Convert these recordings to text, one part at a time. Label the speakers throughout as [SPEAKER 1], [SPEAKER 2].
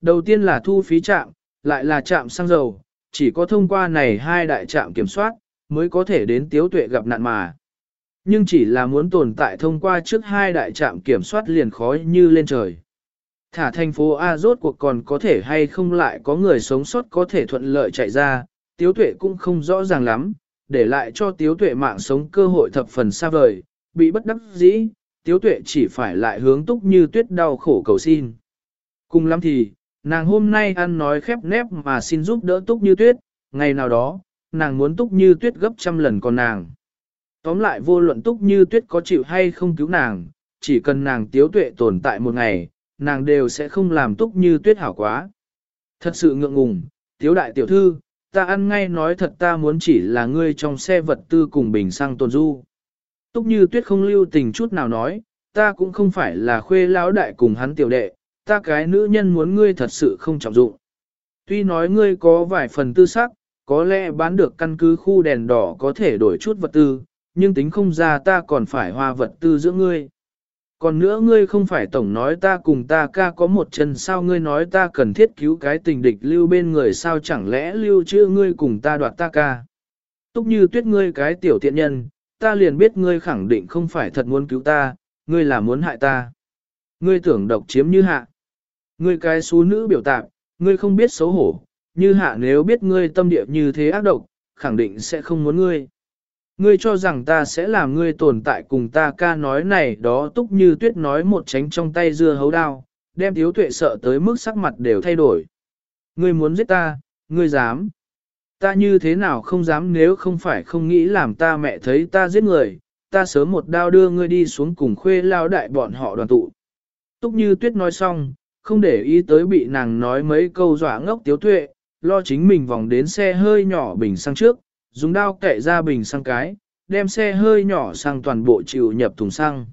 [SPEAKER 1] Đầu tiên là thu phí trạm, lại là trạm xăng dầu, chỉ có thông qua này hai đại trạm kiểm soát, mới có thể đến tiếu tuệ gặp nạn mà. Nhưng chỉ là muốn tồn tại thông qua trước hai đại trạm kiểm soát liền khói như lên trời. Thả thành phố A rốt cuộc còn có thể hay không lại có người sống sót có thể thuận lợi chạy ra, tiếu tuệ cũng không rõ ràng lắm, để lại cho tiếu tuệ mạng sống cơ hội thập phần xa vời, bị bất đắc dĩ, tiếu tuệ chỉ phải lại hướng túc như tuyết đau khổ cầu xin. Cùng lắm thì, nàng hôm nay ăn nói khép nép mà xin giúp đỡ túc như tuyết, ngày nào đó, nàng muốn túc như tuyết gấp trăm lần còn nàng. Tóm lại vô luận túc như tuyết có chịu hay không cứu nàng, chỉ cần nàng tiếu tuệ tồn tại một ngày, nàng đều sẽ không làm túc như tuyết hảo quá. Thật sự ngượng ngùng, tiếu đại tiểu thư, ta ăn ngay nói thật ta muốn chỉ là ngươi trong xe vật tư cùng bình xăng tồn du. Túc như tuyết không lưu tình chút nào nói, ta cũng không phải là khuê lão đại cùng hắn tiểu đệ, ta cái nữ nhân muốn ngươi thật sự không trọng dụng. Tuy nói ngươi có vài phần tư sắc, có lẽ bán được căn cứ khu đèn đỏ có thể đổi chút vật tư, nhưng tính không ra ta còn phải hoa vật tư giữa ngươi. Còn nữa ngươi không phải tổng nói ta cùng ta ca có một chân sao ngươi nói ta cần thiết cứu cái tình địch lưu bên người sao chẳng lẽ lưu chưa ngươi cùng ta đoạt ta ca. Túc như tuyết ngươi cái tiểu thiện nhân, ta liền biết ngươi khẳng định không phải thật muốn cứu ta, ngươi là muốn hại ta. Ngươi tưởng độc chiếm như hạ. Ngươi cái xú nữ biểu tạp, ngươi không biết xấu hổ, như hạ nếu biết ngươi tâm địa như thế ác độc, khẳng định sẽ không muốn ngươi. Ngươi cho rằng ta sẽ làm ngươi tồn tại cùng ta ca nói này đó túc như tuyết nói một tránh trong tay dưa hấu đao, đem thiếu tuệ sợ tới mức sắc mặt đều thay đổi. Ngươi muốn giết ta, ngươi dám. Ta như thế nào không dám nếu không phải không nghĩ làm ta mẹ thấy ta giết người, ta sớm một đao đưa ngươi đi xuống cùng khuê lao đại bọn họ đoàn tụ. Túc như tuyết nói xong, không để ý tới bị nàng nói mấy câu dọa ngốc tiếu tuệ, lo chính mình vòng đến xe hơi nhỏ bình xăng trước, dùng đao kệ ra bình xăng cái, đem xe hơi nhỏ sang toàn bộ chịu nhập thùng xăng.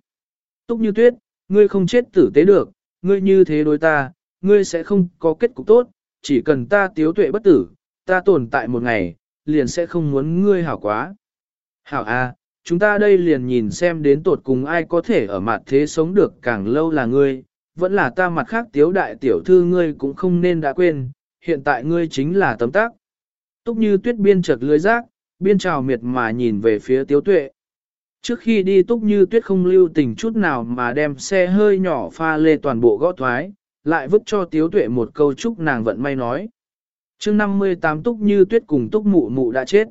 [SPEAKER 1] Túc như tuyết, ngươi không chết tử tế được, ngươi như thế đối ta, ngươi sẽ không có kết cục tốt, chỉ cần ta tiếu tuệ bất tử, ta tồn tại một ngày, liền sẽ không muốn ngươi hảo quá. Hảo a, à, chúng ta đây liền nhìn xem đến tột cùng ai có thể ở mặt thế sống được càng lâu là ngươi, vẫn là ta mặt khác tiếu đại tiểu thư ngươi cũng không nên đã quên, hiện tại ngươi chính là tấm tác. Túc như tuyết biên chợt lưới rác, biên trào miệt mà nhìn về phía tiếu tuệ. Trước khi đi túc như tuyết không lưu tình chút nào mà đem xe hơi nhỏ pha lê toàn bộ gõ thoái, lại vứt cho tiếu tuệ một câu chúc nàng vận may nói. chương 58 túc như tuyết cùng túc mụ mụ đã chết.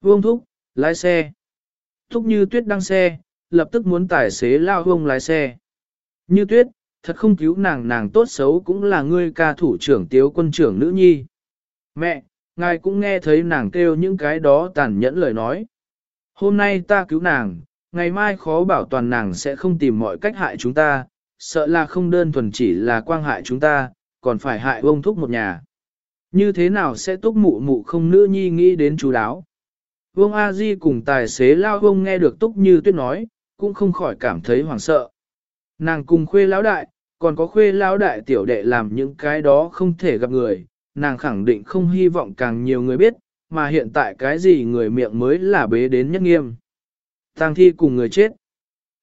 [SPEAKER 1] Vương thúc, lái xe. Túc như tuyết đăng xe, lập tức muốn tài xế lao hông lái xe. Như tuyết, thật không cứu nàng nàng tốt xấu cũng là ngươi ca thủ trưởng tiếu quân trưởng nữ nhi. Mẹ, ngài cũng nghe thấy nàng kêu những cái đó tàn nhẫn lời nói. Hôm nay ta cứu nàng, ngày mai khó bảo toàn nàng sẽ không tìm mọi cách hại chúng ta, sợ là không đơn thuần chỉ là quang hại chúng ta, còn phải hại ông thúc một nhà. Như thế nào sẽ túc mụ mụ không nữ nhi nghĩ đến chú đáo. Vương A Di cùng tài xế lao ông nghe được túc như tuyết nói, cũng không khỏi cảm thấy hoảng sợ. Nàng cùng khuê lão đại, còn có khuê lão đại tiểu đệ làm những cái đó không thể gặp người, nàng khẳng định không hy vọng càng nhiều người biết, mà hiện tại cái gì người miệng mới là bế đến nhất nghiêm. Tang thi cùng người chết.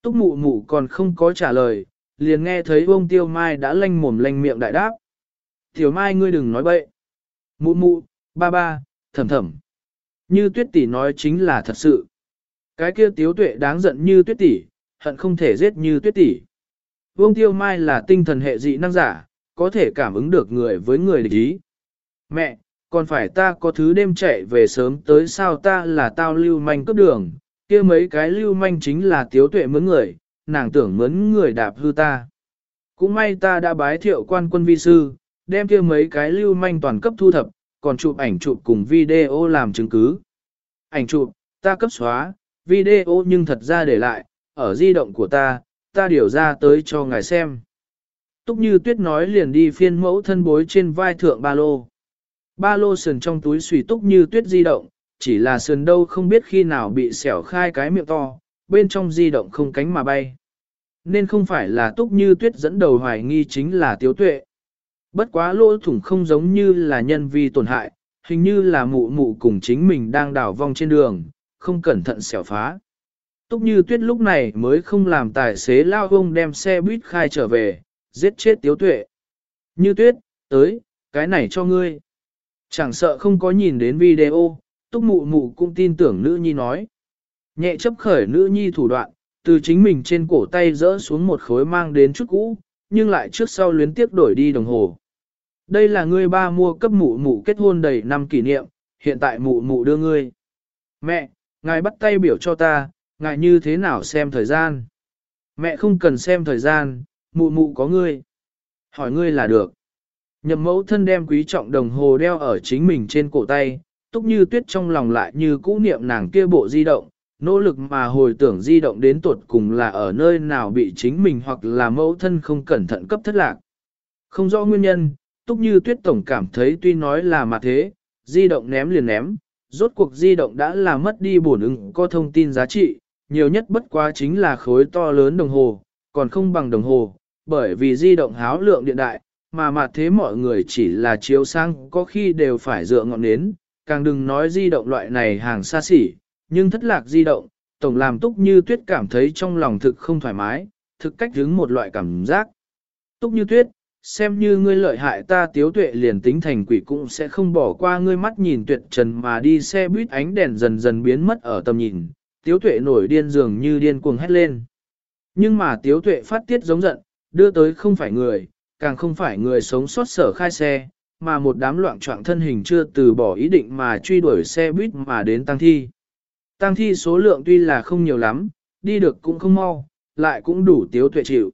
[SPEAKER 1] Túc mụ mụ còn không có trả lời, liền nghe thấy ông tiêu mai đã lanh mồm lanh miệng đại đáp. Tiểu mai ngươi đừng nói bậy. Mụ mụ, ba ba, thầm thầm. Như tuyết tỷ nói chính là thật sự. Cái kia tiếu tuệ đáng giận như tuyết tỷ, hận không thể giết như tuyết tỷ. Vương Tiêu Mai là tinh thần hệ dị năng giả, có thể cảm ứng được người với người địch ý. Mẹ, còn phải ta có thứ đêm chạy về sớm tới sao ta là tao lưu manh cướp đường, kia mấy cái lưu manh chính là tiếu tuệ mướn người, nàng tưởng mướn người đạp hư ta. Cũng may ta đã bái thiệu quan quân vi sư, đem kia mấy cái lưu manh toàn cấp thu thập, còn chụp ảnh chụp cùng video làm chứng cứ. Ảnh chụp, ta cấp xóa, video nhưng thật ra để lại, ở di động của ta, ta điều ra tới cho ngài xem. Túc như tuyết nói liền đi phiên mẫu thân bối trên vai thượng ba lô. Ba lô sườn trong túi xùy túc như tuyết di động, chỉ là sườn đâu không biết khi nào bị xẻo khai cái miệng to, bên trong di động không cánh mà bay. Nên không phải là túc như tuyết dẫn đầu hoài nghi chính là tiếu tuệ. Bất quá lỗ thủng không giống như là nhân vi tổn hại, hình như là mụ mụ cùng chính mình đang đảo vong trên đường, không cẩn thận xẻo phá. Túc như tuyết lúc này mới không làm tài xế lao ông đem xe buýt khai trở về, giết chết tiếu tuệ. Như tuyết, Tới, cái này cho ngươi. Chẳng sợ không có nhìn đến video, túc mụ mụ cũng tin tưởng nữ nhi nói. Nhẹ chấp khởi nữ nhi thủ đoạn, từ chính mình trên cổ tay rỡ xuống một khối mang đến chút cũ, nhưng lại trước sau luyến tiếc đổi đi đồng hồ. Đây là ngươi ba mua cấp mụ mụ kết hôn đầy năm kỷ niệm, hiện tại mụ mụ đưa ngươi. Mẹ, ngài bắt tay biểu cho ta, ngài như thế nào xem thời gian. Mẹ không cần xem thời gian, mụ mụ có ngươi. Hỏi ngươi là được. Nhậm mẫu thân đem quý trọng đồng hồ đeo ở chính mình trên cổ tay, túc như tuyết trong lòng lại như cũ niệm nàng kia bộ di động, nỗ lực mà hồi tưởng di động đến tuột cùng là ở nơi nào bị chính mình hoặc là mẫu thân không cẩn thận cấp thất lạc. Không rõ nguyên nhân, túc như tuyết tổng cảm thấy tuy nói là mà thế, di động ném liền ném, rốt cuộc di động đã là mất đi bổn ứng có thông tin giá trị, nhiều nhất bất quá chính là khối to lớn đồng hồ, còn không bằng đồng hồ, bởi vì di động háo lượng điện đại, mà mà thế mọi người chỉ là chiếu sang có khi đều phải dựa ngọn nến, càng đừng nói di động loại này hàng xa xỉ, nhưng thất lạc di động, tổng làm túc như tuyết cảm thấy trong lòng thực không thoải mái, thực cách hứng một loại cảm giác. Túc như tuyết, xem như ngươi lợi hại ta tiếu tuệ liền tính thành quỷ cũng sẽ không bỏ qua ngươi mắt nhìn tuyệt trần mà đi xe buýt ánh đèn dần dần biến mất ở tầm nhìn, tiếu tuệ nổi điên dường như điên cuồng hét lên. Nhưng mà tiếu tuệ phát tiết giống giận, đưa tới không phải người, càng không phải người sống sót sở khai xe, mà một đám loạn trọng thân hình chưa từ bỏ ý định mà truy đuổi xe buýt mà đến tăng thi. Tăng thi số lượng tuy là không nhiều lắm, đi được cũng không mau, lại cũng đủ tiếu tuệ chịu.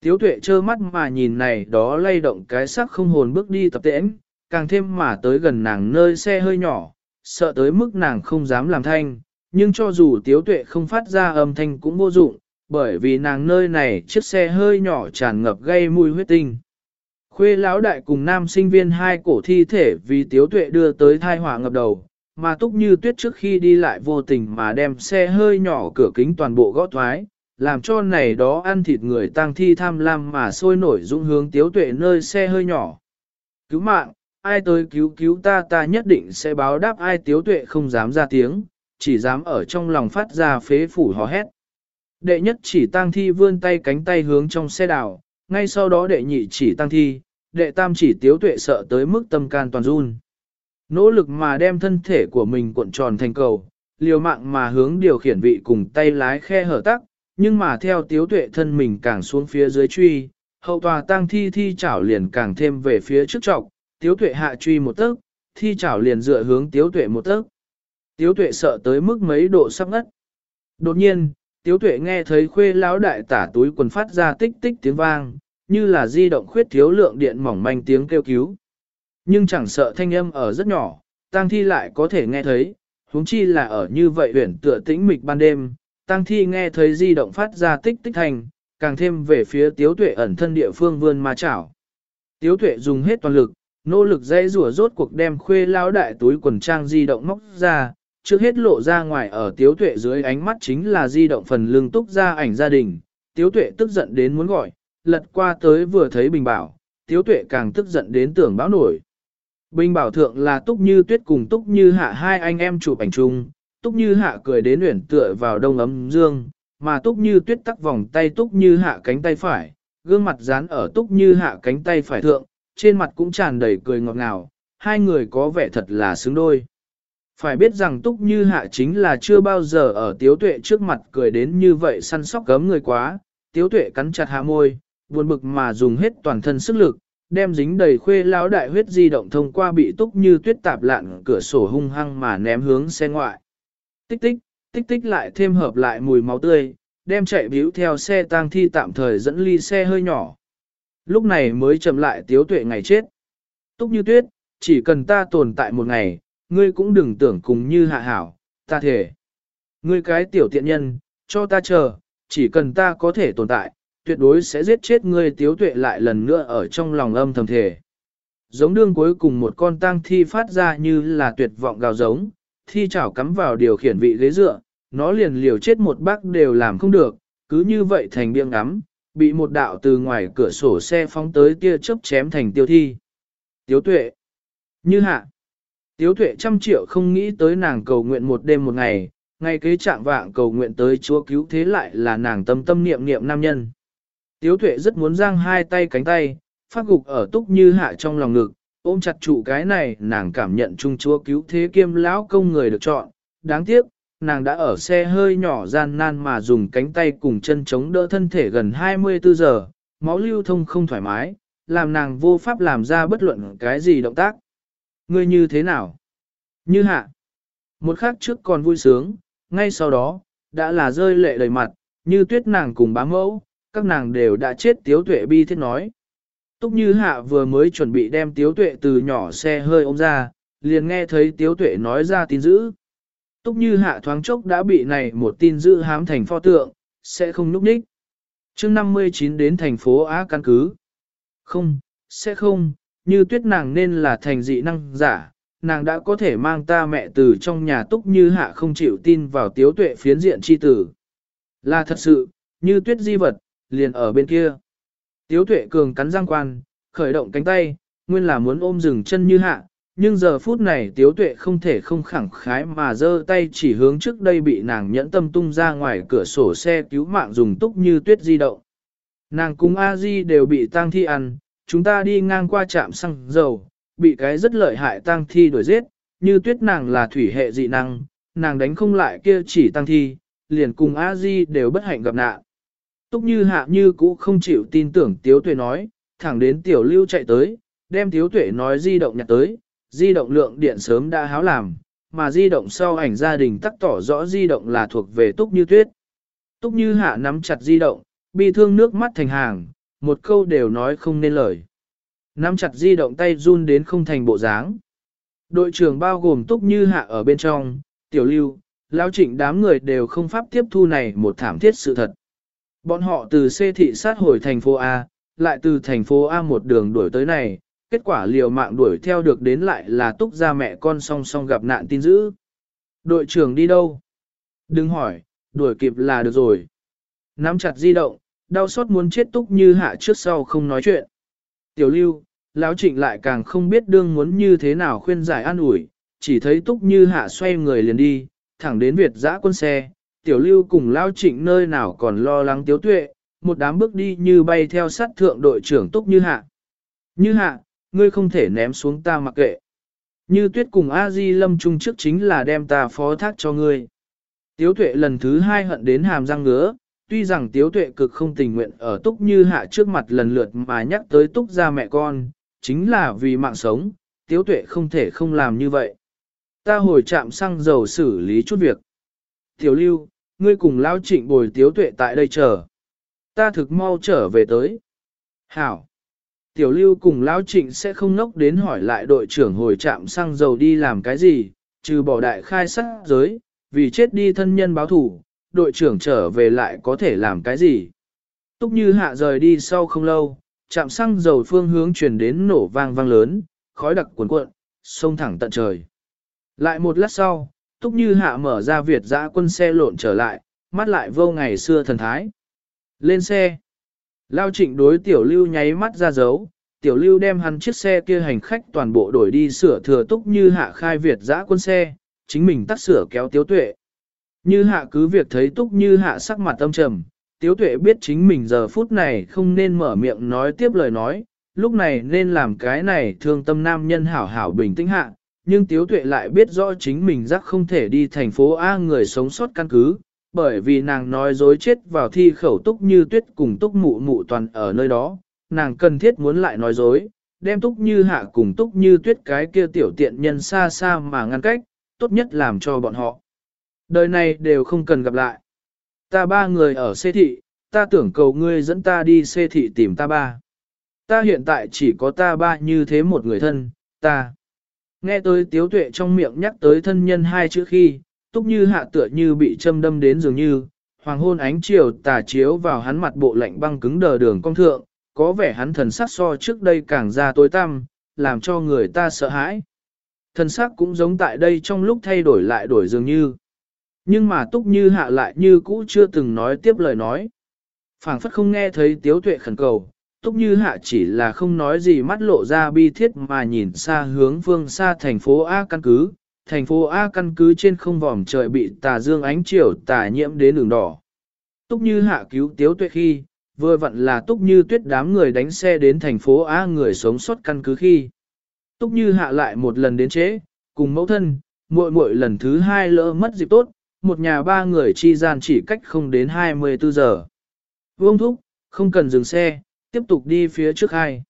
[SPEAKER 1] Tiếu tuệ trơ mắt mà nhìn này đó lay động cái sắc không hồn bước đi tập tễnh, càng thêm mà tới gần nàng nơi xe hơi nhỏ, sợ tới mức nàng không dám làm thanh, nhưng cho dù tiếu tuệ không phát ra âm thanh cũng vô dụng, bởi vì nàng nơi này chiếc xe hơi nhỏ tràn ngập gây mùi huyết tinh. Khuê lão đại cùng nam sinh viên hai cổ thi thể vì tiếu tuệ đưa tới thai hỏa ngập đầu, mà túc như tuyết trước khi đi lại vô tình mà đem xe hơi nhỏ cửa kính toàn bộ gõ thoái, làm cho này đó ăn thịt người tăng thi tham lam mà sôi nổi dũng hướng tiếu tuệ nơi xe hơi nhỏ. Cứu mạng, ai tới cứu cứu ta ta nhất định sẽ báo đáp ai tiếu tuệ không dám ra tiếng, chỉ dám ở trong lòng phát ra phế phủ hò hét. Đệ nhất chỉ tăng thi vươn tay cánh tay hướng trong xe đảo, ngay sau đó đệ nhị chỉ tăng thi, đệ tam chỉ tiếu tuệ sợ tới mức tâm can toàn run. Nỗ lực mà đem thân thể của mình cuộn tròn thành cầu, liều mạng mà hướng điều khiển vị cùng tay lái khe hở tắc, nhưng mà theo tiếu tuệ thân mình càng xuống phía dưới truy, hậu tòa tăng thi thi chảo liền càng thêm về phía trước trọc, tiếu tuệ hạ truy một tấc, thi chảo liền dựa hướng tiếu tuệ một tấc. Tiếu tuệ sợ tới mức mấy độ sắp ngất. Đột nhiên, tiếu tuệ nghe thấy khuê lão đại tả túi quần phát ra tích tích tiếng vang, như là di động khuyết thiếu lượng điện mỏng manh tiếng kêu cứu. Nhưng chẳng sợ thanh âm ở rất nhỏ, tang thi lại có thể nghe thấy, huống chi là ở như vậy huyển tựa tĩnh mịch ban đêm, tang thi nghe thấy di động phát ra tích tích thành, càng thêm về phía tiếu tuệ ẩn thân địa phương vươn ma chảo. Tiếu tuệ dùng hết toàn lực, nỗ lực dây rủa rốt cuộc đem khuê lão đại túi quần trang di động móc ra, trước hết lộ ra ngoài ở tiếu tuệ dưới ánh mắt chính là di động phần lưng túc ra ảnh gia đình, tiếu tuệ tức giận đến muốn gọi, lật qua tới vừa thấy bình bảo, tiếu tuệ càng tức giận đến tưởng báo nổi. Bình bảo thượng là túc như tuyết cùng túc như hạ hai anh em chụp ảnh chung, túc như hạ cười đến uyển tựa vào đông ấm dương, mà túc như tuyết tắc vòng tay túc như hạ cánh tay phải, gương mặt dán ở túc như hạ cánh tay phải thượng, trên mặt cũng tràn đầy cười ngọt ngào, hai người có vẻ thật là xứng đôi. Phải biết rằng túc như hạ chính là chưa bao giờ ở tiếu tuệ trước mặt cười đến như vậy săn sóc cấm người quá, tiếu tuệ cắn chặt hạ môi, buồn bực mà dùng hết toàn thân sức lực, đem dính đầy khuê lão đại huyết di động thông qua bị túc như tuyết tạp lạn cửa sổ hung hăng mà ném hướng xe ngoại. Tích tích, tích tích lại thêm hợp lại mùi máu tươi, đem chạy bĩu theo xe tang thi tạm thời dẫn ly xe hơi nhỏ. Lúc này mới chậm lại tiếu tuệ ngày chết. Túc như tuyết, chỉ cần ta tồn tại một ngày, ngươi cũng đừng tưởng cùng như hạ hảo, ta thể. Ngươi cái tiểu tiện nhân, cho ta chờ, chỉ cần ta có thể tồn tại, tuyệt đối sẽ giết chết ngươi tiếu tuệ lại lần nữa ở trong lòng âm thầm thể. Giống đương cuối cùng một con tang thi phát ra như là tuyệt vọng gào giống, thi chảo cắm vào điều khiển vị ghế dựa, nó liền liều chết một bác đều làm không được, cứ như vậy thành biêng ngắm, bị một đạo từ ngoài cửa sổ xe phóng tới tia chớp chém thành tiêu thi. Tiếu tuệ. Như hạ. Tiếu tuệ trăm triệu không nghĩ tới nàng cầu nguyện một đêm một ngày, ngay kế trạng vạng cầu nguyện tới chúa cứu thế lại là nàng tâm tâm niệm niệm nam nhân. Tiếu tuệ rất muốn giang hai tay cánh tay, phát gục ở túc như hạ trong lòng ngực, ôm chặt trụ cái này nàng cảm nhận chung chúa cứu thế kiêm lão công người được chọn, đáng tiếc, nàng đã ở xe hơi nhỏ gian nan mà dùng cánh tay cùng chân chống đỡ thân thể gần 24 giờ, máu lưu thông không thoải mái, làm nàng vô pháp làm ra bất luận cái gì động tác. Ngươi như thế nào? Như hạ. Một khắc trước còn vui sướng, ngay sau đó, đã là rơi lệ đầy mặt, như tuyết nàng cùng bám mẫu, các nàng đều đã chết tiếu tuệ bi thiết nói. Túc như hạ vừa mới chuẩn bị đem tiếu tuệ từ nhỏ xe hơi ôm ra, liền nghe thấy tiếu tuệ nói ra tin dữ. Túc như hạ thoáng chốc đã bị này một tin dữ hám thành pho tượng, sẽ không núp ních. chương 59 đến thành phố Á căn cứ. Không, sẽ không, như tuyết nàng nên là thành dị năng giả, nàng đã có thể mang ta mẹ từ trong nhà túc như hạ không chịu tin vào tiếu tuệ phiến diện chi tử. Là thật sự, như tuyết di vật, liền ở bên kia. Tiếu tuệ cường cắn răng quan, khởi động cánh tay, nguyên là muốn ôm rừng chân như hạ, nhưng giờ phút này tiếu tuệ không thể không khẳng khái mà giơ tay chỉ hướng trước đây bị nàng nhẫn tâm tung ra ngoài cửa sổ xe cứu mạng dùng túc như tuyết di động. Nàng cùng a di đều bị tang thi ăn, chúng ta đi ngang qua trạm xăng dầu, bị cái rất lợi hại tang thi đuổi giết, như tuyết nàng là thủy hệ dị năng, nàng đánh không lại kia chỉ tăng thi, liền cùng a di đều bất hạnh gặp nạn. Túc như hạ như cũ không chịu tin tưởng tiếu tuệ nói, thẳng đến tiểu lưu chạy tới, đem tiếu tuệ nói di động nhặt tới, di động lượng điện sớm đã háo làm, mà di động sau ảnh gia đình tắc tỏ rõ di động là thuộc về túc như tuyết. Túc như hạ nắm chặt di động, bi thương nước mắt thành hàng, một câu đều nói không nên lời. Nắm chặt di động tay run đến không thành bộ dáng. Đội trưởng bao gồm túc như hạ ở bên trong, tiểu lưu, lao trịnh đám người đều không pháp tiếp thu này một thảm thiết sự thật. Bọn họ từ C thị sát hồi thành phố A, lại từ thành phố A một đường đuổi tới này, kết quả liều mạng đuổi theo được đến lại là túc ra mẹ con song song gặp nạn tin dữ. Đội trưởng đi đâu? Đừng hỏi, đuổi kịp là được rồi. Nắm chặt di động, đau xót muốn chết túc như hạ trước sau không nói chuyện. Tiểu lưu, lão trịnh lại càng không biết đương muốn như thế nào khuyên giải an ủi, chỉ thấy túc như hạ xoay người liền đi, thẳng đến Việt giã quân xe, tiểu lưu cùng lão trịnh nơi nào còn lo lắng tiếu tuệ, một đám bước đi như bay theo sát thượng đội trưởng túc như hạ. Như hạ, ngươi không thể ném xuống ta mặc kệ. Như tuyết cùng A Di lâm trung trước chính là đem ta phó thác cho ngươi. Tiếu tuệ lần thứ hai hận đến hàm răng ngứa, tuy rằng tiếu tuệ cực không tình nguyện ở túc như hạ trước mặt lần lượt mà nhắc tới túc ra mẹ con, chính là vì mạng sống, tiếu tuệ không thể không làm như vậy. Ta hồi chạm xăng dầu xử lý chút việc. Tiểu lưu, ngươi cùng lao trịnh bồi tiếu tuệ tại đây chờ. Ta thực mau trở về tới. Hảo. Tiểu lưu cùng lao trịnh sẽ không nốc đến hỏi lại đội trưởng hồi trạm xăng dầu đi làm cái gì, trừ bỏ đại khai sát giới, vì chết đi thân nhân báo thủ, đội trưởng trở về lại có thể làm cái gì. Túc như hạ rời đi sau không lâu, chạm xăng dầu phương hướng chuyển đến nổ vang vang lớn, khói đặc cuồn cuộn, sông thẳng tận trời. Lại một lát sau, Túc như hạ mở ra Việt dã quân xe lộn trở lại, mắt lại vô ngày xưa thần thái. Lên xe. Lao trịnh đối tiểu lưu nháy mắt ra dấu, tiểu lưu đem hắn chiếc xe kia hành khách toàn bộ đổi đi sửa thừa túc như hạ khai Việt giã quân xe, chính mình tắt sửa kéo tiếu tuệ. Như hạ cứ việc thấy túc như hạ sắc mặt tâm trầm, tiếu tuệ biết chính mình giờ phút này không nên mở miệng nói tiếp lời nói, lúc này nên làm cái này thương tâm nam nhân hảo hảo bình tĩnh hạ, nhưng tiếu tuệ lại biết rõ chính mình rắc không thể đi thành phố A người sống sót căn cứ, bởi vì nàng nói dối chết vào thi khẩu túc như tuyết cùng túc mụ mụ toàn ở nơi đó, nàng cần thiết muốn lại nói dối, đem túc như hạ cùng túc như tuyết cái kia tiểu tiện nhân xa xa mà ngăn cách, tốt nhất làm cho bọn họ. Đời này đều không cần gặp lại. Ta ba người ở xê thị, ta tưởng cầu ngươi dẫn ta đi xê thị tìm ta ba. Ta hiện tại chỉ có ta ba như thế một người thân, ta. Nghe tới tiếu tuệ trong miệng nhắc tới thân nhân hai chữ khi, túc như hạ tựa như bị châm đâm đến dường như, hoàng hôn ánh chiều tà chiếu vào hắn mặt bộ lạnh băng cứng đờ đường cong thượng, có vẻ hắn thần sắc so trước đây càng ra tối tăm, làm cho người ta sợ hãi. Thần sắc cũng giống tại đây trong lúc thay đổi lại đổi dường như. Nhưng mà túc như hạ lại như cũ chưa từng nói tiếp lời nói. phảng phất không nghe thấy tiếu tuệ khẩn cầu, túc như hạ chỉ là không nói gì mắt lộ ra bi thiết mà nhìn xa hướng phương xa thành phố A căn cứ, thành phố A căn cứ trên không vòm trời bị tà dương ánh chiều tà nhiễm đến đường đỏ. Túc như hạ cứu tiếu tuệ khi, vừa vặn là túc như tuyết đám người đánh xe đến thành phố A người sống sót căn cứ khi. Túc như hạ lại một lần đến chế, cùng mẫu thân, muội muội lần thứ hai lỡ mất dịp tốt, một nhà ba người chi gian chỉ cách không đến 24 giờ. Vương thúc, không cần dừng xe, tiếp tục đi phía trước hai.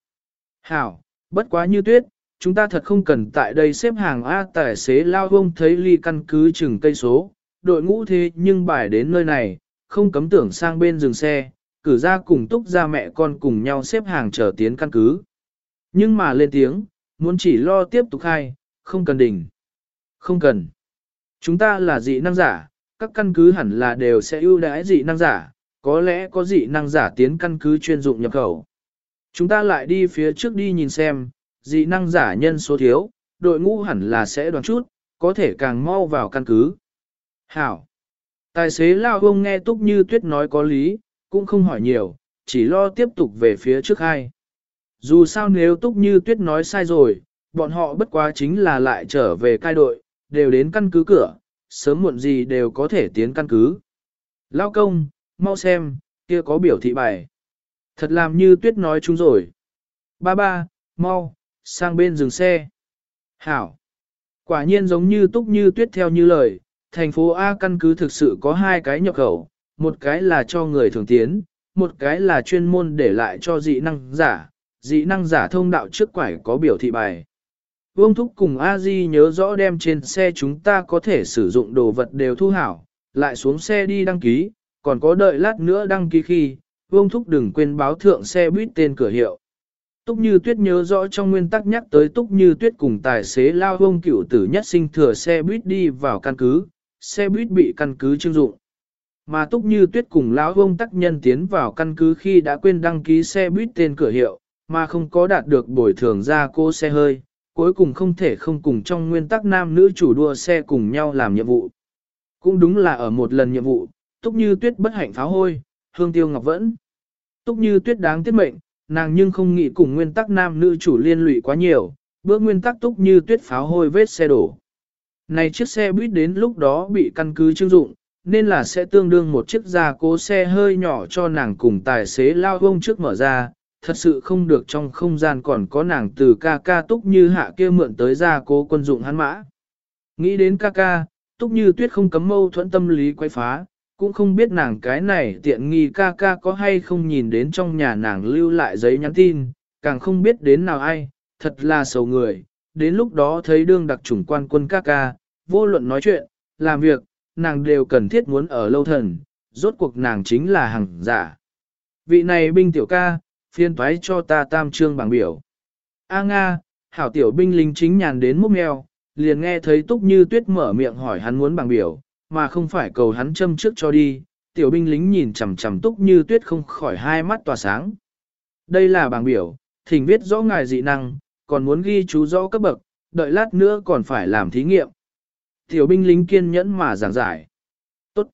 [SPEAKER 1] Hảo, bất quá như tuyết, chúng ta thật không cần tại đây xếp hàng A tài xế lao vông thấy ly căn cứ chừng cây số, đội ngũ thế nhưng bài đến nơi này, không cấm tưởng sang bên dừng xe, cử ra cùng túc ra mẹ con cùng nhau xếp hàng chờ tiến căn cứ. Nhưng mà lên tiếng, muốn chỉ lo tiếp tục khai, không cần đỉnh. Không cần. Chúng ta là dị năng giả, các căn cứ hẳn là đều sẽ ưu đãi dị năng giả, có lẽ có dị năng giả tiến căn cứ chuyên dụng nhập khẩu. Chúng ta lại đi phía trước đi nhìn xem, dị năng giả nhân số thiếu, đội ngũ hẳn là sẽ đoán chút, có thể càng mau vào căn cứ. Hảo. Tài xế lao ông nghe túc như tuyết nói có lý, cũng không hỏi nhiều, chỉ lo tiếp tục về phía trước hai. Dù sao nếu túc như tuyết nói sai rồi, bọn họ bất quá chính là lại trở về cai đội, đều đến căn cứ cửa, sớm muộn gì đều có thể tiến căn cứ. Lao công, mau xem, kia có biểu thị bài. Thật làm như tuyết nói chúng rồi. Ba ba, mau, sang bên dừng xe. Hảo. Quả nhiên giống như túc như tuyết theo như lời, thành phố A căn cứ thực sự có hai cái nhập khẩu, một cái là cho người thường tiến, một cái là chuyên môn để lại cho dị năng giả, dị năng giả thông đạo trước quải có biểu thị bài. Vương Thúc cùng A Di nhớ rõ đem trên xe chúng ta có thể sử dụng đồ vật đều thu hảo, lại xuống xe đi đăng ký, còn có đợi lát nữa đăng ký khi, Vương Thúc đừng quên báo thượng xe buýt tên cửa hiệu. Túc Như Tuyết nhớ rõ trong nguyên tắc nhắc tới Túc Như Tuyết cùng tài xế lao Vương cựu tử nhất sinh thừa xe buýt đi vào căn cứ, xe buýt bị căn cứ trưng dụng. Mà Túc Như Tuyết cùng lão Vương tắc nhân tiến vào căn cứ khi đã quên đăng ký xe buýt tên cửa hiệu, mà không có đạt được bồi thường ra cô xe hơi, cuối cùng không thể không cùng trong nguyên tắc nam nữ chủ đua xe cùng nhau làm nhiệm vụ. Cũng đúng là ở một lần nhiệm vụ, Túc Như Tuyết bất hạnh pháo hôi, hương tiêu ngọc vẫn. Túc Như Tuyết đáng tiết mệnh, nàng nhưng không nghĩ cùng nguyên tắc nam nữ chủ liên lụy quá nhiều, bước nguyên tắc Túc Như Tuyết pháo hôi vết xe đổ. Này chiếc xe buýt đến lúc đó bị căn cứ trưng dụng, nên là sẽ tương đương một chiếc gia cố xe hơi nhỏ cho nàng cùng tài xế lao vông trước mở ra, thật sự không được trong không gian còn có nàng từ ca ca túc như hạ kia mượn tới gia cố quân dụng hắn mã. Nghĩ đến ca ca, túc như tuyết không cấm mâu thuẫn tâm lý quay phá, cũng không biết nàng cái này tiện nghi ca ca có hay không nhìn đến trong nhà nàng lưu lại giấy nhắn tin, càng không biết đến nào ai, thật là xấu người, đến lúc đó thấy đương đặc chủng quan quân ca ca, vô luận nói chuyện, làm việc, nàng đều cần thiết muốn ở lâu thần, rốt cuộc nàng chính là hàng giả. Vị này binh tiểu ca, phiên toái cho ta tam trương bảng biểu. A Nga, hảo tiểu binh lính chính nhàn đến múc mèo, liền nghe thấy túc như tuyết mở miệng hỏi hắn muốn bảng biểu, mà không phải cầu hắn châm trước cho đi. Tiểu binh lính nhìn chằm chằm túc như tuyết không khỏi hai mắt tỏa sáng. Đây là bảng biểu, thỉnh viết rõ ngài dị năng, còn muốn ghi chú rõ cấp bậc, đợi lát nữa còn phải làm thí nghiệm. Tiểu binh lính kiên nhẫn mà giảng giải. Tốt.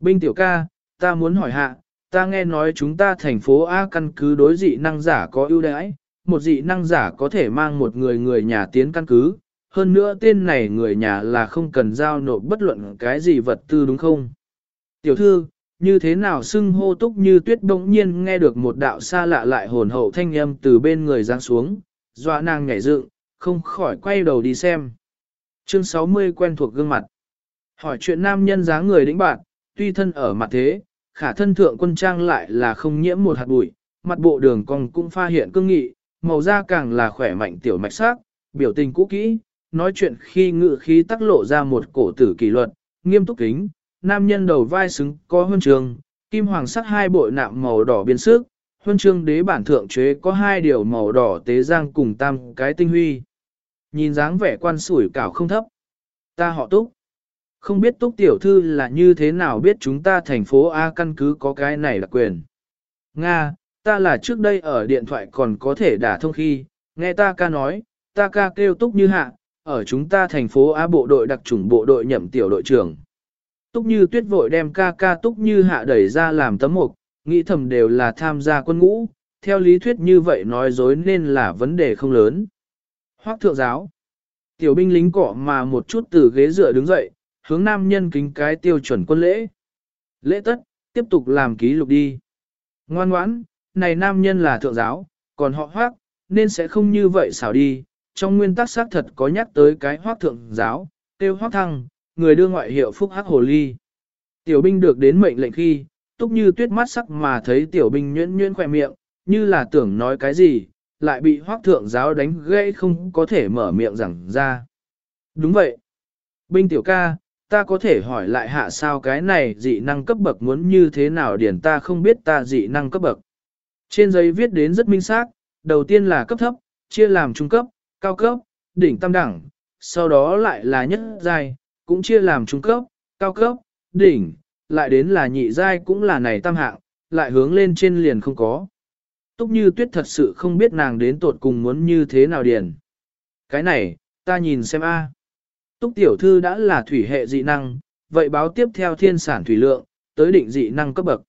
[SPEAKER 1] Binh tiểu ca, ta muốn hỏi hạ, ta nghe nói chúng ta thành phố A căn cứ đối dị năng giả có ưu đãi, một dị năng giả có thể mang một người người nhà tiến căn cứ, hơn nữa tên này người nhà là không cần giao nộp bất luận cái gì vật tư đúng không? Tiểu thư, như thế nào xưng hô túc như tuyết bỗng nhiên nghe được một đạo xa lạ lại hồn hậu thanh âm từ bên người giáng xuống, dọa nàng nhảy dựng, không khỏi quay đầu đi xem. Chương 60 quen thuộc gương mặt. Hỏi chuyện nam nhân dáng người đĩnh bạn, tuy thân ở mặt thế, khả thân thượng quân trang lại là không nhiễm một hạt bụi, mặt bộ đường cong cũng pha hiện cương nghị, màu da càng là khỏe mạnh tiểu mạch sắc, biểu tình cũ kỹ, nói chuyện khi ngự khí tắc lộ ra một cổ tử kỷ luật, nghiêm túc kính, nam nhân đầu vai xứng có huân trường, kim hoàng sắc hai bội nạm màu đỏ biên sức, huân chương đế bản thượng chế có hai điều màu đỏ tế giang cùng tam cái tinh huy. Nhìn dáng vẻ quan sủi cảo không thấp. Ta họ túc. Không biết túc tiểu thư là như thế nào biết chúng ta thành phố A căn cứ có cái này là quyền. Nga, ta là trước đây ở điện thoại còn có thể đả thông khi, nghe ta ca nói, ta ca kêu túc như hạ, ở chúng ta thành phố A bộ đội đặc chủng bộ đội nhậm tiểu đội trưởng. Túc như tuyết vội đem ca ca túc như hạ đẩy ra làm tấm mục, nghĩ thầm đều là tham gia quân ngũ, theo lý thuyết như vậy nói dối nên là vấn đề không lớn. Hoác thượng giáo. Tiểu binh lính cọ mà một chút từ ghế dựa đứng dậy, hướng nam nhân kính cái tiêu chuẩn quân lễ. Lễ tất, tiếp tục làm ký lục đi. Ngoan ngoãn, này nam nhân là thượng giáo, còn họ hoác, nên sẽ không như vậy xảo đi. Trong nguyên tắc xác thật có nhắc tới cái hoác thượng giáo, tiêu hoác thăng, người đưa ngoại hiệu phúc hắc hồ ly. Tiểu binh được đến mệnh lệnh khi, túc như tuyết mắt sắc mà thấy tiểu binh nhuyễn nhuyễn khỏe miệng, như là tưởng nói cái gì, lại bị hoác thượng giáo đánh gãy không có thể mở miệng rằng ra. Đúng vậy. Binh tiểu ca, ta có thể hỏi lại hạ sao cái này dị năng cấp bậc muốn như thế nào điển ta không biết ta dị năng cấp bậc. Trên giấy viết đến rất minh xác, đầu tiên là cấp thấp, chia làm trung cấp, cao cấp, đỉnh tam đẳng, sau đó lại là nhất giai, cũng chia làm trung cấp, cao cấp, đỉnh, lại đến là nhị giai cũng là này tam hạng, lại hướng lên trên liền không có. Túc như tuyết thật sự không biết nàng đến tột cùng muốn như thế nào điền. Cái này, ta nhìn xem a. Túc tiểu thư đã là thủy hệ dị năng, vậy báo tiếp theo thiên sản thủy lượng, tới định dị năng cấp bậc.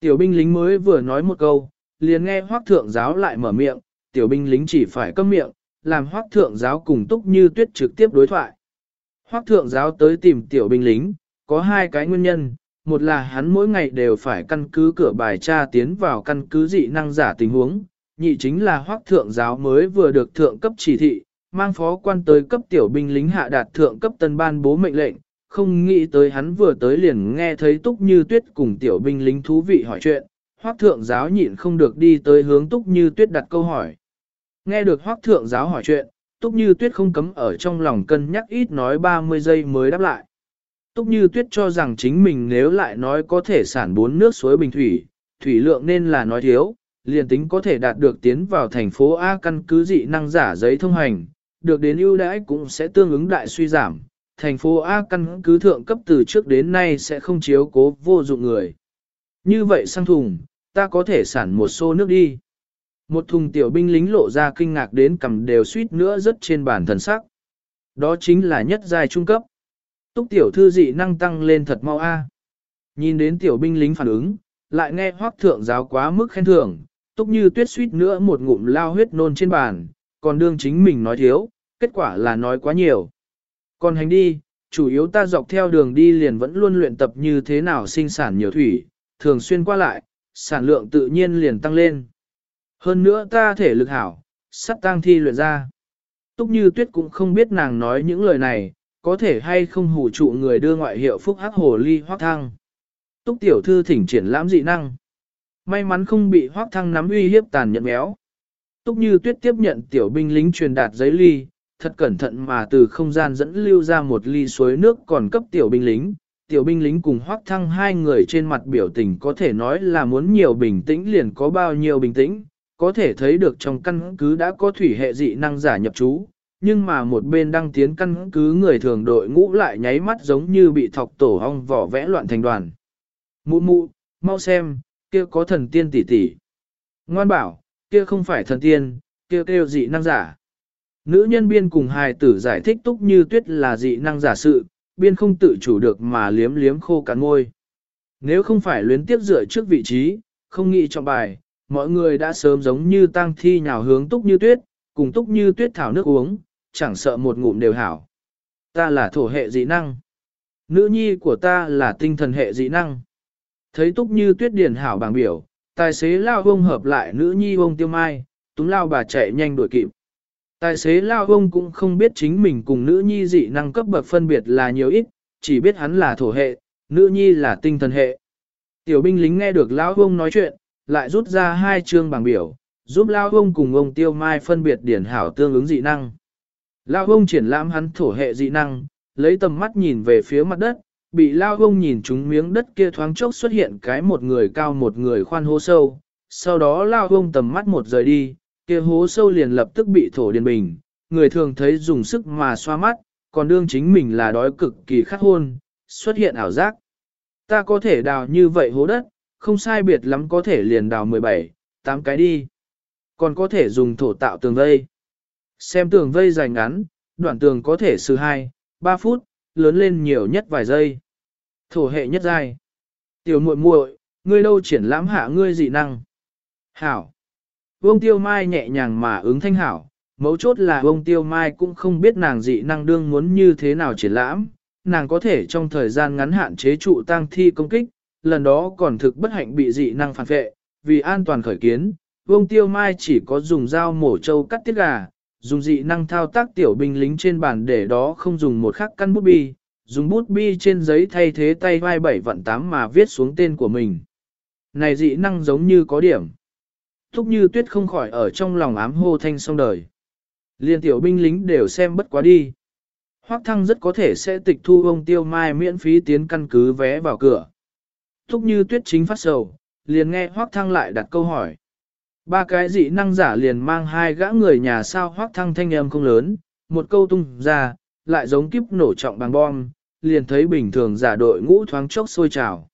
[SPEAKER 1] Tiểu binh lính mới vừa nói một câu, liền nghe hoác thượng giáo lại mở miệng, tiểu binh lính chỉ phải câm miệng, làm hoác thượng giáo cùng túc như tuyết trực tiếp đối thoại. Hoác thượng giáo tới tìm tiểu binh lính, có hai cái nguyên nhân, một là hắn mỗi ngày đều phải căn cứ cửa bài tra tiến vào căn cứ dị năng giả tình huống, nhị chính là hoác thượng giáo mới vừa được thượng cấp chỉ thị, mang phó quan tới cấp tiểu binh lính hạ đạt thượng cấp tân ban bố mệnh lệnh, không nghĩ tới hắn vừa tới liền nghe thấy túc như tuyết cùng tiểu binh lính thú vị hỏi chuyện, hoác thượng giáo nhịn không được đi tới hướng túc như tuyết đặt câu hỏi. Nghe được hoác thượng giáo hỏi chuyện, túc như tuyết không cấm ở trong lòng cân nhắc ít nói 30 giây mới đáp lại. Túc như tuyết cho rằng chính mình nếu lại nói có thể sản bốn nước suối bình thủy, thủy lượng nên là nói thiếu, liền tính có thể đạt được tiến vào thành phố A căn cứ dị năng giả giấy thông hành, được đến ưu đãi cũng sẽ tương ứng đại suy giảm. Thành phố A căn cứ thượng cấp từ trước đến nay sẽ không chiếu cố vô dụng người. Như vậy sang thùng, ta có thể sản một xô nước đi. Một thùng tiểu binh lính lộ ra kinh ngạc đến cầm đều suýt nữa rất trên bàn thần sắc. Đó chính là nhất giai trung cấp. Túc tiểu thư dị năng tăng lên thật mau a. Nhìn đến tiểu binh lính phản ứng, lại nghe hoác thượng giáo quá mức khen thưởng, túc như tuyết suýt nữa một ngụm lao huyết nôn trên bàn, còn đương chính mình nói thiếu, kết quả là nói quá nhiều. Còn hành đi, chủ yếu ta dọc theo đường đi liền vẫn luôn luyện tập như thế nào sinh sản nhiều thủy, thường xuyên qua lại, sản lượng tự nhiên liền tăng lên. Hơn nữa ta thể lực hảo, sắp tăng thi luyện ra. Túc như tuyết cũng không biết nàng nói những lời này, có thể hay không hủ trụ người đưa ngoại hiệu phúc hắc hồ ly hoác thăng. Túc tiểu thư thỉnh triển lãm dị năng. May mắn không bị hoác thăng nắm uy hiếp tàn nhẫn béo. Túc như tuyết tiếp nhận tiểu binh lính truyền đạt giấy ly, thật cẩn thận mà từ không gian dẫn lưu ra một ly suối nước còn cấp tiểu binh lính. Tiểu binh lính cùng hoác thăng hai người trên mặt biểu tình có thể nói là muốn nhiều bình tĩnh liền có bao nhiêu bình tĩnh, có thể thấy được trong căn cứ đã có thủy hệ dị năng giả nhập trú, nhưng mà một bên đang tiến căn cứ người thường đội ngũ lại nháy mắt giống như bị thọc tổ hong vỏ vẽ loạn thành đoàn. Mụ mụ, mau xem, kia có thần tiên tỷ tỷ. Ngoan bảo, kia không phải thần tiên, kia kêu dị năng giả. Nữ nhân biên cùng hài tử giải thích túc như tuyết là dị năng giả sự, biên không tự chủ được mà liếm liếm khô cắn ngôi. Nếu không phải luyến tiếp dựa trước vị trí, không nghĩ trọng bài, mọi người đã sớm giống như tang thi nhào hướng túc như tuyết, cùng túc như tuyết thảo nước uống, chẳng sợ một ngụm đều hảo. Ta là thổ hệ dị năng. Nữ nhi của ta là tinh thần hệ dị năng. Thấy túc như tuyết điển hảo bảng biểu, tài xế lao bông hợp lại nữ nhi ông tiêu mai, túm lao bà chạy nhanh đuổi kịp. Tài xế lao bông cũng không biết chính mình cùng nữ nhi dị năng cấp bậc phân biệt là nhiều ít, chỉ biết hắn là thổ hệ, nữ nhi là tinh thần hệ. Tiểu binh lính nghe được lao bông nói chuyện, lại rút ra hai chương bảng biểu, giúp lao bông cùng ông tiêu mai phân biệt điển hảo tương ứng dị năng. Lao bông triển lãm hắn thổ hệ dị năng, lấy tầm mắt nhìn về phía mặt đất, bị lao bông nhìn chúng miếng đất kia thoáng chốc xuất hiện cái một người cao một người khoan hố sâu. Sau đó lao bông tầm mắt một rời đi, kia hố sâu liền lập tức bị thổ điền bình, người thường thấy dùng sức mà xoa mắt, còn đương chính mình là đói cực kỳ khát hôn, xuất hiện ảo giác. Ta có thể đào như vậy hố đất, không sai biệt lắm có thể liền đào 17, 8 cái đi. Còn có thể dùng thổ tạo tường vây. Xem tường vây dài ngắn, đoạn tường có thể sử 2, 3 phút, lớn lên nhiều nhất vài giây. Thổ hệ nhất giai, Tiểu muội muội, ngươi đâu triển lãm hạ ngươi dị năng. Hảo. Vương Tiêu Mai nhẹ nhàng mà ứng thanh hảo, mấu chốt là Vương Tiêu Mai cũng không biết nàng dị năng đương muốn như thế nào triển lãm, nàng có thể trong thời gian ngắn hạn chế trụ tang thi công kích, lần đó còn thực bất hạnh bị dị năng phản vệ, vì an toàn khởi kiến, Vương Tiêu Mai chỉ có dùng dao mổ trâu cắt tiết gà, dùng dị năng thao tác tiểu binh lính trên bàn để đó không dùng một khắc căn bút bi, dùng bút bi trên giấy thay thế tay vai bảy vận tám mà viết xuống tên của mình. Này dị năng giống như có điểm. Thúc như tuyết không khỏi ở trong lòng ám hô thanh song đời. Liên tiểu binh lính đều xem bất quá đi. Hoác thăng rất có thể sẽ tịch thu ông tiêu mai miễn phí tiến căn cứ vé vào cửa. Thúc như tuyết chính phát sầu, liền nghe hoác thăng lại đặt câu hỏi. Ba cái dị năng giả liền mang hai gã người nhà sao hoác thăng thanh âm không lớn, một câu tung ra, lại giống kiếp nổ trọng bằng bom, liền thấy bình thường giả đội ngũ thoáng chốc sôi trào.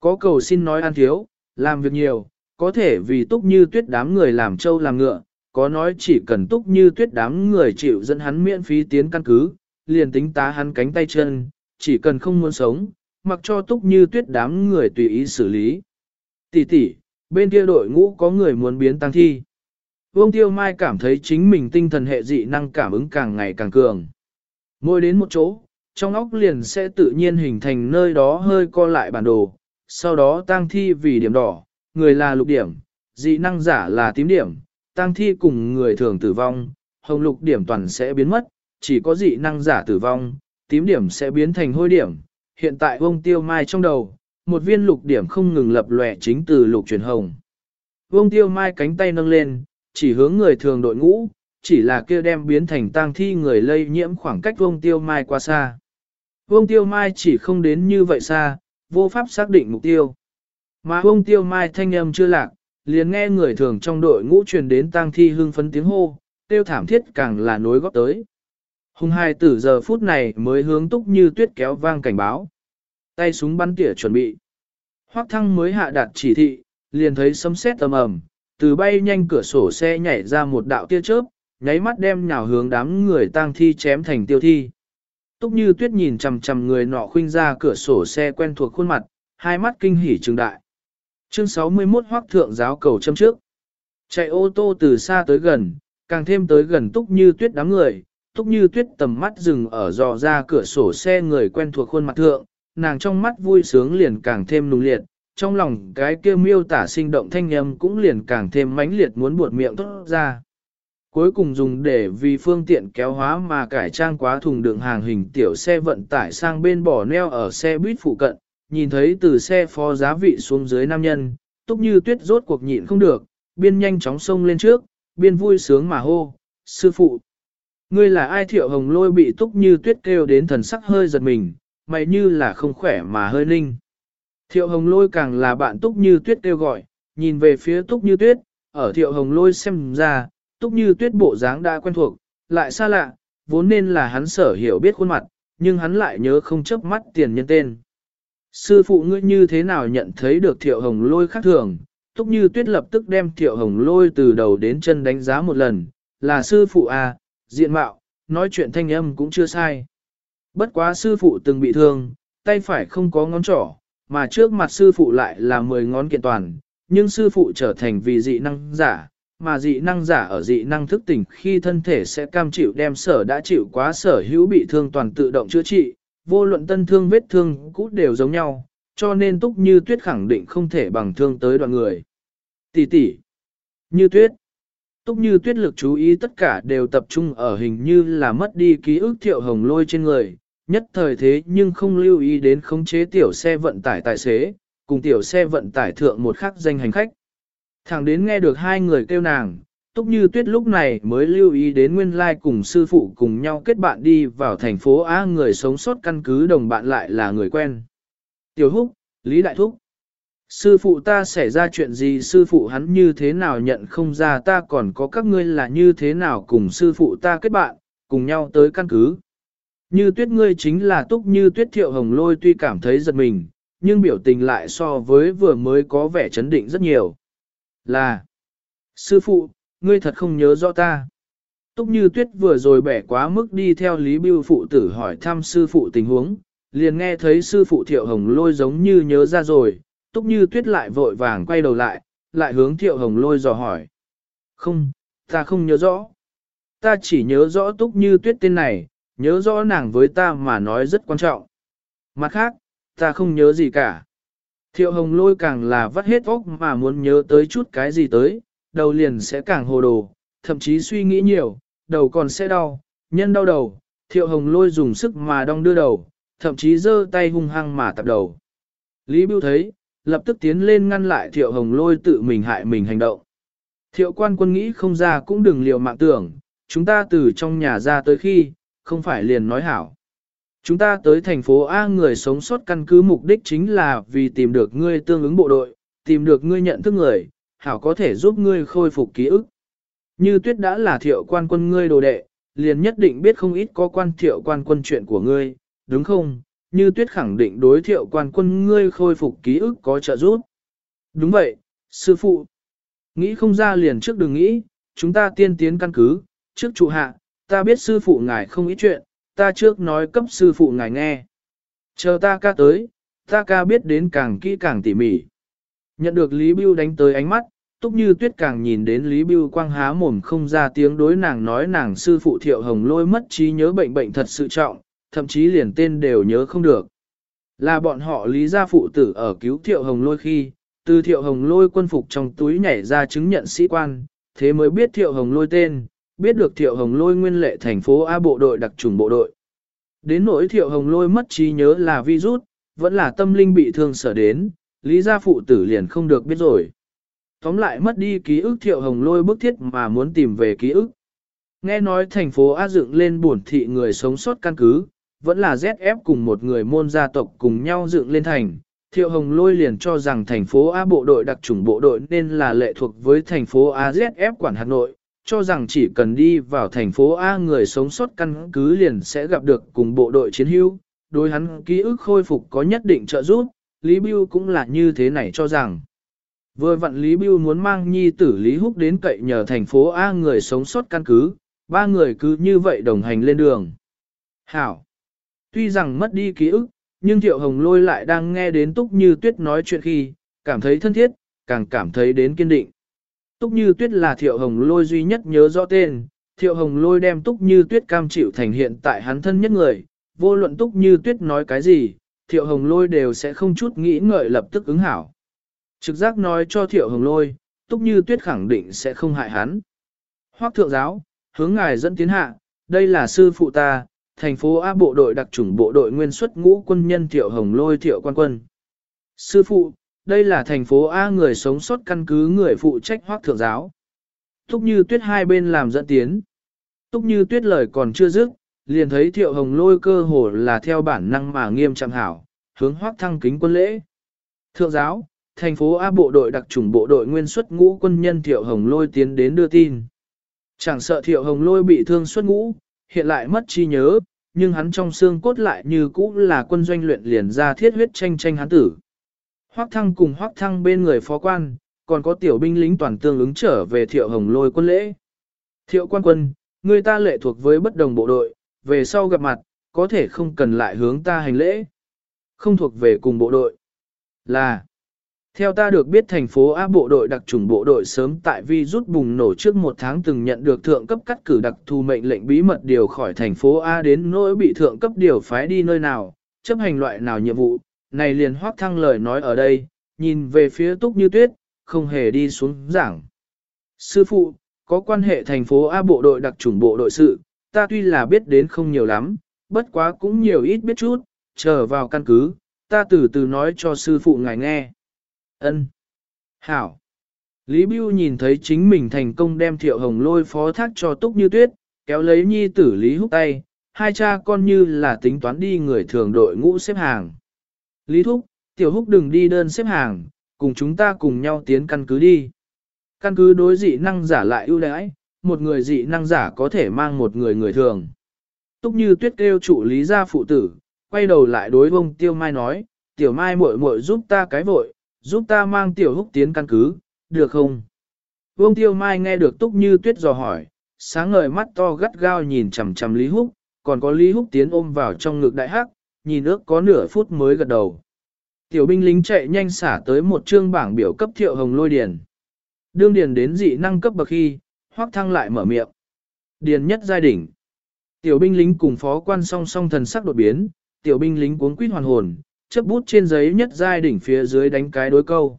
[SPEAKER 1] Có cầu xin nói ăn thiếu, làm việc nhiều, có thể vì túc như tuyết đám người làm trâu làm ngựa, có nói chỉ cần túc như tuyết đám người chịu dẫn hắn miễn phí tiến căn cứ, liền tính tá hắn cánh tay chân, chỉ cần không muốn sống, mặc cho túc như tuyết đám người tùy ý xử lý. Tỷ tỷ, bên kia đội ngũ có người muốn biến tăng thi. Vương Tiêu Mai cảm thấy chính mình tinh thần hệ dị năng cảm ứng càng ngày càng cường. ngồi đến một chỗ, trong óc liền sẽ tự nhiên hình thành nơi đó hơi co lại bản đồ, sau đó tăng thi vì điểm đỏ, người là lục điểm, dị năng giả là tím điểm, tăng thi cùng người thường tử vong, hồng lục điểm toàn sẽ biến mất, chỉ có dị năng giả tử vong, tím điểm sẽ biến thành hôi điểm. Hiện tại vương tiêu mai trong đầu, một viên lục điểm không ngừng lập lòe chính từ lục chuyển hồng. vương tiêu mai cánh tay nâng lên, chỉ hướng người thường đội ngũ, chỉ là kia đem biến thành tang thi người lây nhiễm khoảng cách vương tiêu mai quá xa. vương tiêu mai chỉ không đến như vậy xa, vô pháp xác định mục tiêu. Mà vương tiêu mai thanh âm chưa lạc, liền nghe người thường trong đội ngũ truyền đến tang thi hưng phấn tiếng hô, tiêu thảm thiết càng là nối góp tới. Hùng hai tử giờ phút này mới hướng túc như tuyết kéo vang cảnh báo. Tay súng bắn tỉa chuẩn bị. Hoắc thăng mới hạ đạt chỉ thị, liền thấy sấm sét tầm ầm, từ bay nhanh cửa sổ xe nhảy ra một đạo tia chớp, nháy mắt đem nhào hướng đám người tang thi chém thành tiêu thi. Túc như tuyết nhìn chằm chằm người nọ khuynh ra cửa sổ xe quen thuộc khuôn mặt, hai mắt kinh hỉ trừng đại. Chương 61 Hoắc thượng giáo cầu châm trước. Chạy ô tô từ xa tới gần, càng thêm tới gần túc như tuyết đám người, túc như tuyết tầm mắt dừng ở dò ra cửa sổ xe người quen thuộc khuôn mặt thượng, nàng trong mắt vui sướng liền càng thêm nung liệt, trong lòng cái kia miêu tả sinh động thanh âm cũng liền càng thêm mãnh liệt muốn buột miệng tốt ra. Cuối cùng dùng để vì phương tiện kéo hóa mà cải trang quá thùng đường hàng hình tiểu xe vận tải sang bên bỏ neo ở xe buýt phụ cận, nhìn thấy từ xe phó giá vị xuống dưới nam nhân, túc như tuyết rốt cuộc nhịn không được, biên nhanh chóng xông lên trước, biên vui sướng mà hô, sư phụ. Ngươi là ai thiệu hồng lôi bị túc như tuyết kêu đến thần sắc hơi giật mình, mày như là không khỏe mà hơi ninh. Thiệu hồng lôi càng là bạn túc như tuyết kêu gọi, nhìn về phía túc như tuyết, ở thiệu hồng lôi xem ra, túc như tuyết bộ dáng đã quen thuộc, lại xa lạ, vốn nên là hắn sở hiểu biết khuôn mặt, nhưng hắn lại nhớ không chớp mắt tiền nhân tên. Sư phụ ngươi như thế nào nhận thấy được thiệu hồng lôi khác thường, túc như tuyết lập tức đem thiệu hồng lôi từ đầu đến chân đánh giá một lần, là sư phụ à, diện mạo, nói chuyện thanh âm cũng chưa sai. Bất quá sư phụ từng bị thương, tay phải không có ngón trỏ, mà trước mặt sư phụ lại là 10 ngón kiện toàn, nhưng sư phụ trở thành vì dị năng giả, mà dị năng giả ở dị năng thức tỉnh khi thân thể sẽ cam chịu đem sở đã chịu quá sở hữu bị thương toàn tự động chữa trị, vô luận tân thương vết thương cũ đều giống nhau, cho nên túc như tuyết khẳng định không thể bằng thương tới đoạn người. Tỷ tỷ, như tuyết, túc như tuyết lực chú ý tất cả đều tập trung ở hình như là mất đi ký ức thiệu hồng lôi trên người, nhất thời thế nhưng không lưu ý đến khống chế tiểu xe vận tải tài xế, cùng tiểu xe vận tải thượng một khắc danh hành khách. Thẳng đến nghe được hai người kêu nàng, Túc Như Tuyết lúc này mới lưu ý đến nguyên lai cùng sư phụ cùng nhau kết bạn đi vào thành phố Á người sống sót căn cứ đồng bạn lại là người quen. Tiểu Húc, Lý Đại Thúc. Sư phụ ta xảy ra chuyện gì sư phụ hắn như thế nào nhận không ra ta còn có các ngươi là như thế nào cùng sư phụ ta kết bạn, cùng nhau tới căn cứ. Như tuyết ngươi chính là túc như tuyết thiệu hồng lôi tuy cảm thấy giật mình, nhưng biểu tình lại so với vừa mới có vẻ chấn định rất nhiều. Là, sư phụ, ngươi thật không nhớ rõ ta. Túc như tuyết vừa rồi bẻ quá mức đi theo Lý Bưu phụ tử hỏi thăm sư phụ tình huống, liền nghe thấy sư phụ thiệu hồng lôi giống như nhớ ra rồi, túc như tuyết lại vội vàng quay đầu lại, lại hướng thiệu hồng lôi dò hỏi. Không, ta không nhớ rõ. Ta chỉ nhớ rõ túc như tuyết tên này, nhớ rõ nàng với ta mà nói rất quan trọng. Mặt khác, ta không nhớ gì cả. Thiệu hồng lôi càng là vắt hết óc mà muốn nhớ tới chút cái gì tới, đầu liền sẽ càng hồ đồ, thậm chí suy nghĩ nhiều, đầu còn sẽ đau, nhân đau đầu, thiệu hồng lôi dùng sức mà đong đưa đầu, thậm chí giơ tay hung hăng mà tập đầu. Lý Bưu thấy, lập tức tiến lên ngăn lại thiệu hồng lôi tự mình hại mình hành động. Thiệu quan quân nghĩ không ra cũng đừng liều mạng tưởng, chúng ta từ trong nhà ra tới khi, không phải liền nói hảo. Chúng ta tới thành phố A người sống sót căn cứ mục đích chính là vì tìm được ngươi tương ứng bộ đội, tìm được ngươi nhận thức người, hảo có thể giúp ngươi khôi phục ký ức. Như tuyết đã là thiệu quan quân ngươi đồ đệ, liền nhất định biết không ít có quan thiệu quan quân chuyện của ngươi, đúng không? Như tuyết khẳng định đối thiệu quan quân ngươi khôi phục ký ức có trợ giúp. Đúng vậy, sư phụ. Nghĩ không ra liền trước đừng nghĩ, chúng ta tiên tiến căn cứ, trước trụ hạ, ta biết sư phụ ngài không ít chuyện, ta trước nói cấp sư phụ ngài nghe. Chờ ta ca tới, ta ca biết đến càng kỹ càng tỉ mỉ. Nhận được Lý Bưu đánh tới ánh mắt, Túc Như Tuyết càng nhìn đến Lý Bưu quang há mồm không ra tiếng đối nàng nói nàng sư phụ Thiệu Hồng Lôi mất trí nhớ bệnh bệnh thật sự trọng, thậm chí liền tên đều nhớ không được. Là bọn họ Lý gia phụ tử ở cứu Thiệu Hồng Lôi khi, từ Thiệu Hồng Lôi quân phục trong túi nhảy ra chứng nhận sĩ quan, thế mới biết Thiệu Hồng Lôi tên, biết được Thiệu Hồng Lôi nguyên lệ thành phố A bộ đội đặc trùng bộ đội. Đến nỗi Thiệu Hồng Lôi mất trí nhớ là virus, vẫn là tâm linh bị thương sở đến, lý gia phụ tử liền không được biết rồi. Tóm lại mất đi ký ức Thiệu Hồng Lôi bức thiết mà muốn tìm về ký ức. Nghe nói thành phố A dựng lên buồn thị người sống sót căn cứ, vẫn là ZF cùng một người môn gia tộc cùng nhau dựng lên thành. Thiệu Hồng Lôi liền cho rằng thành phố A bộ đội đặc chủng bộ đội nên là lệ thuộc với thành phố A ZF quản Hà Nội, cho rằng chỉ cần đi vào thành phố A người sống sót căn cứ liền sẽ gặp được cùng bộ đội chiến hữu, đối hắn ký ức khôi phục có nhất định trợ giúp, Lý Bưu cũng là như thế này cho rằng. Vừa vặn Lý Bưu muốn mang nhi tử Lý Húc đến cậy nhờ thành phố A người sống sót căn cứ, ba người cứ như vậy đồng hành lên đường. Hảo! Tuy rằng mất đi ký ức, nhưng Thiệu Hồng Lôi lại đang nghe đến Túc Như Tuyết nói chuyện khi, cảm thấy thân thiết, càng cảm thấy đến kiên định. Túc Như Tuyết là Thiệu Hồng Lôi duy nhất nhớ rõ tên, Thiệu Hồng Lôi đem Túc Như Tuyết cam chịu thành hiện tại hắn thân nhất người, vô luận Túc Như Tuyết nói cái gì, Thiệu Hồng Lôi đều sẽ không chút nghĩ ngợi lập tức ứng hảo. Trực giác nói cho Thiệu Hồng Lôi, Túc Như Tuyết khẳng định sẽ không hại hắn. Hoác thượng giáo, hướng ngài dẫn tiến hạ, đây là sư phụ ta, thành phố A bộ đội đặc chủng bộ đội nguyên xuất ngũ quân nhân Thiệu Hồng Lôi Thiệu Quan Quân. Sư phụ, đây là thành phố A người sống sót căn cứ người phụ trách hoác thượng giáo. Túc như tuyết hai bên làm dẫn tiến. Túc như tuyết lời còn chưa dứt, liền thấy thiệu hồng lôi cơ hồ là theo bản năng mà nghiêm trọng hảo, hướng hoác thăng kính quân lễ. Thượng giáo, thành phố A bộ đội đặc chủng bộ đội nguyên xuất ngũ quân nhân thiệu hồng lôi tiến đến đưa tin. Chẳng sợ thiệu hồng lôi bị thương xuất ngũ, hiện lại mất chi nhớ, nhưng hắn trong xương cốt lại như cũ là quân doanh luyện liền ra thiết huyết tranh tranh hắn tử. Hoắc thăng cùng Hoắc thăng bên người phó quan, còn có tiểu binh lính toàn tương ứng trở về thiệu hồng lôi quân lễ. Thiệu quan quân, người ta lệ thuộc với bất đồng bộ đội, về sau gặp mặt, có thể không cần lại hướng ta hành lễ. Không thuộc về cùng bộ đội. Là, theo ta được biết thành phố A bộ đội đặc trùng bộ đội sớm tại vi rút bùng nổ trước một tháng từng nhận được thượng cấp cắt cử đặc thù mệnh lệnh bí mật điều khỏi thành phố A đến nỗi bị thượng cấp điều phái đi nơi nào, chấp hành loại nào nhiệm vụ, này liền hoác thăng lời nói ở đây, nhìn về phía túc như tuyết, không hề đi xuống giảng. Sư phụ, có quan hệ thành phố A bộ đội đặc chủng bộ đội sự, ta tuy là biết đến không nhiều lắm, bất quá cũng nhiều ít biết chút, chờ vào căn cứ, ta từ từ nói cho sư phụ ngài nghe. Ân. Hảo. Lý Bưu nhìn thấy chính mình thành công đem thiệu hồng lôi phó thác cho túc như tuyết, kéo lấy nhi tử Lý húc tay, hai cha con như là tính toán đi người thường đội ngũ xếp hàng. Lý Thúc, Tiểu Húc đừng đi đơn xếp hàng, cùng chúng ta cùng nhau tiến căn cứ đi. Căn cứ đối dị năng giả lại ưu đãi, một người dị năng giả có thể mang một người người thường. Túc như tuyết kêu chủ lý gia phụ tử, quay đầu lại đối vông tiêu mai nói, tiểu mai muội muội giúp ta cái vội, giúp ta mang tiểu húc tiến căn cứ, được không? Vương tiêu mai nghe được túc như tuyết dò hỏi, sáng ngời mắt to gắt gao nhìn chằm chằm Lý Húc, còn có Lý Húc tiến ôm vào trong ngực đại hắc, nhìn ước có nửa phút mới gật đầu. Tiểu binh lính chạy nhanh xả tới một chương bảng biểu cấp thiệu hồng lôi điền. Đương điền đến dị năng cấp bậc khi, hoác thăng lại mở miệng. Điền nhất giai đỉnh. Tiểu binh lính cùng phó quan song song thần sắc đột biến, tiểu binh lính cuốn quýt hoàn hồn, chấp bút trên giấy nhất giai đỉnh phía dưới đánh cái đối câu.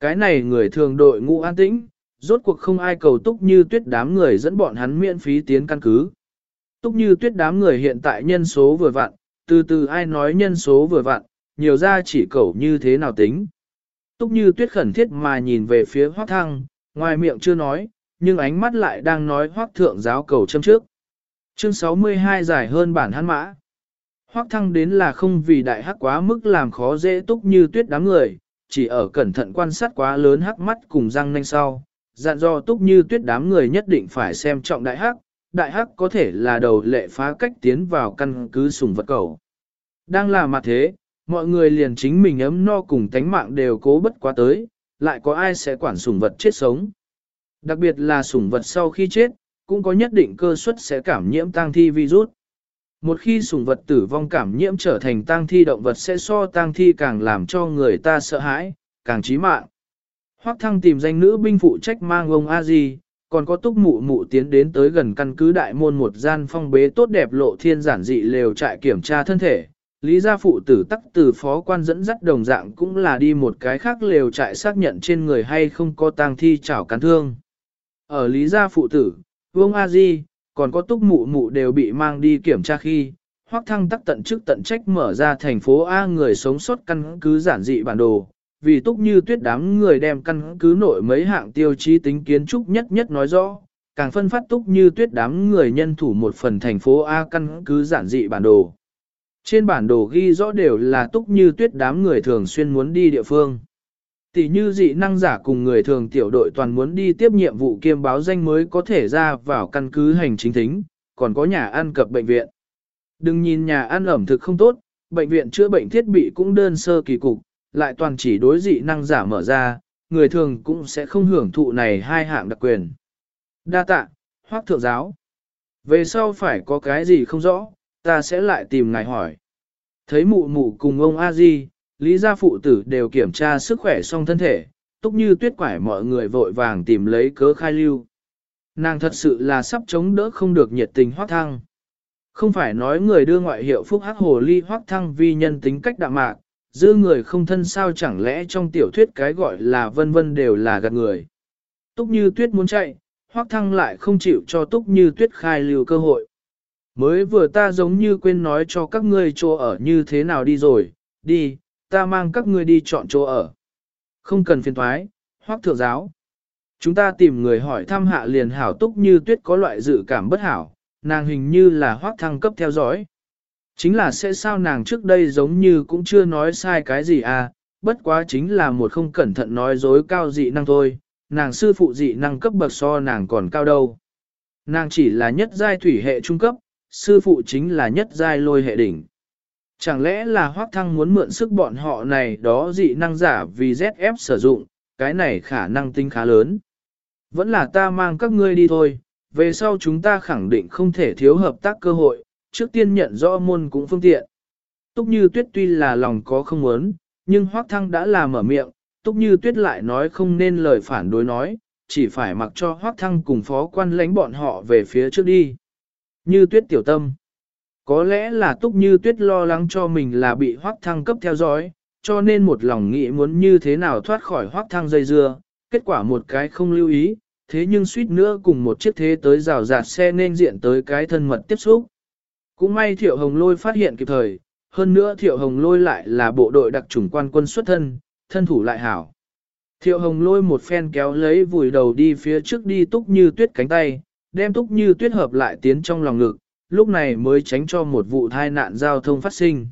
[SPEAKER 1] Cái này người thường đội ngũ an tĩnh, rốt cuộc không ai cầu túc như tuyết đám người dẫn bọn hắn miễn phí tiến căn cứ. Túc như tuyết đám người hiện tại nhân số vừa vặn, từ từ ai nói nhân số vừa vặn, nhiều ra chỉ cầu như thế nào tính. Túc như tuyết khẩn thiết mà nhìn về phía hoác thăng, ngoài miệng chưa nói, nhưng ánh mắt lại đang nói hoác thượng giáo cầu châm trước. Chương 62 dài hơn bản hắn mã. Hoác thăng đến là không vì đại hắc quá mức làm khó dễ túc như tuyết đám người, chỉ ở cẩn thận quan sát quá lớn hắc mắt cùng răng nanh sau, dặn do túc như tuyết đám người nhất định phải xem trọng đại hắc, đại hắc có thể là đầu lệ phá cách tiến vào căn cứ sùng vật cầu. Đang là mặt thế, mọi người liền chính mình ấm no cùng tánh mạng đều cố bất quá tới, lại có ai sẽ quản sùng vật chết sống. Đặc biệt là sùng vật sau khi chết, cũng có nhất định cơ suất sẽ cảm nhiễm tang thi virus. Một khi sùng vật tử vong cảm nhiễm trở thành tang thi động vật sẽ so tang thi càng làm cho người ta sợ hãi, càng chí mạng. Hoắc thăng tìm danh nữ binh phụ trách mang ông a di còn có túc mụ mụ tiến đến tới gần căn cứ đại môn một gian phong bế tốt đẹp lộ thiên giản dị lều trại kiểm tra thân thể. Lý gia phụ tử tắc từ phó quan dẫn dắt đồng dạng cũng là đi một cái khác lều trại xác nhận trên người hay không có tang thi chảo cắn thương. Ở Lý gia phụ tử, Vương A Di, còn có túc mụ mụ đều bị mang đi kiểm tra khi, hoác thăng tắc tận chức tận trách mở ra thành phố A người sống sót căn cứ giản dị bản đồ, vì túc như tuyết đám người đem căn cứ nội mấy hạng tiêu chí tính kiến trúc nhất nhất nói rõ, càng phân phát túc như tuyết đám người nhân thủ một phần thành phố A căn cứ giản dị bản đồ. Trên bản đồ ghi rõ đều là túc như tuyết đám người thường xuyên muốn đi địa phương. Tỷ như dị năng giả cùng người thường tiểu đội toàn muốn đi tiếp nhiệm vụ kiêm báo danh mới có thể ra vào căn cứ hành chính thính, còn có nhà ăn cập bệnh viện. Đừng nhìn nhà ăn ẩm thực không tốt, bệnh viện chữa bệnh thiết bị cũng đơn sơ kỳ cục, lại toàn chỉ đối dị năng giả mở ra, người thường cũng sẽ không hưởng thụ này hai hạng đặc quyền. Đa tạ, hoác thượng giáo. Về sau phải có cái gì không rõ, ta sẽ lại tìm ngài hỏi. Thấy mụ mụ cùng ông a di lý gia phụ tử đều kiểm tra sức khỏe xong thân thể, túc như tuyết quải mọi người vội vàng tìm lấy cớ khai lưu. Nàng thật sự là sắp chống đỡ không được nhiệt tình hoác thăng. Không phải nói người đưa ngoại hiệu phúc hắc hồ ly hoác thăng vì nhân tính cách đạm mạc, dư người không thân sao chẳng lẽ trong tiểu thuyết cái gọi là vân vân đều là gạt người. Túc như tuyết muốn chạy, hoác thăng lại không chịu cho túc như tuyết khai lưu cơ hội. Mới vừa ta giống như quên nói cho các ngươi chỗ ở như thế nào đi rồi, đi, ta mang các ngươi đi chọn chỗ ở. Không cần phiền thoái, hoác thượng giáo. Chúng ta tìm người hỏi thăm hạ liền hảo túc như tuyết có loại dự cảm bất hảo, nàng hình như là hoác thăng cấp theo dõi. Chính là sẽ sao nàng trước đây giống như cũng chưa nói sai cái gì à, bất quá chính là một không cẩn thận nói dối cao dị năng thôi, nàng sư phụ dị năng cấp bậc so nàng còn cao đâu. Nàng chỉ là nhất giai thủy hệ trung cấp, sư phụ chính là nhất giai lôi hệ đỉnh. Chẳng lẽ là hoác thăng muốn mượn sức bọn họ này đó dị năng giả vì ZF sử dụng, cái này khả năng tinh khá lớn. Vẫn là ta mang các ngươi đi thôi, về sau chúng ta khẳng định không thể thiếu hợp tác cơ hội, trước tiên nhận rõ môn cũng phương tiện. Túc như tuyết tuy là lòng có không muốn, nhưng hoác thăng đã làm mở miệng, túc như tuyết lại nói không nên lời phản đối nói, chỉ phải mặc cho hoác thăng cùng phó quan lãnh bọn họ về phía trước đi. Như tuyết tiểu tâm. Có lẽ là túc như tuyết lo lắng cho mình là bị hoác thăng cấp theo dõi, cho nên một lòng nghĩ muốn như thế nào thoát khỏi hoác thăng dây dưa, kết quả một cái không lưu ý, thế nhưng suýt nữa cùng một chiếc thế tới rào rạt xe nên diện tới cái thân mật tiếp xúc. Cũng may Thiệu Hồng Lôi phát hiện kịp thời, hơn nữa Thiệu Hồng Lôi lại là bộ đội đặc chủng quan quân xuất thân, thân thủ lại hảo. Thiệu Hồng Lôi một phen kéo lấy vùi đầu đi phía trước đi túc như tuyết cánh tay, đem túc như tuyết hợp lại tiến trong lòng ngực, lúc này mới tránh cho một vụ tai nạn giao thông phát sinh.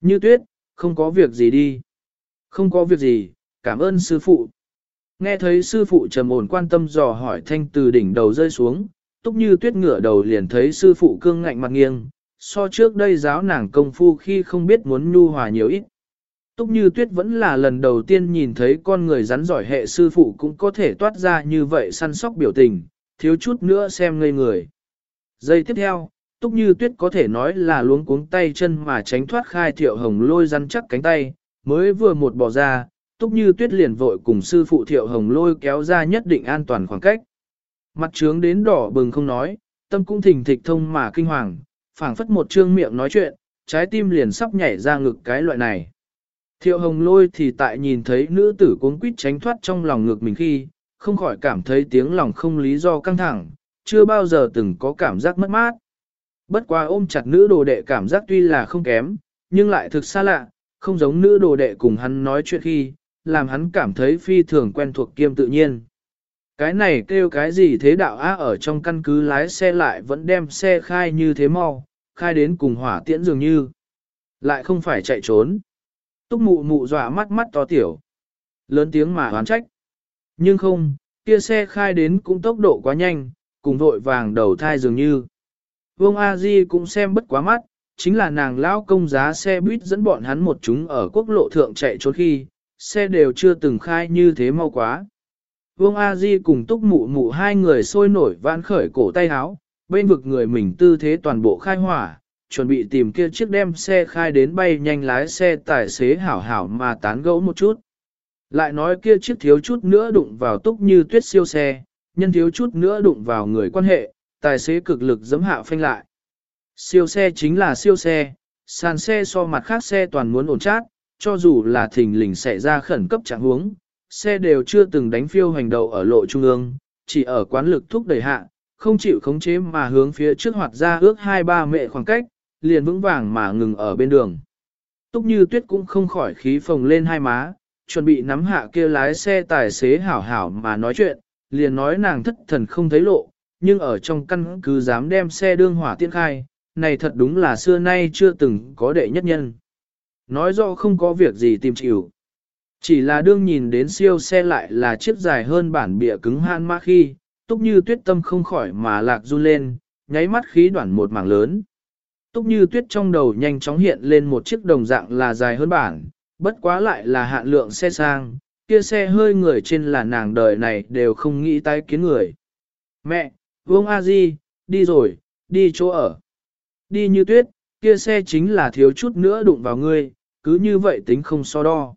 [SPEAKER 1] Như tuyết, không có việc gì đi. Không có việc gì, cảm ơn sư phụ. Nghe thấy sư phụ trầm ổn quan tâm dò hỏi thanh từ đỉnh đầu rơi xuống, túc như tuyết ngửa đầu liền thấy sư phụ cương ngạnh mặt nghiêng, so trước đây giáo nàng công phu khi không biết muốn nhu hòa nhiều ít. Túc như tuyết vẫn là lần đầu tiên nhìn thấy con người rắn giỏi hệ sư phụ cũng có thể toát ra như vậy săn sóc biểu tình, thiếu chút nữa xem ngây người. Giây tiếp theo, Túc như tuyết có thể nói là luống cuống tay chân mà tránh thoát khai thiệu hồng lôi rắn chắc cánh tay, mới vừa một bỏ ra, Túc như tuyết liền vội cùng sư phụ thiệu hồng lôi kéo ra nhất định an toàn khoảng cách. Mặt trướng đến đỏ bừng không nói, tâm cũng thình thịch thông mà kinh hoàng, phảng phất một trương miệng nói chuyện, trái tim liền sắp nhảy ra ngực cái loại này. Thiệu hồng lôi thì tại nhìn thấy nữ tử cuống quýt tránh thoát trong lòng ngược mình khi, không khỏi cảm thấy tiếng lòng không lý do căng thẳng, chưa bao giờ từng có cảm giác mất mát. Bất quá ôm chặt nữ đồ đệ cảm giác tuy là không kém, nhưng lại thực xa lạ, không giống nữ đồ đệ cùng hắn nói chuyện khi, làm hắn cảm thấy phi thường quen thuộc kiêm tự nhiên. Cái này kêu cái gì thế đạo á ở trong căn cứ lái xe lại vẫn đem xe khai như thế mau, khai đến cùng hỏa tiễn dường như. Lại không phải chạy trốn. Túc mụ mụ dọa mắt mắt to tiểu. Lớn tiếng mà hoán trách. Nhưng không, kia xe khai đến cũng tốc độ quá nhanh, cùng vội vàng đầu thai dường như. Vương A Di cũng xem bất quá mắt, chính là nàng lão công giá xe buýt dẫn bọn hắn một chúng ở quốc lộ thượng chạy trốn khi, xe đều chưa từng khai như thế mau quá. Vương A Di cùng túc mụ mụ hai người sôi nổi vãn khởi cổ tay háo, bên vực người mình tư thế toàn bộ khai hỏa, chuẩn bị tìm kia chiếc đem xe khai đến bay nhanh lái xe tài xế hảo hảo mà tán gẫu một chút. Lại nói kia chiếc thiếu chút nữa đụng vào túc như tuyết siêu xe, nhân thiếu chút nữa đụng vào người quan hệ, tài xế cực lực giấm hạ phanh lại. Siêu xe chính là siêu xe, sàn xe so mặt khác xe toàn muốn ổn chát, cho dù là thình lình xảy ra khẩn cấp trạng huống, xe đều chưa từng đánh phiêu hành đầu ở lộ trung ương, chỉ ở quán lực thúc đẩy hạ, không chịu khống chế mà hướng phía trước hoạt ra ước hai ba mệ khoảng cách, liền vững vàng mà ngừng ở bên đường. Túc như tuyết cũng không khỏi khí phồng lên hai má, chuẩn bị nắm hạ kia lái xe tài xế hảo hảo mà nói chuyện, liền nói nàng thất thần không thấy lộ, nhưng ở trong căn cứ dám đem xe đương hỏa tiên khai, này thật đúng là xưa nay chưa từng có đệ nhất nhân. Nói rõ không có việc gì tìm chịu. Chỉ là đương nhìn đến siêu xe lại là chiếc dài hơn bản bịa cứng han mã khi, túc như tuyết tâm không khỏi mà lạc run lên, nháy mắt khí đoạn một mảng lớn. Túc như tuyết trong đầu nhanh chóng hiện lên một chiếc đồng dạng là dài hơn bản, bất quá lại là hạn lượng xe sang, kia xe hơi người trên là nàng đời này đều không nghĩ tái kiến người. Mẹ, Vương A Di, đi rồi, đi chỗ ở. Đi như tuyết, kia xe chính là thiếu chút nữa đụng vào ngươi, cứ như vậy tính không so đo.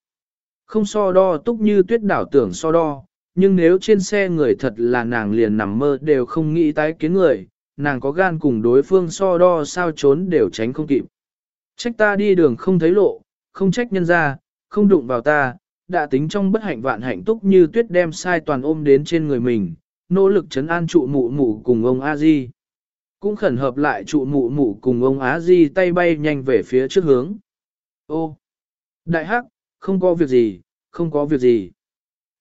[SPEAKER 1] Không so đo túc như tuyết đảo tưởng so đo, nhưng nếu trên xe người thật là nàng liền nằm mơ đều không nghĩ tái kiến người, nàng có gan cùng đối phương so đo sao trốn đều tránh không kịp. Trách ta đi đường không thấy lộ, không trách nhân ra, không đụng vào ta, đã tính trong bất hạnh vạn hạnh túc như tuyết đem sai toàn ôm đến trên người mình, nỗ lực chấn an trụ mụ mụ cùng ông A Di. Cũng khẩn hợp lại trụ mụ mụ cùng ông Á Di tay bay nhanh về phía trước hướng. Ô! Đại hắc, không có việc gì, không có việc gì.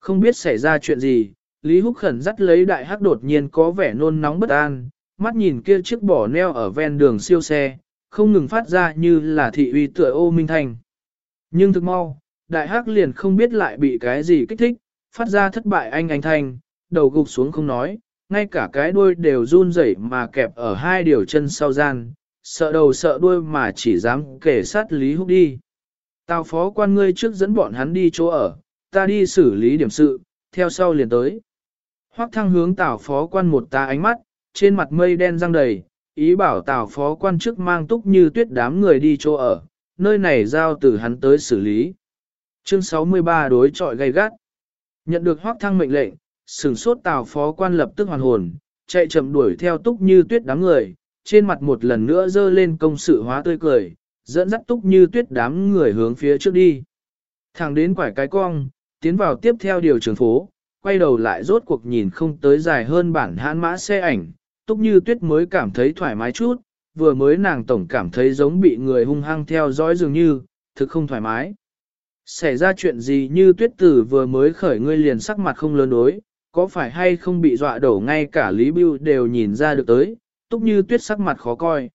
[SPEAKER 1] Không biết xảy ra chuyện gì, Lý Húc khẩn dắt lấy đại hắc đột nhiên có vẻ nôn nóng bất an, mắt nhìn kia chiếc bỏ neo ở ven đường siêu xe, không ngừng phát ra như là thị uy tựa ô minh thành. Nhưng thực mau, đại hắc liền không biết lại bị cái gì kích thích, phát ra thất bại anh anh thành, đầu gục xuống không nói, ngay cả cái đuôi đều run rẩy mà kẹp ở hai điều chân sau gian, sợ đầu sợ đuôi mà chỉ dám kể sát Lý Húc đi. Tào phó quan ngươi trước dẫn bọn hắn đi chỗ ở, ta đi xử lý điểm sự, theo sau liền tới. Hoắc thăng hướng tào phó quan một ta ánh mắt, trên mặt mây đen răng đầy, ý bảo tào phó quan trước mang túc như tuyết đám người đi chỗ ở, nơi này giao từ hắn tới xử lý. Chương 63 đối trọi gay gắt. Nhận được Hoắc thăng mệnh lệnh, sừng sốt tào phó quan lập tức hoàn hồn, chạy chậm đuổi theo túc như tuyết đám người, trên mặt một lần nữa dơ lên công sự hóa tươi cười, dẫn dắt túc như tuyết đám người hướng phía trước đi. Thẳng đến quải cái cong, tiến vào tiếp theo điều trường phố, quay đầu lại rốt cuộc nhìn không tới dài hơn bản hãn mã xe ảnh, túc như tuyết mới cảm thấy thoải mái chút, vừa mới nàng tổng cảm thấy giống bị người hung hăng theo dõi dường như, thực không thoải mái. Xảy ra chuyện gì như tuyết tử vừa mới khởi ngươi liền sắc mặt không lớn đối, có phải hay không bị dọa đổ ngay cả Lý Bưu đều nhìn ra được tới, túc như tuyết sắc mặt khó coi.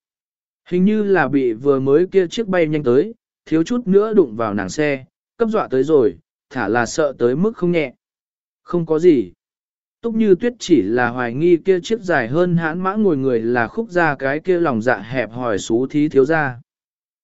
[SPEAKER 1] Hình như là bị vừa mới kia chiếc bay nhanh tới, thiếu chút nữa đụng vào nàng xe, cấp dọa tới rồi, thả là sợ tới mức không nhẹ. Không có gì. Túc như tuyết chỉ là hoài nghi kia chiếc dài hơn hãn mã ngồi người là khúc ra cái kia lòng dạ hẹp hỏi xú thí thiếu ra.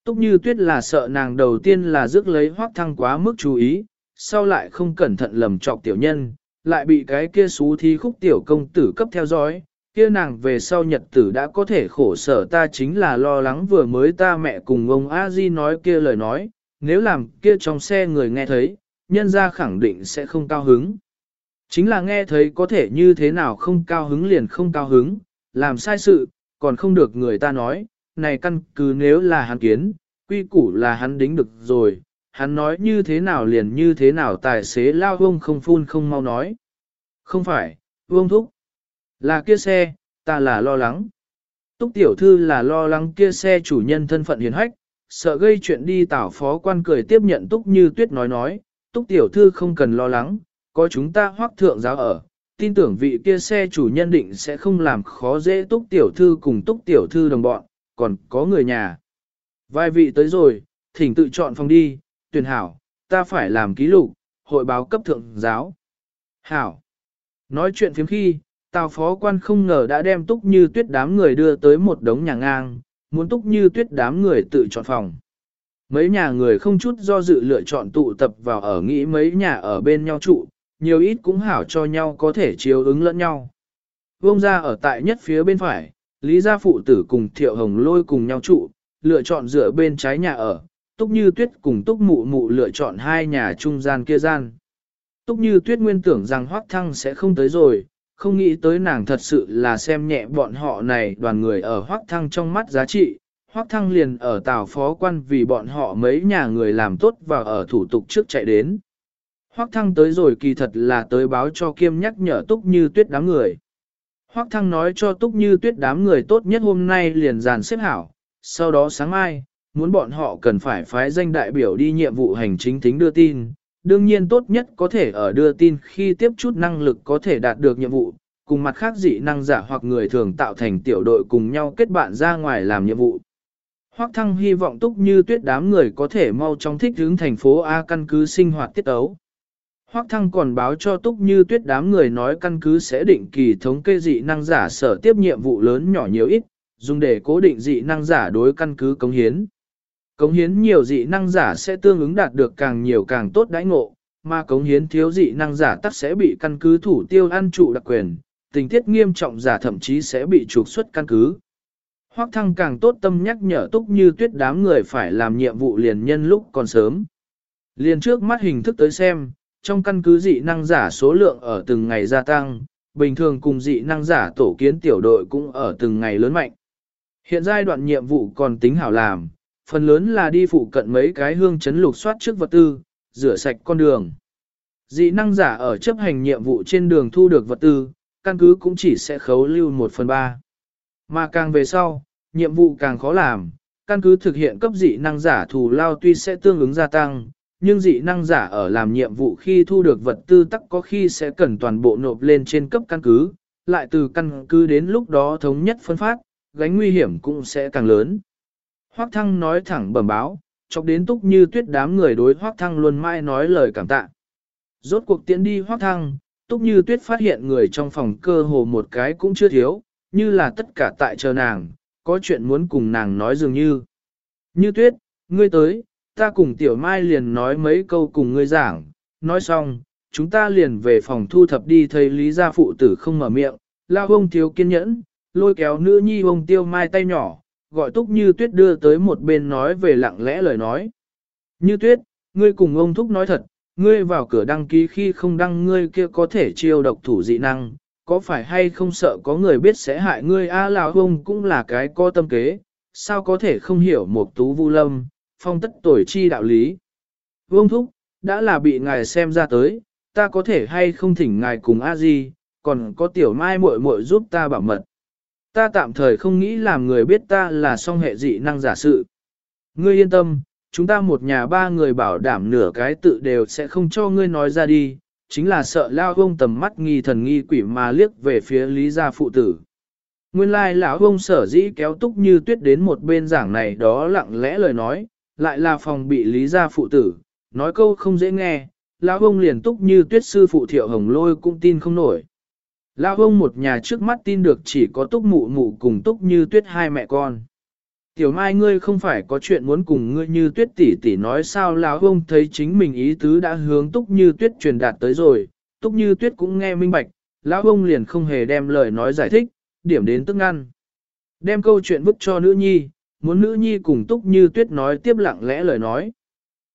[SPEAKER 1] Túc như tuyết là sợ nàng đầu tiên là rước lấy hoác thăng quá mức chú ý, sau lại không cẩn thận lầm trọc tiểu nhân, lại bị cái kia xú thí khúc tiểu công tử cấp theo dõi, kia nàng về sau nhật tử đã có thể khổ sở ta chính là lo lắng vừa mới ta mẹ cùng ông a di nói kia lời nói, nếu làm kia trong xe người nghe thấy, nhân ra khẳng định sẽ không cao hứng. Chính là nghe thấy có thể như thế nào không cao hứng liền không cao hứng, làm sai sự, còn không được người ta nói, này căn cứ nếu là hắn kiến, quy củ là hắn đính được rồi, hắn nói như thế nào liền như thế nào tài xế lao vông không phun không mau nói. Không phải, vông thúc. Là kia xe, ta là lo lắng. Túc tiểu thư là lo lắng kia xe chủ nhân thân phận hiền hách, sợ gây chuyện đi tảo phó quan cười tiếp nhận Túc như tuyết nói nói, Túc tiểu thư không cần lo lắng, có chúng ta hoác thượng giáo ở, tin tưởng vị kia xe chủ nhân định sẽ không làm khó dễ Túc tiểu thư cùng Túc tiểu thư đồng bọn, còn có người nhà. Vài vị tới rồi, thỉnh tự chọn phòng đi, tuyển hảo, ta phải làm ký lục, hội báo cấp thượng giáo. Hảo. Nói chuyện phiếm khi, Tào phó quan không ngờ đã đem túc như tuyết đám người đưa tới một đống nhà ngang, muốn túc như tuyết đám người tự chọn phòng. Mấy nhà người không chút do dự lựa chọn tụ tập vào ở nghĩ mấy nhà ở bên nhau trụ, nhiều ít cũng hảo cho nhau có thể chiếu ứng lẫn nhau. Vông ra ở tại nhất phía bên phải, Lý gia phụ tử cùng Thiệu Hồng lôi cùng nhau trụ, lựa chọn dựa bên trái nhà ở, Túc Như Tuyết cùng Túc Mụ Mụ lựa chọn hai nhà trung gian kia gian. Túc Như Tuyết nguyên tưởng rằng Hoắc Thăng sẽ không tới rồi, không nghĩ tới nàng thật sự là xem nhẹ bọn họ này đoàn người ở Hoắc Thăng trong mắt giá trị. Hoắc Thăng liền ở tàu phó quan vì bọn họ mấy nhà người làm tốt và ở thủ tục trước chạy đến. Hoắc Thăng tới rồi kỳ thật là tới báo cho Kiêm nhắc nhở Túc Như Tuyết đám người. Hoắc Thăng nói cho Túc Như Tuyết đám người tốt nhất hôm nay liền dàn xếp hảo, sau đó sáng mai, muốn bọn họ cần phải phái danh đại biểu đi nhiệm vụ hành chính tính đưa tin, đương nhiên tốt nhất có thể ở đưa tin khi tiếp chút năng lực có thể đạt được nhiệm vụ, cùng mặt khác dị năng giả hoặc người thường tạo thành tiểu đội cùng nhau kết bạn ra ngoài làm nhiệm vụ. Hoắc Thăng hy vọng túc như tuyết đám người có thể mau chóng thích hướng thành phố A căn cứ sinh hoạt tiết ấu. Hoắc Thăng còn báo cho túc như tuyết đám người nói căn cứ sẽ định kỳ thống kê dị năng giả sở tiếp nhiệm vụ lớn nhỏ nhiều ít, dùng để cố định dị năng giả đối căn cứ cống hiến. Cống hiến nhiều dị năng giả sẽ tương ứng đạt được càng nhiều càng tốt đãi ngộ, mà cống hiến thiếu dị năng giả tắc sẽ bị căn cứ thủ tiêu ăn trụ đặc quyền, tình tiết nghiêm trọng giả thậm chí sẽ bị trục xuất căn cứ. Hoắc thăng càng tốt tâm nhắc nhở túc như tuyết đám người phải làm nhiệm vụ liền nhân lúc còn sớm. Liền trước mắt hình thức tới xem, trong căn cứ dị năng giả số lượng ở từng ngày gia tăng, bình thường cùng dị năng giả tổ kiến tiểu đội cũng ở từng ngày lớn mạnh. Hiện giai đoạn nhiệm vụ còn tính hảo làm, phần lớn là đi phụ cận mấy cái hương chấn lục soát trước vật tư, rửa sạch con đường. Dị năng giả ở chấp hành nhiệm vụ trên đường thu được vật tư, căn cứ cũng chỉ sẽ khấu lưu 1 phần 3. Mà càng về sau, nhiệm vụ càng khó làm, căn cứ thực hiện cấp dị năng giả thù lao tuy sẽ tương ứng gia tăng, nhưng dị năng giả ở làm nhiệm vụ khi thu được vật tư tắc có khi sẽ cần toàn bộ nộp lên trên cấp căn cứ, lại từ căn cứ đến lúc đó thống nhất phân phát, gánh nguy hiểm cũng sẽ càng lớn. Hoác Thăng nói thẳng bẩm báo, chọc đến túc như tuyết đám người đối Hoác Thăng luôn mãi nói lời cảm tạ. Rốt cuộc tiến đi Hoác Thăng, túc như tuyết phát hiện người trong phòng cơ hồ một cái cũng chưa thiếu, như là tất cả tại chờ nàng, có chuyện muốn cùng nàng nói dường như. Như tuyết, ngươi tới, ta cùng tiểu mai liền nói mấy câu cùng ngươi giảng, nói xong, chúng ta liền về phòng thu thập đi thấy lý gia phụ tử không mở miệng, lao ông thiếu kiên nhẫn, lôi kéo nữ nhi ông tiêu mai tay nhỏ, gọi Túc Như Tuyết đưa tới một bên nói về lặng lẽ lời nói. Như Tuyết, ngươi cùng ông Thúc nói thật, ngươi vào cửa đăng ký khi không đăng ngươi kia có thể chiêu độc thủ dị năng, có phải hay không sợ có người biết sẽ hại ngươi a à, lão ông cũng là cái có tâm kế, sao có thể không hiểu một tú vu lâm, phong tất tuổi chi đạo lý. Vương Thúc, đã là bị ngài xem ra tới, ta có thể hay không thỉnh ngài cùng a di, còn có tiểu mai muội muội giúp ta bảo mật. Ta tạm thời không nghĩ làm người biết ta là song hệ dị năng giả sự. Ngươi yên tâm, chúng ta một nhà ba người bảo đảm nửa cái tự đều sẽ không cho ngươi nói ra đi, chính là sợ lao ông tầm mắt nghi thần nghi quỷ mà liếc về phía lý gia phụ tử. Nguyên lai lão ông sở dĩ kéo túc như tuyết đến một bên giảng này đó lặng lẽ lời nói, lại là phòng bị lý gia phụ tử, nói câu không dễ nghe, lão ông liền túc như tuyết sư phụ thiệu hồng lôi cũng tin không nổi. Lão ông một nhà trước mắt tin được chỉ có túc mụ mụ cùng túc như tuyết hai mẹ con. Tiểu mai ngươi không phải có chuyện muốn cùng ngươi như tuyết tỷ tỷ nói sao lão ông thấy chính mình ý tứ đã hướng túc như tuyết truyền đạt tới rồi, túc như tuyết cũng nghe minh bạch, lão ông liền không hề đem lời nói giải thích, điểm đến tức ngăn. Đem câu chuyện vứt cho nữ nhi, muốn nữ nhi cùng túc như tuyết nói tiếp lặng lẽ lời nói.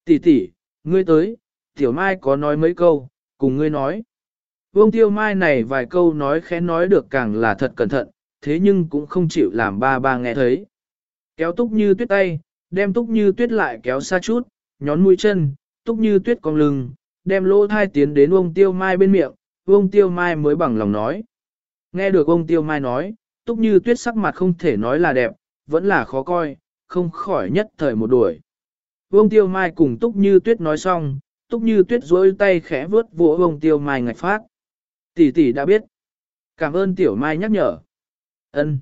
[SPEAKER 1] Tỷ tỷ, ngươi tới, tiểu mai có nói mấy câu, cùng ngươi nói. Vương tiêu mai này vài câu nói khẽ nói được càng là thật cẩn thận, thế nhưng cũng không chịu làm ba ba nghe thấy. Kéo túc như tuyết tay, đem túc như tuyết lại kéo xa chút, nhón mũi chân, túc như tuyết cong lưng, đem lỗ thai tiến đến ông tiêu mai bên miệng, ông tiêu mai mới bằng lòng nói. Nghe được ông tiêu mai nói, túc như tuyết sắc mặt không thể nói là đẹp, vẫn là khó coi, không khỏi nhất thời một đuổi. Vương tiêu mai cùng túc như tuyết nói xong, túc như tuyết dối tay khẽ vướt vỗ ông tiêu mai ngạch phát. Tỷ tỷ đã biết. Cảm ơn tiểu mai nhắc nhở. ân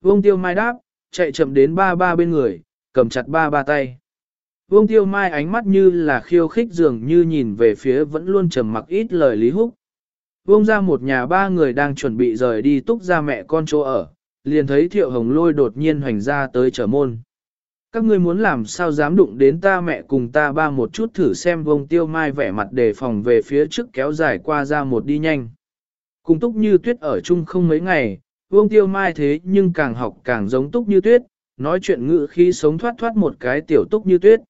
[SPEAKER 1] Vương tiêu mai đáp, chạy chậm đến ba ba bên người, cầm chặt ba ba tay. Vương tiêu mai ánh mắt như là khiêu khích dường như nhìn về phía vẫn luôn trầm mặc ít lời Lý Húc. Vương ra một nhà ba người đang chuẩn bị rời đi túc ra mẹ con chỗ ở, liền thấy thiệu hồng lôi đột nhiên hoành ra tới trở môn. Các ngươi muốn làm sao dám đụng đến ta mẹ cùng ta ba một chút thử xem vông tiêu mai vẻ mặt đề phòng về phía trước kéo dài qua ra một đi nhanh. Cùng túc như tuyết ở chung không mấy ngày, vông tiêu mai thế nhưng càng học càng giống túc như tuyết, nói chuyện ngữ khi sống thoát thoát một cái tiểu túc như tuyết.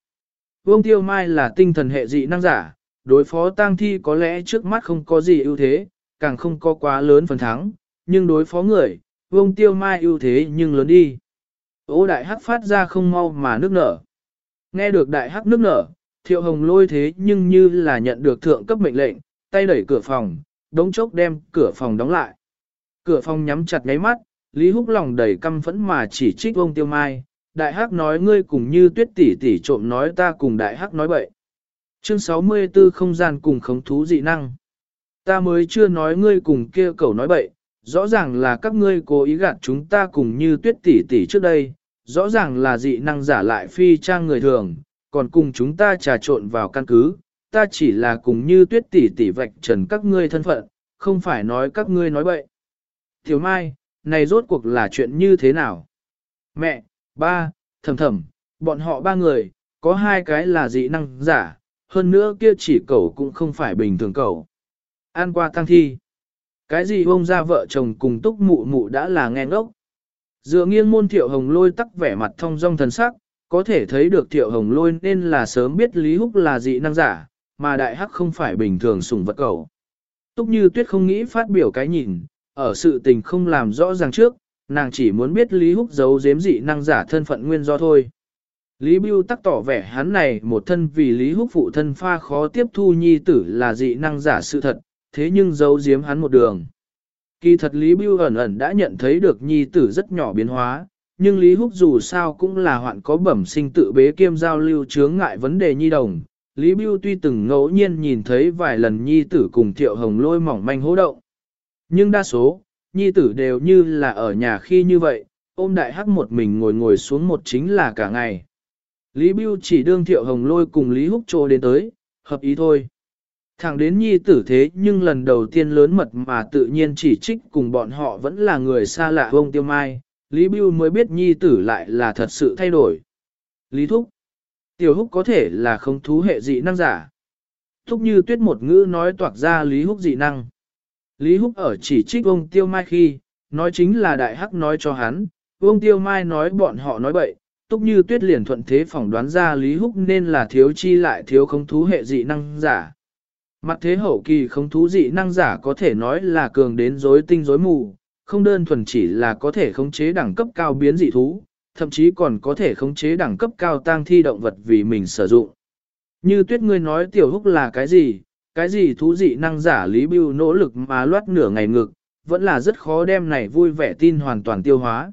[SPEAKER 1] Vương Tiêu Mai là tinh thần hệ dị năng giả, đối phó tang thi có lẽ trước mắt không có gì ưu thế, càng không có quá lớn phần thắng, nhưng đối phó người, Vương Tiêu Mai ưu thế nhưng lớn đi. Ô đại hắc phát ra không mau mà nước nở. Nghe được đại hắc nước nở, thiệu hồng lôi thế nhưng như là nhận được thượng cấp mệnh lệnh, tay đẩy cửa phòng, đống chốc đem cửa phòng đóng lại. Cửa phòng nhắm chặt ngáy mắt, Lý Húc lòng đầy căm phẫn mà chỉ trích ông Tiêu Mai, đại hắc nói ngươi cùng như tuyết tỷ tỷ trộm nói ta cùng đại hắc nói bậy. Chương 64 không gian cùng khống thú dị năng. Ta mới chưa nói ngươi cùng kia cẩu nói bậy, rõ ràng là các ngươi cố ý gạt chúng ta cùng như tuyết tỷ tỷ trước đây, rõ ràng là dị năng giả lại phi trang người thường, còn cùng chúng ta trà trộn vào căn cứ, ta chỉ là cùng như tuyết tỷ tỷ vạch trần các ngươi thân phận, không phải nói các ngươi nói bậy. Thiếu Mai, này rốt cuộc là chuyện như thế nào? Mẹ, ba, thầm thầm, bọn họ ba người, có hai cái là dị năng giả, hơn nữa kia chỉ cậu cũng không phải bình thường cậu. An qua tăng thi. Cái gì ông ra vợ chồng cùng túc mụ mụ đã là nghe ngốc. Dựa nghiêng môn thiệu hồng lôi tắc vẻ mặt thông dong thần sắc, có thể thấy được thiệu hồng lôi nên là sớm biết Lý Húc là dị năng giả, mà đại hắc không phải bình thường sùng vật cầu. Túc như tuyết không nghĩ phát biểu cái nhìn, ở sự tình không làm rõ ràng trước, nàng chỉ muốn biết Lý Húc giấu giếm dị năng giả thân phận nguyên do thôi. Lý Bưu tắc tỏ vẻ hắn này một thân vì Lý Húc phụ thân pha khó tiếp thu nhi tử là dị năng giả sự thật, thế nhưng giấu giếm hắn một đường. Kỳ thật Lý Bưu ẩn ẩn đã nhận thấy được nhi tử rất nhỏ biến hóa, nhưng Lý Húc dù sao cũng là hoạn có bẩm sinh tự bế kiêm giao lưu chướng ngại vấn đề nhi đồng. Lý Bưu tuy từng ngẫu nhiên nhìn thấy vài lần nhi tử cùng thiệu hồng lôi mỏng manh hố động. Nhưng đa số, nhi tử đều như là ở nhà khi như vậy, ôm đại hắc một mình ngồi ngồi xuống một chính là cả ngày. Lý Bưu chỉ đương thiệu hồng lôi cùng Lý Húc Trô đến tới, hợp ý thôi. Thẳng đến nhi tử thế nhưng lần đầu tiên lớn mật mà tự nhiên chỉ trích cùng bọn họ vẫn là người xa lạ vông tiêu mai, Lý Bưu mới biết nhi tử lại là thật sự thay đổi. Lý Thúc Tiểu Húc có thể là không thú hệ dị năng giả. Thúc như tuyết một ngữ nói toạc ra Lý Húc dị năng. Lý Húc ở chỉ trích ông Tiêu Mai khi, nói chính là đại hắc nói cho hắn, ông Tiêu Mai nói bọn họ nói bậy, túc như tuyết liền thuận thế phỏng đoán ra Lý Húc nên là thiếu chi lại thiếu không thú hệ dị năng giả. Mặt thế hậu kỳ không thú dị năng giả có thể nói là cường đến rối tinh rối mù, không đơn thuần chỉ là có thể khống chế đẳng cấp cao biến dị thú, thậm chí còn có thể khống chế đẳng cấp cao tang thi động vật vì mình sử dụng. Như tuyết ngươi nói tiểu húc là cái gì, cái gì thú dị năng giả Lý Bưu nỗ lực mà loát nửa ngày ngực, vẫn là rất khó đem này vui vẻ tin hoàn toàn tiêu hóa.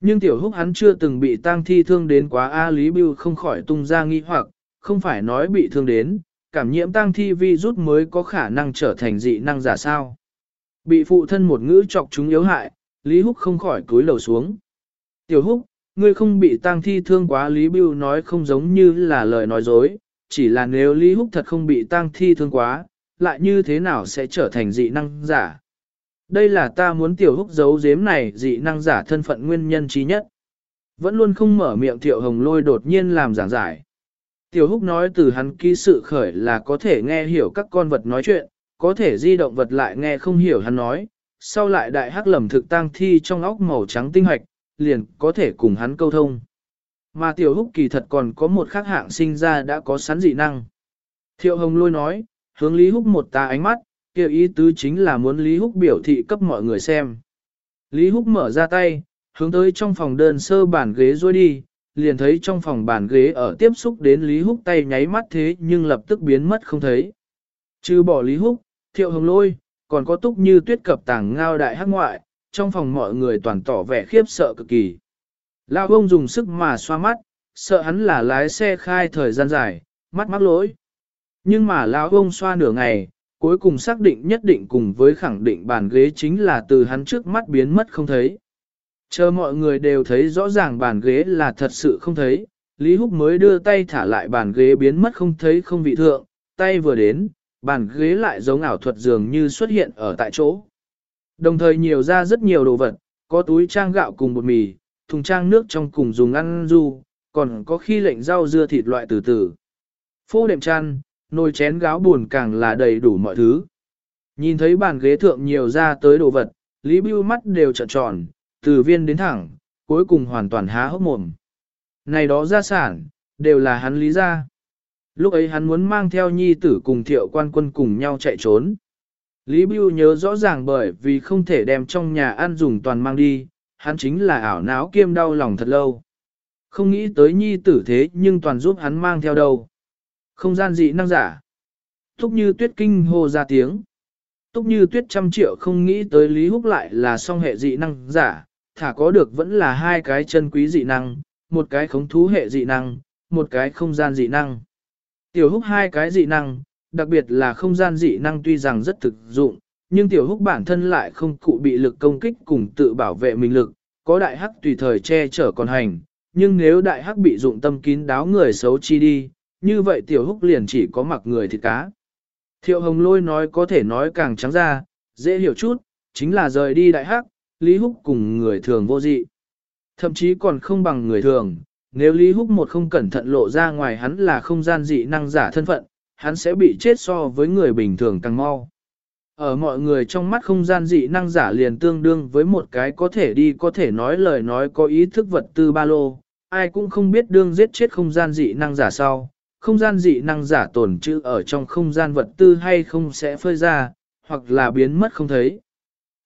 [SPEAKER 1] Nhưng tiểu húc hắn chưa từng bị tang thi thương đến quá A Lý Bưu không khỏi tung ra nghi hoặc, không phải nói bị thương đến, cảm nhiễm tăng thi vi rút mới có khả năng trở thành dị năng giả sao. Bị phụ thân một ngữ chọc chúng yếu hại, Lý Húc không khỏi cúi đầu xuống. Tiểu Húc, ngươi không bị tăng thi thương quá Lý Bưu nói không giống như là lời nói dối, chỉ là nếu Lý Húc thật không bị tăng thi thương quá, lại như thế nào sẽ trở thành dị năng giả. Đây là ta muốn tiểu húc giấu giếm này dị năng giả thân phận nguyên nhân trí nhất. Vẫn luôn không mở miệng thiệu hồng lôi đột nhiên làm giảng giải. Tiểu húc nói từ hắn ký sự khởi là có thể nghe hiểu các con vật nói chuyện, có thể di động vật lại nghe không hiểu hắn nói, sau lại đại hắc lầm thực tang thi trong óc màu trắng tinh hoạch, liền có thể cùng hắn câu thông. Mà tiểu húc kỳ thật còn có một khác hạng sinh ra đã có sẵn dị năng. Thiệu hồng lôi nói, hướng Lý Húc một ta ánh mắt, kêu ý tứ chính là muốn Lý Húc biểu thị cấp mọi người xem. Lý Húc mở ra tay, hướng tới trong phòng đơn sơ bản ghế rồi đi, liền thấy trong phòng bàn ghế ở tiếp xúc đến Lý Húc tay nháy mắt thế nhưng lập tức biến mất không thấy. Trừ bỏ Lý Húc, Thiệu Hồng Lôi, còn có túc như tuyết cập tàng ngao đại hắc ngoại, trong phòng mọi người toàn tỏ vẻ khiếp sợ cực kỳ. Lao ông dùng sức mà xoa mắt, sợ hắn là lái xe khai thời gian dài, mắt mắc lỗi. Nhưng mà lão ông xoa nửa ngày, cuối cùng xác định nhất định cùng với khẳng định bàn ghế chính là từ hắn trước mắt biến mất không thấy. Chờ mọi người đều thấy rõ ràng bàn ghế là thật sự không thấy, Lý Húc mới đưa tay thả lại bàn ghế biến mất không thấy không vị thượng, tay vừa đến, bàn ghế lại giống ảo thuật dường như xuất hiện ở tại chỗ. Đồng thời nhiều ra rất nhiều đồ vật, có túi trang gạo cùng bột mì, thùng trang nước trong cùng dùng ăn du, còn có khi lệnh rau dưa thịt loại từ từ. Phô đệm chăn, nồi chén gáo buồn càng là đầy đủ mọi thứ. Nhìn thấy bàn ghế thượng nhiều ra tới đồ vật, Lý Bưu mắt đều trợn tròn, từ viên đến thẳng, cuối cùng hoàn toàn há hốc mồm. Này đó gia sản, đều là hắn lý ra. Lúc ấy hắn muốn mang theo nhi tử cùng thiệu quan quân cùng nhau chạy trốn. Lý Bưu nhớ rõ ràng bởi vì không thể đem trong nhà ăn dùng toàn mang đi, hắn chính là ảo não kiêm đau lòng thật lâu. Không nghĩ tới nhi tử thế nhưng toàn giúp hắn mang theo đâu. Không gian dị năng giả. Túc như tuyết kinh hô ra tiếng. Túc như tuyết trăm triệu không nghĩ tới Lý Húc lại là song hệ dị năng giả, thả có được vẫn là hai cái chân quý dị năng, một cái khống thú hệ dị năng, một cái không gian dị năng. Tiểu Húc hai cái dị năng, đặc biệt là không gian dị năng tuy rằng rất thực dụng, nhưng Tiểu Húc bản thân lại không cụ bị lực công kích cùng tự bảo vệ mình lực, có đại hắc tùy thời che chở còn hành, nhưng nếu đại hắc bị dụng tâm kín đáo người xấu chi đi, như vậy Tiểu Húc liền chỉ có mặc người thịt cá. Thiệu Hồng Lôi nói có thể nói càng trắng ra, dễ hiểu chút, chính là rời đi đại hắc, Lý Húc cùng người thường vô dị. Thậm chí còn không bằng người thường, nếu Lý Húc một không cẩn thận lộ ra ngoài hắn là không gian dị năng giả thân phận, hắn sẽ bị chết so với người bình thường càng mau. Ở mọi người trong mắt không gian dị năng giả liền tương đương với một cái có thể đi có thể nói lời nói có ý thức vật tư ba lô, ai cũng không biết đương giết chết không gian dị năng giả sau, không gian dị năng giả tồn trữ ở trong không gian vật tư hay không sẽ phơi ra, hoặc là biến mất không thấy.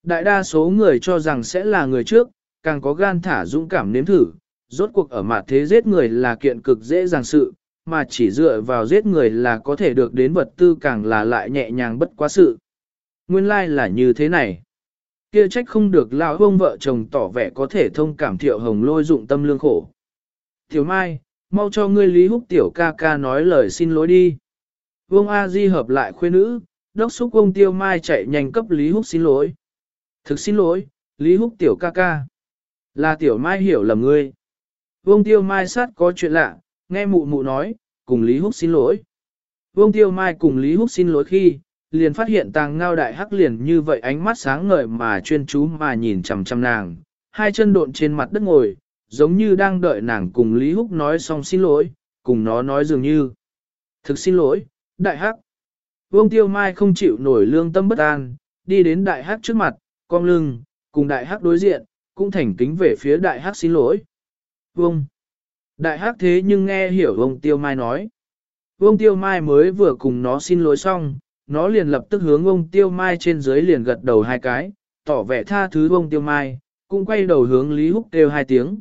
[SPEAKER 1] Đại đa số người cho rằng sẽ là người trước, càng có gan thả dũng cảm nếm thử, rốt cuộc ở mặt thế giết người là kiện cực dễ dàng sự, mà chỉ dựa vào giết người là có thể được đến vật tư càng là lại nhẹ nhàng bất quá sự. Nguyên lai like là như thế này. Kia trách không được lão ông vợ chồng tỏ vẻ có thể thông cảm thiệu hồng lôi dụng tâm lương khổ. Tiểu Mai, mau cho ngươi Lý Húc tiểu ca ca nói lời xin lỗi đi. Vương A Di hợp lại khuê nữ, đốc xúc ông Tiêu Mai chạy nhanh cấp Lý Húc xin lỗi. Thực xin lỗi, Lý Húc tiểu ca ca. Là tiểu Mai hiểu lầm ngươi. Vương Tiêu Mai sát có chuyện lạ, nghe mụ mụ nói, cùng Lý Húc xin lỗi. Vương Tiêu Mai cùng Lý Húc xin lỗi khi, liền phát hiện tàng ngao đại hắc liền như vậy ánh mắt sáng ngời mà chuyên chú mà nhìn chằm chằm nàng, hai chân độn trên mặt đất ngồi, giống như đang đợi nàng cùng Lý Húc nói xong xin lỗi, cùng nó nói dường như. Thực xin lỗi, đại hắc. Vương Tiêu Mai không chịu nổi lương tâm bất an, đi đến đại hắc trước mặt, cong lưng, cùng đại hắc đối diện, cũng thành kính về phía đại hắc xin lỗi. Vương. Đại hắc thế nhưng nghe hiểu ông Tiêu Mai nói. Vương Tiêu Mai mới vừa cùng nó xin lỗi xong, nó liền lập tức hướng ông Tiêu Mai trên dưới liền gật đầu hai cái, tỏ vẻ tha thứ ông Tiêu Mai, cũng quay đầu hướng Lý Húc kêu hai tiếng.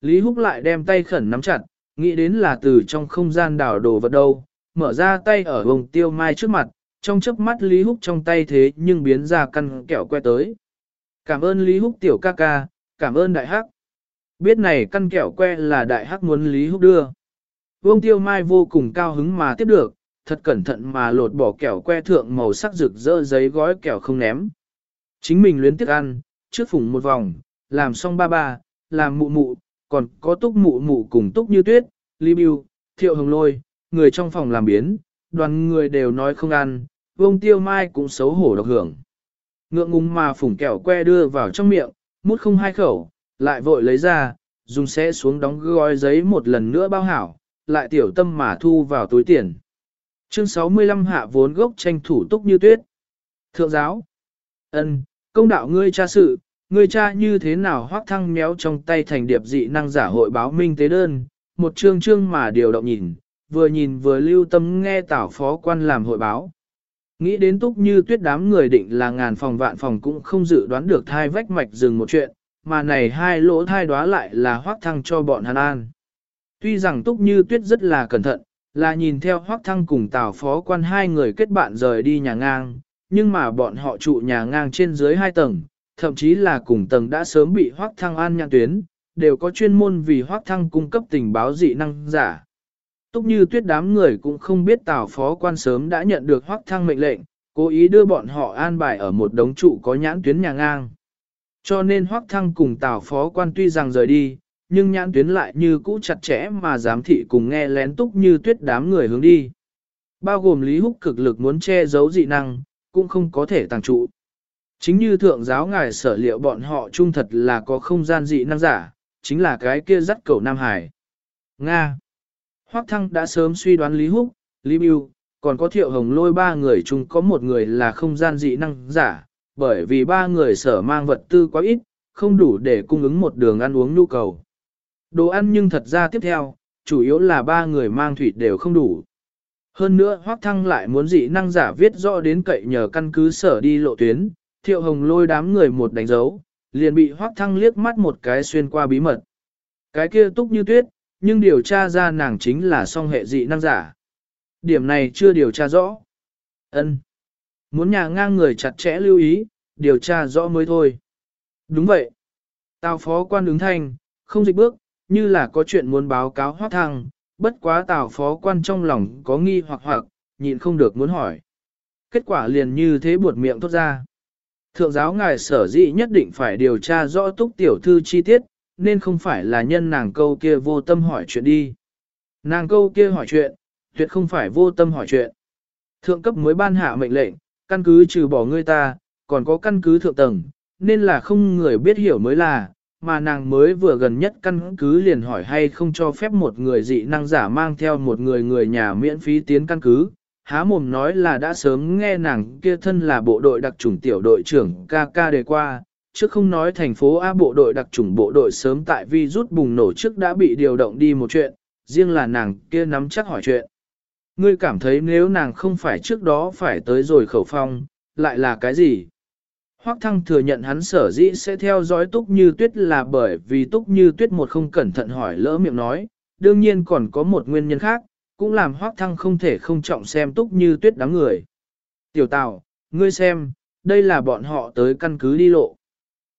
[SPEAKER 1] Lý Húc lại đem tay khẩn nắm chặt, nghĩ đến là từ trong không gian đảo đồ vật đâu, mở ra tay ở vông tiêu mai trước mặt, trong chớp mắt Lý Húc trong tay thế nhưng biến ra căn kẹo que tới. Cảm ơn Lý Húc tiểu ca ca, cảm ơn đại hắc. Biết này căn kẹo que là đại hắc muốn Lý Húc đưa. Vương tiêu mai vô cùng cao hứng mà tiếp được, thật cẩn thận mà lột bỏ kẹo que thượng màu sắc rực rỡ giấy gói kẹo không ném. Chính mình luyến tiếc ăn, trước phủng một vòng, làm xong ba ba, làm mụ mụ, còn có túc mụ mụ cùng túc như tuyết, Lý biu Thiệu Hồng Lôi, người trong phòng làm biến, đoàn người đều nói không ăn, vông tiêu mai cũng xấu hổ độc hưởng. Ngượng ngùng mà phủng kẹo que đưa vào trong miệng, mút không hai khẩu, lại vội lấy ra, dùng xe xuống đóng gói giấy một lần nữa bao hảo, lại tiểu tâm mà thu vào túi tiền. Chương 65 hạ vốn gốc tranh thủ túc như tuyết. Thượng giáo. ân công đạo ngươi cha sự, ngươi cha như thế nào hoác thăng méo trong tay thành điệp dị năng giả hội báo minh tế đơn, một chương chương mà điều động nhìn, vừa nhìn vừa lưu tâm nghe tảo phó quan làm hội báo. Nghĩ đến túc như tuyết đám người định là ngàn phòng vạn phòng cũng không dự đoán được thai vách mạch dừng một chuyện, mà này hai lỗ thai đoá lại là hoác thăng cho bọn hắn an. Tuy rằng Túc Như Tuyết rất là cẩn thận, là nhìn theo Hoắc Thăng cùng Tào Phó Quan hai người kết bạn rời đi nhà ngang, nhưng mà bọn họ trụ nhà ngang trên dưới hai tầng, thậm chí là cùng tầng đã sớm bị Hoắc Thăng an nhãn tuyến, đều có chuyên môn vì Hoắc Thăng cung cấp tình báo dị năng giả. Túc Như Tuyết đám người cũng không biết Tào Phó Quan sớm đã nhận được Hoắc Thăng mệnh lệnh, cố ý đưa bọn họ an bài ở một đống trụ có nhãn tuyến nhà ngang. Cho nên Hoắc Thăng cùng Tào Phó Quan tuy rằng rời đi, nhưng nhãn tuyến lại như cũ chặt chẽ mà giám thị cùng nghe lén túc như tuyết đám người hướng đi. Bao gồm Lý Húc cực lực muốn che giấu dị năng, cũng không có thể tàng trụ. Chính như thượng giáo ngài sở liệu bọn họ trung thật là có không gian dị năng giả, chính là cái kia dắt cầu Nam Hải. Nga Hoắc Thăng đã sớm suy đoán Lý Húc, Lý Biêu, còn có thiệu hồng lôi ba người chung có một người là không gian dị năng giả, bởi vì ba người sở mang vật tư quá ít, không đủ để cung ứng một đường ăn uống nhu cầu. Đồ ăn nhưng thật ra tiếp theo, chủ yếu là ba người mang thủy đều không đủ. Hơn nữa Hoác Thăng lại muốn dị năng giả viết rõ đến cậy nhờ căn cứ sở đi lộ tuyến, thiệu hồng lôi đám người một đánh dấu, liền bị Hoác Thăng liếc mắt một cái xuyên qua bí mật. Cái kia túc như tuyết, nhưng điều tra ra nàng chính là song hệ dị năng giả. Điểm này chưa điều tra rõ. ân Muốn nhà ngang người chặt chẽ lưu ý, điều tra rõ mới thôi. Đúng vậy. Tào phó quan ứng thanh, không dịch bước, như là có chuyện muốn báo cáo hoác thăng, bất quá tào phó quan trong lòng có nghi hoặc hoặc, nhịn không được muốn hỏi. Kết quả liền như thế buột miệng thốt ra. Thượng giáo ngài sở dĩ nhất định phải điều tra rõ túc tiểu thư chi tiết, nên không phải là nhân nàng câu kia vô tâm hỏi chuyện đi. Nàng câu kia hỏi chuyện, tuyệt không phải vô tâm hỏi chuyện. Thượng cấp mới ban hạ mệnh lệnh, căn cứ trừ bỏ ngươi ta, còn có căn cứ thượng tầng, nên là không người biết hiểu mới là, mà nàng mới vừa gần nhất căn cứ liền hỏi hay không cho phép một người dị năng giả mang theo một người người nhà miễn phí tiến căn cứ. Há mồm nói là đã sớm nghe nàng kia thân là bộ đội đặc chủng tiểu đội trưởng KK đề qua, trước không nói thành phố A bộ đội đặc chủng bộ đội sớm tại vi rút bùng nổ trước đã bị điều động đi một chuyện, riêng là nàng kia nắm chắc hỏi chuyện. Ngươi cảm thấy nếu nàng không phải trước đó phải tới rồi khẩu phong, lại là cái gì? Hoắc Thăng thừa nhận hắn sở dĩ sẽ theo dõi Túc Như Tuyết là bởi vì Túc Như Tuyết một không cẩn thận hỏi lỡ miệng nói, đương nhiên còn có một nguyên nhân khác, cũng làm Hoắc Thăng không thể không trọng xem Túc Như Tuyết đám người. Tiểu Tào, ngươi xem, đây là bọn họ tới căn cứ đi lộ.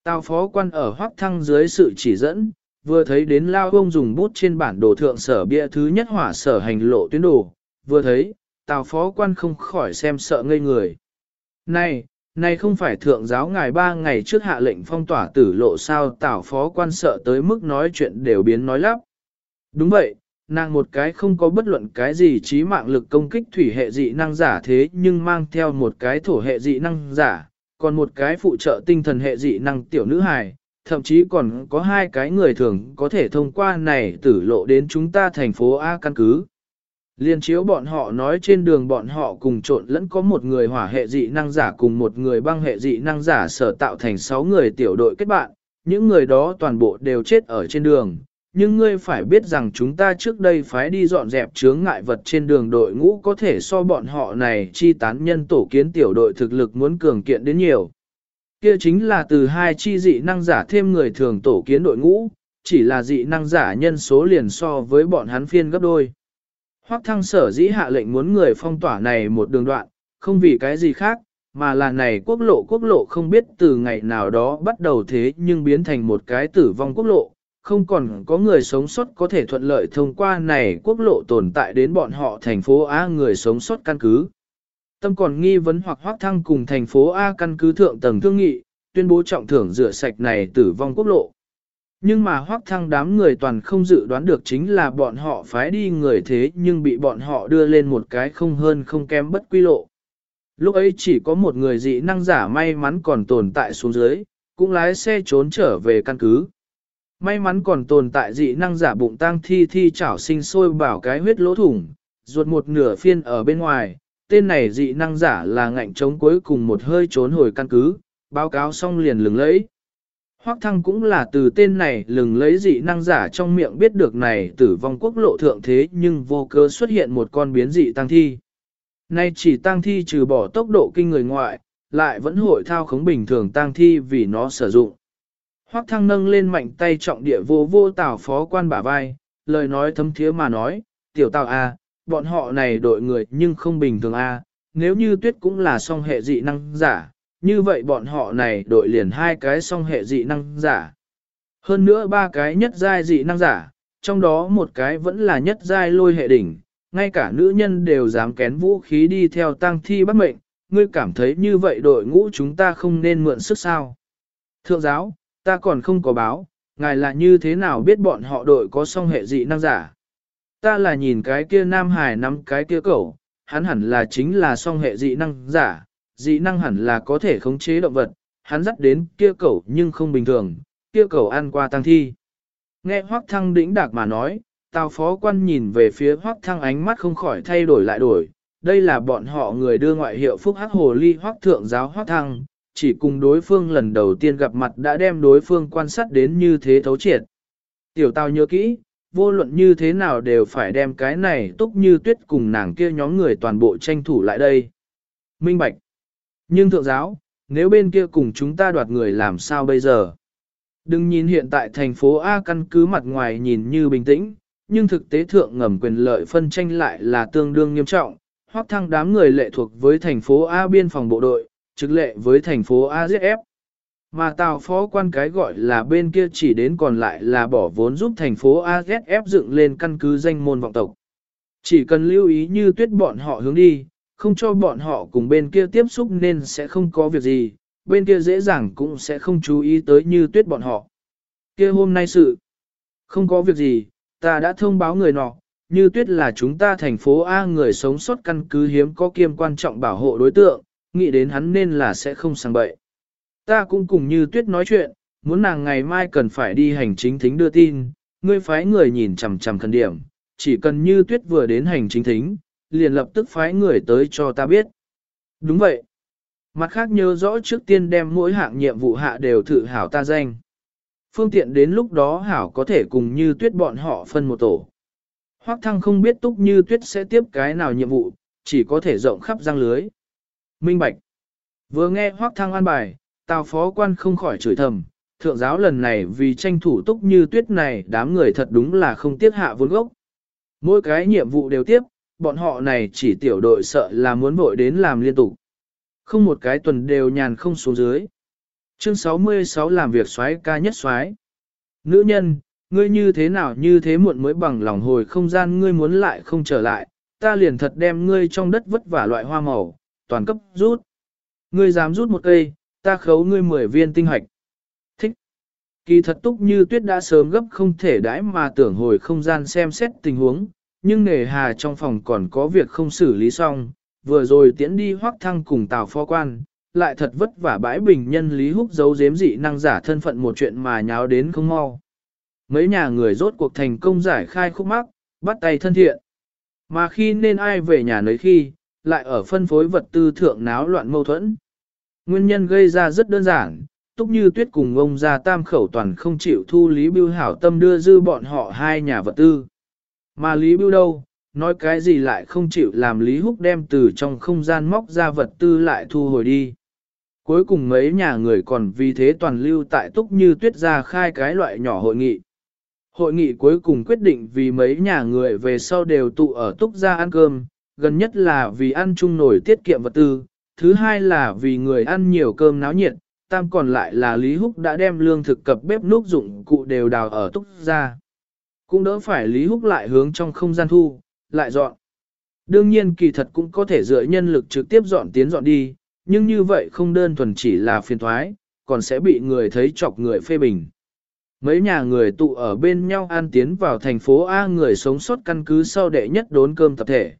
[SPEAKER 1] Tào phó quan ở Hoắc Thăng dưới sự chỉ dẫn, vừa thấy đến Lao Ông dùng bút trên bản đồ thượng sở bia thứ nhất hỏa sở hành lộ tuyến đồ, vừa thấy, Tào phó quan không khỏi xem sợ ngây người. Này, này không phải thượng giáo ngài ba ngày trước hạ lệnh phong tỏa tử lộ sao Tào phó quan sợ tới mức nói chuyện đều biến nói lắp. Đúng vậy, nàng một cái không có bất luận cái gì trí mạng lực công kích thủy hệ dị năng giả thế nhưng mang theo một cái thổ hệ dị năng giả, còn một cái phụ trợ tinh thần hệ dị năng tiểu nữ hài, thậm chí còn có hai cái người thường có thể thông qua này tử lộ đến chúng ta thành phố A căn cứ. Liên chiếu bọn họ nói trên đường bọn họ cùng trộn lẫn có một người hỏa hệ dị năng giả cùng một người băng hệ dị năng giả sở tạo thành 6 người tiểu đội kết bạn, những người đó toàn bộ đều chết ở trên đường. Nhưng ngươi phải biết rằng chúng ta trước đây phải đi dọn dẹp chướng ngại vật trên đường đội ngũ có thể so bọn họ này chi tán nhân tổ kiến tiểu đội thực lực muốn cường kiện đến nhiều. Kia chính là từ hai chi dị năng giả thêm người thường tổ kiến đội ngũ, chỉ là dị năng giả nhân số liền so với bọn hắn phiên gấp đôi. Hoắc thăng sở dĩ hạ lệnh muốn người phong tỏa này một đường đoạn, không vì cái gì khác, mà là này quốc lộ quốc lộ không biết từ ngày nào đó bắt đầu thế nhưng biến thành một cái tử vong quốc lộ, không còn có người sống sót có thể thuận lợi thông qua này quốc lộ tồn tại đến bọn họ thành phố A người sống sót căn cứ. Tâm còn nghi vấn hoặc hoác thăng cùng thành phố A căn cứ thượng tầng thương nghị, tuyên bố trọng thưởng rửa sạch này tử vong quốc lộ. Nhưng mà hoác thăng đám người toàn không dự đoán được chính là bọn họ phái đi người thế nhưng bị bọn họ đưa lên một cái không hơn không kém bất quy lộ. Lúc ấy chỉ có một người dị năng giả may mắn còn tồn tại xuống dưới, cũng lái xe trốn trở về căn cứ. May mắn còn tồn tại dị năng giả bụng tang thi thi chảo sinh sôi bảo cái huyết lỗ thủng, ruột một nửa phiên ở bên ngoài, tên này dị năng giả là ngạnh chống cuối cùng một hơi trốn hồi căn cứ, báo cáo xong liền lừng lẫy. Hoắc thăng cũng là từ tên này lừng lấy dị năng giả trong miệng biết được này tử vong quốc lộ thượng thế nhưng vô cớ xuất hiện một con biến dị tăng thi. Nay chỉ tăng thi trừ bỏ tốc độ kinh người ngoại, lại vẫn hội thao khống bình thường tăng thi vì nó sử dụng. Hoắc thăng nâng lên mạnh tay trọng địa vô vô tảo phó quan bả vai, lời nói thấm thiế mà nói, tiểu tào a, bọn họ này đội người nhưng không bình thường a, nếu như tuyết cũng là song hệ dị năng giả, như vậy bọn họ này đội liền hai cái song hệ dị năng giả. Hơn nữa ba cái nhất giai dị năng giả, trong đó một cái vẫn là nhất giai lôi hệ đỉnh, ngay cả nữ nhân đều dám kén vũ khí đi theo tang thi bắt mệnh, ngươi cảm thấy như vậy đội ngũ chúng ta không nên mượn sức sao. Thượng giáo, ta còn không có báo, ngài là như thế nào biết bọn họ đội có song hệ dị năng giả. Ta là nhìn cái kia nam hải nắm cái kia cẩu, hắn hẳn là chính là song hệ dị năng giả, dị năng hẳn là có thể khống chế động vật, hắn dắt đến kia cẩu nhưng không bình thường, kia cẩu ăn qua tăng thi. Nghe Hoắc Thăng đĩnh đạc mà nói, Tào phó quan nhìn về phía Hoắc Thăng ánh mắt không khỏi thay đổi lại đổi, đây là bọn họ người đưa ngoại hiệu phúc hắc hồ ly Hoắc thượng giáo Hoắc Thăng, chỉ cùng đối phương lần đầu tiên gặp mặt đã đem đối phương quan sát đến như thế thấu triệt. Tiểu tao nhớ kỹ, vô luận như thế nào đều phải đem cái này túc như tuyết cùng nàng kia nhóm người toàn bộ tranh thủ lại đây. Minh Bạch. Nhưng thượng giáo, nếu bên kia cùng chúng ta đoạt người làm sao bây giờ? Đừng nhìn hiện tại thành phố A căn cứ mặt ngoài nhìn như bình tĩnh, nhưng thực tế thượng ngầm quyền lợi phân tranh lại là tương đương nghiêm trọng, Hoác thăng đám người lệ thuộc với thành phố A biên phòng bộ đội, trực lệ với thành phố AZF. Mà tào phó quan cái gọi là bên kia chỉ đến còn lại là bỏ vốn giúp thành phố AZF dựng lên căn cứ danh môn vọng tộc. Chỉ cần lưu ý như tuyết bọn họ hướng đi, không cho bọn họ cùng bên kia tiếp xúc nên sẽ không có việc gì, bên kia dễ dàng cũng sẽ không chú ý tới như tuyết bọn họ. Kia hôm nay sự, không có việc gì, ta đã thông báo người nọ, như tuyết là chúng ta thành phố A người sống sót căn cứ hiếm có kiêm quan trọng bảo hộ đối tượng, nghĩ đến hắn nên là sẽ không sang bậy. Ta cũng cùng như tuyết nói chuyện, muốn nàng ngày mai cần phải đi hành chính thính đưa tin, ngươi phái người nhìn chằm chằm khẩn điểm, chỉ cần như tuyết vừa đến hành chính thính, liền lập tức phái người tới cho ta biết. Đúng vậy. Mặt khác nhớ rõ trước tiên đem mỗi hạng nhiệm vụ hạ đều thử hảo ta danh. Phương tiện đến lúc đó hảo có thể cùng như tuyết bọn họ phân một tổ. Hoắc thăng không biết túc như tuyết sẽ tiếp cái nào nhiệm vụ, chỉ có thể rộng khắp răng lưới. Minh Bạch. Vừa nghe Hoắc thăng an bài, tào phó quan không khỏi chửi thầm, thượng giáo lần này vì tranh thủ túc như tuyết này đám người thật đúng là không tiếc hạ vốn gốc. Mỗi cái nhiệm vụ đều tiếp, bọn họ này chỉ tiểu đội sợ là muốn vội đến làm liên tục. Không một cái tuần đều nhàn không xuống dưới. Chương 66 làm việc xoái ca nhất xoái. Nữ nhân, ngươi như thế nào như thế muộn mới bằng lòng hồi không gian ngươi muốn lại không trở lại, ta liền thật đem ngươi trong đất vất vả loại hoa màu, toàn cấp rút. Ngươi dám rút một cây, ta khấu ngươi 10 viên tinh hạch. Thích. Kỳ thật túc như tuyết đã sớm gấp không thể đãi mà tưởng hồi không gian xem xét tình huống, nhưng nề hà trong phòng còn có việc không xử lý xong, vừa rồi tiễn đi hoác thăng cùng tào phó quan, lại thật vất vả bãi bình nhân Lý Húc giấu giếm dị năng giả thân phận một chuyện mà nháo đến không mau. Mấy nhà người rốt cuộc thành công giải khai khúc mắc, bắt tay thân thiện. Mà khi nên ai về nhà nấy khi, lại ở phân phối vật tư thượng náo loạn mâu thuẫn. Nguyên nhân gây ra rất đơn giản, túc như tuyết cùng ông gia tam khẩu toàn không chịu thu Lý Bưu hảo tâm đưa dư bọn họ hai nhà vật tư. Mà Lý Bưu đâu, nói cái gì lại không chịu làm Lý Húc đem từ trong không gian móc ra vật tư lại thu hồi đi. Cuối cùng mấy nhà người còn vì thế toàn lưu tại túc như tuyết ra khai cái loại nhỏ hội nghị. Hội nghị cuối cùng quyết định vì mấy nhà người về sau đều tụ ở túc ra ăn cơm, gần nhất là vì ăn chung nổi tiết kiệm vật tư, thứ hai là vì người ăn nhiều cơm náo nhiệt, tam còn lại là Lý Húc đã đem lương thực cập bếp núc dụng cụ đều đào ở túc ra. Cũng đỡ phải Lý Húc lại hướng trong không gian thu, lại dọn. Đương nhiên kỳ thật cũng có thể dựa nhân lực trực tiếp dọn tiến dọn đi, nhưng như vậy không đơn thuần chỉ là phiền thoái, còn sẽ bị người thấy chọc người phê bình. Mấy nhà người tụ ở bên nhau ăn tiến vào thành phố A người sống sót căn cứ sau đệ nhất đốn cơm tập thể.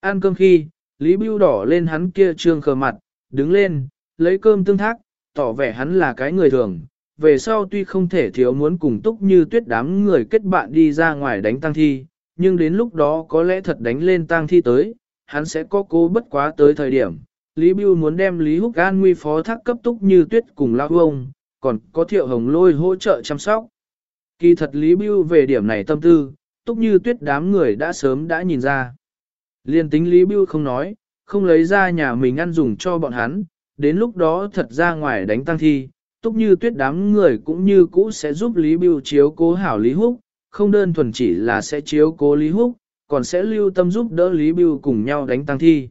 [SPEAKER 1] Ăn cơm khi, Lý Bưu đỏ lên hắn kia trương khờ mặt, đứng lên, lấy cơm tương thác, tỏ vẻ hắn là cái người thường. Về sau tuy không thể thiếu muốn cùng túc như tuyết đám người kết bạn đi ra ngoài đánh tăng thi, nhưng đến lúc đó có lẽ thật đánh lên tang thi tới, hắn sẽ có cố bất quá tới thời điểm. Lý Bưu muốn đem Lý Húc An nguy phó thác cấp túc như tuyết cùng lao ông, còn có thiệu hồng lôi hỗ trợ chăm sóc. Kỳ thật Lý Bưu về điểm này tâm tư, túc như tuyết đám người đã sớm đã nhìn ra. Liên tính Lý Bưu không nói, không lấy ra nhà mình ăn dùng cho bọn hắn, đến lúc đó thật ra ngoài đánh tăng thi, túc như tuyết đám người cũng như cũ sẽ giúp Lý Bưu chiếu cố hảo Lý Húc, không đơn thuần chỉ là sẽ chiếu cố Lý Húc, còn sẽ lưu tâm giúp đỡ Lý Bưu cùng nhau đánh tăng thi.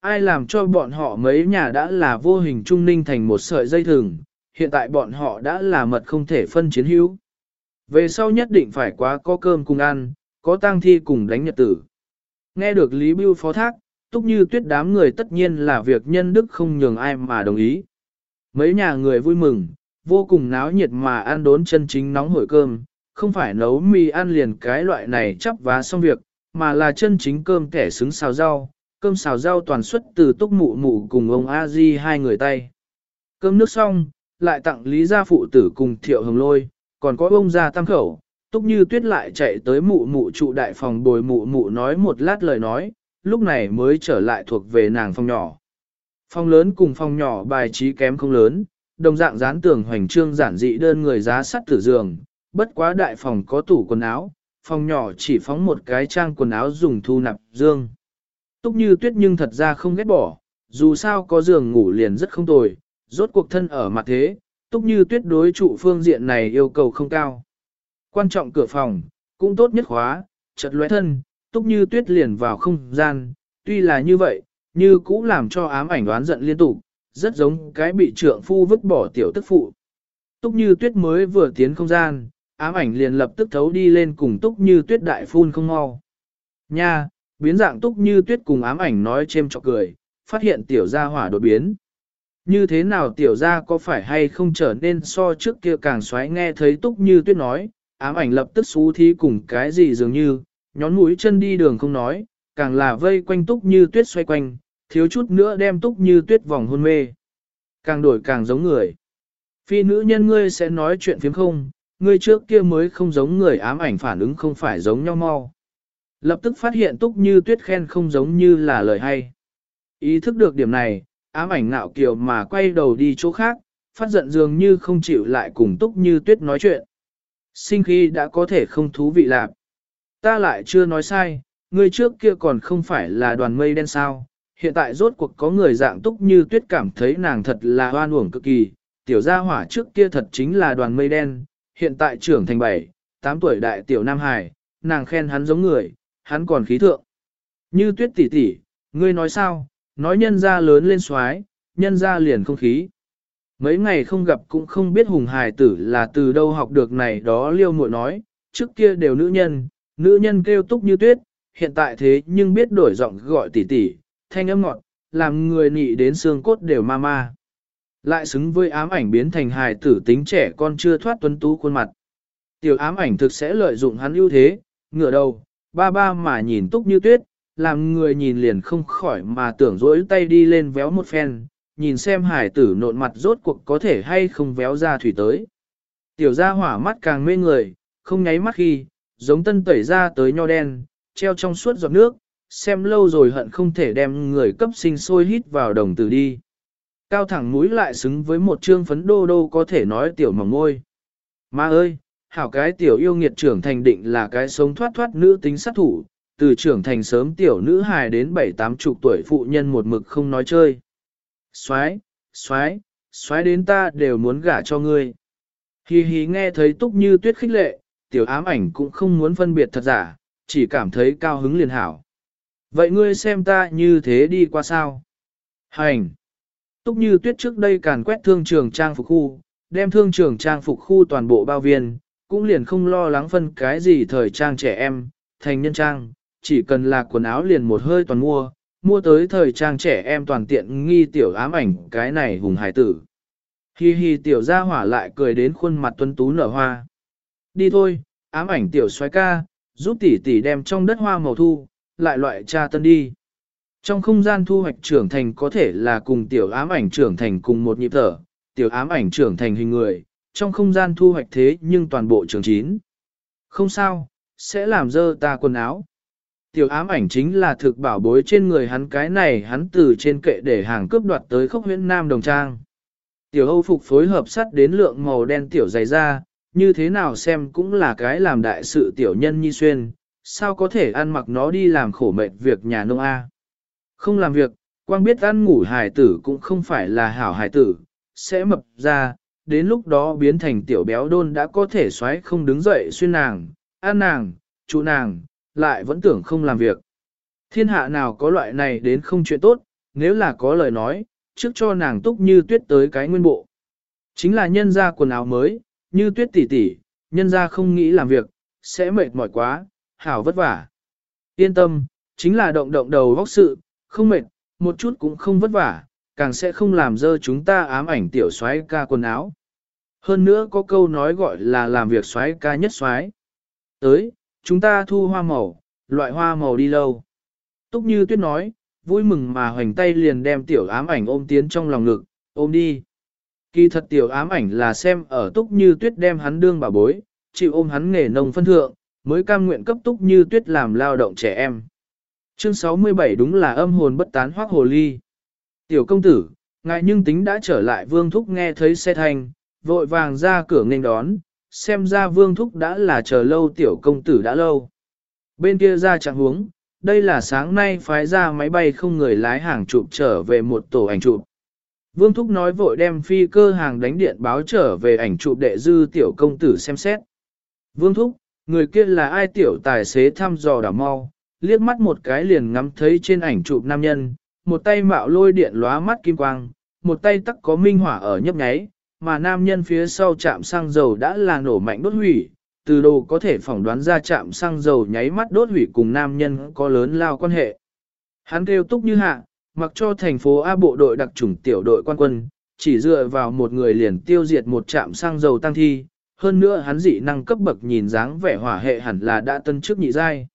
[SPEAKER 1] Ai làm cho bọn họ mấy nhà đã là vô hình trung ninh thành một sợi dây thừng, hiện tại bọn họ đã là mật không thể phân chiến hữu. Về sau nhất định phải quá có cơm cùng ăn, có tang thi cùng đánh nhật tử. Nghe được Lý Bưu phó thác, túc như tuyết đám người tất nhiên là việc nhân đức không nhường ai mà đồng ý. Mấy nhà người vui mừng, vô cùng náo nhiệt mà ăn đốn chân chính nóng hổi cơm, không phải nấu mì ăn liền cái loại này chắp vá xong việc, mà là chân chính cơm kẻ xứng xào rau, cơm xào rau toàn xuất từ túc mụ mụ cùng ông a di hai người tay. Cơm nước xong, lại tặng lý gia phụ tử cùng thiệu hồng lôi, còn có ông gia tam khẩu, túc như tuyết lại chạy tới mụ mụ trụ đại phòng bồi mụ mụ nói một lát lời nói, lúc này mới trở lại thuộc về nàng phòng nhỏ. Phòng lớn cùng phòng nhỏ bài trí kém không lớn, đồng dạng dán tường hoành trương giản dị đơn người giá sắt tử giường, bất quá đại phòng có tủ quần áo, phòng nhỏ chỉ phóng một cái trang quần áo dùng thu nạp dương. Túc như tuyết nhưng thật ra không ghét bỏ, dù sao có giường ngủ liền rất không tồi, rốt cuộc thân ở mặt thế, túc như tuyết đối trụ phương diện này yêu cầu không cao. Quan trọng cửa phòng, cũng tốt nhất khóa, chật lóe thân, túc như tuyết liền vào không gian, tuy là như vậy, như cũ làm cho ám ảnh đoán giận liên tục, rất giống cái bị trượng phu vứt bỏ tiểu tức phụ. Túc như tuyết mới vừa tiến không gian, ám ảnh liền lập tức thấu đi lên cùng túc như tuyết đại phun không mau. Nha, biến dạng túc như tuyết cùng ám ảnh nói chêm chọc cười, phát hiện tiểu gia hỏa đột biến. Như thế nào tiểu gia có phải hay không trở nên so trước kia càng xoáy nghe thấy túc như tuyết nói, ám ảnh lập tức xú thí cùng cái gì dường như, nhón mũi chân đi đường không nói, càng là vây quanh túc như tuyết xoay quanh, thiếu chút nữa đem túc như tuyết vòng hôn mê. Càng đổi càng giống người. Phi nữ nhân ngươi sẽ nói chuyện phiếm không, ngươi trước kia mới không giống người ám ảnh phản ứng không phải giống nhau mau. Lập tức phát hiện túc như tuyết khen không giống như là lời hay. Ý thức được điểm này, ám ảnh nạo kiều mà quay đầu đi chỗ khác, phát giận dường như không chịu lại cùng túc như tuyết nói chuyện. Sinh khi đã có thể không thú vị lạc. Ta lại chưa nói sai, ngươi trước kia còn không phải là đoàn mây đen sao, hiện tại rốt cuộc có người dạng túc như tuyết cảm thấy nàng thật là hoan uổng cực kỳ, tiểu gia hỏa trước kia thật chính là đoàn mây đen, hiện tại trưởng thành 7, 8 tuổi đại tiểu Nam Hải, nàng khen hắn giống người, hắn còn khí thượng. Như tuyết tỷ tỷ, ngươi nói sao, nói nhân ra lớn lên xoái, nhân ra liền không khí. Mấy ngày không gặp cũng không biết hùng hài tử là từ đâu học được này đó liêu muội nói, trước kia đều nữ nhân, nữ nhân kêu túc như tuyết, hiện tại thế nhưng biết đổi giọng gọi tỷ tỷ, thanh âm ngọt, làm người nị đến xương cốt đều ma ma. Lại xứng với ám ảnh biến thành hài tử tính trẻ con chưa thoát tuấn tú khuôn mặt. Tiểu ám ảnh thực sẽ lợi dụng hắn ưu thế, ngửa đầu, ba ba mà nhìn túc như tuyết, làm người nhìn liền không khỏi mà tưởng dỗi tay đi lên véo một phen, nhìn xem hải tử nộn mặt rốt cuộc có thể hay không véo ra thủy tới. Tiểu gia hỏa mắt càng mê người, không nháy mắt khi, giống tân tẩy ra tới nho đen, treo trong suốt giọt nước, xem lâu rồi hận không thể đem người cấp sinh sôi hít vào đồng tử đi. Cao thẳng mũi lại xứng với một trương phấn đô đô có thể nói tiểu mỏng ngôi. Má ơi, hảo cái tiểu yêu nghiệt trưởng thành định là cái sống thoát thoát nữ tính sát thủ, từ trưởng thành sớm tiểu nữ hài đến bảy tám chục tuổi phụ nhân một mực không nói chơi. Xoái, xoái, xoái đến ta đều muốn gả cho ngươi. Hi hi nghe thấy túc như tuyết khích lệ, tiểu ám ảnh cũng không muốn phân biệt thật giả, chỉ cảm thấy cao hứng liền hảo. Vậy ngươi xem ta như thế đi qua sao? Hành! Túc như tuyết trước đây càn quét thương trường trang phục khu, đem thương trường trang phục khu toàn bộ bao viên, cũng liền không lo lắng phân cái gì thời trang trẻ em, thành nhân trang, chỉ cần là quần áo liền một hơi toàn mua, mua tới thời trang trẻ em toàn tiện nghi tiểu ám ảnh cái này hùng hải tử. Hi hi tiểu gia hỏa lại cười đến khuôn mặt tuấn tú nở hoa. Đi thôi, ám ảnh tiểu xoái ca, giúp tỷ tỷ đem trong đất hoa màu thu, lại loại cha tân đi. Trong không gian thu hoạch trưởng thành có thể là cùng tiểu ám ảnh trưởng thành cùng một nhịp thở, tiểu ám ảnh trưởng thành hình người, trong không gian thu hoạch thế nhưng toàn bộ trường chín. Không sao, sẽ làm dơ ta quần áo. Tiểu ám ảnh chính là thực bảo bối trên người hắn cái này hắn từ trên kệ để hàng cướp đoạt tới khốc huyễn nam đồng trang. Tiểu Âu phục phối hợp sắt đến lượng màu đen tiểu dày ra, như thế nào xem cũng là cái làm đại sự tiểu nhân nhi xuyên, sao có thể ăn mặc nó đi làm khổ mệt việc nhà nông A. Không làm việc, quang biết ăn ngủ hài tử cũng không phải là hảo hài tử, sẽ mập ra, đến lúc đó biến thành tiểu béo đôn đã có thể xoáy không đứng dậy xuyên nàng, ăn nàng, trụ nàng, lại vẫn tưởng không làm việc. Thiên hạ nào có loại này đến không chuyện tốt, nếu là có lời nói, trước cho nàng túc như tuyết tới cái nguyên bộ. Chính là nhân ra quần áo mới, như tuyết tỉ tỉ, nhân ra không nghĩ làm việc, sẽ mệt mỏi quá, hảo vất vả. Yên tâm, chính là động động đầu vóc sự, không mệt, một chút cũng không vất vả, càng sẽ không làm dơ chúng ta ám ảnh tiểu xoáy ca quần áo. Hơn nữa có câu nói gọi là làm việc xoáy ca nhất xoáy. Tới, chúng ta thu hoa màu, loại hoa màu đi lâu. Túc như tuyết nói, vui mừng mà hoành tay liền đem tiểu ám ảnh ôm tiến trong lòng ngực, ôm đi. Kỳ thật tiểu ám ảnh là xem ở túc như tuyết đem hắn đương bà bối, chịu ôm hắn nghề nông phân thượng, mới cam nguyện cấp túc như tuyết làm lao động trẻ em. Chương 67 đúng là âm hồn bất tán hoác hồ ly. Tiểu công tử, ngại nhưng tính đã trở lại vương thúc nghe thấy xe thanh, vội vàng ra cửa nghênh đón, xem ra vương thúc đã là chờ lâu tiểu công tử đã lâu. Bên kia ra trạng huống, đây là sáng nay phái ra máy bay không người lái hàng chụp trở về một tổ ảnh chụp. Vương Thúc nói vội đem phi cơ hàng đánh điện báo trở về ảnh chụp đệ dư tiểu công tử xem xét. Vương Thúc, người kia là ai tiểu tài xế thăm dò đảo mau, liếc mắt một cái liền ngắm thấy trên ảnh chụp nam nhân, một tay mạo lôi điện lóa mắt kim quang, một tay tắc có minh hỏa ở nhấp nháy, mà nam nhân phía sau chạm xăng dầu đã là nổ mạnh đốt hủy, từ đồ có thể phỏng đoán ra chạm xăng dầu nháy mắt đốt hủy cùng nam nhân có lớn lao quan hệ. Hắn kêu túc như hạ, mặc cho thành phố A bộ đội đặc chủng tiểu đội quan quân, chỉ dựa vào một người liền tiêu diệt một trạm xăng dầu tăng thi, hơn nữa hắn dị năng cấp bậc nhìn dáng vẻ hỏa hệ hẳn là đã tân chức nhị giai.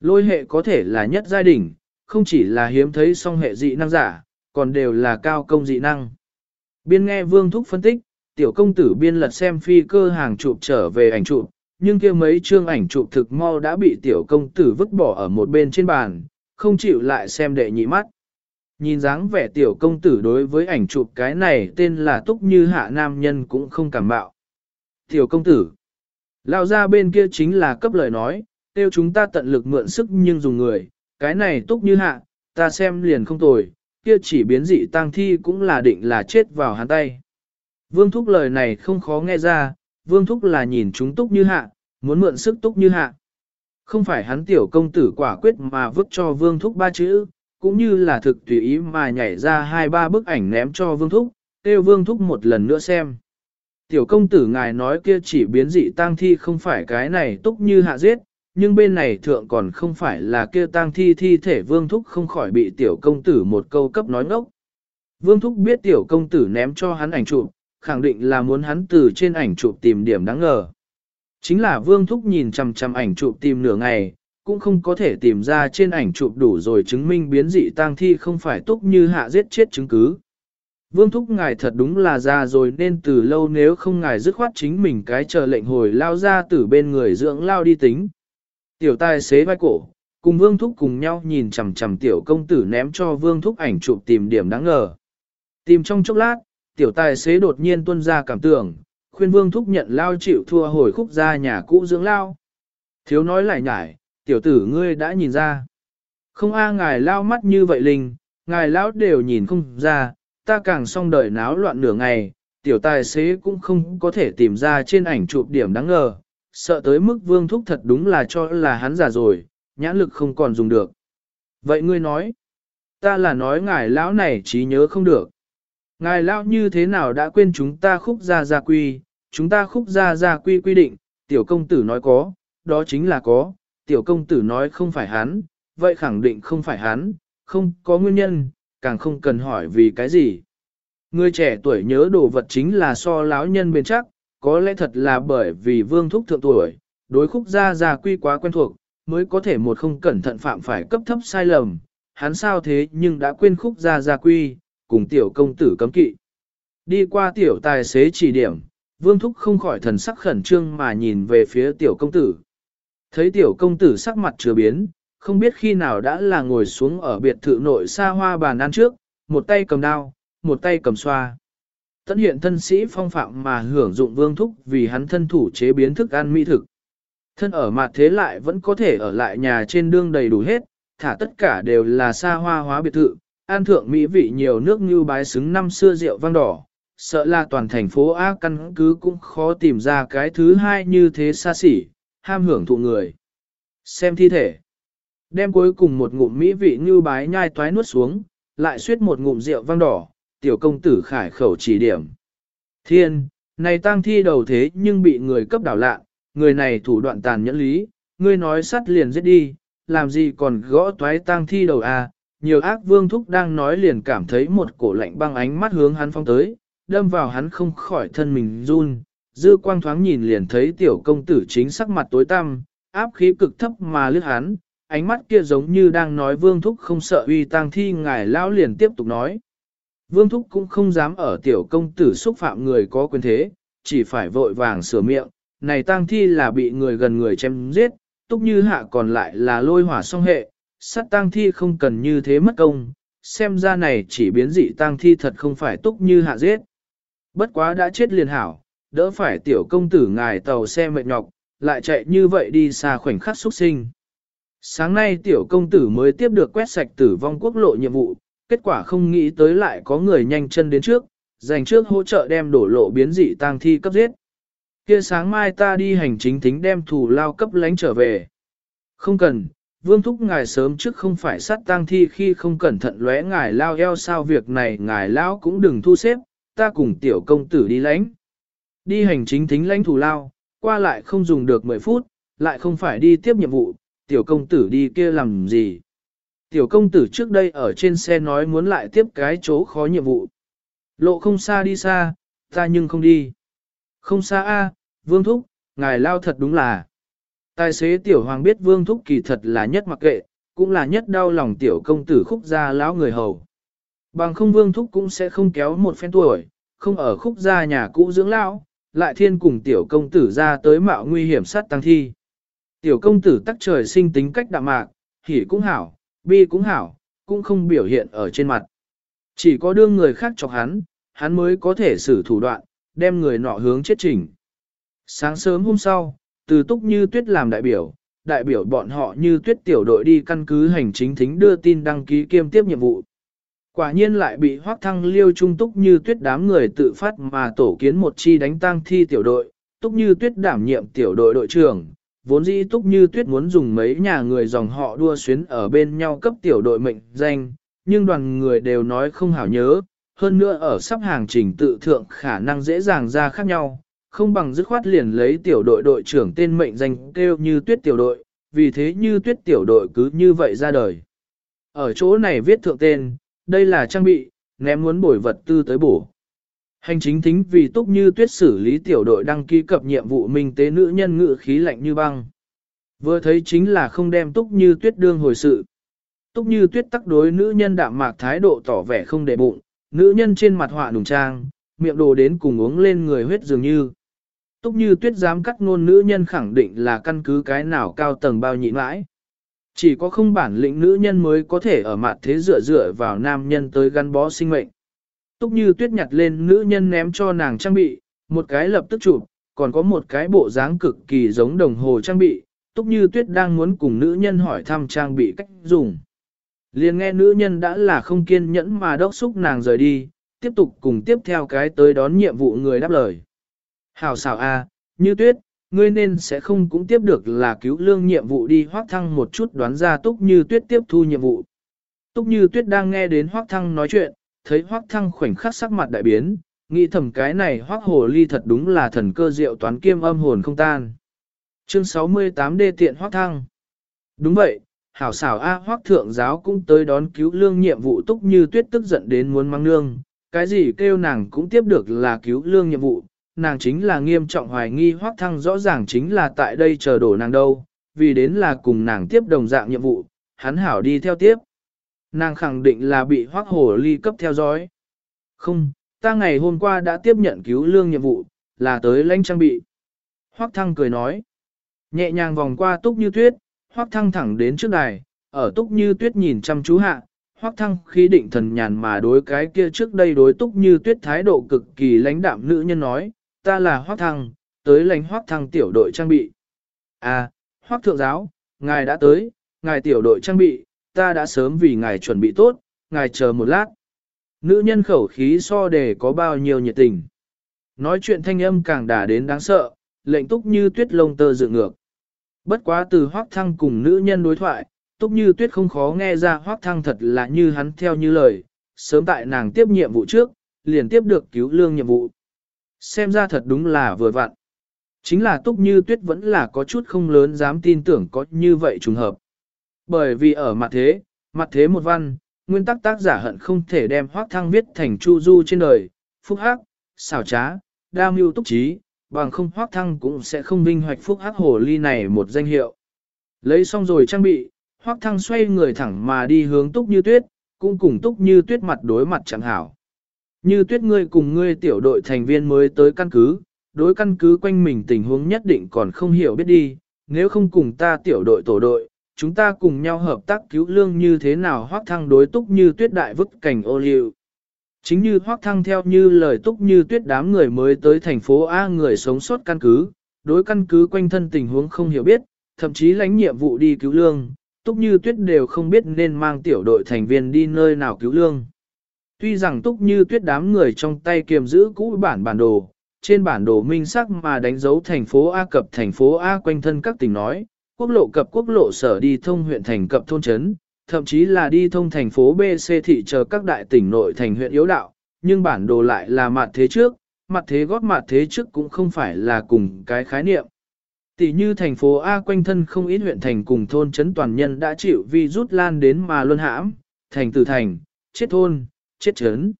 [SPEAKER 1] Lôi hệ có thể là nhất giai đỉnh, không chỉ là hiếm thấy song hệ dị năng giả, còn đều là cao công dị năng. Biên nghe Vương Thúc phân tích, tiểu công tử biên lật xem phi cơ hàng chụp trở về ảnh chụp, nhưng kia mấy chương ảnh chụp thực mau đã bị tiểu công tử vứt bỏ ở một bên trên bàn, không chịu lại xem đệ nhị mắt. Nhìn dáng vẻ tiểu công tử đối với ảnh chụp cái này tên là Túc Như Hạ Nam Nhân cũng không cảm bạo. Tiểu công tử, lao ra bên kia chính là cấp lời nói, tiêu chúng ta tận lực mượn sức nhưng dùng người, cái này Túc Như Hạ, ta xem liền không tồi, kia chỉ biến dị tang thi cũng là định là chết vào hắn tay. Vương Thúc lời này không khó nghe ra, Vương Thúc là nhìn chúng Túc Như Hạ, muốn mượn sức Túc Như Hạ. Không phải hắn tiểu công tử quả quyết mà vứt cho Vương Thúc ba chữ, cũng như là thực tùy ý mà nhảy ra hai ba bức ảnh ném cho Vương Thúc, kêu Vương Thúc một lần nữa xem. Tiểu công tử ngài nói kia chỉ biến dị tang thi không phải cái này Túc Như Hạ giết, nhưng bên này thượng còn không phải là kia tang thi thi thể Vương Thúc không khỏi bị tiểu công tử một câu cấp nói ngốc. Vương Thúc biết tiểu công tử ném cho hắn ảnh chụp, khẳng định là muốn hắn từ trên ảnh chụp tìm điểm đáng ngờ. Chính là Vương Thúc nhìn chằm chằm ảnh chụp tìm nửa ngày, cũng không có thể tìm ra trên ảnh chụp đủ rồi chứng minh biến dị tang thi không phải túc như hạ giết chết chứng cứ. Vương Thúc ngài thật đúng là ra rồi nên từ lâu nếu không ngài dứt khoát chính mình cái chờ lệnh hồi lao ra từ bên người dưỡng lao đi tính. Tiểu tài xế vai cổ, cùng Vương Thúc cùng nhau nhìn chằm chằm tiểu công tử ném cho Vương Thúc ảnh chụp tìm điểm đáng ngờ. Tìm trong chốc lát, tiểu tài xế đột nhiên tuân ra cảm tưởng, khuyên Vương Thúc nhận lao chịu thua hồi khúc ra nhà cũ dưỡng lao. Thiếu nói lại nhải, tiểu tử ngươi đã nhìn ra. Không a ngài lao mắt như vậy linh, ngài lão đều nhìn không ra, ta càng xong đợi náo loạn nửa ngày, tiểu tài xế cũng không có thể tìm ra trên ảnh chụp điểm đáng ngờ, sợ tới mức vương thúc thật đúng là cho là hắn già rồi, nhãn lực không còn dùng được. Vậy ngươi nói, ta là nói ngài lão này trí nhớ không được. Ngài lão như thế nào đã quên chúng ta khúc ra gia quy, chúng ta khúc ra gia quy quy định, tiểu công tử nói có, đó chính là có, tiểu công tử nói không phải hắn, vậy khẳng định không phải hắn, không có nguyên nhân, càng không cần hỏi vì cái gì. Người trẻ tuổi nhớ đồ vật chính là so lão nhân bên chắc, có lẽ thật là bởi vì vương thúc thượng tuổi, đối khúc gia gia quy quá quen thuộc, mới có thể một không cẩn thận phạm phải cấp thấp sai lầm, hắn sao thế nhưng đã quên khúc gia gia quy, cùng tiểu công tử cấm kỵ. Đi qua tiểu tài xế chỉ điểm, vương thúc không khỏi thần sắc khẩn trương mà nhìn về phía tiểu công tử. Thấy tiểu công tử sắc mặt chưa biến, không biết khi nào đã là ngồi xuống ở biệt thự nội xa hoa bàn ăn trước, một tay cầm đao, một tay cầm xoa. Tận hiện thân sĩ phong phạm mà hưởng dụng vương thúc vì hắn thân thủ chế biến thức ăn mỹ thực. Thân ở mặt thế lại vẫn có thể ở lại nhà trên đương đầy đủ hết, thả tất cả đều là xa hoa hóa biệt thự, an thượng mỹ vị nhiều nước như bái xứng năm xưa rượu vang đỏ. Sợ là toàn thành phố A căn cứ cũng khó tìm ra cái thứ hai như thế xa xỉ, ham hưởng thụ người. Xem thi thể. Đem cuối cùng một ngụm mỹ vị như bái nhai toái nuốt xuống, lại suýt một ngụm rượu vang đỏ, tiểu công tử khải khẩu chỉ điểm. Thiên, này tang thi đầu thế nhưng bị người cấp đảo lạ, người này thủ đoạn tàn nhẫn lý, ngươi nói sắt liền giết đi, làm gì còn gõ toái tang thi đầu à, nhiều ác vương thúc đang nói liền cảm thấy một cổ lạnh băng ánh mắt hướng hắn phong tới, đâm vào hắn không khỏi thân mình run, dư quang thoáng nhìn liền thấy tiểu công tử chính sắc mặt tối tăm, áp khí cực thấp mà lướt hắn, ánh mắt kia giống như đang nói vương thúc không sợ uy tang thi ngài lão liền tiếp tục nói. Vương thúc cũng không dám ở tiểu công tử xúc phạm người có quyền thế, chỉ phải vội vàng sửa miệng, này tang thi là bị người gần người chém giết, túc như hạ còn lại là lôi hỏa song hệ, sát tang thi không cần như thế mất công, xem ra này chỉ biến dị tang thi thật không phải túc như hạ giết. Bất quá đã chết liền hảo, đỡ phải tiểu công tử ngài tàu xe mệt nhọc, lại chạy như vậy đi xa khoảnh khắc xuất sinh. Sáng nay tiểu công tử mới tiếp được quét sạch tử vong quốc lộ nhiệm vụ, kết quả không nghĩ tới lại có người nhanh chân đến trước, dành trước hỗ trợ đem đổ lộ biến dị tang thi cấp giết. Kia sáng mai ta đi hành chính tính đem thủ lao cấp lánh trở về. Không cần, vương thúc ngài sớm trước không phải sát tang thi khi không cẩn thận lóe ngài lao eo sao việc này ngài lão cũng đừng thu xếp, ta cùng tiểu công tử đi lánh. Đi hành chính tính lãnh thủ lao, qua lại không dùng được 10 phút, lại không phải đi tiếp nhiệm vụ, tiểu công tử đi kia làm gì. Tiểu công tử trước đây ở trên xe nói muốn lại tiếp cái chỗ khó nhiệm vụ. Lộ không xa đi xa, ta nhưng không đi. Không xa a, Vương Thúc, ngài lao thật đúng là. Tài xế tiểu hoàng biết Vương Thúc kỳ thật là nhất mặc kệ, cũng là nhất đau lòng tiểu công tử khúc gia lão người hầu. Bằng không Vương Thúc cũng sẽ không kéo một phen tuổi, không ở khúc gia nhà cũ dưỡng lão, lại thiên cùng tiểu công tử ra tới mạo nguy hiểm sát tăng thi. Tiểu công tử tắc trời sinh tính cách đạm mạc, hỉ cũng hảo, bi cũng hảo, cũng không biểu hiện ở trên mặt. Chỉ có đương người khác chọc hắn, hắn mới có thể xử thủ đoạn, đem người nọ hướng chết trình. Sáng sớm hôm sau, từ túc như tuyết làm đại biểu, đại biểu bọn họ như tuyết tiểu đội đi căn cứ hành chính thính đưa tin đăng ký kiêm tiếp nhiệm vụ. Quả nhiên lại bị hoác thăng liêu trung túc như tuyết đám người tự phát mà tổ kiến một chi đánh tang thi tiểu đội, túc như tuyết đảm nhiệm tiểu đội đội trưởng. Vốn dĩ túc như tuyết muốn dùng mấy nhà người dòng họ đua xuyến ở bên nhau cấp tiểu đội mệnh danh, nhưng đoàn người đều nói không hảo nhớ, hơn nữa ở sắp hàng trình tự thượng khả năng dễ dàng ra khác nhau, không bằng dứt khoát liền lấy tiểu đội đội trưởng tên mệnh danh kêu như tuyết tiểu đội, vì thế như tuyết tiểu đội cứ như vậy ra đời. Ở chỗ này viết thượng tên, đây là trang bị, ném muốn bồi vật tư tới bổ. Hành chính thính vì túc như tuyết xử lý tiểu đội đăng ký cập nhiệm vụ minh tế nữ nhân ngự khí lạnh như băng. Vừa thấy chính là không đem túc như tuyết đương hồi sự. Túc như tuyết tắc đối nữ nhân đạm mạc thái độ tỏ vẻ không để bụng, nữ nhân trên mặt họa nùng trang, miệng đồ đến cùng uống lên người huyết dường như. Túc như tuyết dám cắt ngôn nữ nhân khẳng định là căn cứ cái nào cao tầng bao nhịn mãi. Chỉ có không bản lĩnh nữ nhân mới có thể ở mặt thế dựa dựa vào nam nhân tới gắn bó sinh mệnh. Túc như tuyết nhặt lên nữ nhân ném cho nàng trang bị, một cái lập tức chụp, còn có một cái bộ dáng cực kỳ giống đồng hồ trang bị. Túc như tuyết đang muốn cùng nữ nhân hỏi thăm trang bị cách dùng. Liền nghe nữ nhân đã là không kiên nhẫn mà đốc xúc nàng rời đi, tiếp tục cùng tiếp theo cái tới đón nhiệm vụ người đáp lời. Hảo xảo a, như tuyết, ngươi nên sẽ không cũng tiếp được là cứu lương nhiệm vụ đi hoác thăng một chút đoán ra túc như tuyết tiếp thu nhiệm vụ. Túc như tuyết đang nghe đến hoác thăng nói chuyện, thấy hoác thăng khoảnh khắc sắc mặt đại biến, nghĩ thầm cái này hoác hồ ly thật đúng là thần cơ diệu toán kiêm âm hồn không tan. Chương 68 đê tiện hoác thăng. Đúng vậy, hảo xảo A hoác thượng giáo cũng tới đón cứu lương nhiệm vụ túc như tuyết tức giận đến muốn mang lương. cái gì kêu nàng cũng tiếp được là cứu lương nhiệm vụ, nàng chính là nghiêm trọng hoài nghi hoác thăng rõ ràng chính là tại đây chờ đổ nàng đâu, vì đến là cùng nàng tiếp đồng dạng nhiệm vụ, hắn hảo đi theo tiếp. Nàng khẳng định là bị hoác Hổ ly cấp theo dõi. Không, ta ngày hôm qua đã tiếp nhận cứu lương nhiệm vụ, là tới lãnh trang bị. Hoác thăng cười nói. Nhẹ nhàng vòng qua túc như tuyết, hoác thăng thẳng đến trước đài, ở túc như tuyết nhìn chăm chú hạ, hoác thăng khí định thần nhàn mà đối cái kia trước đây đối túc như tuyết thái độ cực kỳ lãnh đạm nữ nhân nói, ta là hoác thăng, tới lãnh hoác thăng tiểu đội trang bị. À, hoác thượng giáo, ngài đã tới, ngài tiểu đội trang bị, ta đã sớm vì ngài chuẩn bị tốt, ngài chờ một lát. Nữ nhân khẩu khí so đề có bao nhiêu nhiệt tình. Nói chuyện thanh âm càng đà đến đáng sợ, lệnh túc như tuyết lông tơ dựng ngược. Bất quá từ hoác thăng cùng nữ nhân đối thoại, túc như tuyết không khó nghe ra hoác thăng thật là như hắn theo như lời, sớm tại nàng tiếp nhiệm vụ trước, liền tiếp được cứu lương nhiệm vụ. Xem ra thật đúng là vừa vặn. Chính là túc như tuyết vẫn là có chút không lớn dám tin tưởng có như vậy trùng hợp. Bởi vì ở mặt thế, mặt thế một văn, nguyên tắc tác giả hận không thể đem hoác thăng viết thành chu du trên đời, phúc hắc, xảo trá, đa mưu túc trí, bằng không hoác thăng cũng sẽ không vinh hoạch phúc hắc hồ ly này một danh hiệu. Lấy xong rồi trang bị, hoác thăng xoay người thẳng mà đi hướng túc như tuyết, cũng cùng túc như tuyết mặt đối mặt chẳng hảo. Như tuyết ngươi cùng ngươi tiểu đội thành viên mới tới căn cứ, đối căn cứ quanh mình tình huống nhất định còn không hiểu biết đi, nếu không cùng ta tiểu đội tổ đội, chúng ta cùng nhau hợp tác cứu lương như thế nào hoác thăng đối túc như tuyết đại vứt cảnh ô liu. Chính như hoác thăng theo như lời túc như tuyết đám người mới tới thành phố A người sống sót căn cứ, đối căn cứ quanh thân tình huống không hiểu biết, thậm chí lãnh nhiệm vụ đi cứu lương, túc như tuyết đều không biết nên mang tiểu đội thành viên đi nơi nào cứu lương. Tuy rằng túc như tuyết đám người trong tay kiềm giữ cũ bản bản đồ, trên bản đồ minh sắc mà đánh dấu thành phố A cập thành phố A quanh thân các tỉnh nói, quốc lộ cập quốc lộ sở đi thông huyện thành cập thôn trấn, thậm chí là đi thông thành phố B, C thị chờ các đại tỉnh nội thành huyện yếu đạo, nhưng bản đồ lại là mặt thế trước, mặt thế gót mặt thế trước cũng không phải là cùng cái khái niệm. Tỷ như thành phố A quanh thân không ít huyện thành cùng thôn trấn toàn nhân đã chịu vi rút lan đến mà luân hãm, thành tử thành, chết thôn, chết trấn.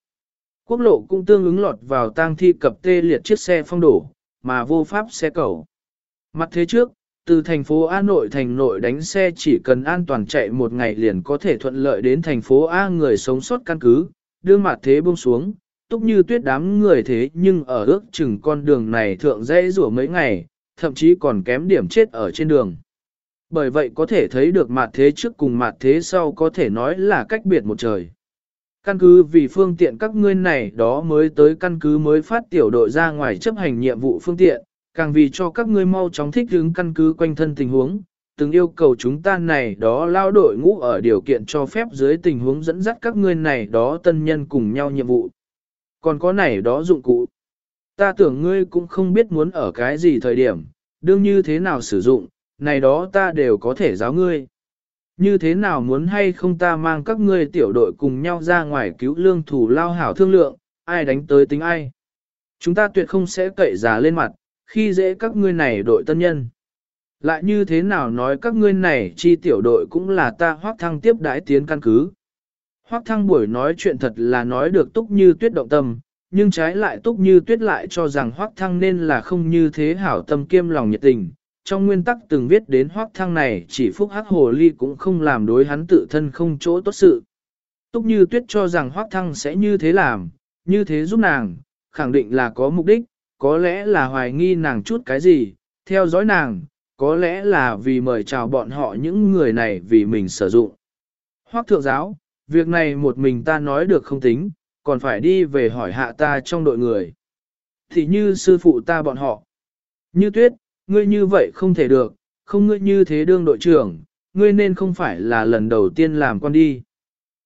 [SPEAKER 1] Quốc lộ cũng tương ứng lọt vào tang thi cập tê liệt chiếc xe phong đổ, mà vô pháp xe cầu. Mặt thế trước, từ thành phố A nội thành nội đánh xe chỉ cần an toàn chạy một ngày liền có thể thuận lợi đến thành phố A người sống sót căn cứ, đưa mặt thế buông xuống, túc như tuyết đám người thế nhưng ở ước chừng con đường này thượng dễ rủa mấy ngày, thậm chí còn kém điểm chết ở trên đường. Bởi vậy có thể thấy được mặt thế trước cùng mặt thế sau có thể nói là cách biệt một trời. Căn cứ vì phương tiện các ngươi này đó mới tới căn cứ mới phát tiểu đội ra ngoài chấp hành nhiệm vụ phương tiện, càng vì cho các ngươi mau chóng thích ứng căn cứ quanh thân tình huống, từng yêu cầu chúng ta này đó lao đội ngũ ở điều kiện cho phép dưới tình huống dẫn dắt các ngươi này đó tân nhân cùng nhau nhiệm vụ. Còn có này đó dụng cụ. Ta tưởng ngươi cũng không biết muốn ở cái gì thời điểm, đương như thế nào sử dụng, này đó ta đều có thể giáo ngươi. Như thế nào muốn hay không ta mang các ngươi tiểu đội cùng nhau ra ngoài cứu lương thủ lao hảo thương lượng, ai đánh tới tính ai. Chúng ta tuyệt không sẽ cậy giả lên mặt, khi dễ các ngươi này đội tân nhân. Lại như thế nào nói các ngươi này chi tiểu đội cũng là ta hoác thăng tiếp đãi tiến căn cứ. Hoác thăng buổi nói chuyện thật là nói được túc như tuyết động tâm, nhưng trái lại túc như tuyết lại cho rằng hoác thăng nên là không như thế hảo tâm kiêm lòng nhiệt tình. Trong nguyên tắc từng viết đến hoác thăng này chỉ phúc hắc hồ ly cũng không làm đối hắn tự thân không chỗ tốt sự. Túc như tuyết cho rằng hoác thăng sẽ như thế làm, như thế giúp nàng, khẳng định là có mục đích, có lẽ là hoài nghi nàng chút cái gì, theo dõi nàng, có lẽ là vì mời chào bọn họ những người này vì mình sử dụng. Hoác thượng giáo, việc này một mình ta nói được không tính, còn phải đi về hỏi hạ ta trong đội người. Thì như sư phụ ta bọn họ. Như tuyết, ngươi như vậy không thể được, không ngươi như thế đương đội trưởng, ngươi nên không phải là lần đầu tiên làm con đi.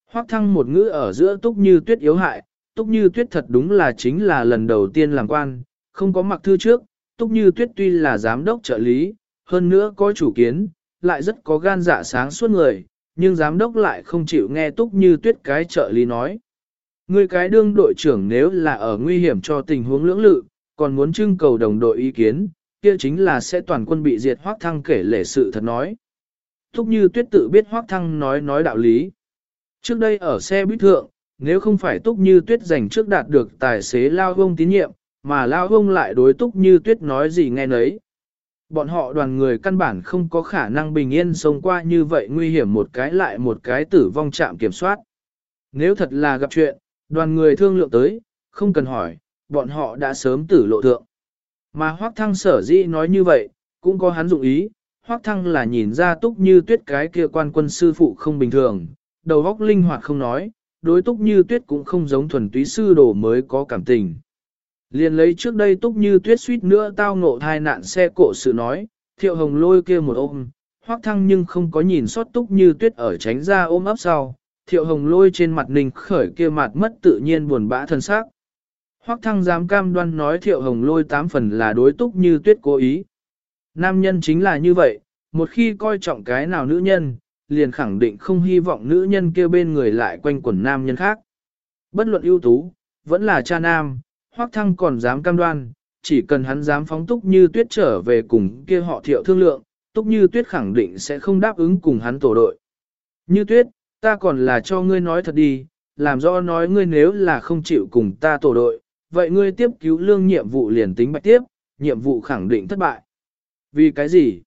[SPEAKER 1] Hoác thăng một ngữ ở giữa túc như tuyết yếu hại, túc như tuyết thật đúng là chính là lần đầu tiên làm quan, không có mặc thư trước, túc như tuyết tuy là giám đốc trợ lý, hơn nữa có chủ kiến, lại rất có gan dạ sáng suốt người, nhưng giám đốc lại không chịu nghe túc như tuyết cái trợ lý nói. Người cái đương đội trưởng nếu là ở nguy hiểm cho tình huống lưỡng lự, còn muốn trưng cầu đồng đội ý kiến, kia chính là sẽ toàn quân bị diệt hoác thăng kể lể sự thật nói. Túc như tuyết tự biết hoác thăng nói nói đạo lý. Trước đây ở xe buýt thượng, nếu không phải túc như tuyết giành trước đạt được tài xế lao vông tín nhiệm, mà lao vông lại đối túc như tuyết nói gì nghe nấy. Bọn họ đoàn người căn bản không có khả năng bình yên sống qua như vậy nguy hiểm một cái lại một cái tử vong chạm kiểm soát. Nếu thật là gặp chuyện, đoàn người thương lượng tới, không cần hỏi, bọn họ đã sớm tử lộ thượng. Mà Hoác Thăng sở dĩ nói như vậy, cũng có hắn dụng ý, Hoác Thăng là nhìn ra túc như tuyết cái kia quan quân sư phụ không bình thường, đầu óc linh hoạt không nói, đối túc như tuyết cũng không giống thuần túy sư đồ mới có cảm tình. Liền lấy trước đây túc như tuyết suýt nữa tao ngộ thai nạn xe cộ sự nói, thiệu hồng lôi kia một ôm, hoác thăng nhưng không có nhìn sót túc như tuyết ở tránh ra ôm ấp sau, thiệu hồng lôi trên mặt ninh khởi kia mặt mất tự nhiên buồn bã thân xác. Hoác thăng dám cam đoan nói thiệu hồng lôi tám phần là đối túc như tuyết cố ý. Nam nhân chính là như vậy, một khi coi trọng cái nào nữ nhân, liền khẳng định không hy vọng nữ nhân kia bên người lại quanh quẩn nam nhân khác. Bất luận ưu tú, vẫn là cha nam, hoắc thăng còn dám cam đoan, chỉ cần hắn dám phóng túc như tuyết trở về cùng kia họ thiệu thương lượng, túc như tuyết khẳng định sẽ không đáp ứng cùng hắn tổ đội. Như tuyết, ta còn là cho ngươi nói thật đi, làm rõ nói ngươi nếu là không chịu cùng ta tổ đội, vậy ngươi tiếp cứu lương nhiệm vụ liền tính bạch tiếp, nhiệm vụ khẳng định thất bại. Vì cái gì?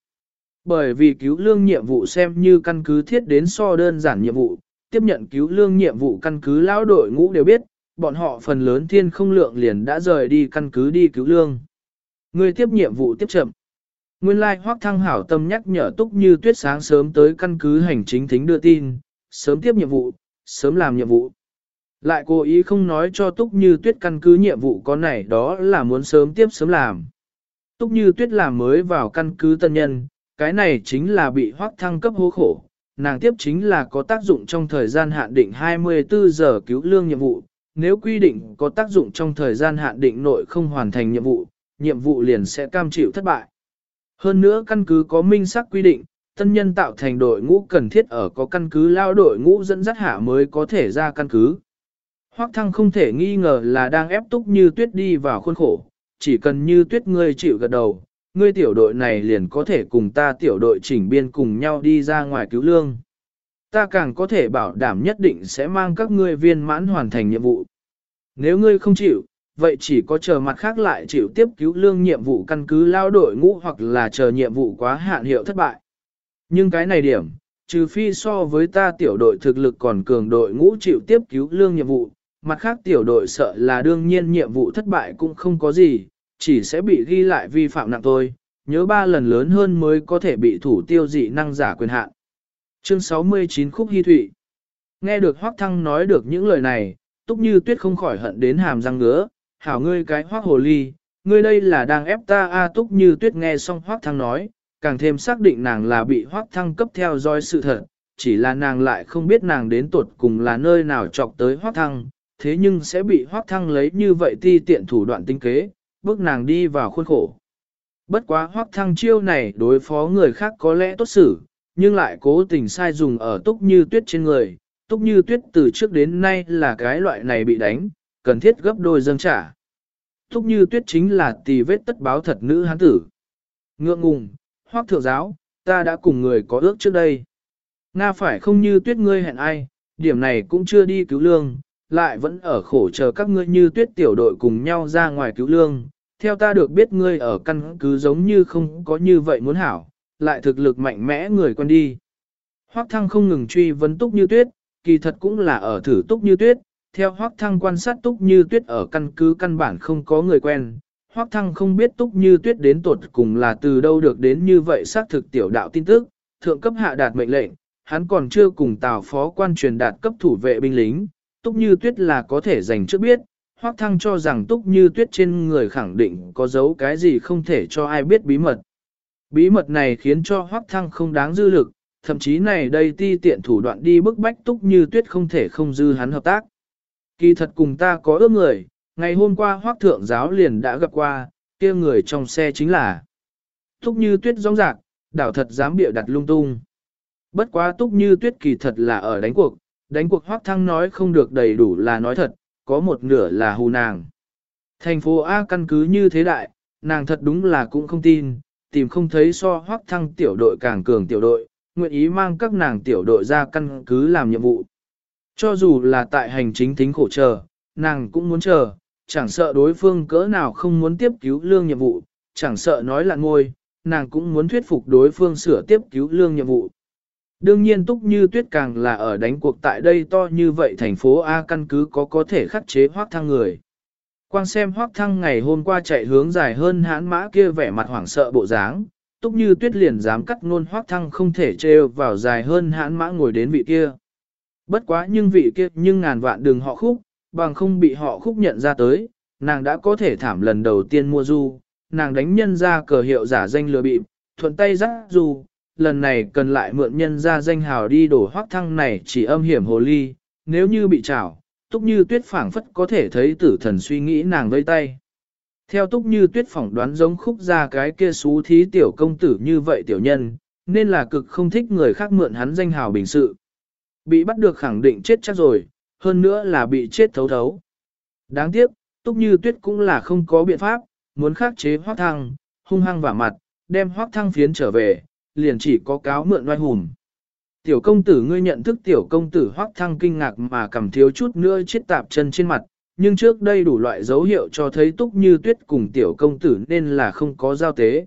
[SPEAKER 1] Bởi vì cứu lương nhiệm vụ xem như căn cứ thiết đến so đơn giản nhiệm vụ, tiếp nhận cứu lương nhiệm vụ căn cứ lão đội ngũ đều biết, bọn họ phần lớn thiên không lượng liền đã rời đi căn cứ đi cứu lương. Người tiếp nhiệm vụ tiếp chậm. Nguyên lai like, Hoắc Thăng hảo tâm nhắc nhở Túc Như Tuyết sáng sớm tới căn cứ hành chính thính đưa tin, sớm tiếp nhiệm vụ, sớm làm nhiệm vụ. Lại cố ý không nói cho Túc Như Tuyết căn cứ nhiệm vụ có này đó là muốn sớm tiếp sớm làm. Túc Như Tuyết làm mới vào căn cứ tân nhân, cái này chính là bị Hoắc Thăng cấp hố khổ. Nàng tiếp chính là có tác dụng trong thời gian hạn định 24 giờ cứu lương nhiệm vụ, nếu quy định có tác dụng trong thời gian hạn định nội không hoàn thành nhiệm vụ, nhiệm vụ liền sẽ cam chịu thất bại. Hơn nữa căn cứ có minh xác quy định, tân nhân tạo thành đội ngũ cần thiết ở có căn cứ lao đội ngũ dẫn dắt hạ mới có thể ra căn cứ. Hoắc thăng không thể nghi ngờ là đang ép túc như tuyết đi vào khuôn khổ, chỉ cần như tuyết ngươi chịu gật đầu, ngươi tiểu đội này liền có thể cùng ta tiểu đội chỉnh biên cùng nhau đi ra ngoài cứu lương ta càng có thể bảo đảm nhất định sẽ mang các ngươi viên mãn hoàn thành nhiệm vụ. Nếu ngươi không chịu, vậy chỉ có chờ mặt khác lại chịu tiếp cứu lương nhiệm vụ căn cứ lao đội ngũ hoặc là chờ nhiệm vụ quá hạn hiệu thất bại. Nhưng cái này điểm, trừ phi so với ta tiểu đội thực lực còn cường đội ngũ chịu tiếp cứu lương nhiệm vụ, mặt khác tiểu đội sợ là đương nhiên nhiệm vụ thất bại cũng không có gì, chỉ sẽ bị ghi lại vi phạm nặng thôi, nhớ ba lần lớn hơn mới có thể bị thủ tiêu dị năng giả quyền hạn. Chương 69 Khúc Hy Thụy. Nghe được Hoác Thăng nói được những lời này, Túc Như Tuyết không khỏi hận đến hàm răng ngứa, hảo ngươi cái Hoác Hồ Ly, ngươi đây là đang ép ta a? Túc Như Tuyết nghe xong Hoác Thăng nói, càng thêm xác định nàng là bị Hoác Thăng cấp theo dõi sự thật, chỉ là nàng lại không biết nàng đến tuột cùng là nơi nào chọc tới Hoác Thăng, thế nhưng sẽ bị Hoác Thăng lấy như vậy ti tiện thủ đoạn tinh kế, bước nàng đi vào khuôn khổ. Bất quá Hoác Thăng chiêu này đối phó người khác có lẽ tốt xử, nhưng lại cố tình sai dùng ở túc như tuyết trên người. Túc như tuyết từ trước đến nay là cái loại này bị đánh, cần thiết gấp đôi dâng trả. Túc như tuyết chính là tì vết tất báo thật nữ hán tử. Ngượng ngùng, hoác thượng giáo, ta đã cùng người có ước trước đây. Nga phải không như tuyết ngươi hẹn ai, điểm này cũng chưa đi cứu lương, lại vẫn ở khổ chờ các ngươi như tuyết tiểu đội cùng nhau ra ngoài cứu lương. Theo ta được biết ngươi ở căn cứ giống như không có như vậy muốn hảo, lại thực lực mạnh mẽ người quen đi. Hoắc Thăng không ngừng truy vấn Túc Như Tuyết, kỳ thật cũng là ở thử Túc Như Tuyết, theo Hoắc Thăng quan sát Túc Như Tuyết ở căn cứ căn bản không có người quen. Hoắc Thăng không biết Túc Như Tuyết đến tuột cùng là từ đâu được đến như vậy xác thực tiểu đạo tin tức, thượng cấp hạ đạt mệnh lệnh, hắn còn chưa cùng Tào phó quan truyền đạt cấp thủ vệ binh lính, Túc Như Tuyết là có thể dành trước biết, Hoắc Thăng cho rằng Túc Như Tuyết trên người khẳng định có dấu cái gì không thể cho ai biết bí mật. Bí mật này khiến cho Hoắc Thăng không đáng dư lực, thậm chí này đây ti tiện thủ đoạn đi bức bách túc như tuyết không thể không dư hắn hợp tác. Kỳ thật cùng ta có ước người, ngày hôm qua Hoắc Thượng Giáo liền đã gặp qua, kia người trong xe chính là Túc như tuyết rong rạc, đảo thật dám bịa đặt lung tung. Bất quá túc như tuyết kỳ thật là ở đánh cuộc, đánh cuộc Hoắc Thăng nói không được đầy đủ là nói thật, có một nửa là hù nàng. Thành phố A căn cứ như thế đại, nàng thật đúng là cũng không tin, tìm không thấy so hoắc thăng tiểu đội càng cường tiểu đội, nguyện ý mang các nàng tiểu đội ra căn cứ làm nhiệm vụ. Cho dù là tại hành chính thính khổ chờ, nàng cũng muốn chờ, chẳng sợ đối phương cỡ nào không muốn tiếp cứu lương nhiệm vụ, chẳng sợ nói là ngôi, nàng cũng muốn thuyết phục đối phương sửa tiếp cứu lương nhiệm vụ. Đương nhiên Túc Như Tuyết càng là ở đánh cuộc tại đây to như vậy thành phố A căn cứ có có thể khắc chế hoác thăng người. Quang xem hoác thăng ngày hôm qua chạy hướng dài hơn hãn mã kia vẻ mặt hoảng sợ bộ dáng, túc như tuyết liền dám cắt ngôn hoác thăng không thể trêu vào dài hơn hãn mã ngồi đến vị kia. Bất quá nhưng vị kia nhưng ngàn vạn đường họ khúc, bằng không bị họ khúc nhận ra tới, nàng đã có thể thảm lần đầu tiên mua du, nàng đánh nhân ra cờ hiệu giả danh lừa bịp, thuận tay dắt du, lần này cần lại mượn nhân ra danh hào đi đổ hoác thăng này chỉ âm hiểm hồ ly, nếu như bị trảo, Túc Như Tuyết phảng phất có thể thấy tử thần suy nghĩ nàng vây tay. Theo Túc Như Tuyết phỏng đoán giống khúc ra cái kia xú thí tiểu công tử như vậy tiểu nhân, nên là cực không thích người khác mượn hắn danh hào bình sự. Bị bắt được khẳng định chết chắc rồi, hơn nữa là bị chết thấu thấu. Đáng tiếc, Túc Như Tuyết cũng là không có biện pháp, muốn khắc chế Hoắc Thăng, hung hăng vả mặt, đem Hoắc Thăng phiến trở về, liền chỉ có cáo mượn oai hùng. Tiểu công tử ngươi nhận thức tiểu công tử Hoắc Thăng kinh ngạc mà cầm thiếu chút nữa chết tạp chân trên mặt, nhưng trước đây đủ loại dấu hiệu cho thấy Túc Như Tuyết cùng tiểu công tử nên là không có giao tế.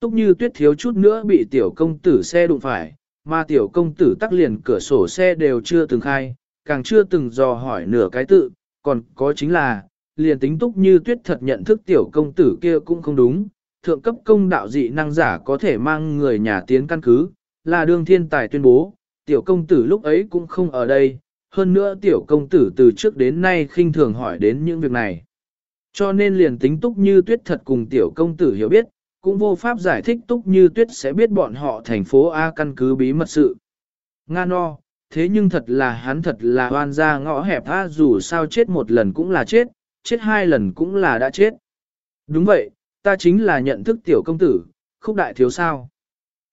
[SPEAKER 1] Túc Như Tuyết thiếu chút nữa bị tiểu công tử xe đụng phải, mà tiểu công tử tắc liền cửa sổ xe đều chưa từng khai, càng chưa từng dò hỏi nửa cái tự, còn có chính là, liền tính Túc Như Tuyết thật nhận thức tiểu công tử kia cũng không đúng, thượng cấp công đạo dị năng giả có thể mang người nhà tiến căn cứ, là đương thiên tài tuyên bố, tiểu công tử lúc ấy cũng không ở đây, hơn nữa tiểu công tử từ trước đến nay khinh thường hỏi đến những việc này. Cho nên liền tính túc như tuyết thật cùng tiểu công tử hiểu biết, cũng vô pháp giải thích túc như tuyết sẽ biết bọn họ thành phố A căn cứ bí mật sự. Nga no, thế nhưng thật là hắn thật là hoan ra ngõ hẹp tha dù sao chết một lần cũng là chết, chết hai lần cũng là đã chết. Đúng vậy, ta chính là nhận thức tiểu công tử, khúc đại thiếu sao.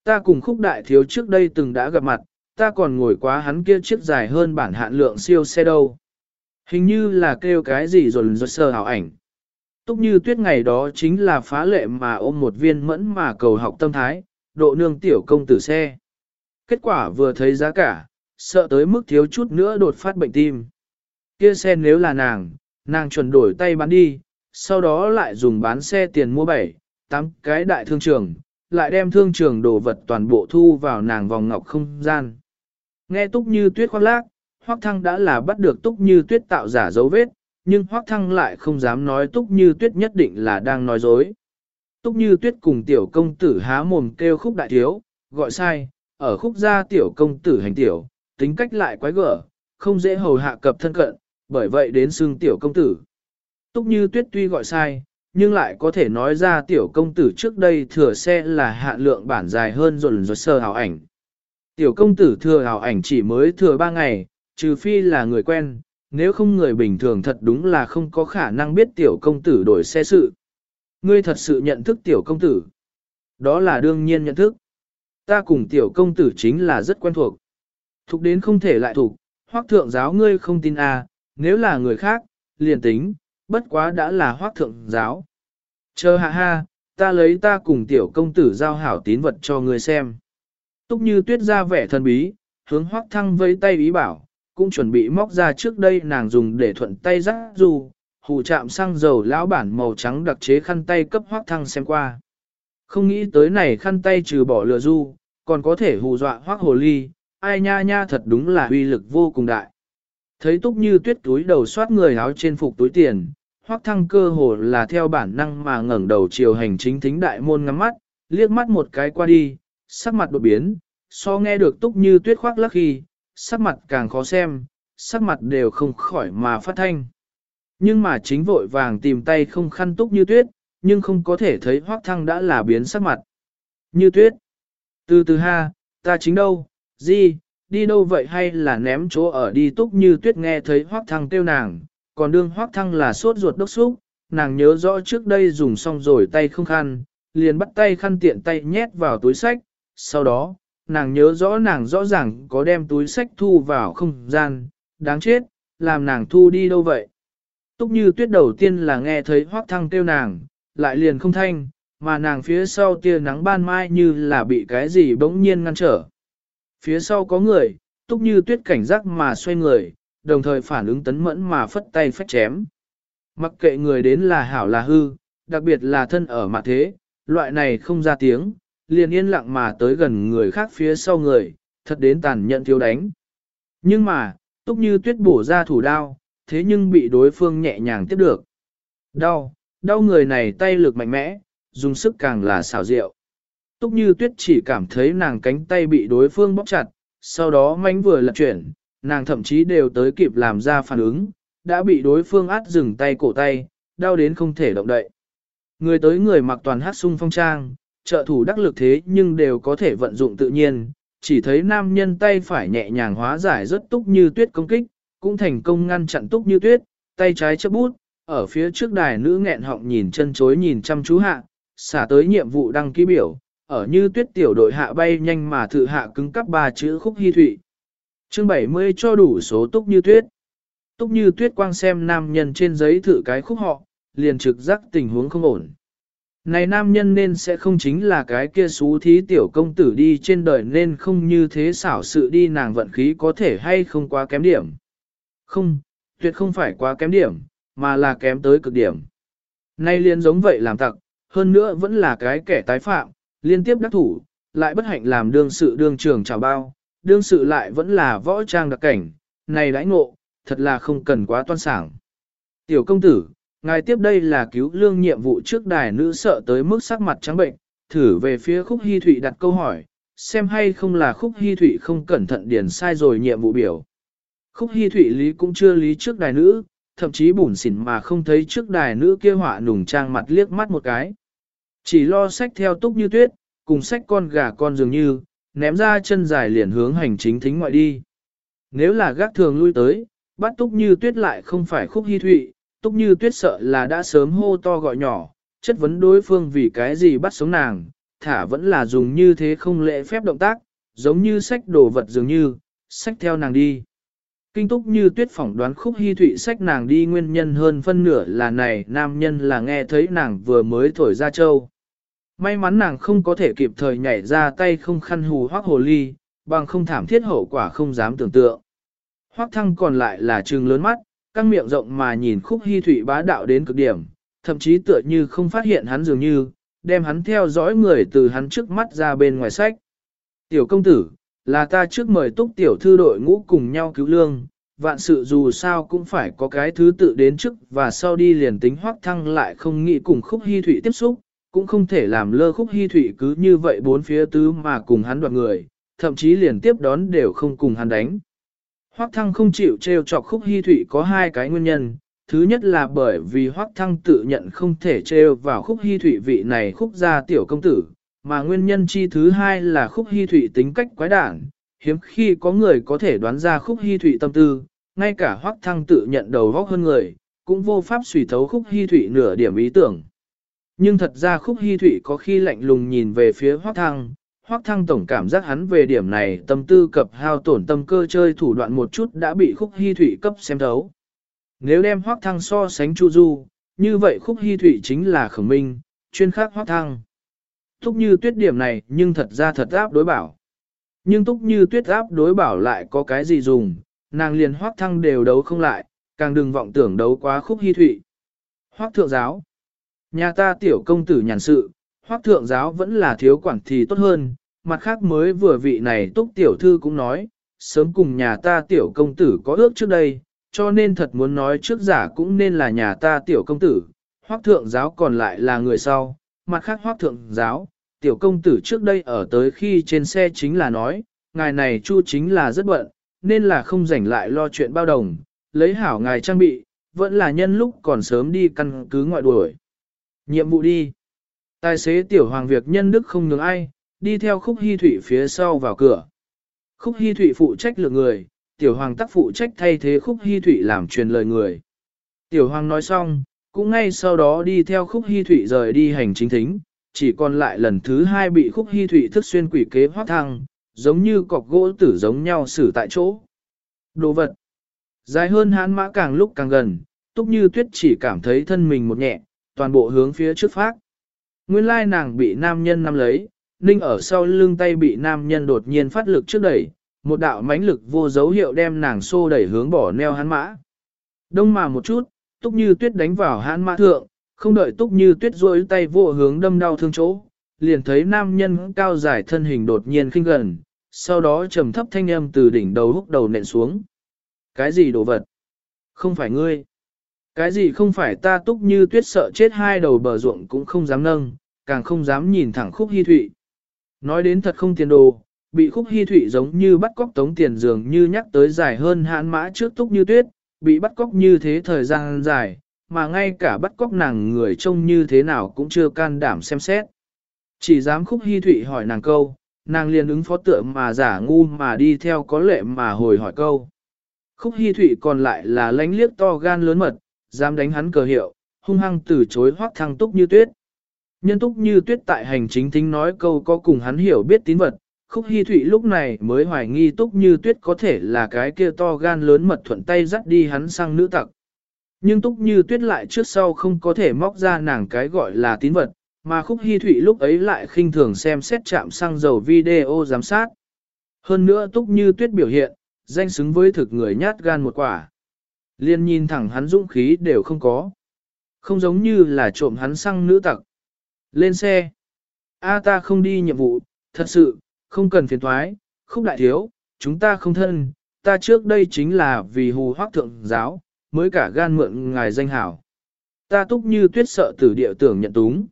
[SPEAKER 1] Ta cùng khúc đại thiếu trước đây từng đã gặp mặt, ta còn ngồi quá hắn kia chiếc dài hơn bản hạn lượng siêu xe đâu. Hình như là kêu cái gì rồi rồi sơ hảo ảnh. Túc như tuyết ngày đó chính là phá lệ mà ôm một viên mẫn mà cầu học tâm thái, độ nương tiểu công tử xe. Kết quả vừa thấy giá cả, sợ tới mức thiếu chút nữa đột phát bệnh tim. Kia xe nếu là nàng, nàng chuẩn đổi tay bán đi, sau đó lại dùng bán xe tiền mua bảy, tám cái đại thương trường, lại đem thương trường đồ vật toàn bộ thu vào nàng vòng ngọc không gian. Nghe Túc Như Tuyết khoác lác, Hoắc Thăng đã là bắt được Túc Như Tuyết tạo giả dấu vết, nhưng Hoắc Thăng lại không dám nói Túc Như Tuyết nhất định là đang nói dối. Túc Như Tuyết cùng tiểu công tử há mồm kêu khúc đại thiếu, gọi sai, ở khúc gia tiểu công tử hành tiểu, tính cách lại quái gở, không dễ hầu hạ cập thân cận, bởi vậy đến xương tiểu công tử. Túc Như Tuyết tuy gọi sai, nhưng lại có thể nói ra tiểu công tử trước đây thừa xe là hạn lượng bản dài hơn rộn rồi sơ hào ảnh. Tiểu công tử thừa hào ảnh chỉ mới thừa 3 ngày, trừ phi là người quen, nếu không người bình thường thật đúng là không có khả năng biết tiểu công tử đổi xe sự. Ngươi thật sự nhận thức tiểu công tử. Đó là đương nhiên nhận thức. Ta cùng tiểu công tử chính là rất quen thuộc. Thục đến không thể lại thục, hoác thượng giáo ngươi không tin à, nếu là người khác, liền tính, bất quá đã là hoác thượng giáo. Chờ hạ ha, ta lấy ta cùng tiểu công tử giao hảo tín vật cho ngươi xem. Túc như tuyết ra vẻ thần bí, hướng hoác thăng với tay ý bảo, cũng chuẩn bị móc ra trước đây nàng dùng để thuận tay rắc dù, hù chạm xăng dầu lão bản màu trắng đặc chế khăn tay cấp hoác thăng xem qua. Không nghĩ tới này khăn tay trừ bỏ lừa du, còn có thể hù dọa hoác hồ ly, ai nha nha thật đúng là uy lực vô cùng đại. Thấy túc như tuyết túi đầu soát người áo trên phục túi tiền, hoác thăng cơ hồ là theo bản năng mà ngẩng đầu chiều hành chính thính đại môn ngắm mắt, liếc mắt một cái qua đi, sắc mặt đột biến, so nghe được túc như tuyết khoác lắc khi, sắc mặt càng khó xem, sắc mặt đều không khỏi mà phát thanh. Nhưng mà chính vội vàng tìm tay không khăn túc như tuyết, nhưng không có thể thấy hoác thăng đã là biến sắc mặt. Như tuyết. Từ từ ha, ta chính đâu, gì, đi đâu vậy hay là ném chỗ ở đi túc như tuyết nghe thấy hoác thăng kêu nàng, còn đương hoác thăng là sốt ruột đốc xúc, nàng nhớ rõ trước đây dùng xong rồi tay không khăn, liền bắt tay khăn tiện tay nhét vào túi sách, sau đó, nàng nhớ rõ nàng rõ ràng có đem túi sách thu vào không gian, đáng chết, làm nàng thu đi đâu vậy. Túc như tuyết đầu tiên là nghe thấy hoác thăng kêu nàng, lại liền không thanh, mà nàng phía sau tia nắng ban mai như là bị cái gì bỗng nhiên ngăn trở. Phía sau có người, túc như tuyết cảnh giác mà xoay người, đồng thời phản ứng tấn mẫn mà phất tay phách chém. Mặc kệ người đến là hảo là hư, đặc biệt là thân ở mặt thế, loại này không ra tiếng, liền yên lặng mà tới gần người khác phía sau người, thật đến tàn nhẫn thiếu đánh. Nhưng mà, túc như tuyết bổ ra thủ đao, thế nhưng bị đối phương nhẹ nhàng tiếp được. Đau, đau người này tay lực mạnh mẽ, dùng sức càng là xảo diệu. Túc như tuyết chỉ cảm thấy nàng cánh tay bị đối phương bóp chặt, sau đó mánh vừa lật chuyển, nàng thậm chí đều tới kịp làm ra phản ứng, đã bị đối phương át dừng tay cổ tay, đau đến không thể động đậy. Người tới người mặc toàn hát sung phong trang, trợ thủ đắc lực thế nhưng đều có thể vận dụng tự nhiên, chỉ thấy nam nhân tay phải nhẹ nhàng hóa giải rất túc như tuyết công kích, cũng thành công ngăn chặn túc như tuyết, tay trái chấp bút, ở phía trước đài nữ nghẹn họng nhìn chân chối nhìn chăm chú hạ, xả tới nhiệm vụ đăng ký biểu, ở như tuyết tiểu đội hạ bay nhanh mà thự hạ cứng cắp ba chữ khúc hy thụy. Chương 70 cho đủ số túc như tuyết. Túc như tuyết quang xem nam nhân trên giấy thử cái khúc họ, liền trực giác tình huống không ổn. Này nam nhân nên sẽ không chính là cái kia xú thí tiểu công tử đi trên đời nên không như thế xảo sự đi nàng vận khí có thể hay không quá kém điểm. Không, tuyệt không phải quá kém điểm, mà là kém tới cực điểm. Nay liền giống vậy làm tặc, hơn nữa vẫn là cái kẻ tái phạm, liên tiếp đắc thủ, lại bất hạnh làm đương sự đương trường trào bao, đương sự lại vẫn là võ trang đặc cảnh, này đãi ngộ, thật là không cần quá toan sảng. Tiểu công tử, ngài tiếp đây là cứu lương nhiệm vụ trước đài nữ sợ tới mức sắc mặt trắng bệnh, thử về phía khúc hy thụy đặt câu hỏi, xem hay không là khúc hy thụy không cẩn thận điền sai rồi nhiệm vụ biểu. Khúc hy thụy lý cũng chưa lý trước đài nữ, thậm chí bủn xỉn mà không thấy trước đài nữ kia họa nùng trang mặt liếc mắt một cái. Chỉ lo sách theo túc như tuyết, cùng sách con gà con dường như, ném ra chân dài liền hướng hành chính thính ngoại đi. Nếu là gác thường lui tới, bắt túc như tuyết lại không phải khúc hy thụy, túc như tuyết sợ là đã sớm hô to gọi nhỏ, chất vấn đối phương vì cái gì bắt sống nàng, thả vẫn là dùng như thế không lễ phép động tác, giống như sách đồ vật dường như, sách theo nàng đi. Kinh túc như tuyết phỏng đoán khúc hy thụy sách nàng đi nguyên nhân hơn phân nửa là này nam nhân là nghe thấy nàng vừa mới thổi ra châu. May mắn nàng không có thể kịp thời nhảy ra tay không khăn hù hoác hồ ly, bằng không thảm thiết hậu quả không dám tưởng tượng. Hoác thăng còn lại là trừng lớn mắt, căng miệng rộng mà nhìn khúc hy thụy bá đạo đến cực điểm, thậm chí tựa như không phát hiện hắn dường như, đem hắn theo dõi người từ hắn trước mắt ra bên ngoài sách. Tiểu công tử, là ta trước mời túc tiểu thư đội ngũ cùng nhau cứu lương, vạn sự dù sao cũng phải có cái thứ tự đến trước và sau đi liền tính hoác thăng lại không nghĩ cùng khúc hy thụy tiếp xúc, cũng không thể làm lơ khúc hy thụy cứ như vậy bốn phía tứ mà cùng hắn đoạt người, thậm chí liền tiếp đón đều không cùng hắn đánh. Hoắc Thăng không chịu trêu chọc khúc hy thụy có hai cái nguyên nhân. Thứ nhất là bởi vì Hoắc Thăng tự nhận không thể trêu vào khúc hy thụy vị này khúc gia tiểu công tử, mà nguyên nhân chi thứ hai là khúc hy thụy tính cách quái đản, hiếm khi có người có thể đoán ra khúc hy thụy tâm tư, ngay cả Hoắc Thăng tự nhận đầu góc hơn người, cũng vô pháp suy thấu khúc hy thụy nửa điểm ý tưởng. Nhưng thật ra khúc hy thụy có khi lạnh lùng nhìn về phía Hoắc Thăng, Hoắc Thăng tổng cảm giác hắn về điểm này tâm tư cập hao tổn tâm cơ chơi thủ đoạn một chút đã bị khúc hy thụy cấp xem thấu. Nếu đem Hoắc Thăng so sánh Chu Du, như vậy khúc hy thụy chính là khổng minh, chuyên khắc Hoắc Thăng. Túc như tuyết điểm này nhưng thật ra thật áp đối bảo. Nhưng túc như tuyết áp đối bảo lại có cái gì dùng, nàng liền Hoắc Thăng đều đấu không lại, càng đừng vọng tưởng đấu quá khúc hy thụy. Hoắc thượng giáo. Nhà ta tiểu công tử nhàn sự, hoác thượng giáo vẫn là thiếu quản thì tốt hơn, mặt khác mới vừa vị này túc tiểu thư cũng nói, sớm cùng nhà ta tiểu công tử có ước trước đây, cho nên thật muốn nói trước giả cũng nên là nhà ta tiểu công tử, hoác thượng giáo còn lại là người sau, mặt khác hoác thượng giáo, tiểu công tử trước đây ở tới khi trên xe chính là nói, ngài này chu chính là rất bận, nên là không rảnh lại lo chuyện bao đồng, lấy hảo ngài trang bị, vẫn là nhân lúc còn sớm đi căn cứ ngoại đuổi. Nhiệm vụ đi. Tài xế tiểu hoàng việc nhân đức không nhường ai, đi theo khúc hy thủy phía sau vào cửa. Khúc hy thủy phụ trách lượng người, tiểu hoàng tác phụ trách thay thế khúc hy thủy làm truyền lời người. Tiểu hoàng nói xong, cũng ngay sau đó đi theo khúc hy thủy rời đi hành chính thính, chỉ còn lại lần thứ hai bị khúc hy thủy thức xuyên quỷ kế hoác thăng, giống như cọc gỗ tử giống nhau xử tại chỗ. Đồ vật. Dài hơn hán mã càng lúc càng gần, túc như tuyết chỉ cảm thấy thân mình một nhẹ, toàn bộ hướng phía trước phát. Nguyên lai nàng bị nam nhân nắm lấy, ninh ở sau lưng tay bị nam nhân đột nhiên phát lực trước đẩy, một đạo mãnh lực vô dấu hiệu đem nàng xô đẩy hướng bỏ neo hắn mã. Đông mà một chút, túc như tuyết đánh vào hắn mã thượng, không đợi túc như tuyết rôi tay vô hướng đâm đau thương chỗ, liền thấy nam nhân cao dài thân hình đột nhiên khinh gần, sau đó trầm thấp thanh âm từ đỉnh đầu húc đầu nện xuống. Cái gì đồ vật? Không phải ngươi. Cái gì không phải ta túc như tuyết sợ chết hai đầu bờ ruộng cũng không dám nâng, càng không dám nhìn thẳng khúc hy thụy. Nói đến thật không tiền đồ, bị khúc hy thụy giống như bắt cóc tống tiền dường như nhắc tới dài hơn hãn mã trước túc như tuyết, bị bắt cóc như thế thời gian dài, mà ngay cả bắt cóc nàng người trông như thế nào cũng chưa can đảm xem xét. Chỉ dám khúc hy thụy hỏi nàng câu, nàng liền ứng phó tượng mà giả ngu mà đi theo có lệ mà hồi hỏi câu. Khúc hy thụy còn lại là lánh liếc to gan lớn mật, dám đánh hắn cờ hiệu, hung hăng từ chối hoác thăng túc như tuyết. Nhân túc như tuyết tại hành chính tính nói câu có cùng hắn hiểu biết tín vật, khúc hy thụy lúc này mới hoài nghi túc như tuyết có thể là cái kia to gan lớn mật thuận tay dắt đi hắn sang nữ tặc. Nhưng túc như tuyết lại trước sau không có thể móc ra nàng cái gọi là tín vật, mà khúc hy thụy lúc ấy lại khinh thường xem xét chạm xăng dầu video giám sát. Hơn nữa túc như tuyết biểu hiện, danh xứng với thực người nhát gan một quả. Liên nhìn thẳng hắn dũng khí đều không có. Không giống như là trộm hắn xăng nữ tặc. Lên xe. A ta không đi nhiệm vụ, thật sự, không cần phiền thoái, không đại thiếu, chúng ta không thân, ta trước đây chính là vì hù hoác thượng giáo, mới cả gan mượn ngài danh hảo. Ta túc như tuyết sợ tử địa tưởng nhận túng.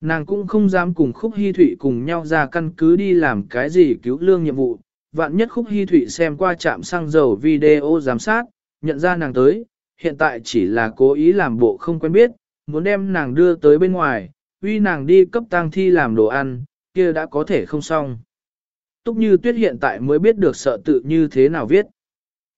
[SPEAKER 1] Nàng cũng không dám cùng khúc hy thụy cùng nhau ra căn cứ đi làm cái gì cứu lương nhiệm vụ. Vạn nhất khúc hy thụy xem qua trạm xăng dầu video giám sát, nhận ra nàng tới, hiện tại chỉ là cố ý làm bộ không quen biết, muốn đem nàng đưa tới bên ngoài, uy nàng đi cấp tang thi làm đồ ăn, kia đã có thể không xong. Túc Như Tuyết hiện tại mới biết được sợ tự như thế nào viết.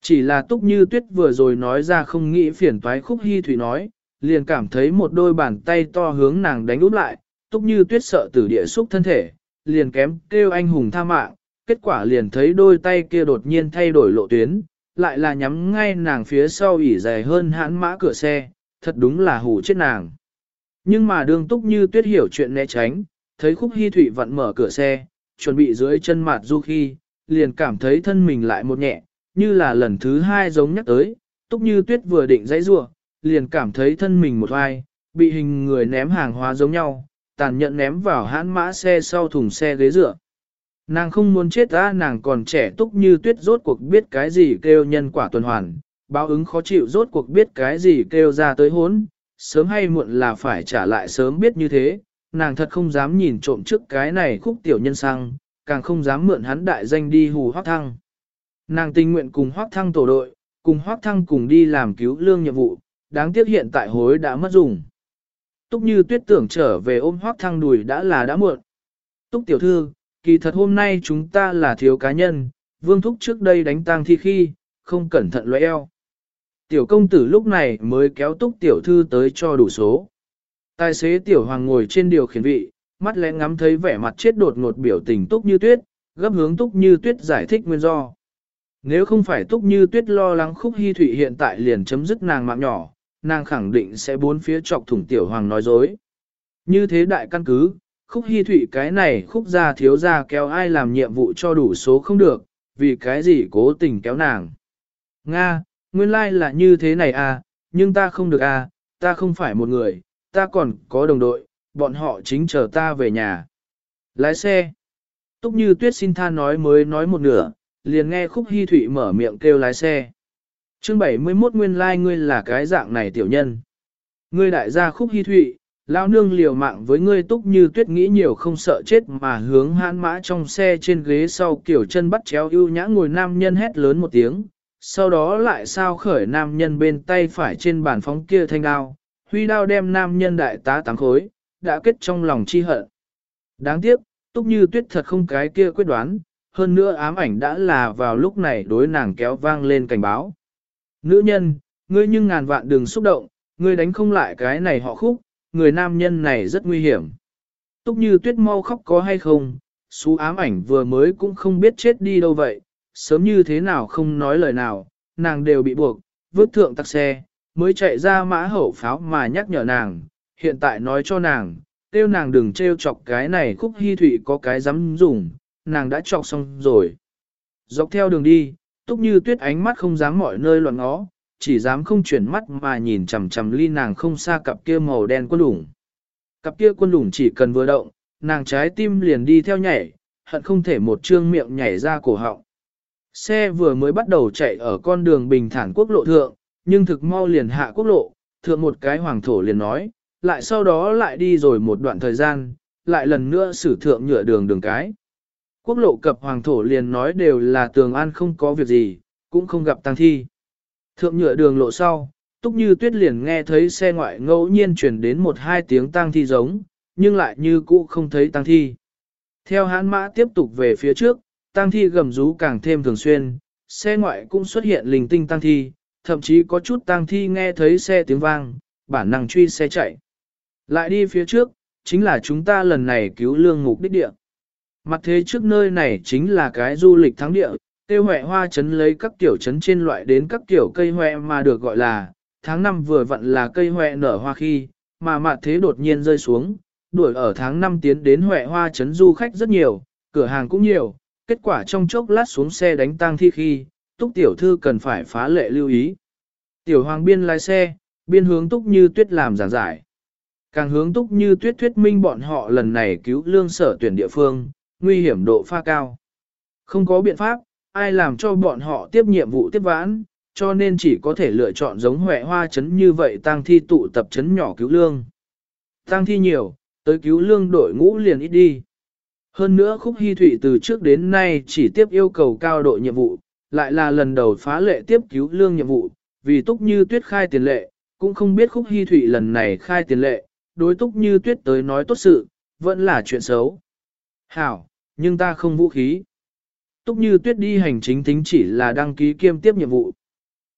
[SPEAKER 1] Chỉ là Túc Như Tuyết vừa rồi nói ra không nghĩ phiền toái khúc hy thủy nói, liền cảm thấy một đôi bàn tay to hướng nàng đánh úp lại, Túc Như Tuyết sợ tử địa xúc thân thể, liền kém kêu anh hùng tha mạng, kết quả liền thấy đôi tay kia đột nhiên thay đổi lộ tuyến, lại là nhắm ngay nàng phía sau ỉ dài hơn hãn mã cửa xe, thật đúng là hủ chết nàng. Nhưng mà đường túc như tuyết hiểu chuyện né tránh, thấy khúc hy thủy vặn mở cửa xe, chuẩn bị dưới chân mặt du khi, liền cảm thấy thân mình lại một nhẹ, như là lần thứ hai giống nhắc tới, túc như tuyết vừa định dãy rua, liền cảm thấy thân mình một hoai, bị hình người ném hàng hóa giống nhau, tàn nhẫn ném vào hãn mã xe sau thùng xe ghế dựa. Nàng không muốn chết ra nàng còn trẻ túc như tuyết rốt cuộc biết cái gì kêu nhân quả tuần hoàn, báo ứng khó chịu rốt cuộc biết cái gì kêu ra tới hốn, sớm hay muộn là phải trả lại sớm biết như thế, nàng thật không dám nhìn trộm trước cái này khúc tiểu nhân sang, càng không dám mượn hắn đại danh đi hù hoác thăng. Nàng tình nguyện cùng hoác thăng tổ đội, cùng hoác thăng cùng đi làm cứu lương nhiệm vụ, đáng tiếc hiện tại hối đã mất dùng. Túc như tuyết tưởng trở về ôm hoác thăng đùi đã là đã muộn. Túc tiểu thư, kỳ thật hôm nay chúng ta là thiếu cá nhân, vương thúc trước đây đánh tang thi khi, không cẩn thận lõe eo. Tiểu công tử lúc này mới kéo túc tiểu thư tới cho đủ số. Tài xế tiểu hoàng ngồi trên điều khiển vị, mắt lẽ ngắm thấy vẻ mặt chết đột ngột biểu tình túc như tuyết, gấp hướng túc như tuyết giải thích nguyên do. Nếu không phải túc như tuyết lo lắng khúc hy thụy hiện tại liền chấm dứt nàng mạng nhỏ, nàng khẳng định sẽ bốn phía chọc thủng tiểu hoàng nói dối. Như thế đại căn cứ, khúc hy thụy cái này khúc ra thiếu ra kéo ai làm nhiệm vụ cho đủ số không được, vì cái gì cố tình kéo nàng. Nga, nguyên lai like là như thế này à, nhưng ta không được à, ta không phải một người, ta còn có đồng đội, bọn họ chính chờ ta về nhà. Lái xe. Túc như tuyết xin tha nói mới nói một nửa, liền nghe khúc hy thụy mở miệng kêu lái xe. chương 71 nguyên lai like ngươi là cái dạng này tiểu nhân. Ngươi đại gia khúc hy thụy, lao nương liều mạng với ngươi túc như tuyết nghĩ nhiều không sợ chết mà hướng hãn mã trong xe trên ghế sau kiểu chân bắt chéo ưu nhã ngồi nam nhân hét lớn một tiếng, sau đó lại sao khởi nam nhân bên tay phải trên bàn phóng kia thanh đao, huy đao đem nam nhân đại tá tám khối, đã kết trong lòng chi hận. Đáng tiếc, túc như tuyết thật không cái kia quyết đoán, hơn nữa ám ảnh đã là vào lúc này đối nàng kéo vang lên cảnh báo. Nữ nhân, ngươi nhưng ngàn vạn đừng xúc động, ngươi đánh không lại cái này họ khúc, người nam nhân này rất nguy hiểm. Túc như tuyết mau khóc có hay không, xú ám ảnh vừa mới cũng không biết chết đi đâu vậy, sớm như thế nào không nói lời nào, nàng đều bị buộc, vứt thượng tắc xe, mới chạy ra mã hậu pháo mà nhắc nhở nàng, hiện tại nói cho nàng, kêu nàng đừng trêu chọc cái này khúc hy thụy có cái dám dùng, nàng đã chọc xong rồi. Dọc theo đường đi, túc như tuyết ánh mắt không dám mọi nơi loạn ngó, chỉ dám không chuyển mắt mà nhìn chằm chằm ly nàng không xa cặp kia màu đen quân lủng. Cặp kia quân lủng chỉ cần vừa động, nàng trái tim liền đi theo nhảy, hận không thể một trương miệng nhảy ra cổ họng. Xe vừa mới bắt đầu chạy ở con đường bình thản quốc lộ thượng, nhưng thực mau liền hạ quốc lộ, thượng một cái hoàng thổ liền nói, lại sau đó lại đi rồi một đoạn thời gian, lại lần nữa sử thượng nhựa đường đường cái. Quốc lộ cập hoàng thổ liền nói đều là tường an không có việc gì, cũng không gặp tăng thi. Thượng nhựa đường lộ sau, túc như tuyết liền nghe thấy xe ngoại ngẫu nhiên chuyển đến một hai tiếng tang thi giống, nhưng lại như cũ không thấy tang thi. Theo hãn mã tiếp tục về phía trước, tang thi gầm rú càng thêm thường xuyên, xe ngoại cũng xuất hiện linh tinh tang thi, thậm chí có chút tang thi nghe thấy xe tiếng vang, bản năng truy xe chạy. Lại đi phía trước, chính là chúng ta lần này cứu lương mục đích địa. Mặt thế trước nơi này chính là cái du lịch thắng địa, tiêu huệ hoa chấn lấy các tiểu chấn trên loại đến các tiểu cây huệ mà được gọi là, tháng năm vừa vặn là cây huệ nở hoa khi, mà mạ thế đột nhiên rơi xuống, đuổi ở tháng năm tiến đến huệ hoa chấn du khách rất nhiều, cửa hàng cũng nhiều, kết quả trong chốc lát xuống xe đánh tang thi khi, túc tiểu thư cần phải phá lệ lưu ý. Tiểu hoàng biên lái xe, biên hướng túc như tuyết làm giảng giải. Càng hướng túc như tuyết thuyết minh bọn họ lần này cứu lương sở tuyển địa phương, nguy hiểm độ pha cao. Không có biện pháp, ai làm cho bọn họ tiếp nhiệm vụ tiếp vãn, cho nên chỉ có thể lựa chọn giống huệ hoa chấn như vậy tăng thi tụ tập chấn nhỏ cứu lương. Tăng thi nhiều, tới cứu lương đội ngũ liền ít đi. Hơn nữa khúc hy thủy từ trước đến nay chỉ tiếp yêu cầu cao độ nhiệm vụ, lại là lần đầu phá lệ tiếp cứu lương nhiệm vụ, vì túc như tuyết khai tiền lệ, cũng không biết khúc hy thủy lần này khai tiền lệ, đối túc như tuyết tới nói tốt sự, vẫn là chuyện xấu. Hảo, nhưng ta không vũ khí. Túc như tuyết đi hành chính tính chỉ là đăng ký kiêm tiếp nhiệm vụ.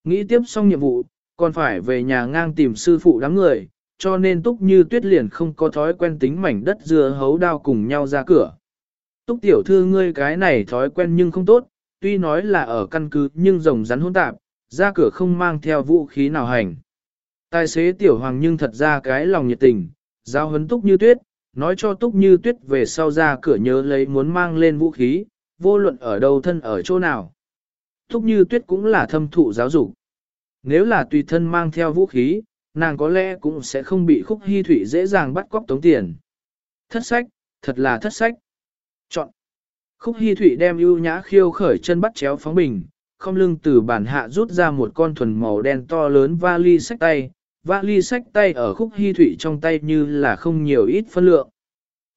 [SPEAKER 1] Nghĩ tiếp xong nhiệm vụ, còn phải về nhà ngang tìm sư phụ đám người, cho nên Túc như tuyết liền không có thói quen tính mảnh đất dưa hấu đao cùng nhau ra cửa. Túc tiểu thư ngươi cái này thói quen nhưng không tốt, tuy nói là ở căn cứ nhưng rồng rắn hỗn tạp, ra cửa không mang theo vũ khí nào hành. Tài xế tiểu hoàng nhưng thật ra cái lòng nhiệt tình, giao hấn Túc như tuyết, nói cho Túc như tuyết về sau ra cửa nhớ lấy muốn mang lên vũ khí, vô luận ở đâu thân ở chỗ nào. thúc như tuyết cũng là thâm thụ giáo dục. Nếu là tùy thân mang theo vũ khí, nàng có lẽ cũng sẽ không bị khúc hy thủy dễ dàng bắt cóc tống tiền. Thất sách, thật là thất sách. Chọn. Khúc hy thủy đem ưu nhã khiêu khởi chân bắt chéo phóng bình, không lưng từ bản hạ rút ra một con thuần màu đen to lớn vali sách tay, vali sách tay ở khúc hy thủy trong tay như là không nhiều ít phân lượng.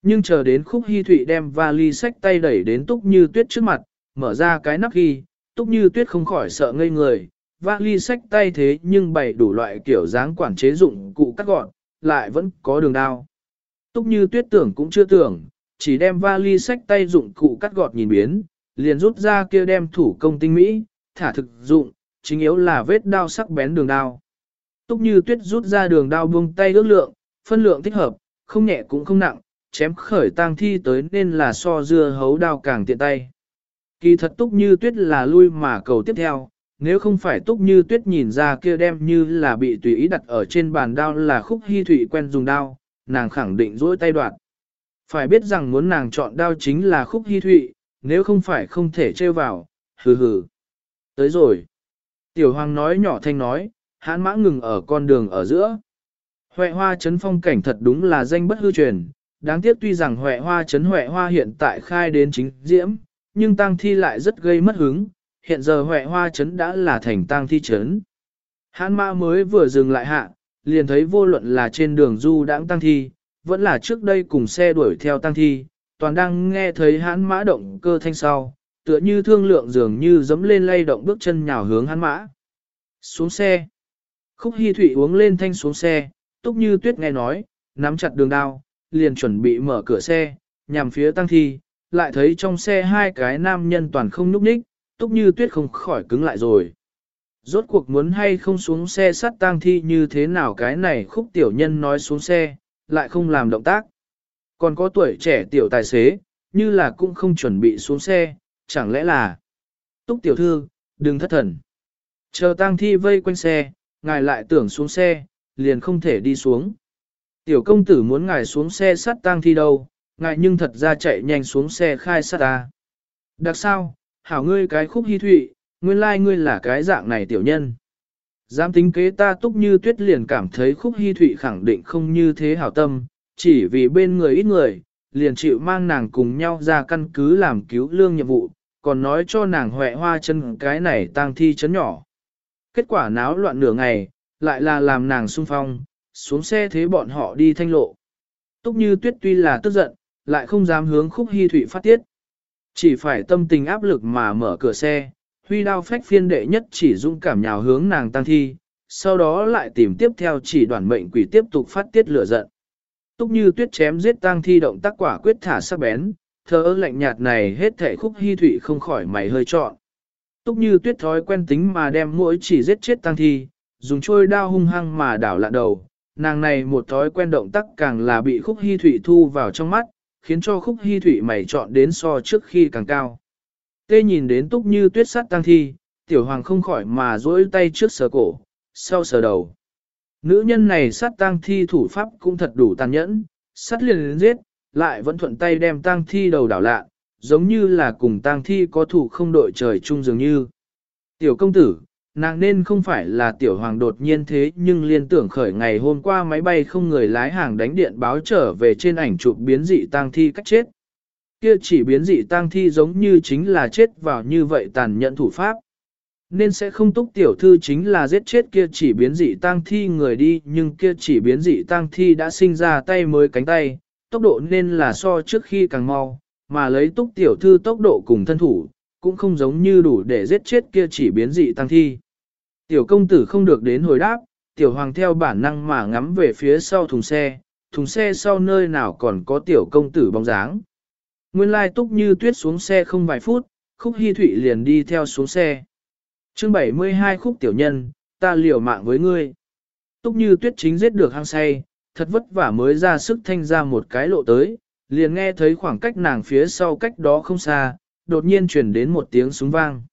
[SPEAKER 1] Nhưng chờ đến khúc hy thụy đem vali sách tay đẩy đến túc như tuyết trước mặt, mở ra cái nắp ghi, túc như tuyết không khỏi sợ ngây người, vali sách tay thế nhưng bày đủ loại kiểu dáng quản chế dụng cụ cắt gọn, lại vẫn có đường đao. Túc như tuyết tưởng cũng chưa tưởng, chỉ đem vali sách tay dụng cụ cắt gọt nhìn biến, liền rút ra kia đem thủ công tinh mỹ, thả thực dụng, chính yếu là vết đao sắc bén đường đao. Túc như tuyết rút ra đường đao buông tay ước lượng, phân lượng thích hợp, không nhẹ cũng không nặng, chém khởi tang thi tới nên là so dưa hấu đao càng tiện tay. Kỳ thật túc như tuyết là lui mà cầu tiếp theo, nếu không phải túc như tuyết nhìn ra kia đem như là bị tùy ý đặt ở trên bàn đao là khúc hy thủy quen dùng đao, nàng khẳng định dỗi tay đoạt. Phải biết rằng muốn nàng chọn đao chính là khúc hy thụy, nếu không phải không thể trêu vào, hừ hừ. Tới rồi. Tiểu hoàng nói nhỏ thanh nói, hãn mã ngừng ở con đường ở giữa. Huệ hoa chấn phong cảnh thật đúng là danh bất hư truyền, Đáng tiếc tuy rằng Huệ Hoa chấn Huệ Hoa hiện tại khai đến chính diễm, nhưng tang thi lại rất gây mất hứng, hiện giờ Huệ Hoa chấn đã là thành tang thi chấn. Hãn mã mới vừa dừng lại hạ, liền thấy vô luận là trên đường du đãng tang thi, vẫn là trước đây cùng xe đuổi theo tang thi, toàn đang nghe thấy hãn mã động cơ thanh sau, tựa như thương lượng dường như dẫm lên lay động bước chân nhào hướng hãn mã. Xuống xe. Khúc Hi Thụy uống lên thanh xuống xe, túc như tuyết nghe nói, nắm chặt đường đao, liền chuẩn bị mở cửa xe, nhằm phía tăng thi, lại thấy trong xe hai cái nam nhân toàn không núp ních, túc như tuyết không khỏi cứng lại rồi. Rốt cuộc muốn hay không xuống xe sắt tang thi như thế nào cái này khúc tiểu nhân nói xuống xe, lại không làm động tác. Còn có tuổi trẻ tiểu tài xế, như là cũng không chuẩn bị xuống xe, chẳng lẽ là Túc tiểu thư, đừng thất thần. Chờ tang thi vây quanh xe, ngài lại tưởng xuống xe, liền không thể đi xuống. Tiểu công tử muốn ngài xuống xe sát tang thi đâu, ngài nhưng thật ra chạy nhanh xuống xe khai sát ta. Đặc sao, hảo ngươi cái khúc hy thụy, nguyên lai like ngươi là cái dạng này tiểu nhân. Dám tính kế ta túc như tuyết liền cảm thấy khúc hy thụy khẳng định không như thế hảo tâm, chỉ vì bên người ít người, liền chịu mang nàng cùng nhau ra căn cứ làm cứu lương nhiệm vụ, còn nói cho nàng huệ hoa chân cái này tang thi chấn nhỏ. Kết quả náo loạn nửa ngày, lại là làm nàng sung phong, xuống xe thế bọn họ đi thanh lộ. Túc như tuyết tuy là tức giận, lại không dám hướng khúc hy thủy phát tiết. Chỉ phải tâm tình áp lực mà mở cửa xe, huy đao phách phiên đệ nhất chỉ dung cảm nhào hướng nàng tăng thi, sau đó lại tìm tiếp theo chỉ đoàn mệnh quỷ tiếp tục phát tiết lửa giận. Túc như tuyết chém giết tăng thi động tác quả quyết thả sắc bén, thơ lạnh nhạt này hết thể khúc hy thủy không khỏi mày hơi trọn. Túc như tuyết thói quen tính mà đem mỗi chỉ giết chết tăng thi, dùng trôi đao hung hăng mà đảo lạ đầu, nàng này một thói quen động tác càng là bị khúc hy thủy thu vào trong mắt, khiến cho khúc hy thủy mày chọn đến so trước khi càng cao. Tê nhìn đến túc như tuyết sắt tăng thi, tiểu hoàng không khỏi mà duỗi tay trước sờ cổ, sau sờ đầu. Nữ nhân này sát tang thi thủ pháp cũng thật đủ tàn nhẫn, sát liền đến giết, lại vẫn thuận tay đem tang thi đầu đảo lạ, giống như là cùng tang thi có thủ không đội trời chung dường như. Tiểu công tử, nàng nên không phải là tiểu hoàng đột nhiên thế nhưng liên tưởng khởi ngày hôm qua máy bay không người lái hàng đánh điện báo trở về trên ảnh chụp biến dị tang thi cách chết. Kia chỉ biến dị tang thi giống như chính là chết vào như vậy tàn nhẫn thủ pháp. Nên sẽ không túc tiểu thư chính là giết chết kia chỉ biến dị tang thi người đi nhưng kia chỉ biến dị tang thi đã sinh ra tay mới cánh tay, tốc độ nên là so trước khi càng mau, mà lấy túc tiểu thư tốc độ cùng thân thủ, cũng không giống như đủ để giết chết kia chỉ biến dị tăng thi. Tiểu công tử không được đến hồi đáp, tiểu hoàng theo bản năng mà ngắm về phía sau thùng xe, thùng xe sau nơi nào còn có tiểu công tử bóng dáng. Nguyên lai túc như tuyết xuống xe không vài phút, khúc hy thụy liền đi theo xuống xe. chương 72 khúc tiểu nhân, ta liều mạng với ngươi. Túc như tuyết chính giết được hang say, thật vất vả mới ra sức thanh ra một cái lộ tới, liền nghe thấy khoảng cách nàng phía sau cách đó không xa, đột nhiên chuyển đến một tiếng súng vang.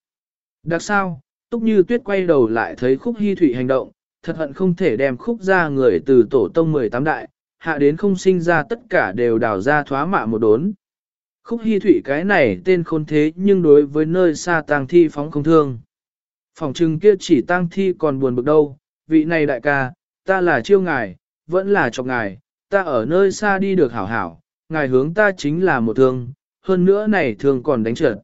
[SPEAKER 1] Đặc sao, túc như tuyết quay đầu lại thấy khúc hy thủy hành động, thật hận không thể đem khúc ra người từ tổ tông 18 đại, hạ đến không sinh ra tất cả đều đào ra thoá mạ một đốn. Khúc hy thủy cái này tên khôn thế nhưng đối với nơi xa tang thi phóng không thương. Phòng trừng kia chỉ tang thi còn buồn bực đâu, vị này đại ca, ta là chiêu ngài, vẫn là chọc ngài, ta ở nơi xa đi được hảo hảo, ngài hướng ta chính là một thương, hơn nữa này thương còn đánh trượt.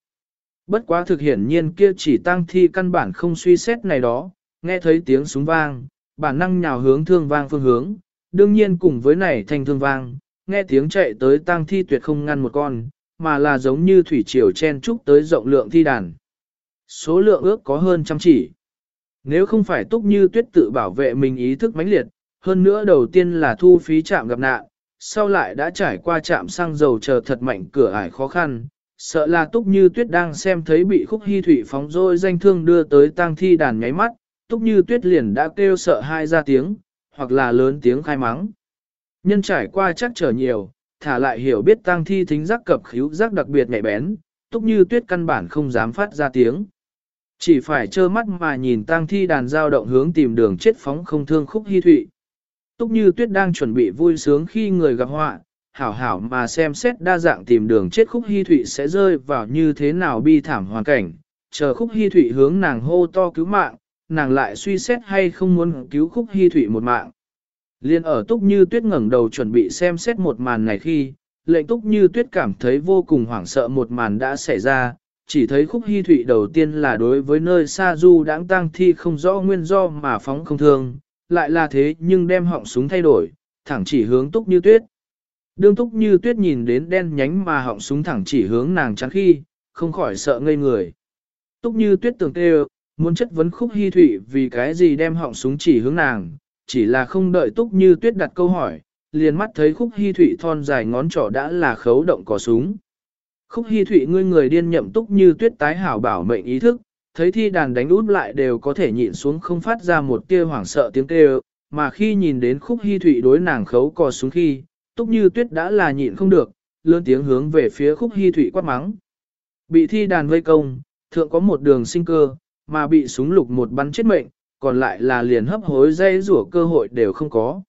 [SPEAKER 1] Bất quá thực hiển nhiên kia chỉ tăng thi căn bản không suy xét này đó, nghe thấy tiếng súng vang, bản năng nhào hướng thương vang phương hướng, đương nhiên cùng với này thanh thương vang, nghe tiếng chạy tới tăng thi tuyệt không ngăn một con, mà là giống như thủy triều chen trúc tới rộng lượng thi đàn. Số lượng ước có hơn trăm chỉ. Nếu không phải túc như tuyết tự bảo vệ mình ý thức mãnh liệt, hơn nữa đầu tiên là thu phí chạm gặp nạn, sau lại đã trải qua chạm xăng dầu chờ thật mạnh cửa ải khó khăn, sợ là Túc Như Tuyết đang xem thấy bị khúc hy thủy phóng rồi danh thương đưa tới tang thi đàn nháy mắt, Túc Như Tuyết liền đã kêu sợ hai ra tiếng, hoặc là lớn tiếng khai mắng. Nhân trải qua chắc trở nhiều, thả lại hiểu biết tang thi thính giác cập khíu giác đặc biệt nhạy bén, Túc Như Tuyết căn bản không dám phát ra tiếng. Chỉ phải trơ mắt mà nhìn tang thi đàn dao động hướng tìm đường chết phóng không thương khúc hy thụy. Túc như tuyết đang chuẩn bị vui sướng khi người gặp họa, hảo hảo mà xem xét đa dạng tìm đường chết khúc hy thụy sẽ rơi vào như thế nào bi thảm hoàn cảnh, chờ khúc hy thụy hướng nàng hô to cứu mạng, nàng lại suy xét hay không muốn cứu khúc hy thụy một mạng. Liên ở túc như tuyết ngẩng đầu chuẩn bị xem xét một màn này khi, lệnh túc như tuyết cảm thấy vô cùng hoảng sợ một màn đã xảy ra, chỉ thấy khúc hy thụy đầu tiên là đối với nơi xa du đãng tăng thi không rõ nguyên do mà phóng không thương, lại là thế nhưng đem họng súng thay đổi, thẳng chỉ hướng túc như tuyết. Đương túc như tuyết nhìn đến đen nhánh mà họng súng thẳng chỉ hướng nàng trắng khi, không khỏi sợ ngây người. Túc như tuyết tưởng tê muốn chất vấn khúc hy Thụy vì cái gì đem họng súng chỉ hướng nàng, chỉ là không đợi túc như tuyết đặt câu hỏi, liền mắt thấy khúc hy Thụy thon dài ngón trỏ đã là khấu động cò súng. Khúc hy Thụy ngươi người điên nhậm túc như tuyết tái hảo bảo mệnh ý thức, thấy thi đàn đánh út lại đều có thể nhịn xuống không phát ra một tia hoảng sợ tiếng kêu, mà khi nhìn đến khúc hy thụy đối nàng khấu cò súng khi, túc như tuyết đã là nhịn không được, lớn tiếng hướng về phía khúc hy thụy quát mắng. Bị thi đàn vây công, thượng có một đường sinh cơ, mà bị súng lục một bắn chết mệnh, còn lại là liền hấp hối dây rủa cơ hội đều không có.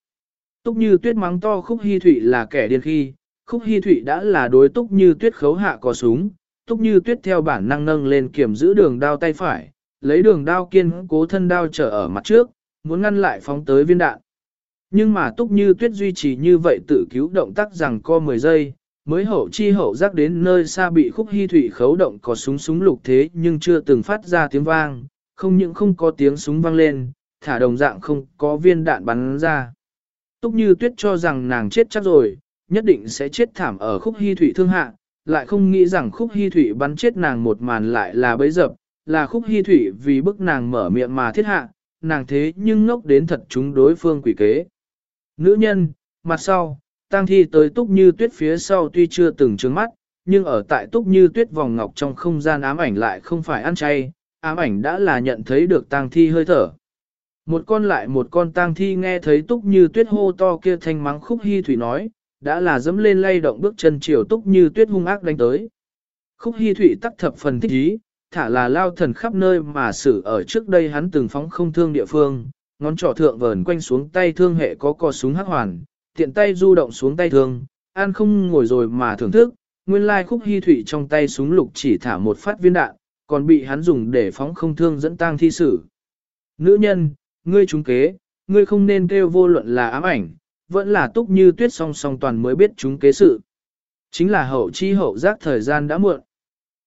[SPEAKER 1] Túc như tuyết mắng to khúc hy thụy là kẻ điên khi, khúc hy thụy đã là đối túc như tuyết khấu hạ cò súng, Túc Như Tuyết theo bản năng nâng lên kiểm giữ đường đao tay phải, lấy đường đao kiên cố thân đao trở ở mặt trước, muốn ngăn lại phóng tới viên đạn. Nhưng mà Túc Như Tuyết duy trì như vậy tự cứu động tác rằng co 10 giây, mới hậu chi hậu giác đến nơi xa bị khúc hy thủy khấu động có súng súng lục thế nhưng chưa từng phát ra tiếng vang, không những không có tiếng súng vang lên, thả đồng dạng không có viên đạn bắn ra. Túc Như Tuyết cho rằng nàng chết chắc rồi, nhất định sẽ chết thảm ở khúc hy thủy thương hạ, lại không nghĩ rằng khúc hy thủy bắn chết nàng một màn lại là bấy dập, là khúc hy thủy vì bức nàng mở miệng mà thiết hạ, nàng thế nhưng ngốc đến thật chúng đối phương quỷ kế. Nữ nhân, mặt sau, tang thi tới túc như tuyết phía sau tuy chưa từng trướng mắt, nhưng ở tại túc như tuyết vòng ngọc trong không gian ám ảnh lại không phải ăn chay, ám ảnh đã là nhận thấy được tang thi hơi thở. Một con lại một con tang thi nghe thấy túc như tuyết hô to kia thanh mắng khúc hy thủy nói, đã là dẫm lên lay động bước chân chiều túc như tuyết hung ác đánh tới. Khúc hy thủy tắc thập phần thích ý, thả là lao thần khắp nơi mà xử ở trước đây hắn từng phóng không thương địa phương, ngón trỏ thượng vờn quanh xuống tay thương hệ có cò súng hắc hoàn, tiện tay du động xuống tay thương, an không ngồi rồi mà thưởng thức, nguyên lai khúc hy thủy trong tay súng lục chỉ thả một phát viên đạn, còn bị hắn dùng để phóng không thương dẫn tang thi sử. Nữ nhân, ngươi trúng kế, ngươi không nên kêu vô luận là ám ảnh, vẫn là túc như tuyết song song toàn mới biết trúng kế sự. Chính là hậu chi hậu giác thời gian đã muộn.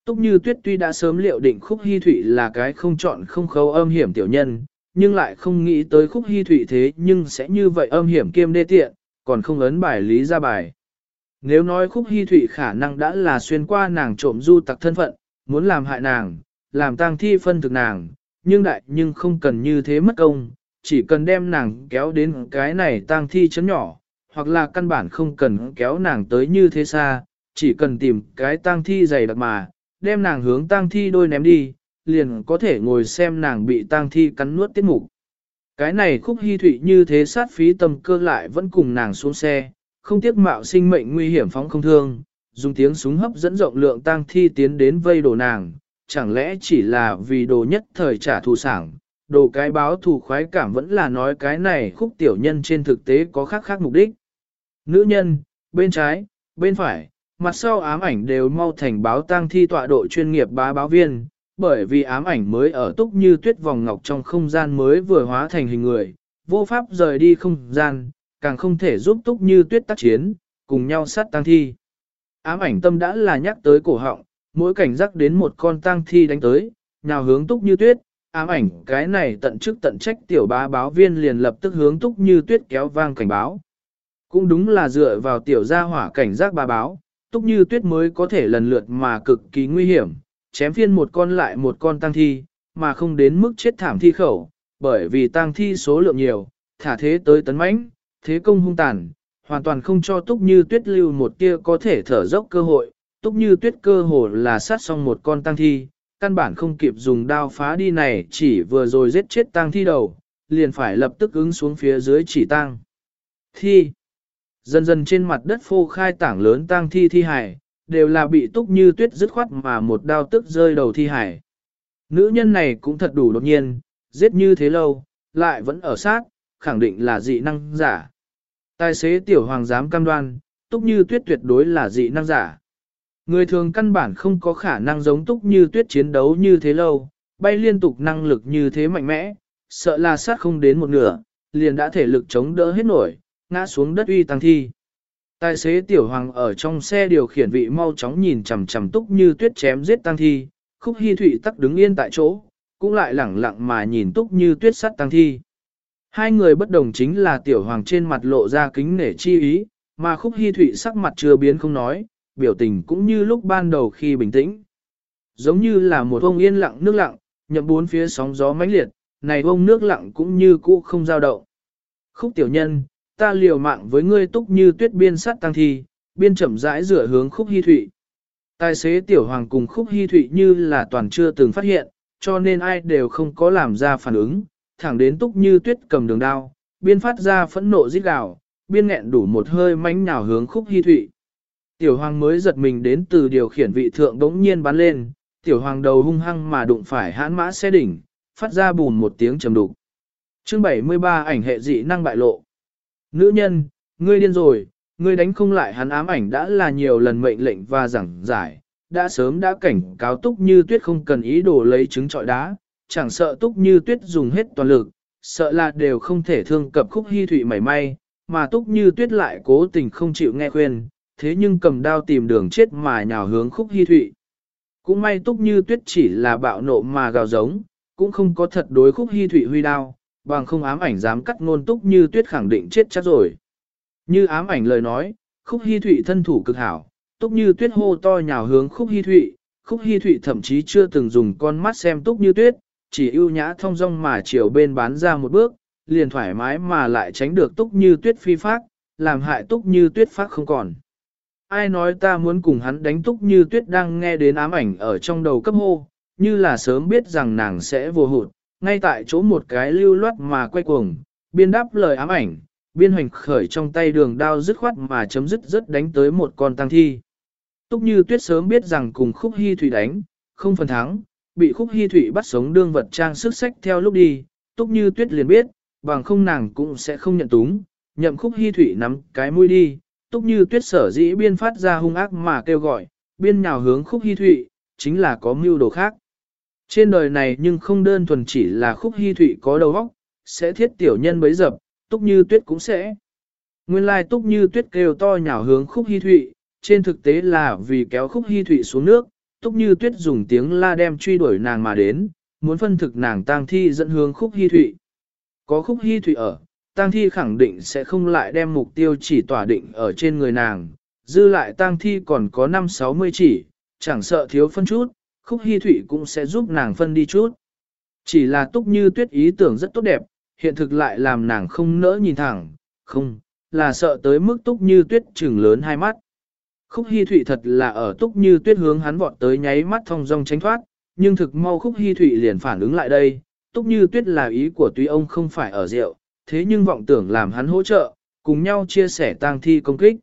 [SPEAKER 1] Túc như tuyết tuy đã sớm liệu định khúc hy thủy là cái không chọn không khâu âm hiểm tiểu nhân, nhưng lại không nghĩ tới khúc hy thủy thế nhưng sẽ như vậy âm hiểm kiêm đê tiện, còn không ấn bài lý ra bài. Nếu nói khúc hy thủy khả năng đã là xuyên qua nàng trộm du tặc thân phận, muốn làm hại nàng, làm tang thi phân thực nàng, nhưng đại nhưng không cần như thế mất công, chỉ cần đem nàng kéo đến cái này tang thi chấn nhỏ, hoặc là căn bản không cần kéo nàng tới như thế xa, chỉ cần tìm cái tang thi dày đặc mà, đem nàng hướng tang thi đôi ném đi, liền có thể ngồi xem nàng bị tang thi cắn nuốt tiết mục. Cái này khúc hy thụy như thế sát phí tâm cơ lại vẫn cùng nàng xuống xe, không tiếc mạo sinh mệnh nguy hiểm phóng không thương, dùng tiếng súng hấp dẫn rộng lượng tang thi tiến đến vây đổ nàng, chẳng lẽ chỉ là vì đồ nhất thời trả thù sảng, đồ cái báo thù khoái cảm vẫn là nói cái này khúc tiểu nhân trên thực tế có khác khác mục đích. Nữ nhân, bên trái, bên phải, mặt sau ám ảnh đều mau thành báo tang thi tọa độ chuyên nghiệp bá báo viên, bởi vì ám ảnh mới ở túc như tuyết vòng ngọc trong không gian mới vừa hóa thành hình người, vô pháp rời đi không gian, càng không thể giúp túc như tuyết tác chiến, cùng nhau sát tang thi. Ám ảnh tâm đã là nhắc tới cổ họng, mỗi cảnh giác đến một con tang thi đánh tới, nào hướng túc như tuyết, ám ảnh cái này tận chức tận trách tiểu bá báo viên liền lập tức hướng túc như tuyết kéo vang cảnh báo. Cũng đúng là dựa vào tiểu gia hỏa cảnh giác bà báo, túc như tuyết mới có thể lần lượt mà cực kỳ nguy hiểm, chém phiên một con lại một con tăng thi, mà không đến mức chết thảm thi khẩu, bởi vì tăng thi số lượng nhiều, thả thế tới tấn mãnh, thế công hung tàn, hoàn toàn không cho túc như tuyết lưu một tia có thể thở dốc cơ hội, túc như tuyết cơ hồ là sát xong một con tăng thi, căn bản không kịp dùng đao phá đi này chỉ vừa rồi giết chết tăng thi đầu, liền phải lập tức ứng xuống phía dưới chỉ tăng. Thi Dần dần trên mặt đất phô khai tảng lớn tang thi thi hải, đều là bị túc như tuyết dứt khoát mà một đao tức rơi đầu thi hải. Nữ nhân này cũng thật đủ đột nhiên, giết như thế lâu, lại vẫn ở sát, khẳng định là dị năng giả. Tài xế tiểu hoàng giám cam đoan, túc như tuyết tuyệt đối là dị năng giả. Người thường căn bản không có khả năng giống túc như tuyết chiến đấu như thế lâu, bay liên tục năng lực như thế mạnh mẽ, sợ là sát không đến một nửa, liền đã thể lực chống đỡ hết nổi, ngã xuống đất uy tăng thi. Tài xế tiểu hoàng ở trong xe điều khiển vị mau chóng nhìn chằm chằm túc như tuyết chém giết tăng thi, khúc hy Thụy tắc đứng yên tại chỗ, cũng lại lẳng lặng mà nhìn túc như tuyết sắt tăng thi. Hai người bất đồng chính là tiểu hoàng trên mặt lộ ra kính nể chi ý, mà khúc hy Thụy sắc mặt chưa biến không nói, biểu tình cũng như lúc ban đầu khi bình tĩnh. Giống như là một ông yên lặng nước lặng, nhậm bốn phía sóng gió mãnh liệt, này ông nước lặng cũng như cũ không dao động. Khúc tiểu nhân, ta liều mạng với ngươi túc như tuyết biên sát tăng thi, biên chậm rãi rửa hướng khúc hy thụy. Tài xế tiểu hoàng cùng khúc hy thụy như là toàn chưa từng phát hiện, cho nên ai đều không có làm ra phản ứng, thẳng đến túc như tuyết cầm đường đao, biên phát ra phẫn nộ giết gào, biên nghẹn đủ một hơi mánh nào hướng khúc hy thụy. Tiểu hoàng mới giật mình đến từ điều khiển vị thượng đống nhiên bắn lên, tiểu hoàng đầu hung hăng mà đụng phải hãn mã xe đỉnh, phát ra bùn một tiếng trầm đục. Chương 73 ảnh hệ dị năng bại lộ. Nữ nhân, ngươi điên rồi, ngươi đánh không lại hắn ám ảnh đã là nhiều lần mệnh lệnh và giảng giải, đã sớm đã cảnh cáo túc như tuyết không cần ý đồ lấy trứng trọi đá, chẳng sợ túc như tuyết dùng hết toàn lực, sợ là đều không thể thương cập khúc hy thụy mảy may, mà túc như tuyết lại cố tình không chịu nghe khuyên, thế nhưng cầm đao tìm đường chết mà nhào hướng khúc hy thụy. Cũng may túc như tuyết chỉ là bạo nộ mà gào giống, cũng không có thật đối khúc hy thụy huy đao, bằng không ám ảnh dám cắt ngôn túc như tuyết khẳng định chết chắc rồi. Như ám ảnh lời nói, khúc hy thụy thân thủ cực hảo, túc như tuyết hô to nhào hướng khúc hy thụy, khúc hy thụy thậm chí chưa từng dùng con mắt xem túc như tuyết, chỉ ưu nhã thông dong mà chiều bên bán ra một bước, liền thoải mái mà lại tránh được túc như tuyết phi phát, làm hại túc như tuyết phát không còn. Ai nói ta muốn cùng hắn đánh túc như tuyết đang nghe đến ám ảnh ở trong đầu cấp hô, như là sớm biết rằng nàng sẽ vô hụt, ngay tại chỗ một cái lưu loát mà quay cuồng, biên đáp lời ám ảnh, biên hoành khởi trong tay đường đao dứt khoát mà chấm dứt rất đánh tới một con tăng thi. Túc như tuyết sớm biết rằng cùng khúc hy thủy đánh, không phần thắng, bị khúc hy thủy bắt sống đương vật trang sức sách theo lúc đi, túc như tuyết liền biết, bằng không nàng cũng sẽ không nhận túng, nhậm khúc hy thủy nắm cái mũi đi, túc như tuyết sở dĩ biên phát ra hung ác mà kêu gọi, biên nhào hướng khúc hy thủy, chính là có mưu đồ khác. Trên đời này nhưng không đơn thuần chỉ là khúc hy thủy có đầu óc, sẽ thiết tiểu nhân bấy dập, túc như tuyết cũng sẽ. Nguyên lai túc như tuyết kêu to nhào hướng khúc hy thụy, trên thực tế là vì kéo khúc hy thụy xuống nước, túc như tuyết dùng tiếng la đem truy đuổi nàng mà đến, muốn phân thực nàng tang thi dẫn hướng khúc hy thụy. Có khúc hy thụy ở, tang thi khẳng định sẽ không lại đem mục tiêu chỉ tỏa định ở trên người nàng, dư lại tang thi còn có 5-60 chỉ, chẳng sợ thiếu phân chút, khúc hy thụy cũng sẽ giúp nàng phân đi chút. Chỉ là túc như tuyết ý tưởng rất tốt đẹp, hiện thực lại làm nàng không nỡ nhìn thẳng, không, là sợ tới mức túc như tuyết trừng lớn hai mắt. Khúc Hi Thụy thật là ở túc như tuyết hướng hắn vọt tới nháy mắt thông dong tránh thoát, nhưng thực mau Khúc Hi Thụy liền phản ứng lại đây, túc như tuyết là ý của tuy ông không phải ở rượu, thế nhưng vọng tưởng làm hắn hỗ trợ, cùng nhau chia sẻ tang thi công kích.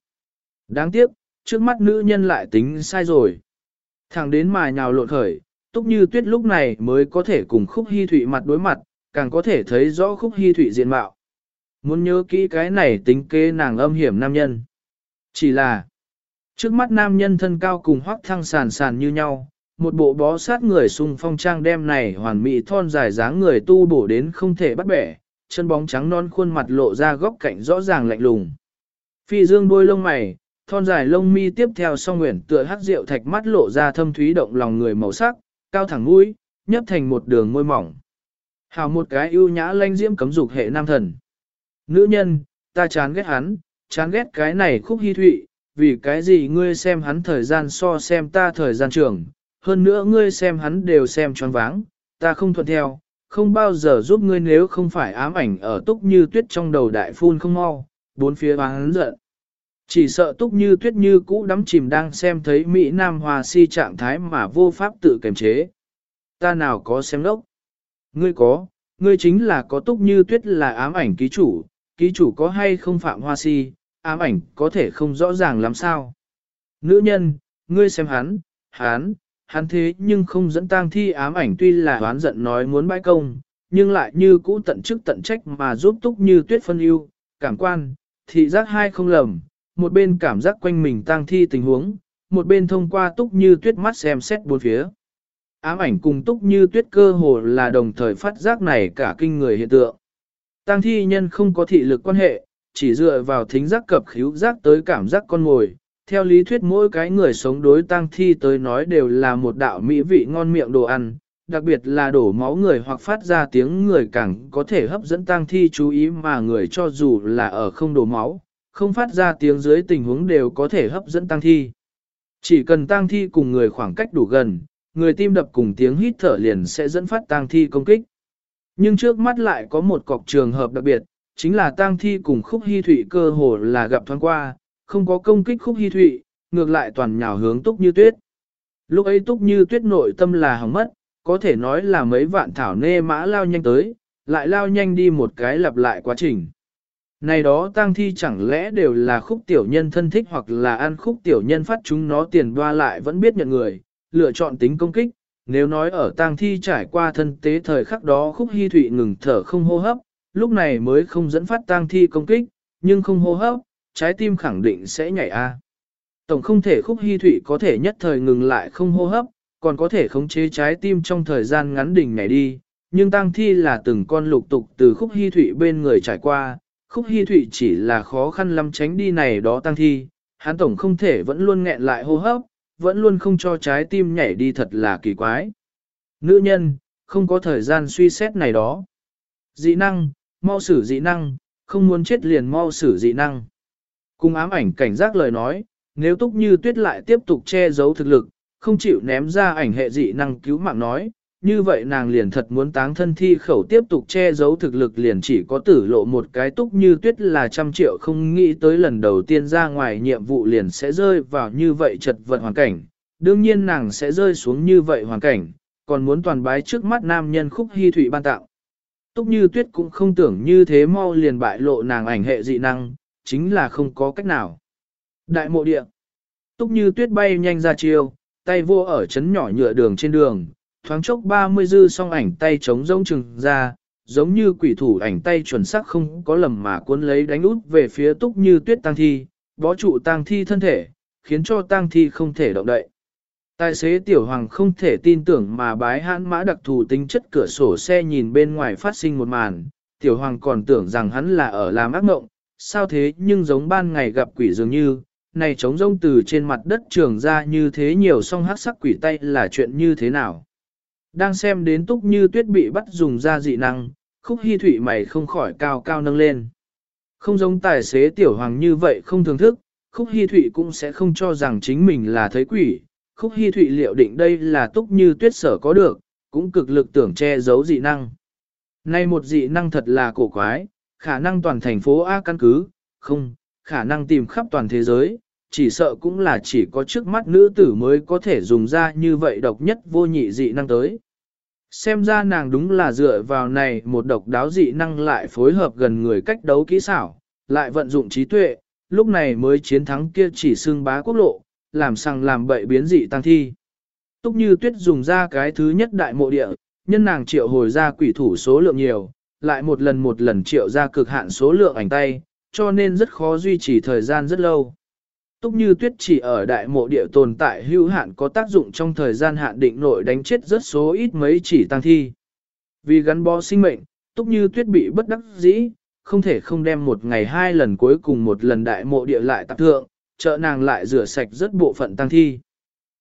[SPEAKER 1] Đáng tiếc, trước mắt nữ nhân lại tính sai rồi. Thẳng đến mà nhào lộn khởi, túc như tuyết lúc này mới có thể cùng Khúc Hi Thụy mặt đối mặt, càng có thể thấy rõ khúc hy thụy diện mạo. Muốn nhớ kỹ cái này tính kế nàng âm hiểm nam nhân. Chỉ là, trước mắt nam nhân thân cao cùng hoác thăng sàn sàn như nhau, một bộ bó sát người xung phong trang đem này hoàn mỹ thon dài dáng người tu bổ đến không thể bắt bẻ, chân bóng trắng non khuôn mặt lộ ra góc cạnh rõ ràng lạnh lùng. Phi dương đôi lông mày, thon dài lông mi tiếp theo song nguyện tựa hát rượu thạch mắt lộ ra thâm thúy động lòng người màu sắc, cao thẳng mũi, nhấp thành một đường môi mỏng. Hào một cái ưu nhã lanh diễm cấm dục hệ nam thần. Nữ nhân, ta chán ghét hắn, chán ghét cái này khúc hy thụy, vì cái gì ngươi xem hắn thời gian so xem ta thời gian trường, hơn nữa ngươi xem hắn đều xem choáng váng, ta không thuận theo, không bao giờ giúp ngươi nếu không phải ám ảnh ở túc như tuyết trong đầu đại phun không mau, bốn phía hắn giận. Chỉ sợ túc như tuyết như cũ đắm chìm đang xem thấy Mỹ Nam Hòa si trạng thái mà vô pháp tự kiềm chế. Ta nào có xem đốc. Ngươi có, ngươi chính là có túc như tuyết là ám ảnh ký chủ, ký chủ có hay không phạm hoa si, ám ảnh có thể không rõ ràng làm sao. Nữ nhân, ngươi xem hắn, hắn, hắn thế nhưng không dẫn tang thi ám ảnh tuy là đoán giận nói muốn bãi công, nhưng lại như cũ tận chức tận trách mà giúp túc như tuyết phân ưu, cảm quan, thị giác hai không lầm, một bên cảm giác quanh mình tang thi tình huống, một bên thông qua túc như tuyết mắt xem xét bốn phía. Ám ảnh cùng túc như tuyết cơ hồ là đồng thời phát giác này cả kinh người hiện tượng. tang thi nhân không có thị lực quan hệ, chỉ dựa vào thính giác cập khíu giác tới cảm giác con ngồi. Theo lý thuyết mỗi cái người sống đối tang thi tới nói đều là một đạo mỹ vị ngon miệng đồ ăn, đặc biệt là đổ máu người hoặc phát ra tiếng người càng có thể hấp dẫn tang thi chú ý mà người cho dù là ở không đổ máu, không phát ra tiếng dưới tình huống đều có thể hấp dẫn tăng thi. Chỉ cần tăng thi cùng người khoảng cách đủ gần, người tim đập cùng tiếng hít thở liền sẽ dẫn phát tăng thi công kích. Nhưng trước mắt lại có một cọc trường hợp đặc biệt, chính là tang thi cùng khúc hy thụy cơ hồ là gặp thoáng qua, không có công kích khúc hy thụy, ngược lại toàn nhào hướng túc như tuyết. Lúc ấy túc như tuyết nội tâm là hỏng mất, có thể nói là mấy vạn thảo nê mã lao nhanh tới, lại lao nhanh đi một cái lặp lại quá trình. Này đó tang thi chẳng lẽ đều là khúc tiểu nhân thân thích hoặc là ăn khúc tiểu nhân phát chúng nó tiền đoa lại vẫn biết nhận người, lựa chọn tính công kích, nếu nói ở tang thi trải qua thân tế thời khắc đó khúc hy thụy ngừng thở không hô hấp, lúc này mới không dẫn phát tang thi công kích, nhưng không hô hấp, trái tim khẳng định sẽ nhảy a. Tổng không thể khúc hy thụy có thể nhất thời ngừng lại không hô hấp, còn có thể khống chế trái tim trong thời gian ngắn đỉnh nhảy đi, nhưng tang thi là từng con lục tục từ khúc hy thụy bên người trải qua, khúc hy thụy chỉ là khó khăn lắm tránh đi này đó tăng thi, hắn tổng không thể vẫn luôn nghẹn lại hô hấp, vẫn luôn không cho trái tim nhảy đi thật là kỳ quái. Nữ nhân, không có thời gian suy xét này đó. Dị năng, mau xử dị năng, không muốn chết liền mau xử dị năng. Cùng ám ảnh cảnh giác lời nói, nếu túc như tuyết lại tiếp tục che giấu thực lực, không chịu ném ra ảnh hệ dị năng cứu mạng nói, như vậy nàng liền thật muốn táng thân thi khẩu tiếp tục che giấu thực lực liền chỉ có tử lộ một cái túc như tuyết là trăm triệu không nghĩ tới lần đầu tiên ra ngoài nhiệm vụ liền sẽ rơi vào như vậy chật vật hoàn cảnh. Đương nhiên nàng sẽ rơi xuống như vậy hoàn cảnh, còn muốn toàn bái trước mắt nam nhân khúc hy thủy ban tạo. Túc như tuyết cũng không tưởng như thế mau liền bại lộ nàng ảnh hệ dị năng, chính là không có cách nào. Đại mộ địa. Túc như tuyết bay nhanh ra chiều tay vô ở chấn nhỏ nhựa đường trên đường, thoáng chốc 30 dư song ảnh tay chống rông trừng ra, giống như quỷ thủ ảnh tay chuẩn xác không có lầm mà cuốn lấy đánh út về phía túc như tuyết tăng thi, bó trụ tăng thi thân thể, khiến cho tăng thi không thể động đậy. Tài xế tiểu hoàng không thể tin tưởng mà bái hãn mã đặc thù tính chất cửa sổ xe nhìn bên ngoài phát sinh một màn, tiểu hoàng còn tưởng rằng hắn là ở làm ác mộng, sao thế nhưng giống ban ngày gặp quỷ dường như, này trống rông từ trên mặt đất trường ra như thế nhiều song hát sắc quỷ tay là chuyện như thế nào. Đang xem đến túc như tuyết bị bắt dùng ra dị năng, khúc hy thủy mày không khỏi cao cao nâng lên. Không giống tài xế tiểu hoàng như vậy không thưởng thức, khúc hy thủy cũng sẽ không cho rằng chính mình là thấy quỷ. Khúc hy thủy liệu định đây là túc như tuyết sở có được, cũng cực lực tưởng che giấu dị năng. Nay một dị năng thật là cổ quái, khả năng toàn thành phố A căn cứ, không, khả năng tìm khắp toàn thế giới, chỉ sợ cũng là chỉ có trước mắt nữ tử mới có thể dùng ra như vậy độc nhất vô nhị dị năng tới. Xem ra nàng đúng là dựa vào này một độc đáo dị năng lại phối hợp gần người cách đấu kỹ xảo, lại vận dụng trí tuệ, lúc này mới chiến thắng kia chỉ xưng bá quốc lộ, làm sằng làm bậy biến dị tăng thi. Túc như tuyết dùng ra cái thứ nhất đại mộ địa, nhân nàng triệu hồi ra quỷ thủ số lượng nhiều, lại một lần một lần triệu ra cực hạn số lượng ảnh tay, cho nên rất khó duy trì thời gian rất lâu. Túc như tuyết chỉ ở đại mộ địa tồn tại hữu hạn có tác dụng trong thời gian hạn định nội đánh chết rất số ít mấy chỉ tăng thi. Vì gắn bó sinh mệnh, Túc như tuyết bị bất đắc dĩ, không thể không đem một ngày hai lần cuối cùng một lần đại mộ địa lại tạp thượng, trợ nàng lại rửa sạch rất bộ phận tăng thi.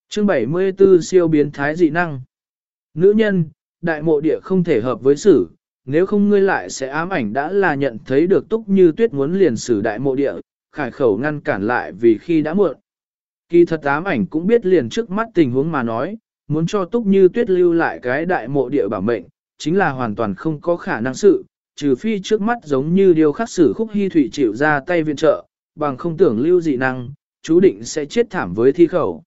[SPEAKER 1] Chương 74 siêu biến thái dị năng. Nữ nhân, đại mộ địa không thể hợp với sử, nếu không ngươi lại sẽ ám ảnh đã là nhận thấy được túc như tuyết muốn liền sử đại mộ địa, khải khẩu ngăn cản lại vì khi đã muộn. Kỳ thật ám ảnh cũng biết liền trước mắt tình huống mà nói, muốn cho túc như tuyết lưu lại cái đại mộ địa bảo mệnh, chính là hoàn toàn không có khả năng sự, trừ phi trước mắt giống như điều khắc sử khúc hy thủy chịu ra tay viện trợ, bằng không tưởng lưu dị năng, chú định sẽ chết thảm với thi khẩu.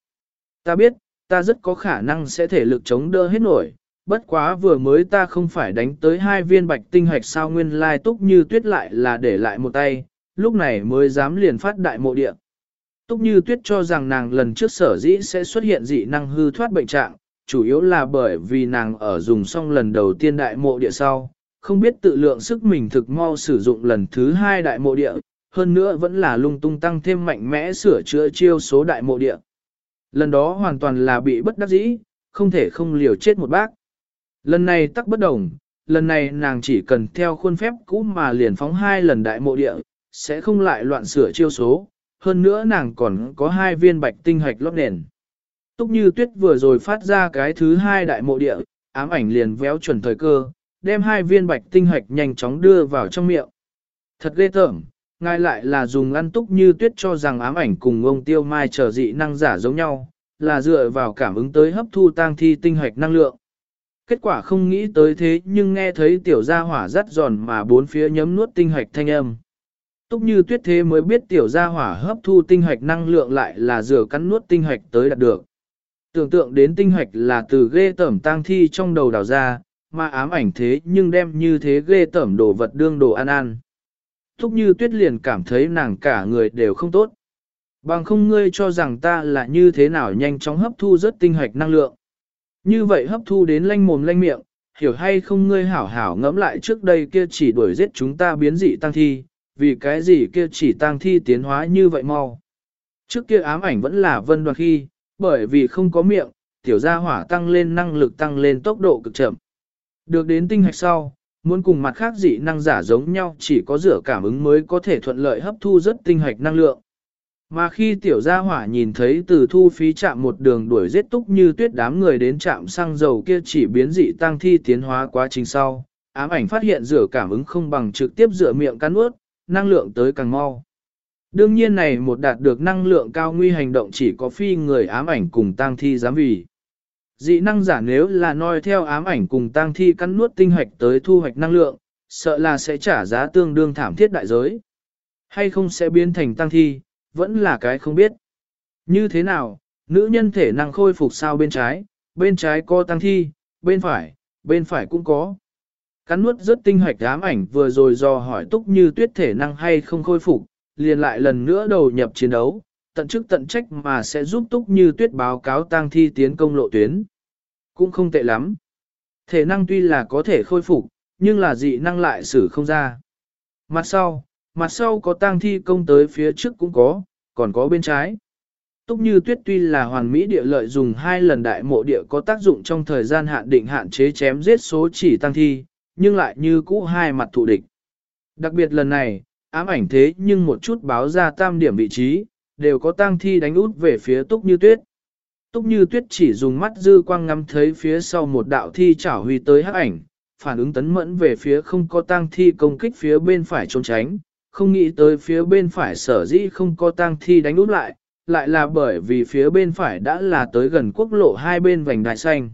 [SPEAKER 1] Ta biết, ta rất có khả năng sẽ thể lực chống đỡ hết nổi, bất quá vừa mới ta không phải đánh tới hai viên bạch tinh hạch sao nguyên lai túc như tuyết lại là để lại một tay, lúc này mới dám liền phát đại mộ địa. Túc như tuyết cho rằng nàng lần trước sở dĩ sẽ xuất hiện dị năng hư thoát bệnh trạng, chủ yếu là bởi vì nàng ở dùng xong lần đầu tiên đại mộ địa sau, không biết tự lượng sức mình thực mau sử dụng lần thứ hai đại mộ địa, hơn nữa vẫn là lung tung tăng thêm mạnh mẽ sửa chữa chiêu số đại mộ địa. Lần đó hoàn toàn là bị bất đắc dĩ, không thể không liều chết một bác. Lần này tắc bất đồng, lần này nàng chỉ cần theo khuôn phép cũ mà liền phóng hai lần đại mộ địa, sẽ không lại loạn sửa chiêu số, hơn nữa nàng còn có hai viên bạch tinh hạch lót nền. Túc như tuyết vừa rồi phát ra cái thứ hai đại mộ địa, ám ảnh liền véo chuẩn thời cơ, đem hai viên bạch tinh hạch nhanh chóng đưa vào trong miệng. Thật ghê tởm, ngài lại là dùng ăn túc như tuyết cho rằng ám ảnh cùng ông tiêu mai trở dị năng giả giống nhau, là dựa vào cảm ứng tới hấp thu tang thi tinh hạch năng lượng. Kết quả không nghĩ tới thế nhưng nghe thấy tiểu gia hỏa rắt giòn mà bốn phía nhấm nuốt tinh hạch thanh âm. Túc như tuyết thế mới biết tiểu gia hỏa hấp thu tinh hạch năng lượng lại là rửa cắn nuốt tinh hạch tới đạt được. Tưởng tượng đến tinh hạch là từ ghê tẩm tang thi trong đầu đào ra, mà ám ảnh thế nhưng đem như thế ghê tẩm đồ vật đương đồ ăn ăn. Túc như tuyết liền cảm thấy nàng cả người đều không tốt. Bằng không ngươi cho rằng ta là như thế nào nhanh chóng hấp thu rất tinh hạch năng lượng. Như vậy hấp thu đến lanh mồm lanh miệng, hiểu hay không ngươi hảo hảo ngẫm lại trước đây kia chỉ đuổi giết chúng ta biến dị tăng thi, vì cái gì kia chỉ tăng thi tiến hóa như vậy mau. Trước kia ám ảnh vẫn là vân đoan khi, bởi vì không có miệng, tiểu gia hỏa tăng lên năng lực tăng lên tốc độ cực chậm. Được đến tinh hạch sau, muốn cùng mặt khác dị năng giả giống nhau chỉ có rửa cảm ứng mới có thể thuận lợi hấp thu rất tinh hạch năng lượng. Mà khi tiểu gia hỏa nhìn thấy từ thu phí chạm một đường đuổi giết túc như tuyết đám người đến trạm xăng dầu kia chỉ biến dị tăng thi tiến hóa quá trình sau, ám ảnh phát hiện rửa cảm ứng không bằng trực tiếp rửa miệng cắn ướt, năng lượng tới càng mau. Đương nhiên này một đạt được năng lượng cao nguy hành động chỉ có phi người ám ảnh cùng tăng thi dám vì. Dị năng giả nếu là noi theo ám ảnh cùng tăng thi cắn nuốt tinh hoạch tới thu hoạch năng lượng, sợ là sẽ trả giá tương đương thảm thiết đại giới. Hay không sẽ biến thành tăng thi, vẫn là cái không biết. Như thế nào, nữ nhân thể năng khôi phục sao bên trái, bên trái có tăng thi, bên phải, bên phải cũng có. Cắn nuốt rất tinh hoạch ám ảnh vừa rồi do hỏi túc như tuyết thể năng hay không khôi phục, liền lại lần nữa đầu nhập chiến đấu, tận chức tận trách mà sẽ giúp túc như tuyết báo cáo tang thi tiến công lộ tuyến. Cũng không tệ lắm. Thể năng tuy là có thể khôi phục, nhưng là dị năng lại xử không ra. Mặt sau, mặt sau có tang thi công tới phía trước cũng có, còn có bên trái. Túc như tuyết tuy là hoàn mỹ địa lợi dùng hai lần đại mộ địa có tác dụng trong thời gian hạn định hạn chế chém giết số chỉ tăng thi, nhưng lại như cũ hai mặt thù địch. Đặc biệt lần này, ám ảnh thế nhưng một chút báo ra tam điểm vị trí, đều có tang thi đánh út về phía túc như tuyết. Túc như tuyết chỉ dùng mắt dư quang ngắm thấy phía sau một đạo thi chảo huy tới hắc ảnh, phản ứng tấn mẫn về phía không có tang thi công kích phía bên phải trốn tránh, không nghĩ tới phía bên phải sở dĩ không có tang thi đánh út lại, lại là bởi vì phía bên phải đã là tới gần quốc lộ hai bên vành đai xanh.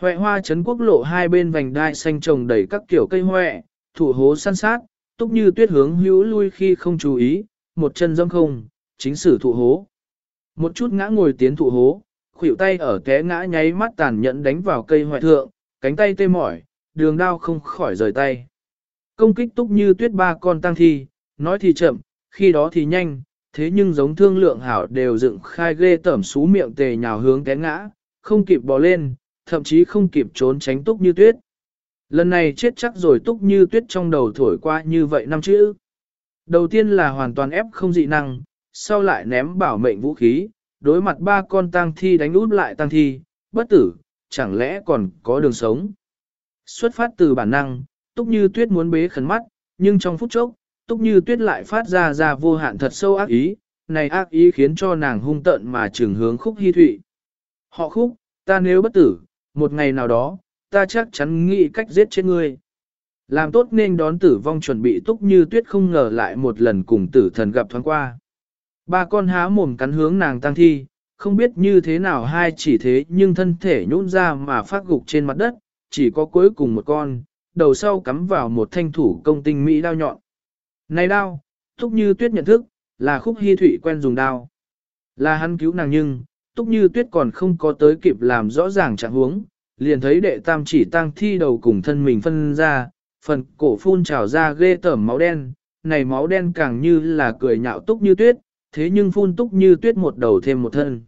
[SPEAKER 1] Huệ hoa chấn quốc lộ hai bên vành đai xanh trồng đầy các kiểu cây huệ, thủ hố săn sát, túc như tuyết hướng hữu lui khi không chú ý, một chân dâm không, chính sử thụ hố. Một chút ngã ngồi tiến thụ hố, khuỷu tay ở té ngã nháy mắt tàn nhẫn đánh vào cây hoại thượng, cánh tay tê mỏi, đường đao không khỏi rời tay. Công kích túc như tuyết ba con tăng thi, nói thì chậm, khi đó thì nhanh, thế nhưng giống thương lượng hảo đều dựng khai ghê tẩm xú miệng tề nhào hướng té ngã, không kịp bò lên, thậm chí không kịp trốn tránh túc như tuyết. Lần này chết chắc rồi túc như tuyết trong đầu thổi qua như vậy năm chữ. Đầu tiên là hoàn toàn ép không dị năng, sau lại ném bảo mệnh vũ khí, đối mặt ba con tang thi đánh út lại tang thi, bất tử, chẳng lẽ còn có đường sống. Xuất phát từ bản năng, túc như tuyết muốn bế khẩn mắt, nhưng trong phút chốc, túc như tuyết lại phát ra ra vô hạn thật sâu ác ý, này ác ý khiến cho nàng hung tận mà trường hướng khúc hy thụy. Họ khúc, ta nếu bất tử, một ngày nào đó, ta chắc chắn nghĩ cách giết chết ngươi. Làm tốt nên đón tử vong chuẩn bị túc như tuyết không ngờ lại một lần cùng tử thần gặp thoáng qua. Ba con há mồm cắn hướng nàng tăng thi, không biết như thế nào hai chỉ thế nhưng thân thể nhũn ra mà phát gục trên mặt đất, chỉ có cuối cùng một con, đầu sau cắm vào một thanh thủ công tinh mỹ đao nhọn. Này đao, Túc Như Tuyết nhận thức, là khúc hy thủy quen dùng đao. Là hắn cứu nàng nhưng, Túc Như Tuyết còn không có tới kịp làm rõ ràng trạng huống, liền thấy đệ tam chỉ tăng thi đầu cùng thân mình phân ra, phần cổ phun trào ra ghê tởm máu đen, này máu đen càng như là cười nhạo Túc Như Tuyết, thế nhưng phun Túc Như Tuyết một đầu thêm một thân.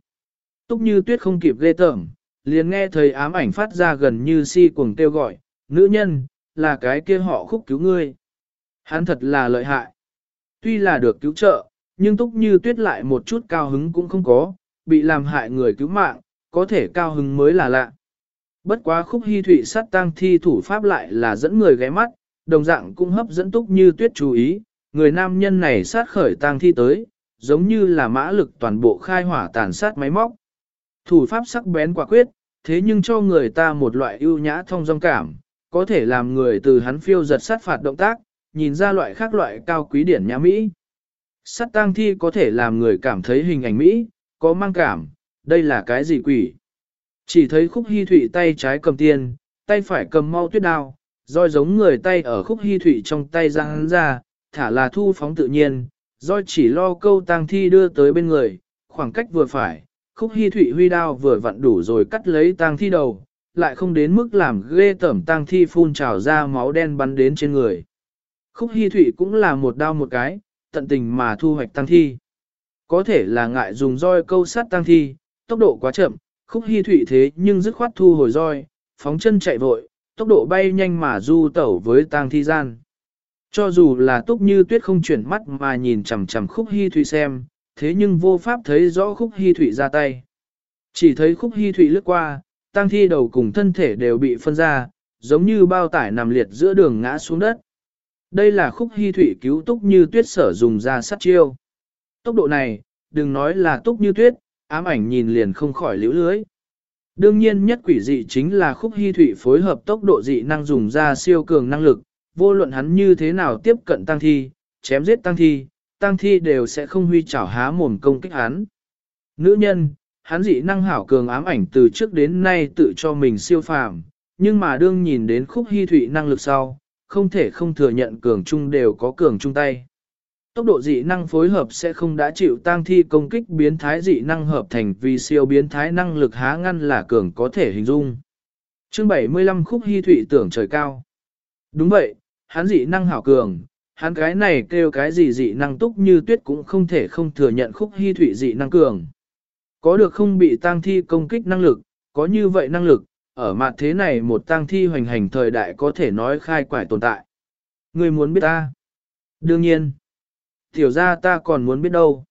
[SPEAKER 1] Túc Như Tuyết không kịp ghê tởm, liền nghe thấy ám ảnh phát ra gần như si cuồng kêu gọi, nữ nhân, là cái kia họ khúc cứu ngươi. Hắn thật là lợi hại. Tuy là được cứu trợ, nhưng túc như tuyết lại một chút cao hứng cũng không có, bị làm hại người cứu mạng, có thể cao hứng mới là lạ. Bất quá khúc hy thụy sát tang thi thủ pháp lại là dẫn người ghé mắt, đồng dạng cũng hấp dẫn túc như tuyết chú ý, người nam nhân này sát khởi tang thi tới, giống như là mã lực toàn bộ khai hỏa tàn sát máy móc. Thủ pháp sắc bén quả quyết, thế nhưng cho người ta một loại ưu nhã thông dong cảm, có thể làm người từ hắn phiêu giật sát phạt động tác, nhìn ra loại khác loại cao quý điển nhã Mỹ. Sát tang thi có thể làm người cảm thấy hình ảnh Mỹ, có mang cảm, đây là cái gì quỷ. Chỉ thấy khúc hy thụy tay trái cầm tiền, tay phải cầm mau tuyết đao, roi giống người tay ở khúc hy thụy trong tay ra hắn ra, thả là thu phóng tự nhiên, roi chỉ lo câu tang thi đưa tới bên người, khoảng cách vừa phải, khúc hy thụy huy đao vừa vặn đủ rồi cắt lấy tang thi đầu, lại không đến mức làm ghê tẩm tang thi phun trào ra máu đen bắn đến trên người. Khúc Hi Thụy cũng là một đao một cái, tận tình mà thu hoạch tang thi. Có thể là ngại dùng roi câu sát tăng thi, tốc độ quá chậm, Khúc hy Thụy thế nhưng dứt khoát thu hồi roi, phóng chân chạy vội, tốc độ bay nhanh mà du tẩu với tang thi gian. Cho dù là túc như tuyết không chuyển mắt mà nhìn chằm chằm Khúc hy Thụy xem, thế nhưng vô pháp thấy rõ Khúc hy Thụy ra tay. Chỉ thấy Khúc hy Thụy lướt qua, tang thi đầu cùng thân thể đều bị phân ra, giống như bao tải nằm liệt giữa đường ngã xuống đất. Đây là khúc hy thủy cứu túc như tuyết sở dùng ra sát chiêu. Tốc độ này, đừng nói là túc như tuyết, ám ảnh nhìn liền không khỏi liễu lưới. Đương nhiên nhất quỷ dị chính là khúc hy thủy phối hợp tốc độ dị năng dùng ra siêu cường năng lực, vô luận hắn như thế nào tiếp cận tăng thi, chém giết tăng thi, tăng thi đều sẽ không huy chảo há mồm công kích hắn. Nữ nhân, hắn dị năng hảo cường ám ảnh từ trước đến nay tự cho mình siêu phàm, nhưng mà đương nhìn đến khúc hy thủy năng lực sau, không thể không thừa nhận cường trung đều có cường trung tay. Tốc độ dị năng phối hợp sẽ không đã chịu tăng thi công kích biến thái dị năng hợp thành vì siêu biến thái năng lực há ngăn là cường có thể hình dung. Chương 75 khúc hy thụy tưởng trời cao. Đúng vậy, hắn dị năng hảo cường, hắn cái này kêu cái gì dị năng túc như tuyết cũng không thể không thừa nhận khúc hy thủy dị năng cường. Có được không bị tang thi công kích năng lực, có như vậy năng lực, ở mặt thế này một tang thi hoành hành thời đại có thể nói khai quải tồn tại. Ngươi muốn biết ta? Đương nhiên. Tiểu ra ta còn muốn biết đâu.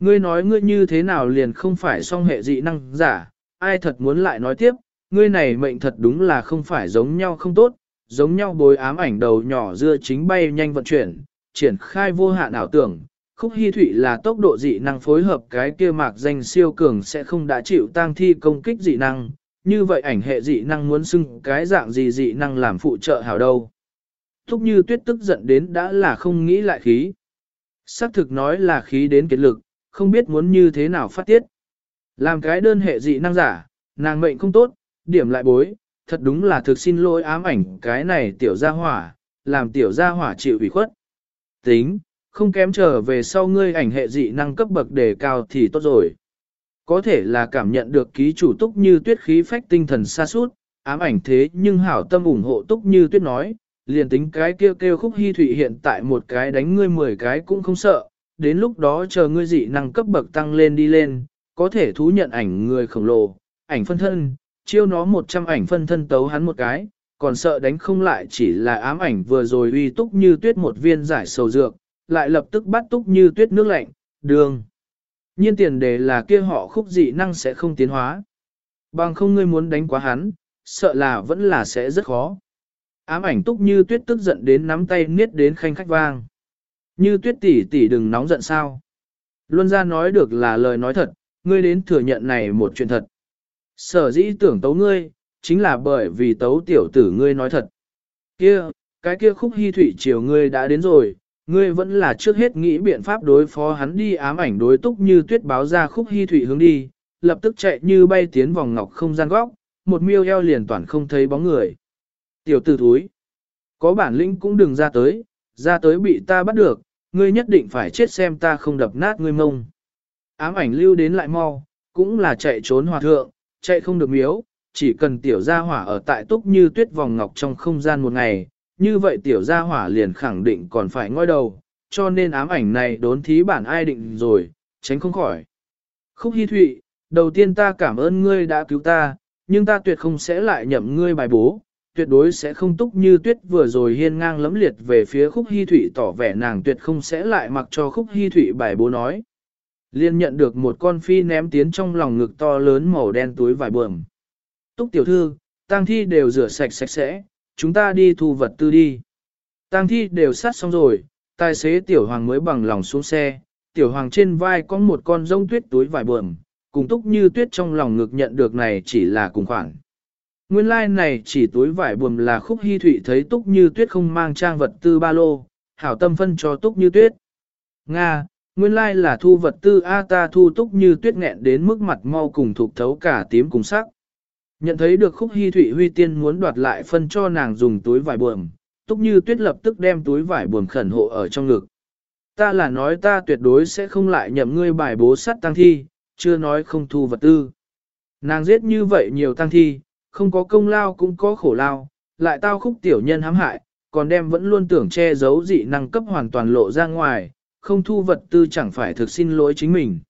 [SPEAKER 1] Ngươi nói ngươi như thế nào liền không phải song hệ dị năng giả, ai thật muốn lại nói tiếp, ngươi này mệnh thật đúng là không phải giống nhau không tốt, giống nhau bối ám ảnh đầu nhỏ dưa chính bay nhanh vận chuyển, triển khai vô hạn ảo tưởng. Khúc Hi Thụy là tốc độ dị năng phối hợp cái kia mạc danh siêu cường sẽ không đã chịu tang thi công kích dị năng, như vậy ảnh hệ dị năng muốn xưng cái dạng gì dị năng làm phụ trợ hảo đâu. Thúc như tuyết tức giận đến đã là không nghĩ lại khí. Sắc thực nói là khí đến kiệt lực, không biết muốn như thế nào phát tiết. Làm cái đơn hệ dị năng giả, nàng mệnh không tốt, điểm lại bối, thật đúng là thực xin lỗi ám ảnh cái này tiểu gia hỏa, làm tiểu gia hỏa chịu ủy khuất. Tính, không kém trở về sau ngươi ảnh hệ dị năng cấp bậc đề cao thì tốt rồi. Có thể là cảm nhận được ký chủ túc như tuyết khí phách tinh thần xa suốt, ám ảnh thế nhưng hảo tâm ủng hộ túc như tuyết nói, liền tính cái kêu kêu khúc hy thủy hiện tại một cái đánh ngươi mười cái cũng không sợ, đến lúc đó chờ ngươi dị năng cấp bậc tăng lên đi lên, có thể thú nhận ảnh người khổng lồ, ảnh phân thân, chiêu nó 100 ảnh phân thân tấu hắn một cái, còn sợ đánh không lại chỉ là ám ảnh vừa rồi uy túc như tuyết một viên giải sầu dược, lại lập tức bắt túc như tuyết nước lạnh, đường. Nhiên tiền đề là kia họ khúc dị năng sẽ không tiến hóa. Bằng không ngươi muốn đánh quá hắn, sợ là vẫn là sẽ rất khó. Ám ảnh túc như tuyết tức giận đến nắm tay niết đến khanh khách vang. Như tuyết tỷ tỷ đừng nóng giận sao. Luân ra nói được là lời nói thật, ngươi đến thừa nhận này một chuyện thật. Sở dĩ tưởng tấu ngươi, chính là bởi vì tấu tiểu tử ngươi nói thật. Kia, cái kia khúc hy thủy chiều ngươi đã đến rồi, ngươi vẫn là trước hết nghĩ biện pháp đối phó hắn đi ám ảnh đối túc như tuyết báo ra khúc hy thủy hướng đi, lập tức chạy như bay tiến vòng ngọc không gian góc, một miêu eo liền toàn không thấy bóng người. Tiểu tử thúi, có bản lĩnh cũng đừng ra tới, ra tới bị ta bắt được, ngươi nhất định phải chết xem ta không đập nát ngươi mông. Ám ảnh lưu đến lại mau, cũng là chạy trốn hòa thượng, chạy không được miếu, chỉ cần tiểu gia hỏa ở tại túc như tuyết vòng ngọc trong không gian một ngày, như vậy tiểu gia hỏa liền khẳng định còn phải ngoi đầu, cho nên ám ảnh này đốn thí bản ai định rồi, tránh không khỏi. Khúc Hi Thụy, đầu tiên ta cảm ơn ngươi đã cứu ta, nhưng ta tuyệt không sẽ lại nhậm ngươi bài bố, tuyệt đối sẽ không túc như tuyết vừa rồi hiên ngang lấm liệt về phía khúc hy thủy tỏ vẻ nàng tuyệt không sẽ lại mặc cho khúc hy thủy bài bố nói. Liên nhận được một con phi ném tiến trong lòng ngực to lớn màu đen túi vải bường. Túc tiểu thư, tang thi đều rửa sạch sạch sẽ, chúng ta đi thu vật tư đi. Tang thi đều sát xong rồi, tài xế tiểu hoàng mới bằng lòng xuống xe, tiểu hoàng trên vai có một con rông tuyết túi vải bường, cùng túc như tuyết trong lòng ngực nhận được này chỉ là cùng khoảng. Nguyên lai like này chỉ túi vải buồm là khúc hy thụy thấy túc như tuyết không mang trang vật tư ba lô, hảo tâm phân cho túc như tuyết. Nga, nguyên lai like là thu vật tư A ta thu túc như tuyết nghẹn đến mức mặt mau cùng thục thấu cả tím cùng sắc. Nhận thấy được khúc hy thụy huy tiên muốn đoạt lại phân cho nàng dùng túi vải buồm, túc như tuyết lập tức đem túi vải buồm khẩn hộ ở trong ngực. Ta là nói ta tuyệt đối sẽ không lại nhậm ngươi bài bố sắt tăng thi, chưa nói không thu vật tư. Nàng giết như vậy nhiều tăng thi, không có công lao cũng có khổ lao, lại tao khúc tiểu nhân hãm hại, còn đem vẫn luôn tưởng che giấu dị năng cấp hoàn toàn lộ ra ngoài, không thu vật tư chẳng phải thực xin lỗi chính mình.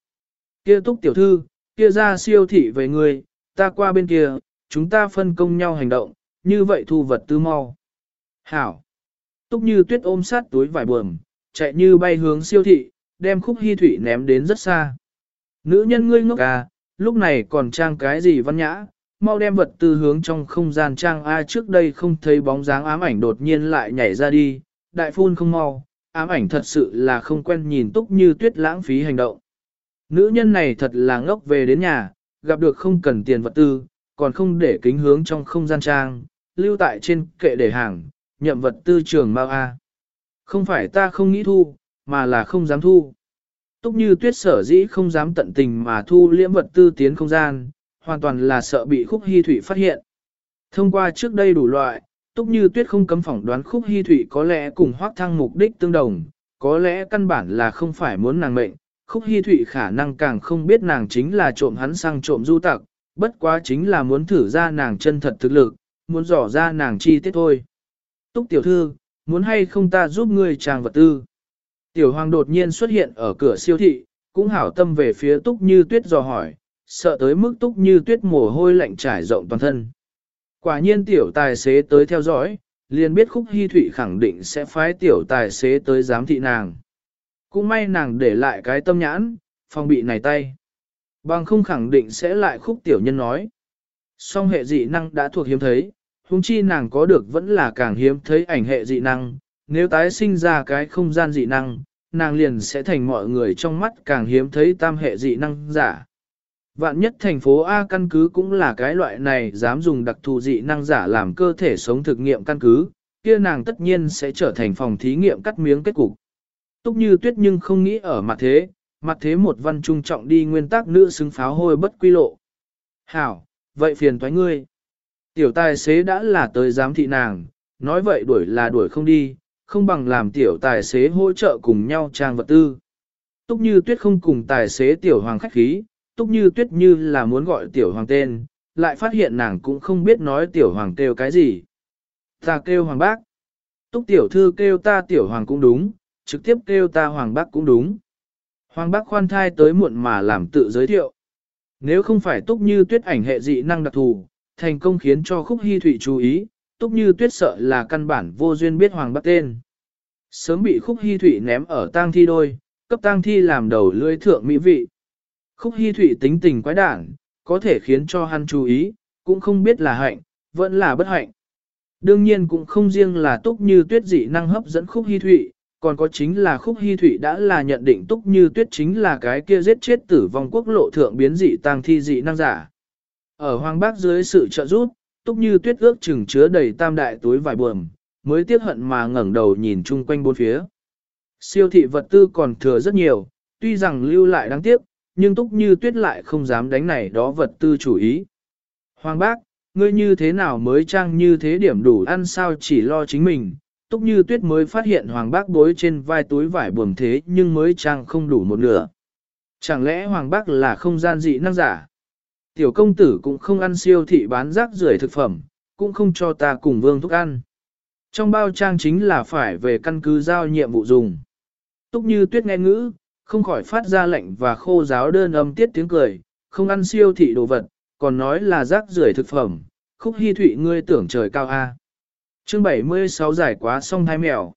[SPEAKER 1] Kia túc tiểu thư, kia ra siêu thị về người, ta qua bên kia, chúng ta phân công nhau hành động, như vậy thu vật tư mau. Hảo! Túc như tuyết ôm sát túi vải buồm, chạy như bay hướng siêu thị, đem khúc hy thủy ném đến rất xa. Nữ nhân ngươi ngốc à, lúc này còn trang cái gì văn nhã, mau đem vật tư hướng trong không gian trang A trước đây không thấy bóng dáng ám ảnh đột nhiên lại nhảy ra đi, đại phun không mau, ám ảnh thật sự là không quen nhìn túc như tuyết lãng phí hành động. Nữ nhân này thật là ngốc về đến nhà, gặp được không cần tiền vật tư, còn không để kính hướng trong không gian trang, lưu tại trên kệ để hàng, nhậm vật tư trường mau A. Không phải ta không nghĩ thu, mà là không dám thu. Túc như tuyết sở dĩ không dám tận tình mà thu liễm vật tư tiến không gian, hoàn toàn là sợ bị khúc hy thủy phát hiện. Thông qua trước đây đủ loại, túc như tuyết không cấm phỏng đoán khúc hy thủy có lẽ cùng hoác thăng mục đích tương đồng, có lẽ căn bản là không phải muốn nàng mệnh, khúc hy thủy khả năng càng không biết nàng chính là trộm hắn sang trộm du tặc, bất quá chính là muốn thử ra nàng chân thật thực lực, muốn dò ra nàng chi tiết thôi. Túc tiểu thư, muốn hay không ta giúp ngươi trang vật tư. Tiểu hoàng đột nhiên xuất hiện ở cửa siêu thị, cũng hảo tâm về phía túc như tuyết dò hỏi, sợ tới mức túc như tuyết mồ hôi lạnh trải rộng toàn thân. Quả nhiên tiểu tài xế tới theo dõi, liền biết khúc hy thụy khẳng định sẽ phái tiểu tài xế tới giám thị nàng. Cũng may nàng để lại cái tâm nhãn, phòng bị này tay. Bằng không khẳng định sẽ lại khúc tiểu nhân nói. Song hệ dị năng đã thuộc hiếm thấy, huống chi nàng có được vẫn là càng hiếm thấy ảnh hệ dị năng, nếu tái sinh ra cái không gian dị năng, nàng liền sẽ thành mọi người trong mắt càng hiếm thấy tam hệ dị năng giả. Vạn nhất thành phố A căn cứ cũng là cái loại này dám dùng đặc thù dị năng giả làm cơ thể sống thực nghiệm căn cứ, kia nàng tất nhiên sẽ trở thành phòng thí nghiệm cắt miếng kết cục. Túc như tuyết nhưng không nghĩ ở mặt thế, mặt thế một văn trung trọng đi nguyên tắc nữ xứng pháo hôi bất quy lộ. Hảo, vậy phiền thoái ngươi. Tiểu tài xế đã là tới giám thị nàng, nói vậy đuổi là đuổi không đi, không bằng làm tiểu tài xế hỗ trợ cùng nhau trang vật tư. Túc như tuyết không cùng tài xế tiểu hoàng khách khí, túc như tuyết như là muốn gọi tiểu hoàng tên, lại phát hiện nàng cũng không biết nói tiểu hoàng kêu cái gì. Ta kêu hoàng bác. Túc tiểu thư kêu ta tiểu hoàng cũng đúng, trực tiếp kêu ta hoàng bác cũng đúng. Hoàng bác khoan thai tới muộn mà làm tự giới thiệu. Nếu không phải túc như tuyết ảnh hệ dị năng đặc thù, thành công khiến cho khúc hy thủy chú ý, túc như tuyết sợ là căn bản vô duyên biết hoàng bác tên. Sớm bị khúc hy thủy ném ở tang thi đôi, cấp tang thi làm đầu lưỡi thượng mỹ vị. Khúc Hi Thụy tính tình quái đản, có thể khiến cho hắn chú ý, cũng không biết là hạnh, vẫn là bất hạnh. Đương nhiên cũng không riêng là túc như tuyết dị năng hấp dẫn khúc Hi thụy, còn có chính là khúc Hi thụy đã là nhận định túc như tuyết chính là cái kia giết chết tử vong quốc lộ thượng biến dị tăng thi dị năng giả. Ở hoàng bác dưới sự trợ giúp, túc như tuyết ước chừng chứa đầy tam đại túi vải buồm, mới tiếc hận mà ngẩng đầu nhìn chung quanh bốn phía. Siêu thị vật tư còn thừa rất nhiều, tuy rằng lưu lại đáng tiếc, nhưng túc như tuyết lại không dám đánh này đó vật tư chủ ý. Hoàng bác, ngươi như thế nào mới trang như thế điểm đủ ăn sao chỉ lo chính mình, túc như tuyết mới phát hiện hoàng bác bối trên vai túi vải buồm thế nhưng mới trang không đủ một nửa. Chẳng lẽ hoàng bác là không gian dị năng giả? Tiểu công tử cũng không ăn siêu thị bán rác rưởi thực phẩm, cũng không cho ta cùng vương thúc ăn. Trong bao trang chính là phải về căn cứ giao nhiệm vụ dùng. Túc như tuyết nghe ngữ, không khỏi phát ra lệnh và khô giáo đơn âm tiết tiếng cười, không ăn siêu thị đồ vật, còn nói là rác rưởi thực phẩm, khúc hy thụy ngươi tưởng trời cao A. chương 76 giải quá xong thai mèo.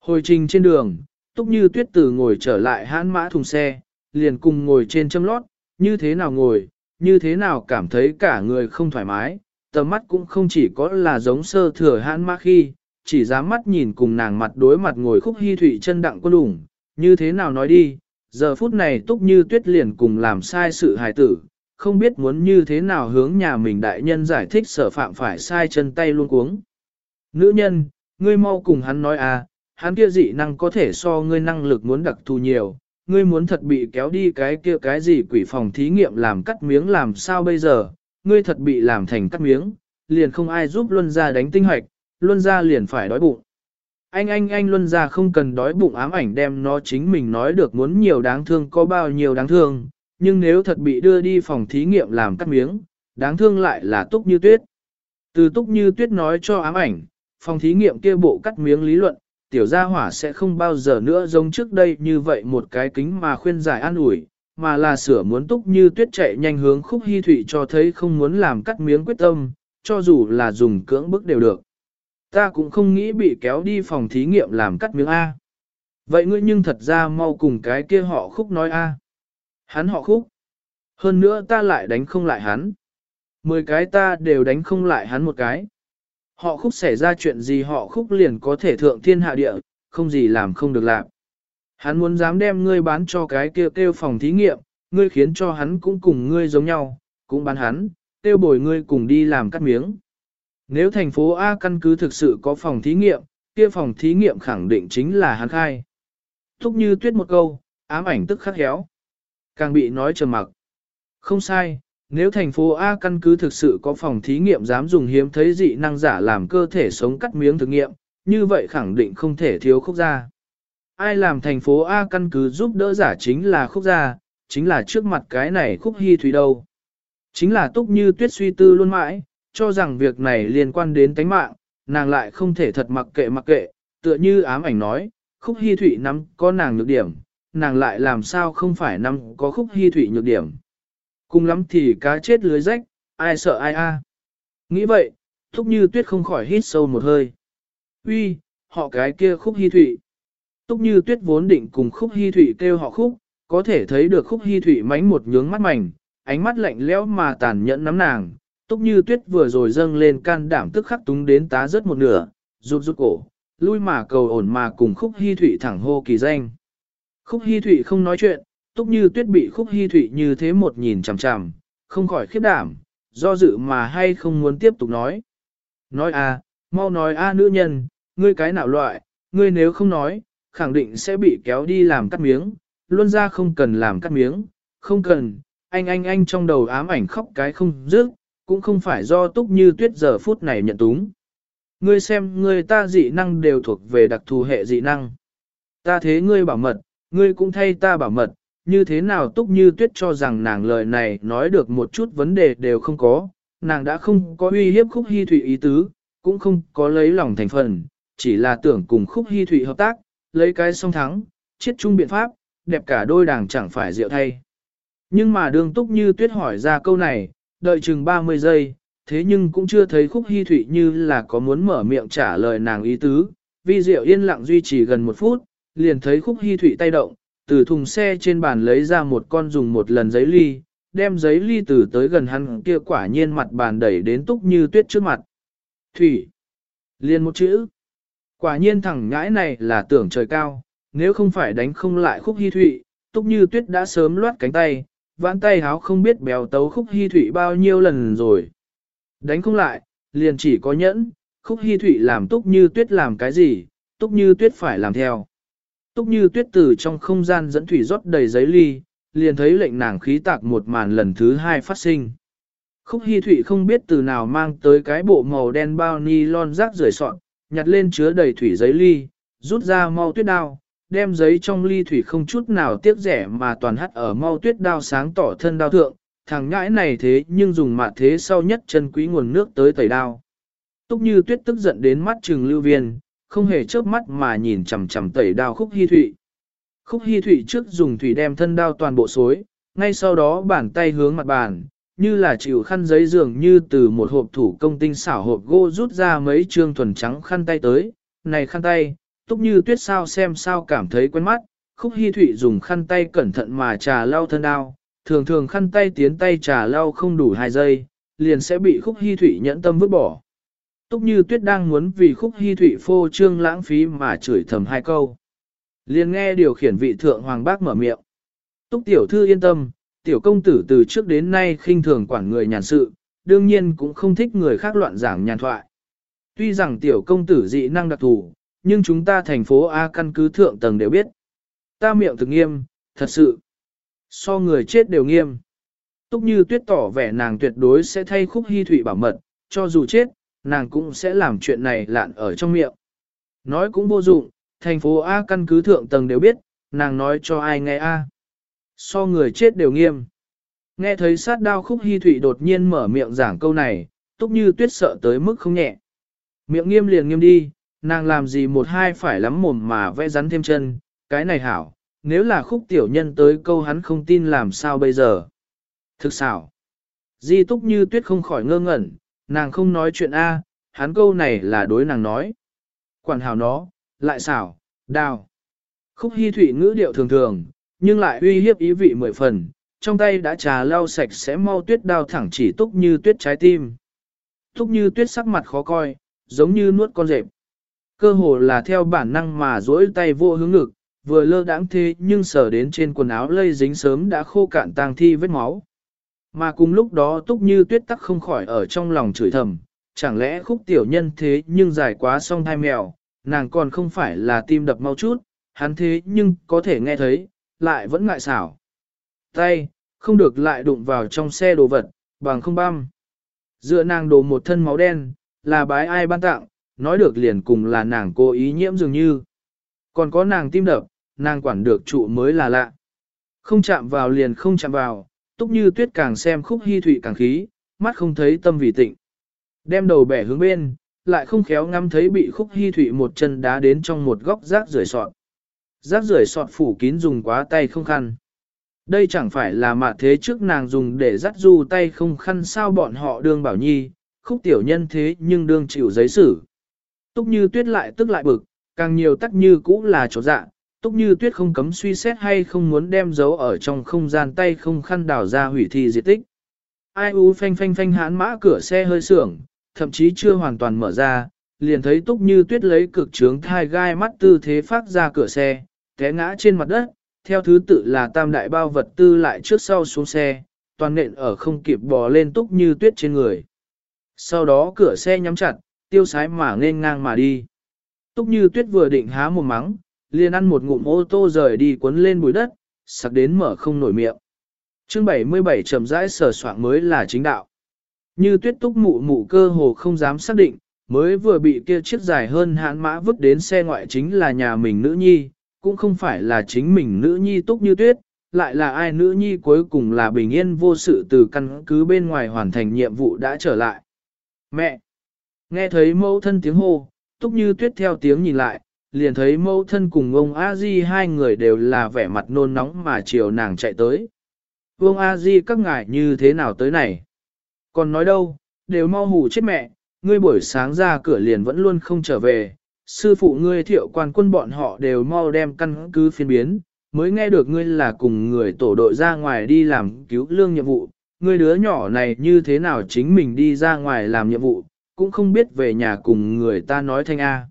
[SPEAKER 1] Hồi trình trên đường, túc như tuyết tử ngồi trở lại hãn mã thùng xe, liền cùng ngồi trên châm lót, như thế nào ngồi, như thế nào cảm thấy cả người không thoải mái, tầm mắt cũng không chỉ có là giống sơ thừa hãn mã khi, chỉ dám mắt nhìn cùng nàng mặt đối mặt ngồi khúc hy thụy chân đặng quân đủng, như thế nào nói đi, giờ phút này túc như tuyết liền cùng làm sai sự hài tử, không biết muốn như thế nào hướng nhà mình đại nhân giải thích sở phạm phải sai chân tay luôn cuống. Nữ nhân, ngươi mau cùng hắn nói à, hắn kia dị năng có thể so ngươi năng lực muốn đặc thù nhiều, ngươi muốn thật bị kéo đi cái kia cái gì quỷ phòng thí nghiệm làm cắt miếng làm sao bây giờ, ngươi thật bị làm thành cắt miếng, liền không ai giúp luân ra đánh tinh hoạch, luân ra liền phải đói bụng. Anh anh anh luân ra không cần đói bụng ám ảnh đem nó chính mình nói được muốn nhiều đáng thương có bao nhiêu đáng thương, nhưng nếu thật bị đưa đi phòng thí nghiệm làm cắt miếng, đáng thương lại là túc như tuyết. Từ túc như tuyết nói cho ám ảnh, phòng thí nghiệm kia bộ cắt miếng lý luận, tiểu gia hỏa sẽ không bao giờ nữa giống trước đây như vậy một cái kính mà khuyên giải an ủi, mà là sửa muốn túc như tuyết chạy nhanh hướng khúc hy thủy cho thấy không muốn làm cắt miếng quyết tâm, cho dù là dùng cưỡng bức đều được. Ta cũng không nghĩ bị kéo đi phòng thí nghiệm làm cắt miếng A. Vậy ngươi nhưng thật ra mau cùng cái kia họ khúc nói A. Hắn họ khúc. Hơn nữa ta lại đánh không lại hắn. Mười cái ta đều đánh không lại hắn một cái. Họ khúc xảy ra chuyện gì họ khúc liền có thể thượng thiên hạ địa, không gì làm không được làm. Hắn muốn dám đem ngươi bán cho cái kia kêu, phòng thí nghiệm, ngươi khiến cho hắn cũng cùng ngươi giống nhau, cũng bán hắn, tiêu bồi ngươi cùng đi làm cắt miếng. Nếu thành phố A căn cứ thực sự có phòng thí nghiệm, kia phòng thí nghiệm khẳng định chính là hắn khai. Thúc như tuyết một câu, ám ảnh tức khắc héo càng bị nói trầm mặc. Không sai, nếu thành phố A căn cứ thực sự có phòng thí nghiệm dám dùng hiếm thấy dị năng giả làm cơ thể sống cắt miếng thực nghiệm, như vậy khẳng định không thể thiếu khúc gia. Ai làm thành phố A căn cứ giúp đỡ giả chính là khúc gia, chính là trước mặt cái này khúc hy thủy đâu. Chính là túc như tuyết suy tư luôn mãi, cho rằng việc này liên quan đến tánh mạng, nàng lại không thể thật mặc kệ mặc kệ, tựa như ám ảnh nói, khúc hy thụy nắm có nàng nhược điểm, nàng lại làm sao không phải nắm có khúc hy thụy nhược điểm. Cùng lắm thì cá chết lưới rách, ai sợ ai a. Nghĩ vậy, thúc như tuyết không khỏi hít sâu một hơi. Uy, họ cái kia khúc hy thụy. Túc như tuyết vốn định cùng khúc hy thụy kêu họ khúc, có thể thấy được khúc hy thụy mánh một nhướng mắt mảnh, ánh mắt lạnh lẽo mà tàn nhẫn nắm nàng. Túc như tuyết vừa rồi dâng lên can đảm tức khắc túng đến tá rớt một nửa, rụt rụt cổ, lui mà cầu ổn mà cùng khúc hy thụy thẳng hô kỳ danh. Khúc hy thụy không nói chuyện, túc như tuyết bị khúc hy thụy như thế một nhìn chằm chằm, không khỏi khiếp đảm, do dự mà hay không muốn tiếp tục nói. Nói a, mau nói a nữ nhân, ngươi cái nào loại, ngươi nếu không nói, khẳng định sẽ bị kéo đi làm cắt miếng, luôn ra không cần làm cắt miếng, không cần, anh anh anh trong đầu ám ảnh khóc cái không dứt, cũng không phải do túc như tuyết giờ phút này nhận túng. Ngươi xem người ta dị năng đều thuộc về đặc thù hệ dị năng. Ta thế ngươi bảo mật, ngươi cũng thay ta bảo mật, như thế nào túc như tuyết cho rằng nàng lời này nói được một chút vấn đề đều không có, nàng đã không có uy hiếp khúc hy thủy ý tứ, cũng không có lấy lòng thành phần, chỉ là tưởng cùng khúc hy thủy hợp tác, lấy cái song thắng, chiết chung biện pháp, đẹp cả đôi đảng chẳng phải rượu thay. Nhưng mà đường túc như tuyết hỏi ra câu này, đợi chừng 30 giây, thế nhưng cũng chưa thấy khúc hy thụy như là có muốn mở miệng trả lời nàng ý tứ, vi diệu yên lặng duy trì gần một phút, liền thấy khúc hy thụy tay động, từ thùng xe trên bàn lấy ra một con dùng một lần giấy ly, đem giấy ly từ tới gần hắn kia quả nhiên mặt bàn đẩy đến túc như tuyết trước mặt. Thủy. Liền một chữ. Quả nhiên thẳng ngãi này là tưởng trời cao, nếu không phải đánh không lại khúc hy thụy, túc như tuyết đã sớm loát cánh tay, vãn tay háo không biết béo tấu khúc hy thụy bao nhiêu lần rồi. Đánh không lại, liền chỉ có nhẫn, khúc hy thụy làm túc như tuyết làm cái gì, túc như tuyết phải làm theo. Túc như tuyết từ trong không gian dẫn thủy rót đầy giấy ly, liền thấy lệnh nàng khí tạc một màn lần thứ hai phát sinh. Khúc hy thụy không biết từ nào mang tới cái bộ màu đen bao ni lon rác rưởi sọn, nhặt lên chứa đầy thủy giấy ly, rút ra mau tuyết đao, đem giấy trong ly thủy không chút nào tiếc rẻ mà toàn hắt ở mau tuyết đao sáng tỏ thân đao thượng, thằng ngãi này thế nhưng dùng mạ thế sau nhất chân quý nguồn nước tới tẩy đao. Túc như tuyết tức giận đến mắt trừng lưu viên, không hề chớp mắt mà nhìn chằm chằm tẩy đao khúc hy thụy. Khúc hy thụy trước dùng thủy đem thân đao toàn bộ xối, ngay sau đó bàn tay hướng mặt bàn, như là chịu khăn giấy dường như từ một hộp thủ công tinh xảo hộp gỗ rút ra mấy trương thuần trắng khăn tay tới. Này khăn tay, túc như tuyết sao xem sao cảm thấy quen mắt, khúc hy thụy dùng khăn tay cẩn thận mà trà lau thân đao, thường thường khăn tay tiến tay trà lau không đủ 2 giây, liền sẽ bị khúc hy thụy nhẫn tâm vứt bỏ. Túc như tuyết đang muốn vì khúc hy thụy phô trương lãng phí mà chửi thầm hai câu. Liền nghe điều khiển vị thượng hoàng bác mở miệng. Túc tiểu thư yên tâm, tiểu công tử từ trước đến nay khinh thường quản người nhàn sự, đương nhiên cũng không thích người khác loạn giảng nhàn thoại. Tuy rằng tiểu công tử dị năng đặc thù, nhưng chúng ta thành phố A căn cứ thượng tầng đều biết. Ta miệng thực nghiêm, thật sự. So người chết đều nghiêm. Túc như tuyết tỏ vẻ nàng tuyệt đối sẽ thay khúc hy thủy bảo mật, cho dù chết, nàng cũng sẽ làm chuyện này lạn ở trong miệng. Nói cũng vô dụng, thành phố A căn cứ thượng tầng đều biết, nàng nói cho ai nghe A. So người chết đều nghiêm. Nghe thấy sát đao khúc hy thủy đột nhiên mở miệng giảng câu này, túc như tuyết sợ tới mức không nhẹ. Miệng nghiêm liền nghiêm đi, nàng làm gì một hai phải lắm mồm mà vẽ rắn thêm chân, cái này hảo, nếu là khúc tiểu nhân tới câu hắn không tin làm sao bây giờ. Thực xảo. Di túc như tuyết không khỏi ngơ ngẩn, nàng không nói chuyện A, hắn câu này là đối nàng nói. Quản hảo nó, lại xảo, đào. Khúc hy thủy ngữ điệu thường thường, nhưng lại uy hiếp ý vị mười phần, trong tay đã trà lau sạch sẽ mau tuyết đao thẳng chỉ túc như tuyết trái tim. Túc như tuyết sắc mặt khó coi, giống như nuốt con rệp. Cơ hồ là theo bản năng mà duỗi tay vô hướng ngực, vừa lơ đãng thế nhưng sở đến trên quần áo lây dính sớm đã khô cạn tang thi vết máu. Mà cùng lúc đó túc như tuyết tắc không khỏi ở trong lòng chửi thầm, chẳng lẽ khúc tiểu nhân thế nhưng dài quá song hai mèo, nàng còn không phải là tim đập mau chút, hắn thế nhưng có thể nghe thấy, lại vẫn ngại xảo. Tay, không được lại đụng vào trong xe đồ vật, bằng không băm. Dựa nàng đồ một thân máu đen, là bái ai ban tặng, nói được liền cùng là nàng cố ý nhiễm dường như. Còn có nàng tim đập, nàng quản được trụ mới là lạ. Không chạm vào liền không chạm vào, túc như tuyết càng xem khúc hy thụy càng khí, mắt không thấy tâm vì tịnh. Đem đầu bẻ hướng bên, lại không khéo ngắm thấy bị khúc hy thụy một chân đá đến trong một góc rác rưởi sọt. Rác rưởi sọt phủ kín dùng quá tay không khăn. Đây chẳng phải là mạ thế trước nàng dùng để dắt du tay không khăn sao bọn họ đương bảo nhi, khúc tiểu nhân thế nhưng đương chịu giấy xử. Túc như tuyết lại tức lại bực, càng nhiều tắc như cũ là chỗ dạ, túc như tuyết không cấm suy xét hay không muốn đem dấu ở trong không gian tay không khăn đảo ra hủy thi diệt tích. Ai u phanh phanh phanh hãn mã cửa xe hơi sưởng, thậm chí chưa hoàn toàn mở ra, liền thấy túc như tuyết lấy cực trướng thai gai mắt tư thế phát ra cửa xe, té ngã trên mặt đất, theo thứ tự là tam đại bao vật tư lại trước sau xuống xe, toàn nện ở không kịp bò lên túc như tuyết trên người. Sau đó cửa xe nhắm chặt, tiêu sái mà nên ngang mà đi. Túc như tuyết vừa định há một mắng, liền ăn một ngụm ô tô rời đi cuốn lên bụi đất, sặc đến mở không nổi miệng. chương 77 trầm rãi sở soạn mới là chính đạo. Như tuyết túc mụ mụ cơ hồ không dám xác định, mới vừa bị kia chiếc dài hơn hãn mã vứt đến xe ngoại chính là nhà mình nữ nhi, cũng không phải là chính mình nữ nhi túc như tuyết, lại là ai nữ nhi cuối cùng là bình yên vô sự từ căn cứ bên ngoài hoàn thành nhiệm vụ đã trở lại. Mẹ! Nghe thấy mẫu thân tiếng hô, túc như tuyết theo tiếng nhìn lại, liền thấy mẫu thân cùng ông a di hai người đều là vẻ mặt nôn nóng mà chiều nàng chạy tới. Ông a di các ngài như thế nào tới này? Còn nói đâu, đều mau hù chết mẹ, ngươi buổi sáng ra cửa liền vẫn luôn không trở về, sư phụ ngươi thiệu quan quân bọn họ đều mau đem căn cứ phiên biến, mới nghe được ngươi là cùng người tổ đội ra ngoài đi làm cứu lương nhiệm vụ, ngươi đứa nhỏ này như thế nào chính mình đi ra ngoài làm nhiệm vụ, cũng không biết về nhà cùng người ta nói thanh A.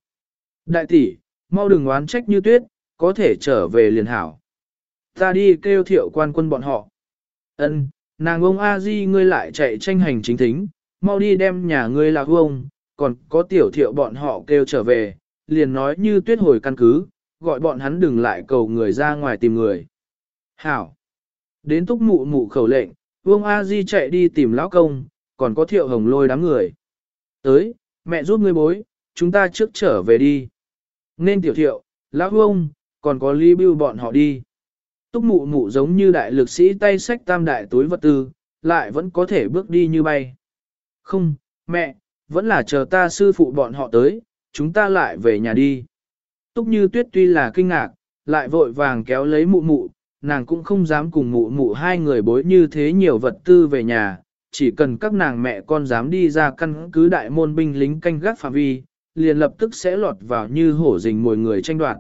[SPEAKER 1] Đại tỷ, mau đừng oán trách như tuyết, có thể trở về liền hảo. Ta đi kêu thiệu quan quân bọn họ. Ân, nàng ông A Di ngươi lại chạy tranh hành chính thính, mau đi đem nhà ngươi là ông, còn có tiểu thiệu bọn họ kêu trở về, liền nói như tuyết hồi căn cứ, gọi bọn hắn đừng lại cầu người ra ngoài tìm người. Hảo. Đến túc mụ mụ khẩu lệnh, Vương A Di chạy đi tìm lão công, còn có thiệu hồng lôi đám người. Tới, mẹ giúp ngươi bối, chúng ta trước trở về đi. Nên tiểu thiệu, lão ông, còn có ly Bưu bọn họ đi. Túc mụ mụ giống như đại lực sĩ tay sách tam đại túi vật tư, lại vẫn có thể bước đi như bay. Không, mẹ, vẫn là chờ ta sư phụ bọn họ tới, chúng ta lại về nhà đi. Túc như tuyết tuy là kinh ngạc, lại vội vàng kéo lấy mụ mụ, nàng cũng không dám cùng mụ mụ hai người bối như thế nhiều vật tư về nhà, chỉ cần các nàng mẹ con dám đi ra căn cứ đại môn binh lính canh gác phạm vi, liền lập tức sẽ lọt vào như hổ rình mồi người tranh đoạt.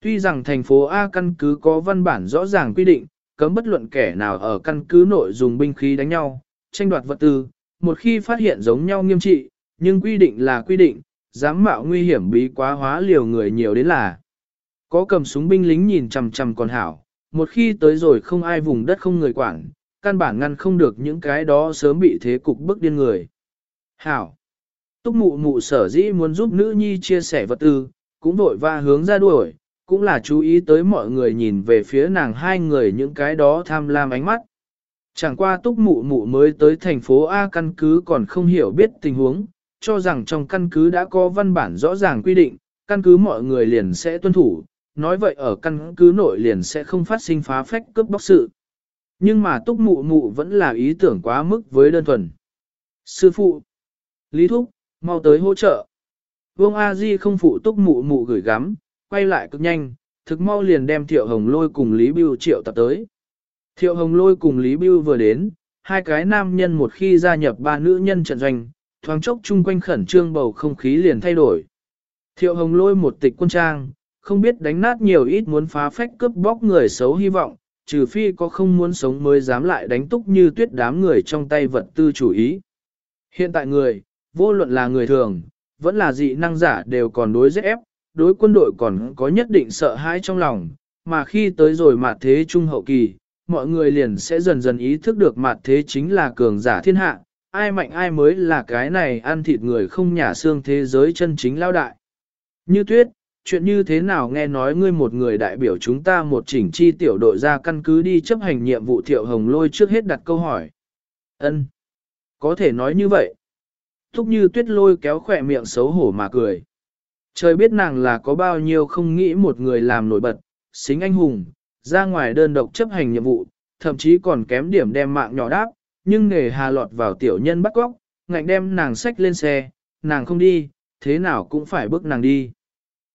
[SPEAKER 1] Tuy rằng thành phố A căn cứ có văn bản rõ ràng quy định, cấm bất luận kẻ nào ở căn cứ nội dùng binh khí đánh nhau, tranh đoạt vật tư, một khi phát hiện giống nhau nghiêm trị, nhưng quy định là quy định, dám mạo nguy hiểm bí quá hóa liều người nhiều đến là. Có cầm súng binh lính nhìn chằm chằm còn hảo, một khi tới rồi không ai vùng đất không người quản, căn bản ngăn không được những cái đó sớm bị thế cục bức điên người. Hảo! Túc mụ mụ sở dĩ muốn giúp nữ nhi chia sẻ vật tư, cũng vội và hướng ra đuổi, cũng là chú ý tới mọi người nhìn về phía nàng hai người những cái đó tham lam ánh mắt. Chẳng qua túc mụ mụ mới tới thành phố A căn cứ còn không hiểu biết tình huống, cho rằng trong căn cứ đã có văn bản rõ ràng quy định, căn cứ mọi người liền sẽ tuân thủ, nói vậy ở căn cứ nội liền sẽ không phát sinh phá phách cướp bóc sự. Nhưng mà túc mụ mụ vẫn là ý tưởng quá mức với đơn thuần. Sư phụ, Lý Thúc, mau tới hỗ trợ. Vương A Di không phụ túc mụ mụ gửi gắm, quay lại cực nhanh, thực mau liền đem Thiệu Hồng Lôi cùng Lý Bưu triệu tập tới. Thiệu Hồng Lôi cùng Lý Bưu vừa đến, hai cái nam nhân một khi gia nhập ba nữ nhân trận doanh, thoáng chốc chung quanh khẩn trương bầu không khí liền thay đổi. Thiệu Hồng Lôi một tịch quân trang, không biết đánh nát nhiều ít muốn phá phách cướp bóc người xấu hy vọng, trừ phi có không muốn sống mới dám lại đánh túc như tuyết đám người trong tay vật tư chủ ý. Hiện tại người, vô luận là người thường, vẫn là dị năng giả đều còn đối dễ ép, đối quân đội còn có nhất định sợ hãi trong lòng, mà khi tới rồi mặt thế trung hậu kỳ, mọi người liền sẽ dần dần ý thức được mặt thế chính là cường giả thiên hạ, ai mạnh ai mới là cái này ăn thịt người không nhả xương thế giới chân chính lao đại. Như tuyết, chuyện như thế nào nghe nói ngươi một người đại biểu chúng ta một chỉnh chi tiểu đội ra căn cứ đi chấp hành nhiệm vụ thiệu hồng lôi trước hết đặt câu hỏi. ân Có thể nói như vậy. Thúc như tuyết lôi kéo khỏe miệng xấu hổ mà cười. Trời biết nàng là có bao nhiêu không nghĩ một người làm nổi bật, xính anh hùng, ra ngoài đơn độc chấp hành nhiệm vụ, thậm chí còn kém điểm đem mạng nhỏ đáp, nhưng nghề hà lọt vào tiểu nhân bắt góc, ngạnh đem nàng sách lên xe, nàng không đi, thế nào cũng phải bước nàng đi.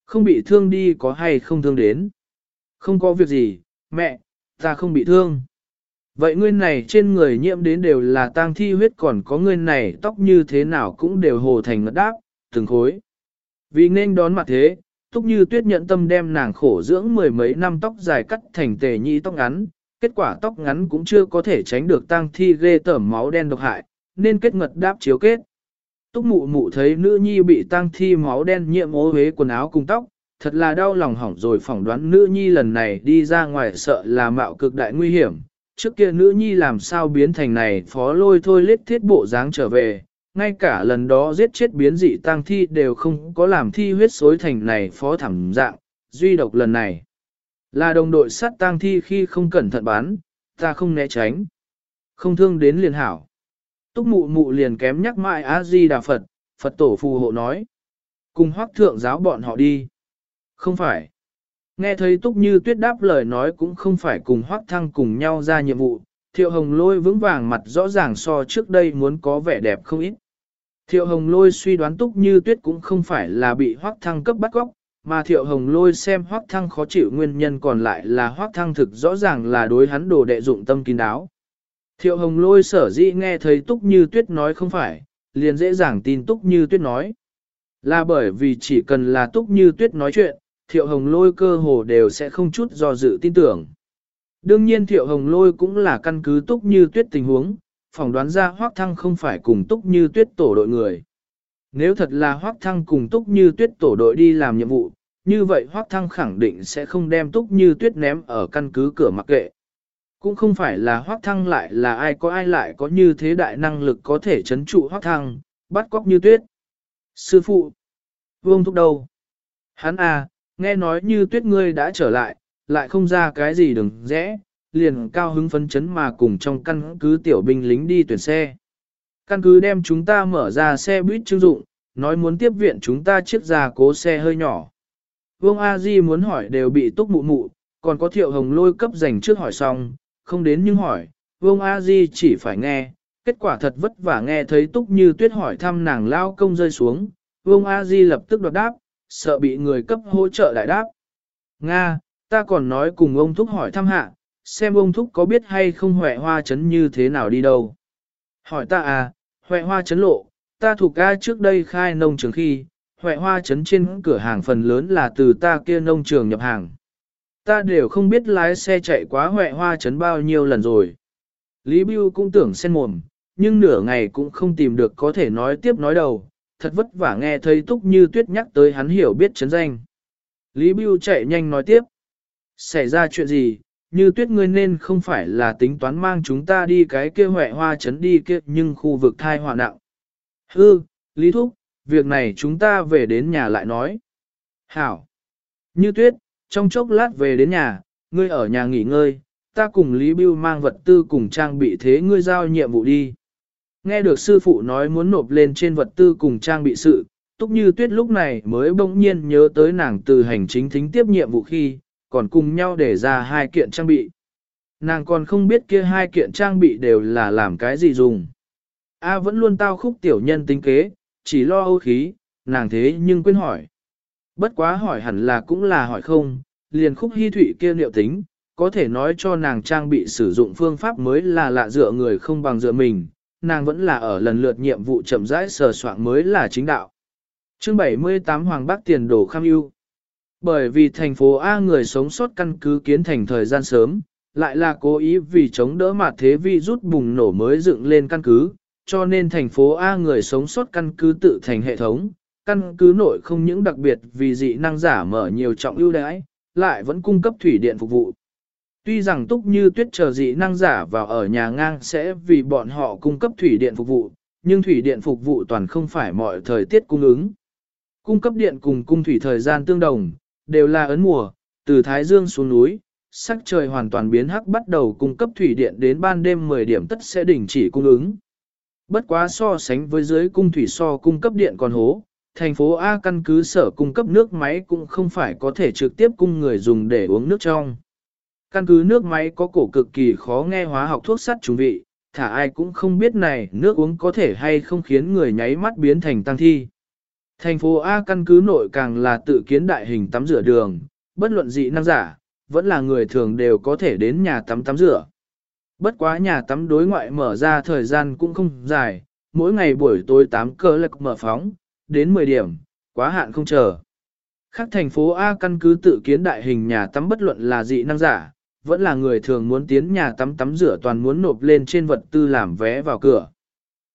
[SPEAKER 1] Không bị thương đi có hay không thương đến. Không có việc gì, mẹ, ta không bị thương. Vậy ngươi này trên người nhiễm đến đều là tang thi huyết còn có ngươi này tóc như thế nào cũng đều hồ thành ngất đáp, từng khối. Vì nên đón mặt thế, túc như tuyết nhận tâm đem nàng khổ dưỡng mười mấy năm tóc dài cắt thành tề nhị tóc ngắn, kết quả tóc ngắn cũng chưa có thể tránh được tang thi ghê tởm máu đen độc hại, nên kết ngật đáp chiếu kết. Túc mụ mụ thấy nữ nhi bị tang thi máu đen nhiễm ố huế quần áo cùng tóc, thật là đau lòng hỏng rồi phỏng đoán nữ nhi lần này đi ra ngoài sợ là mạo cực đại nguy hiểm. Trước kia nữ nhi làm sao biến thành này phó lôi thôi lết thiết bộ dáng trở về, ngay cả lần đó giết chết biến dị tang thi đều không có làm thi huyết xối thành này phó thảm dạng, duy độc lần này. Là đồng đội sát tang thi khi không cẩn thận bán, ta không né tránh. Không thương đến liền hảo. Túc mụ mụ liền kém nhắc mãi A-di Đà Phật, Phật tổ phù hộ nói. Cùng hoác thượng giáo bọn họ đi. Không phải. Nghe thấy Túc Như Tuyết đáp lời nói cũng không phải cùng hoác thăng cùng nhau ra nhiệm vụ. Thiệu hồng lôi vững vàng mặt rõ ràng so trước đây muốn có vẻ đẹp không ít. Thiệu hồng lôi suy đoán Túc Như Tuyết cũng không phải là bị hoác thăng cấp bắt góc, mà thiệu hồng lôi xem hoác thăng khó chịu nguyên nhân còn lại là hoác thăng thực rõ ràng là đối hắn đồ đệ dụng tâm kín đáo. Thiệu hồng lôi sở dĩ nghe thấy túc như tuyết nói không phải, liền dễ dàng tin túc như tuyết nói. Là bởi vì chỉ cần là túc như tuyết nói chuyện, thiệu hồng lôi cơ hồ đều sẽ không chút do dự tin tưởng. Đương nhiên thiệu hồng lôi cũng là căn cứ túc như tuyết tình huống, phỏng đoán ra hoác thăng không phải cùng túc như tuyết tổ đội người. Nếu thật là Hoác Thăng cùng Túc Như Tuyết tổ đội đi làm nhiệm vụ, như vậy Hoác Thăng khẳng định sẽ không đem Túc Như Tuyết ném ở căn cứ cửa mặc kệ. Cũng không phải là Hoác Thăng lại là ai có ai lại có như thế đại năng lực có thể chấn trụ Hoác Thăng, bắt cóc Như Tuyết. Sư phụ, vương thúc đâu? Hắn à, nghe nói Như Tuyết ngươi đã trở lại, lại không ra cái gì đừng rẽ, liền cao hứng phấn chấn mà cùng trong căn cứ tiểu binh lính đi tuyển xe. Căn cứ đem chúng ta mở ra xe buýt chưng dụng, nói muốn tiếp viện chúng ta chiếc già cố xe hơi nhỏ. Vương A Di muốn hỏi đều bị túc mụ mụ, còn có thiệu hồng lôi cấp dành trước hỏi xong, không đến nhưng hỏi, Vương A Di chỉ phải nghe, kết quả thật vất vả nghe thấy túc như tuyết hỏi thăm nàng lao công rơi xuống, Vương A Di lập tức đoạt đáp, sợ bị người cấp hỗ trợ đại đáp. Nga, ta còn nói cùng ông Thúc hỏi thăm hạ, xem ông Thúc có biết hay không huệ hoa chấn như thế nào đi đâu. Hỏi ta à, Huệ hoa chấn lộ, ta thuộc ca trước đây khai nông trường khi, Huệ hoa chấn trên cửa hàng phần lớn là từ ta kia nông trường nhập hàng. Ta đều không biết lái xe chạy quá Huệ hoa chấn bao nhiêu lần rồi. Lý Bưu cũng tưởng sen mồm, nhưng nửa ngày cũng không tìm được có thể nói tiếp nói đầu, thật vất vả nghe thấy túc như tuyết nhắc tới hắn hiểu biết chấn danh. Lý Bưu chạy nhanh nói tiếp. Xảy ra chuyện gì, như tuyết ngươi nên không phải là tính toán mang chúng ta đi cái kia huệ hoa chấn đi kia nhưng khu vực thai họa nặng. Hư, Lý Thúc, việc này chúng ta về đến nhà lại nói. Hảo. Như tuyết, trong chốc lát về đến nhà, ngươi ở nhà nghỉ ngơi, ta cùng Lý Bưu mang vật tư cùng trang bị thế ngươi giao nhiệm vụ đi. Nghe được sư phụ nói muốn nộp lên trên vật tư cùng trang bị sự, Túc Như Tuyết lúc này mới bỗng nhiên nhớ tới nàng từ hành chính thính tiếp nhiệm vụ khi, còn cùng nhau để ra hai kiện trang bị. Nàng còn không biết kia hai kiện trang bị đều là làm cái gì dùng. A vẫn luôn tao khúc tiểu nhân tính kế, chỉ lo âu khí, nàng thế nhưng quên hỏi. Bất quá hỏi hẳn là cũng là hỏi không, liền khúc hy thụy kia liệu tính, có thể nói cho nàng trang bị sử dụng phương pháp mới là lạ dựa người không bằng dựa mình, nàng vẫn là ở lần lượt nhiệm vụ chậm rãi sờ soạn mới là chính đạo. Chương 78 Hoàng Bắc Tiền Đồ Kham ưu bởi vì thành phố A người sống sót căn cứ kiến thành thời gian sớm, lại là cố ý vì chống đỡ mặt thế vi rút bùng nổ mới dựng lên căn cứ, cho nên thành phố A người sống sót căn cứ tự thành hệ thống, căn cứ nội không những đặc biệt vì dị năng giả mở nhiều trọng ưu đãi, lại vẫn cung cấp thủy điện phục vụ. Tuy rằng túc như tuyết chờ dị năng giả vào ở nhà ngang sẽ vì bọn họ cung cấp thủy điện phục vụ, nhưng thủy điện phục vụ toàn không phải mọi thời tiết cung ứng. Cung cấp điện cùng cung thủy thời gian tương đồng, đều là ấn mùa, từ Thái Dương xuống núi, sắc trời hoàn toàn biến hắc bắt đầu cung cấp thủy điện đến ban đêm 10 điểm tất sẽ đình chỉ cung ứng. Bất quá so sánh với dưới cung thủy so cung cấp điện còn hố, thành phố A căn cứ sở cung cấp nước máy cũng không phải có thể trực tiếp cung người dùng để uống nước trong. Căn cứ nước máy có cổ cực kỳ khó nghe hóa học thuốc sắt trùng vị, thả ai cũng không biết này nước uống có thể hay không khiến người nháy mắt biến thành tăng thi. Thành phố A căn cứ nội càng là tự kiến đại hình tắm rửa đường, bất luận dị năng giả, vẫn là người thường đều có thể đến nhà tắm tắm rửa. Bất quá nhà tắm đối ngoại mở ra thời gian cũng không dài, mỗi ngày buổi tối 8 cơ lực mở phóng, đến 10 điểm, quá hạn không chờ. Khác thành phố A căn cứ tự kiến đại hình nhà tắm bất luận là dị năng giả, vẫn là người thường muốn tiến nhà tắm tắm rửa toàn muốn nộp lên trên vật tư làm vé vào cửa.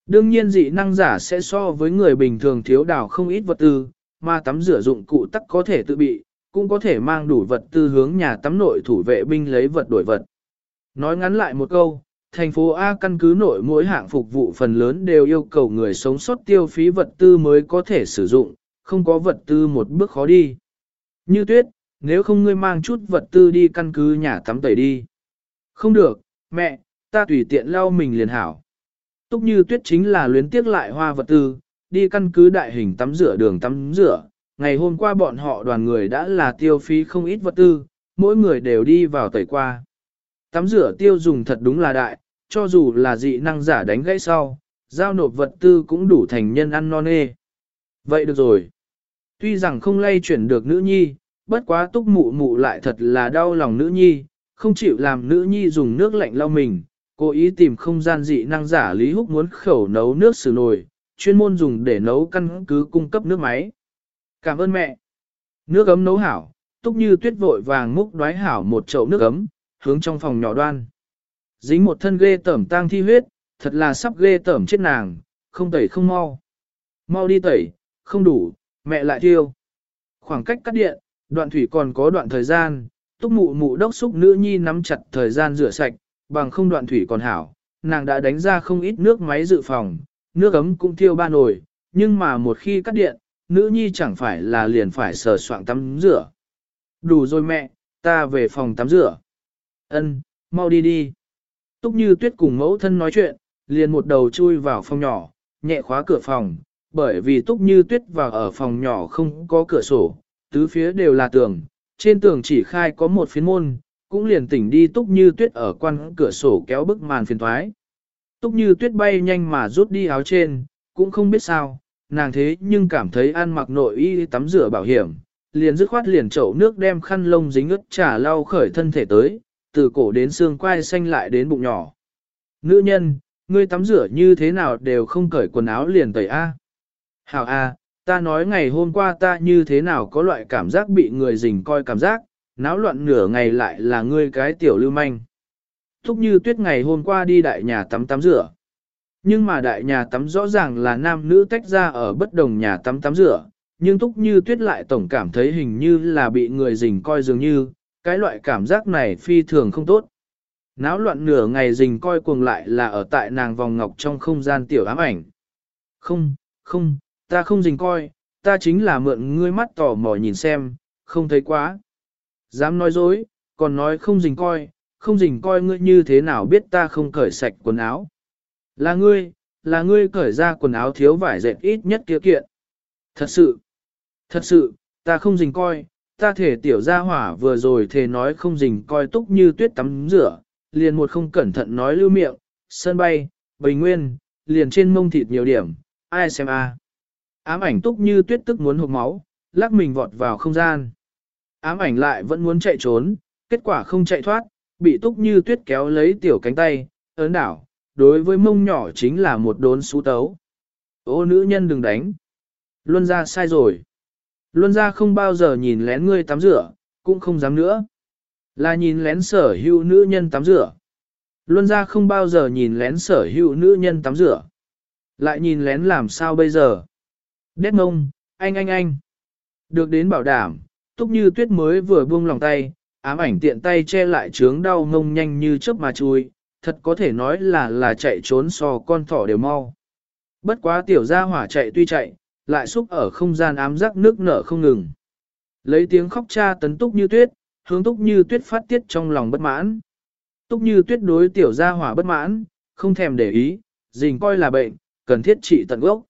[SPEAKER 1] Đương nhiên dị năng giả sẽ so với người bình thường thiếu đảo không ít vật tư, mà tắm rửa dụng cụ tắc có thể tự bị, cũng có thể mang đủ vật tư hướng nhà tắm nội thủ vệ binh lấy vật đổi vật. Nói ngắn lại một câu, thành phố A căn cứ nội mỗi hạng phục vụ phần lớn đều yêu cầu người sống sót tiêu phí vật tư mới có thể sử dụng, không có vật tư một bước khó đi. Như tuyết, nếu không ngươi mang chút vật tư đi căn cứ nhà tắm tẩy đi. Không được, mẹ, ta tùy tiện lau mình liền hảo. Túc như tuyết chính là luyến tiếc lại hoa vật tư, đi căn cứ đại hình tắm rửa đường tắm rửa. Ngày hôm qua bọn họ đoàn người đã là tiêu phí không ít vật tư, mỗi người đều đi vào tẩy qua. Tắm rửa tiêu dùng thật đúng là đại, cho dù là dị năng giả đánh gãy sau, giao nộp vật tư cũng đủ thành nhân ăn non nê. Vậy được rồi. Tuy rằng không lay chuyển được nữ nhi, bất quá túc mụ mụ lại thật là đau lòng nữ nhi, không chịu làm nữ nhi dùng nước lạnh lau mình, cố ý tìm không gian dị năng giả Lý Húc muốn khẩu nấu nước xử nồi, chuyên môn dùng để nấu căn cứ cung cấp nước máy. Cảm ơn mẹ. Nước ấm nấu hảo, túc như tuyết vội vàng múc đoái hảo một chậu nước ấm, hướng trong phòng nhỏ đoan. Dính một thân ghê tẩm tang thi huyết, thật là sắp ghê tẩm chết nàng, không tẩy không mau. Mau đi tẩy, không đủ, mẹ lại thiêu. Khoảng cách cắt điện, đoạn thủy còn có đoạn thời gian, túc mụ mụ đốc xúc nữ nhi nắm chặt thời gian rửa sạch, bằng không đoạn thủy còn hảo, nàng đã đánh ra không ít nước máy dự phòng, nước ấm cũng thiêu ba nồi, nhưng mà một khi cắt điện, nữ nhi chẳng phải là liền phải sờ soạng tắm rửa. Đủ rồi mẹ, ta về phòng tắm rửa. Ân, mau đi đi. Túc như tuyết cùng mẫu thân nói chuyện, liền một đầu chui vào phòng nhỏ, nhẹ khóa cửa phòng, bởi vì túc như tuyết vào ở phòng nhỏ không có cửa sổ, tứ phía đều là tường, trên tường chỉ khai có một phiến môn, cũng liền tỉnh đi túc như tuyết ở quan cửa sổ kéo bức màn phiền thoái. Túc như tuyết bay nhanh mà rút đi áo trên, cũng không biết sao, nàng thế nhưng cảm thấy ăn mặc nội y tắm rửa bảo hiểm, liền dứt khoát liền chậu nước đem khăn lông dính ướt trả lau khởi thân thể tới, từ cổ đến xương quai xanh lại đến bụng nhỏ. Nữ nhân, ngươi tắm rửa như thế nào đều không cởi quần áo liền tẩy A. Hảo A, ta nói ngày hôm qua ta như thế nào có loại cảm giác bị người dình coi cảm giác, náo loạn nửa ngày lại là ngươi cái tiểu lưu manh. Thúc như tuyết ngày hôm qua đi đại nhà tắm tắm rửa. Nhưng mà đại nhà tắm rõ ràng là nam nữ tách ra ở bất đồng nhà tắm tắm rửa, nhưng túc như tuyết lại tổng cảm thấy hình như là bị người dình coi dường như, cái loại cảm giác này phi thường không tốt. Náo loạn nửa ngày dình coi cuồng lại là ở tại nàng vòng ngọc trong không gian tiểu ám ảnh. Không, không, ta không dình coi, ta chính là mượn ngươi mắt tò mò nhìn xem, không thấy quá. Dám nói dối, còn nói không dình coi, không dình coi ngươi như thế nào biết ta không cởi sạch quần áo. Là ngươi, là ngươi cởi ra quần áo thiếu vải dệt ít nhất kia kiện. Thật sự, thật sự, ta không dình coi, ta thể tiểu gia hỏa vừa rồi thề nói không dình coi túc như tuyết tắm rửa, liền một không cẩn thận nói lưu miệng, sân bay, bình nguyên, liền trên mông thịt nhiều điểm, ai xem a? Ám ảnh túc như tuyết tức muốn hụt máu, lắc mình vọt vào không gian. Ám ảnh lại vẫn muốn chạy trốn, kết quả không chạy thoát, bị túc như tuyết kéo lấy tiểu cánh tay, ớn đảo, đối với mông nhỏ chính là một đốn xú tấu. Ô nữ nhân đừng đánh. Luân ra sai rồi. Luân ra không bao giờ nhìn lén ngươi tắm rửa, cũng không dám nữa. Là nhìn lén sở hữu nữ nhân tắm rửa. Luân ra không bao giờ nhìn lén sở hữu nữ nhân tắm rửa. Lại nhìn lén làm sao bây giờ? Đét ngông, anh anh anh. Được đến bảo đảm, túc như tuyết mới vừa buông lòng tay, ám ảnh tiện tay che lại trướng đau ngông nhanh như chớp mà chui, thật có thể nói là là chạy trốn so con thỏ đều mau. Bất quá tiểu gia hỏa chạy tuy chạy, lại xúc ở không gian ám giác nước nở không ngừng. Lấy tiếng khóc cha tấn túc như tuyết, hướng túc như tuyết phát tiết trong lòng bất mãn. Túc như tuyết đối tiểu gia hỏa bất mãn, không thèm để ý, dình coi là bệnh, cần thiết trị tận gốc.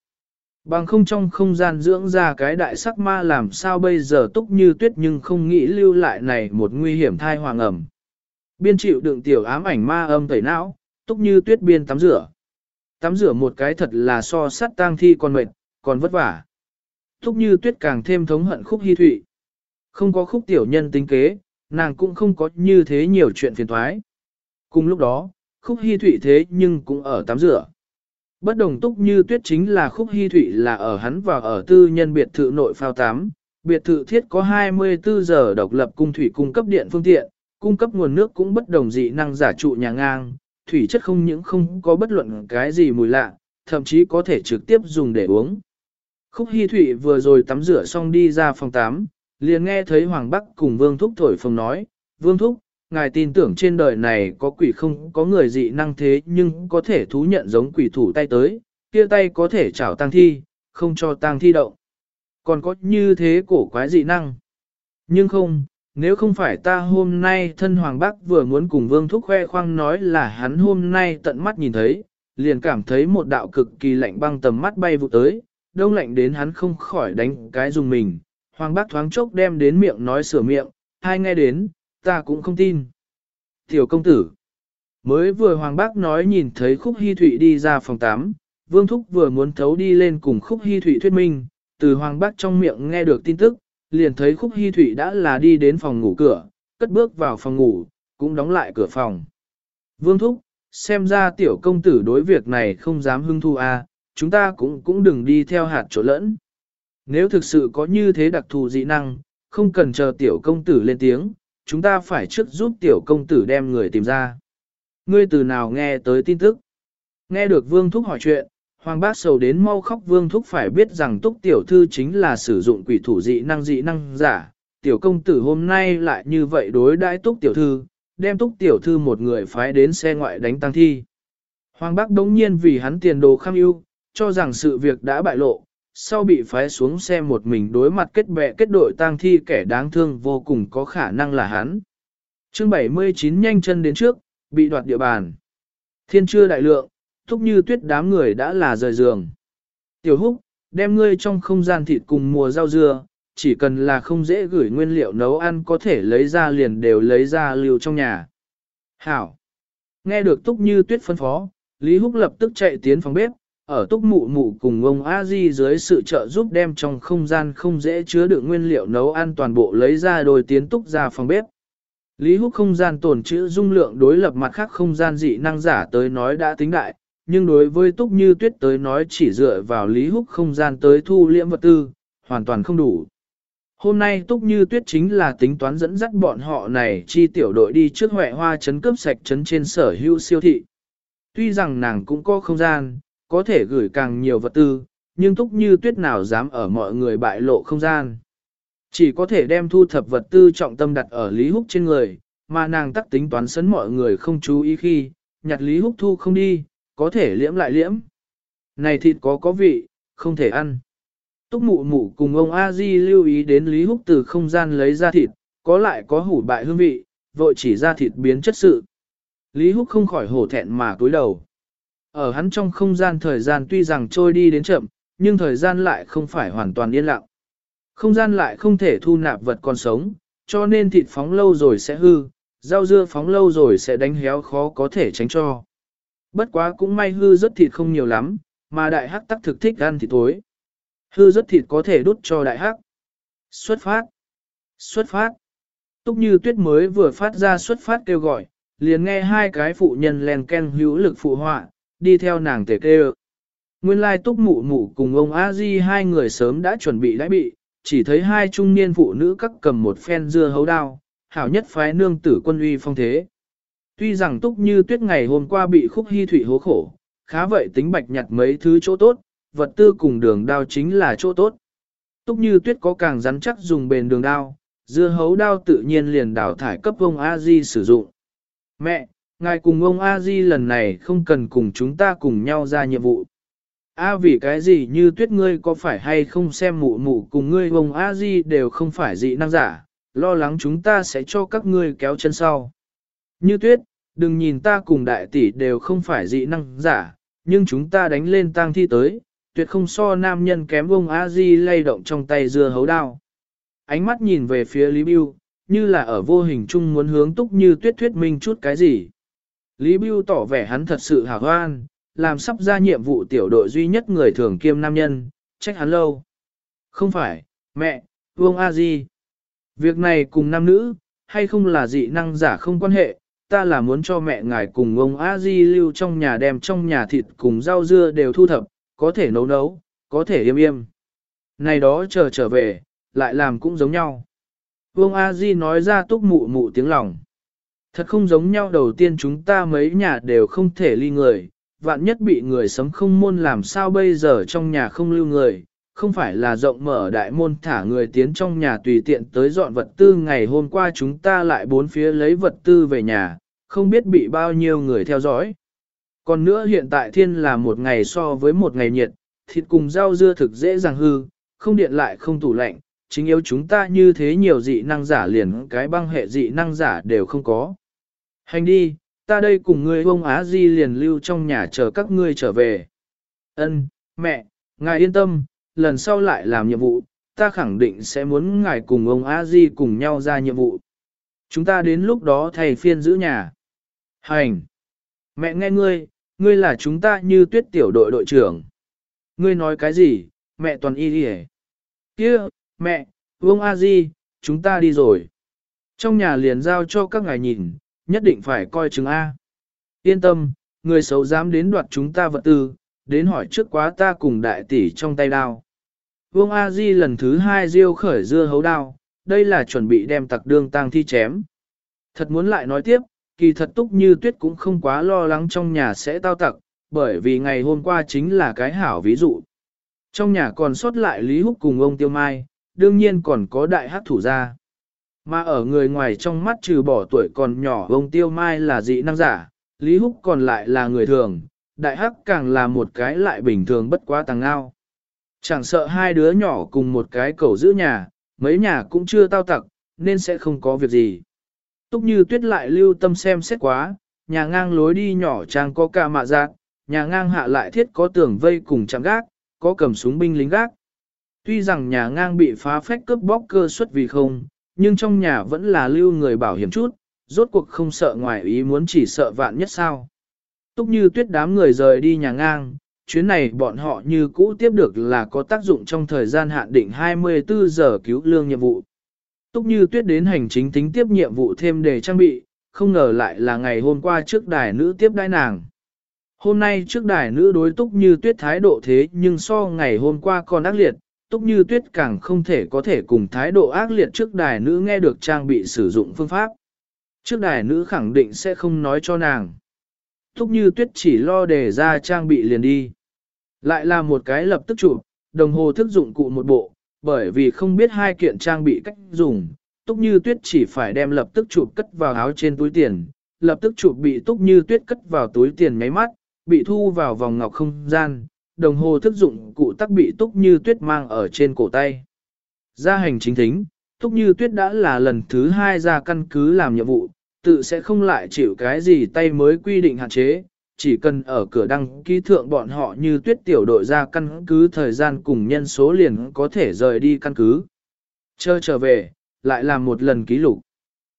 [SPEAKER 1] Bằng không trong không gian dưỡng ra cái đại sắc ma làm sao bây giờ túc như tuyết nhưng không nghĩ lưu lại này một nguy hiểm thai hoàng ẩm. Biên chịu đựng tiểu ám ảnh ma âm tẩy não, túc như tuyết biên tắm rửa. Tắm rửa một cái thật là so sắt tang thi con mệt, còn vất vả. Thúc như tuyết càng thêm thống hận khúc hy thụy. Không có khúc tiểu nhân tính kế, nàng cũng không có như thế nhiều chuyện phiền thoái. Cùng lúc đó, khúc hy thụy thế nhưng cũng ở tắm rửa. Bất đồng túc như tuyết chính là khúc hy thụy là ở hắn và ở tư nhân biệt thự nội phao tắm. Biệt thự thiết có 24 giờ độc lập cung thủy cung cấp điện phương tiện, cung cấp nguồn nước cũng bất đồng dị năng giả trụ nhà ngang, thủy chất không những không có bất luận cái gì mùi lạ, thậm chí có thể trực tiếp dùng để uống. Khúc Hi Thụy vừa rồi tắm rửa xong đi ra phòng tắm, liền nghe thấy Hoàng Bắc cùng Vương Thúc thổi phồng nói, Vương Thúc, ngài tin tưởng trên đời này có quỷ không có người dị năng thế nhưng có thể thú nhận giống quỷ thủ tay tới, kia tay có thể chảo tang thi, không cho tang thi động. Còn có như thế cổ quái dị năng. Nhưng không, nếu không phải ta hôm nay thân Hoàng Bắc vừa muốn cùng Vương Thúc khoe khoang nói là hắn hôm nay tận mắt nhìn thấy, liền cảm thấy một đạo cực kỳ lạnh băng tầm mắt bay vụ tới, đông lạnh đến hắn không khỏi đánh cái dùng mình. Hoàng bác thoáng chốc đem đến miệng nói sửa miệng, hai nghe đến, ta cũng không tin. Tiểu công tử, mới vừa Hoàng bác nói nhìn thấy Khúc Hi Thụy đi ra phòng 8, Vương Thúc vừa muốn thấu đi lên cùng Khúc Hi Thụy thuyết minh, từ Hoàng bác trong miệng nghe được tin tức, liền thấy Khúc Hi Thụy đã là đi đến phòng ngủ cửa, cất bước vào phòng ngủ, cũng đóng lại cửa phòng. Vương Thúc, xem ra tiểu công tử đối việc này không dám hưng thu a, à, chúng ta cũng cũng đừng đi theo hạt chỗ lẫn. Nếu thực sự có như thế đặc thù dị năng, không cần chờ tiểu công tử lên tiếng, chúng ta phải trước giúp tiểu công tử đem người tìm ra. Ngươi từ nào nghe tới tin tức? Nghe được Vương Thúc hỏi chuyện, Hoàng bác sầu đến mau khóc Vương Thúc phải biết rằng Túc Tiểu Thư chính là sử dụng quỷ thủ dị năng dị năng giả. Tiểu công tử hôm nay lại như vậy đối đãi Túc Tiểu Thư, đem Túc Tiểu Thư một người phái đến xe ngoại đánh tăng thi. Hoàng bác đống nhiên vì hắn tiền đồ kham ưu, cho rằng sự việc đã bại lộ, sau bị phái xuống xe một mình đối mặt kết bè kết đội tang thi kẻ đáng thương vô cùng có khả năng là hắn. chương 79 nhanh chân đến trước, bị đoạt địa bàn. Thiên chưa đại lượng, thúc như tuyết đám người đã là rời giường. Tiểu húc, đem ngươi trong không gian thịt cùng mùa rau dưa, chỉ cần là không dễ gửi nguyên liệu nấu ăn có thể lấy ra liền đều lấy ra lưu trong nhà. Hảo! Nghe được túc như tuyết phân phó, Lý Húc lập tức chạy tiến phòng bếp, ở túc mụ mụ cùng ông a di dưới sự trợ giúp đem trong không gian không dễ chứa đựng nguyên liệu nấu ăn toàn bộ lấy ra đồi tiến túc ra phòng bếp. Lý húc không gian tồn trữ dung lượng đối lập mặt khác không gian dị năng giả tới nói đã tính đại, nhưng đối với túc như tuyết tới nói chỉ dựa vào lý húc không gian tới thu liễm vật tư, hoàn toàn không đủ. Hôm nay túc như tuyết chính là tính toán dẫn dắt bọn họ này chi tiểu đội đi trước huệ hoa chấn cướp sạch chấn trên sở hữu siêu thị. Tuy rằng nàng cũng có không gian, có thể gửi càng nhiều vật tư, nhưng túc như tuyết nào dám ở mọi người bại lộ không gian. Chỉ có thể đem thu thập vật tư trọng tâm đặt ở Lý Húc trên người, mà nàng tắc tính toán sấn mọi người không chú ý khi, nhặt Lý Húc thu không đi, có thể liễm lại liễm. Này thịt có có vị, không thể ăn. Túc mụ mụ cùng ông A Di lưu ý đến Lý Húc từ không gian lấy ra thịt, có lại có hủ bại hương vị, vội chỉ ra thịt biến chất sự. Lý Húc không khỏi hổ thẹn mà cúi đầu. Ở hắn trong không gian thời gian tuy rằng trôi đi đến chậm, nhưng thời gian lại không phải hoàn toàn yên lặng. Không gian lại không thể thu nạp vật còn sống, cho nên thịt phóng lâu rồi sẽ hư, rau dưa phóng lâu rồi sẽ đánh héo khó có thể tránh cho. Bất quá cũng may hư rất thịt không nhiều lắm, mà đại hắc tắc thực thích ăn thịt tối. Hư rất thịt có thể đút cho đại hắc. Xuất phát! Xuất phát! Túc như tuyết mới vừa phát ra xuất phát kêu gọi, liền nghe hai cái phụ nhân len ken hữu lực phụ họa, đi theo nàng tề kê Nguyên lai túc mụ mụ cùng ông a di hai người sớm đã chuẩn bị đãi bị, chỉ thấy hai trung niên phụ nữ cắt cầm một phen dưa hấu đao, hảo nhất phái nương tử quân uy phong thế. Tuy rằng túc như tuyết ngày hôm qua bị khúc hy thủy hố khổ, khá vậy tính bạch nhặt mấy thứ chỗ tốt, vật tư cùng đường đao chính là chỗ tốt. Túc như tuyết có càng rắn chắc dùng bền đường đao, dưa hấu đao tự nhiên liền đào thải cấp ông a di sử dụng. Mẹ, ngài cùng ông a di lần này không cần cùng chúng ta cùng nhau ra nhiệm vụ. A vì cái gì như tuyết ngươi có phải hay không xem mụ mụ cùng ngươi ông a di đều không phải dị năng giả, lo lắng chúng ta sẽ cho các ngươi kéo chân sau. Như tuyết, đừng nhìn ta cùng đại tỷ đều không phải dị năng giả, nhưng chúng ta đánh lên tang thi tới, tuyệt không so nam nhân kém ông a di lay động trong tay dưa hấu đao. Ánh mắt nhìn về phía Lý Biêu, như là ở vô hình chung muốn hướng túc như tuyết thuyết minh chút cái gì. Lý Biêu tỏ vẻ hắn thật sự hào hoan, làm sắp ra nhiệm vụ tiểu đội duy nhất người thường kiêm nam nhân, trách hắn lâu. Không phải, mẹ, Vương A Di. Việc này cùng nam nữ, hay không là dị năng giả không quan hệ, ta là muốn cho mẹ ngài cùng ông A Di lưu trong nhà đem trong nhà thịt cùng rau dưa đều thu thập, có thể nấu nấu, có thể yêm yêm. Này đó chờ trở về, lại làm cũng giống nhau. Vương A Di nói ra túc mụ mụ tiếng lòng. Thật không giống nhau đầu tiên chúng ta mấy nhà đều không thể ly người, vạn nhất bị người sống không môn làm sao bây giờ trong nhà không lưu người, không phải là rộng mở đại môn thả người tiến trong nhà tùy tiện tới dọn vật tư ngày hôm qua chúng ta lại bốn phía lấy vật tư về nhà, không biết bị bao nhiêu người theo dõi. Còn nữa hiện tại thiên là một ngày so với một ngày nhiệt, thịt cùng rau dưa thực dễ dàng hư, không điện lại không tủ lạnh, chính yếu chúng ta như thế nhiều dị năng giả liền cái băng hệ dị năng giả đều không có. Hành đi, ta đây cùng ngươi ông Á Di liền lưu trong nhà chờ các ngươi trở về. Ân, mẹ, ngài yên tâm, lần sau lại làm nhiệm vụ, ta khẳng định sẽ muốn ngài cùng ông Á Di cùng nhau ra nhiệm vụ. Chúng ta đến lúc đó thầy phiên giữ nhà. Hành! Mẹ nghe ngươi, ngươi là chúng ta như tuyết tiểu đội đội trưởng. Ngươi nói cái gì, mẹ toàn y đi. Kia, mẹ, vương A Di, chúng ta đi rồi. Trong nhà liền giao cho các ngài nhìn, nhất định phải coi chừng A. Yên tâm, người xấu dám đến đoạt chúng ta vật tư, đến hỏi trước quá ta cùng đại tỷ trong tay đao. Vương A Di lần thứ hai riêu khởi dưa hấu đao, đây là chuẩn bị đem tặc đương tang thi chém. Thật muốn lại nói tiếp, kỳ thật túc như tuyết cũng không quá lo lắng trong nhà sẽ tao tặc, bởi vì ngày hôm qua chính là cái hảo ví dụ. Trong nhà còn sót lại Lý Húc cùng ông Tiêu Mai, đương nhiên còn có đại hát thủ gia. Mà ở người ngoài trong mắt trừ bỏ tuổi còn nhỏ ông Tiêu Mai là dị năng giả, Lý Húc còn lại là người thường, đại hắc càng là một cái lại bình thường bất quá tàng ngao. Chẳng sợ hai đứa nhỏ cùng một cái cầu giữ nhà, mấy nhà cũng chưa tao tặc, nên sẽ không có việc gì. Túc như tuyết lại lưu tâm xem xét quá, nhà ngang lối đi nhỏ trang có ca mạ giác, nhà ngang hạ lại thiết có tường vây cùng chạm gác, có cầm súng binh lính gác. Tuy rằng nhà ngang bị phá phách cướp bóc cơ suất vì không, nhưng trong nhà vẫn là lưu người bảo hiểm chút, rốt cuộc không sợ ngoài ý muốn chỉ sợ vạn nhất sao. Túc như tuyết đám người rời đi nhà ngang, chuyến này bọn họ như cũ tiếp được là có tác dụng trong thời gian hạn định 24 giờ cứu lương nhiệm vụ. Túc như tuyết đến hành chính tính tiếp nhiệm vụ thêm để trang bị, không ngờ lại là ngày hôm qua trước đài nữ tiếp đai nàng. Hôm nay trước đài nữ đối túc như tuyết thái độ thế nhưng so ngày hôm qua còn ác liệt, túc như tuyết càng không thể có thể cùng thái độ ác liệt trước đài nữ nghe được trang bị sử dụng phương pháp. Trước đài nữ khẳng định sẽ không nói cho nàng. Túc như tuyết chỉ lo để ra trang bị liền đi. Lại là một cái lập tức chụp, đồng hồ thức dụng cụ một bộ, bởi vì không biết hai kiện trang bị cách dùng, Túc Như Tuyết chỉ phải đem lập tức chụp cất vào áo trên túi tiền, lập tức chụp bị Túc Như Tuyết cất vào túi tiền nháy mắt, bị thu vào vòng ngọc không gian, đồng hồ thức dụng cụ tắc bị Túc Như Tuyết mang ở trên cổ tay. Ra hành chính thính, Túc Như Tuyết đã là lần thứ hai ra căn cứ làm nhiệm vụ, tự sẽ không lại chịu cái gì tay mới quy định hạn chế, chỉ cần ở cửa đăng ký thượng bọn họ như tuyết tiểu đội ra căn cứ thời gian cùng nhân số liền có thể rời đi căn cứ. Chờ trở về, lại làm một lần ký lục.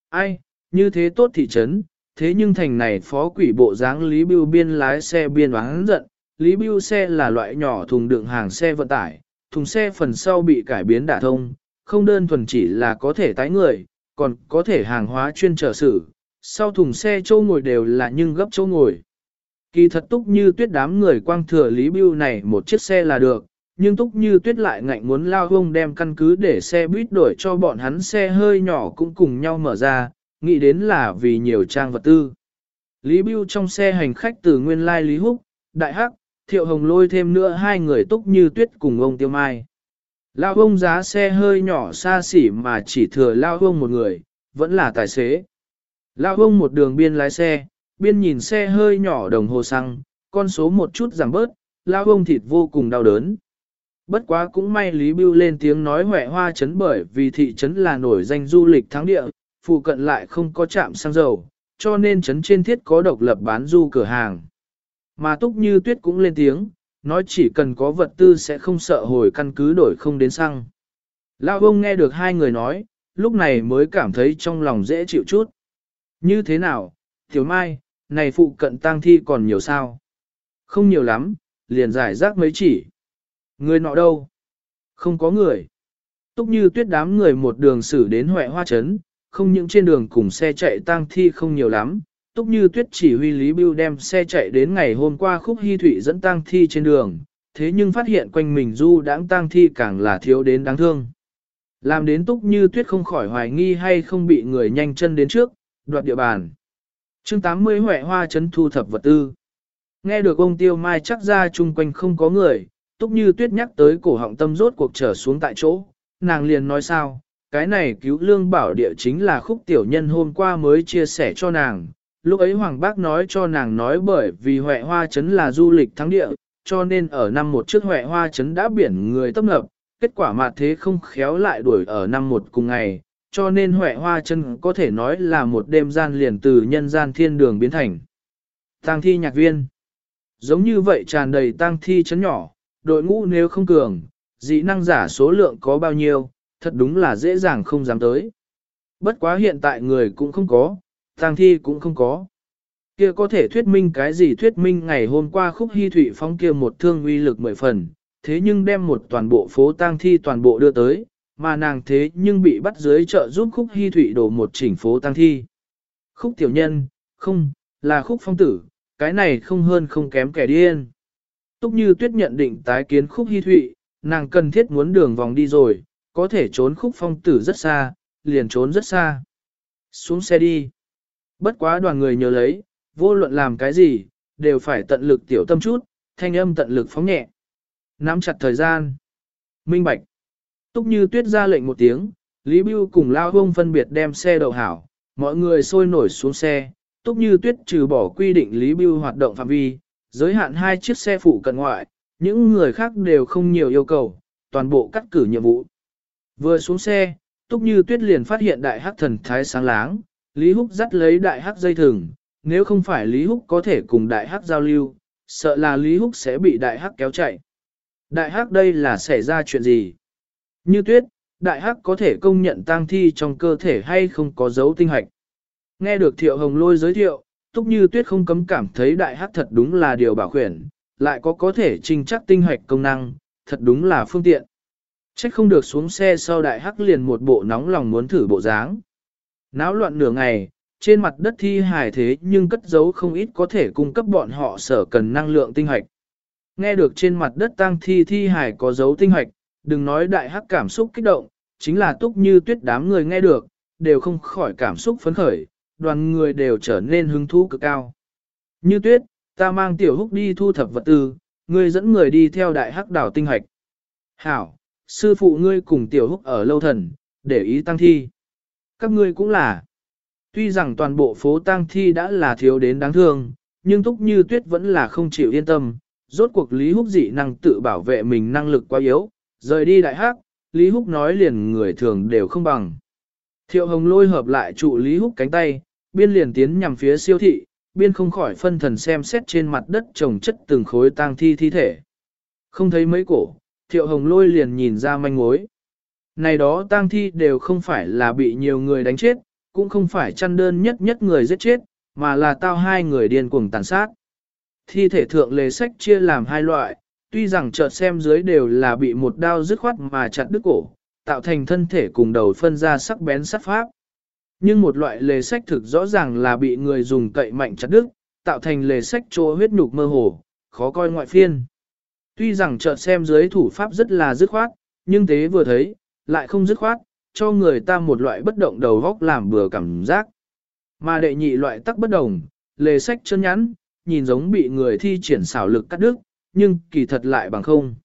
[SPEAKER 1] Ai, như thế tốt thị trấn, thế nhưng thành này phó quỷ bộ dáng Lý Bưu biên lái xe biên oán giận, Lý Bưu xe là loại nhỏ thùng đựng hàng xe vận tải, thùng xe phần sau bị cải biến đả thông, không đơn thuần chỉ là có thể tái người, còn có thể hàng hóa chuyên trở xử, sau thùng xe châu ngồi đều là nhưng gấp châu ngồi. Kỳ thật túc như tuyết đám người quang thừa Lý Bưu này một chiếc xe là được, nhưng túc như tuyết lại ngạnh muốn lao hông đem căn cứ để xe buýt đổi cho bọn hắn xe hơi nhỏ cũng cùng nhau mở ra, nghĩ đến là vì nhiều trang vật tư. Lý Bưu trong xe hành khách từ nguyên lai Lý Húc, Đại Hắc, Thiệu Hồng lôi thêm nữa hai người túc như tuyết cùng ông Tiêu Mai. Lao ông giá xe hơi nhỏ xa xỉ mà chỉ thừa lao ông một người, vẫn là tài xế. Lao ông một đường biên lái xe, biên nhìn xe hơi nhỏ đồng hồ xăng, con số một chút giảm bớt, lao ông thịt vô cùng đau đớn. Bất quá cũng may Lý Bưu lên tiếng nói hỏe hoa chấn bởi vì thị trấn là nổi danh du lịch thắng địa, phụ cận lại không có trạm xăng dầu, cho nên trấn trên thiết có độc lập bán du cửa hàng. Mà Túc Như Tuyết cũng lên tiếng, nói chỉ cần có vật tư sẽ không sợ hồi căn cứ đổi không đến xăng. Lao ông nghe được hai người nói, lúc này mới cảm thấy trong lòng dễ chịu chút. Như thế nào, Tiểu Mai, này phụ cận tang thi còn nhiều sao? Không nhiều lắm, liền giải rác mấy chỉ. Người nọ đâu? Không có người. Túc như tuyết đám người một đường xử đến Huệ Hoa Trấn, không những trên đường cùng xe chạy tang thi không nhiều lắm. Túc như tuyết chỉ huy Lý Bưu đem xe chạy đến ngày hôm qua khúc hy thủy dẫn tang thi trên đường, thế nhưng phát hiện quanh mình du đãng tang thi càng là thiếu đến đáng thương. Làm đến túc như tuyết không khỏi hoài nghi hay không bị người nhanh chân đến trước, đoạt địa bàn. chương 80 Huệ Hoa Trấn thu thập vật tư. Nghe được ông Tiêu Mai chắc ra chung quanh không có người, túc như tuyết nhắc tới cổ họng tâm rốt cuộc trở xuống tại chỗ, nàng liền nói sao, cái này cứu lương bảo địa chính là khúc tiểu nhân hôm qua mới chia sẻ cho nàng. Lúc ấy Hoàng Bác nói cho nàng nói bởi vì Huệ Hoa Trấn là du lịch thắng địa, cho nên ở năm một trước Huệ Hoa Trấn đã biển người tấp nập, kết quả mà thế không khéo lại đuổi ở năm một cùng ngày, cho nên Huệ Hoa Trấn có thể nói là một đêm gian liền từ nhân gian thiên đường biến thành. Tang thi nhạc viên Giống như vậy tràn đầy tang thi chấn nhỏ, đội ngũ nếu không cường, dị năng giả số lượng có bao nhiêu, thật đúng là dễ dàng không dám tới. Bất quá hiện tại người cũng không có, tang thi cũng không có. Kia có thể thuyết minh cái gì thuyết minh ngày hôm qua khúc hy thủy phóng kia một thương uy lực mười phần, thế nhưng đem một toàn bộ phố tang thi toàn bộ đưa tới, mà nàng thế nhưng bị bắt dưới chợ giúp khúc hy thủy đổ một chỉnh phố tang thi. Khúc tiểu nhân, không, là khúc phong tử, cái này không hơn không kém kẻ điên. Túc như tuyết nhận định tái kiến khúc hy thụy, nàng cần thiết muốn đường vòng đi rồi, có thể trốn khúc phong tử rất xa, liền trốn rất xa. Xuống xe đi. Bất quá đoàn người nhớ lấy, vô luận làm cái gì, đều phải tận lực tiểu tâm chút, thanh âm tận lực phóng nhẹ. Nắm chặt thời gian. Minh bạch. Túc như tuyết ra lệnh một tiếng, Lý Bưu cùng Lao Hông phân biệt đem xe đậu hảo, mọi người sôi nổi xuống xe. Túc như tuyết trừ bỏ quy định Lý Bưu hoạt động phạm vi, giới hạn hai chiếc xe phụ cận ngoại, những người khác đều không nhiều yêu cầu, toàn bộ cắt cử nhiệm vụ. Vừa xuống xe, Túc Như Tuyết liền phát hiện đại hắc thần thái sáng láng, Lý Húc dắt lấy đại hắc dây thừng, nếu không phải Lý Húc có thể cùng đại hắc giao lưu, sợ là Lý Húc sẽ bị đại hắc kéo chạy. Đại hắc đây là xảy ra chuyện gì? Như Tuyết, đại hắc có thể công nhận tang thi trong cơ thể hay không có dấu tinh hạch. Nghe được Thiệu Hồng Lôi giới thiệu, Túc Như Tuyết không cấm cảm thấy đại hắc thật đúng là điều bảo khuyển, lại có có thể trình chắc tinh hoạch công năng, thật đúng là phương tiện. Trách không được xuống xe sau đại hắc liền một bộ nóng lòng muốn thử bộ dáng. Náo loạn nửa ngày, trên mặt đất thi hài thế nhưng cất giấu không ít có thể cung cấp bọn họ sở cần năng lượng tinh hoạch. Nghe được trên mặt đất tang thi thi hài có dấu tinh hoạch, đừng nói đại hắc cảm xúc kích động, chính là túc như tuyết đám người nghe được, đều không khỏi cảm xúc phấn khởi, đoàn người đều trở nên hứng thú cực cao. Như tuyết, ta mang tiểu húc đi thu thập vật tư, ngươi dẫn người đi theo đại hắc đảo tinh hoạch. Hảo, sư phụ ngươi cùng tiểu húc ở lâu thần, để ý tăng thi. Các ngươi cũng là. Tuy rằng toàn bộ phố tang thi đã là thiếu đến đáng thương, nhưng túc như tuyết vẫn là không chịu yên tâm. Rốt cuộc Lý Húc dị năng tự bảo vệ mình năng lực quá yếu, rời đi đại hắc, Lý Húc nói liền người thường đều không bằng. Thiệu Hồng lôi hợp lại trụ Lý Húc cánh tay, biên liền tiến nhằm phía siêu thị, biên không khỏi phân thần xem xét trên mặt đất trồng chất từng khối tang thi thi thể. Không thấy mấy cổ, thiệu hồng lôi liền nhìn ra manh mối. Này đó tang thi đều không phải là bị nhiều người đánh chết, cũng không phải chăn đơn nhất nhất người giết chết, mà là tao hai người điên cuồng tàn sát. Thi thể thượng lề sách chia làm hai loại, tuy rằng chợt xem dưới đều là bị một đao dứt khoát mà chặt đứt cổ, tạo thành thân thể cùng đầu phân ra sắc bén sát pháp. Nhưng một loại lề sách thực rõ ràng là bị người dùng cậy mạnh chặt đứt, tạo thành lề sách chỗ huyết nhục mơ hồ, khó coi ngoại phiên. Tuy rằng chợt xem dưới thủ pháp rất là dứt khoát, nhưng tế vừa thấy, lại không dứt khoát, cho người ta một loại bất động đầu góc làm bừa cảm giác. Mà đệ nhị loại tắc bất đồng, lề sách chân nhắn, nhìn giống bị người thi triển xảo lực cắt đứt, nhưng kỳ thật lại bằng không.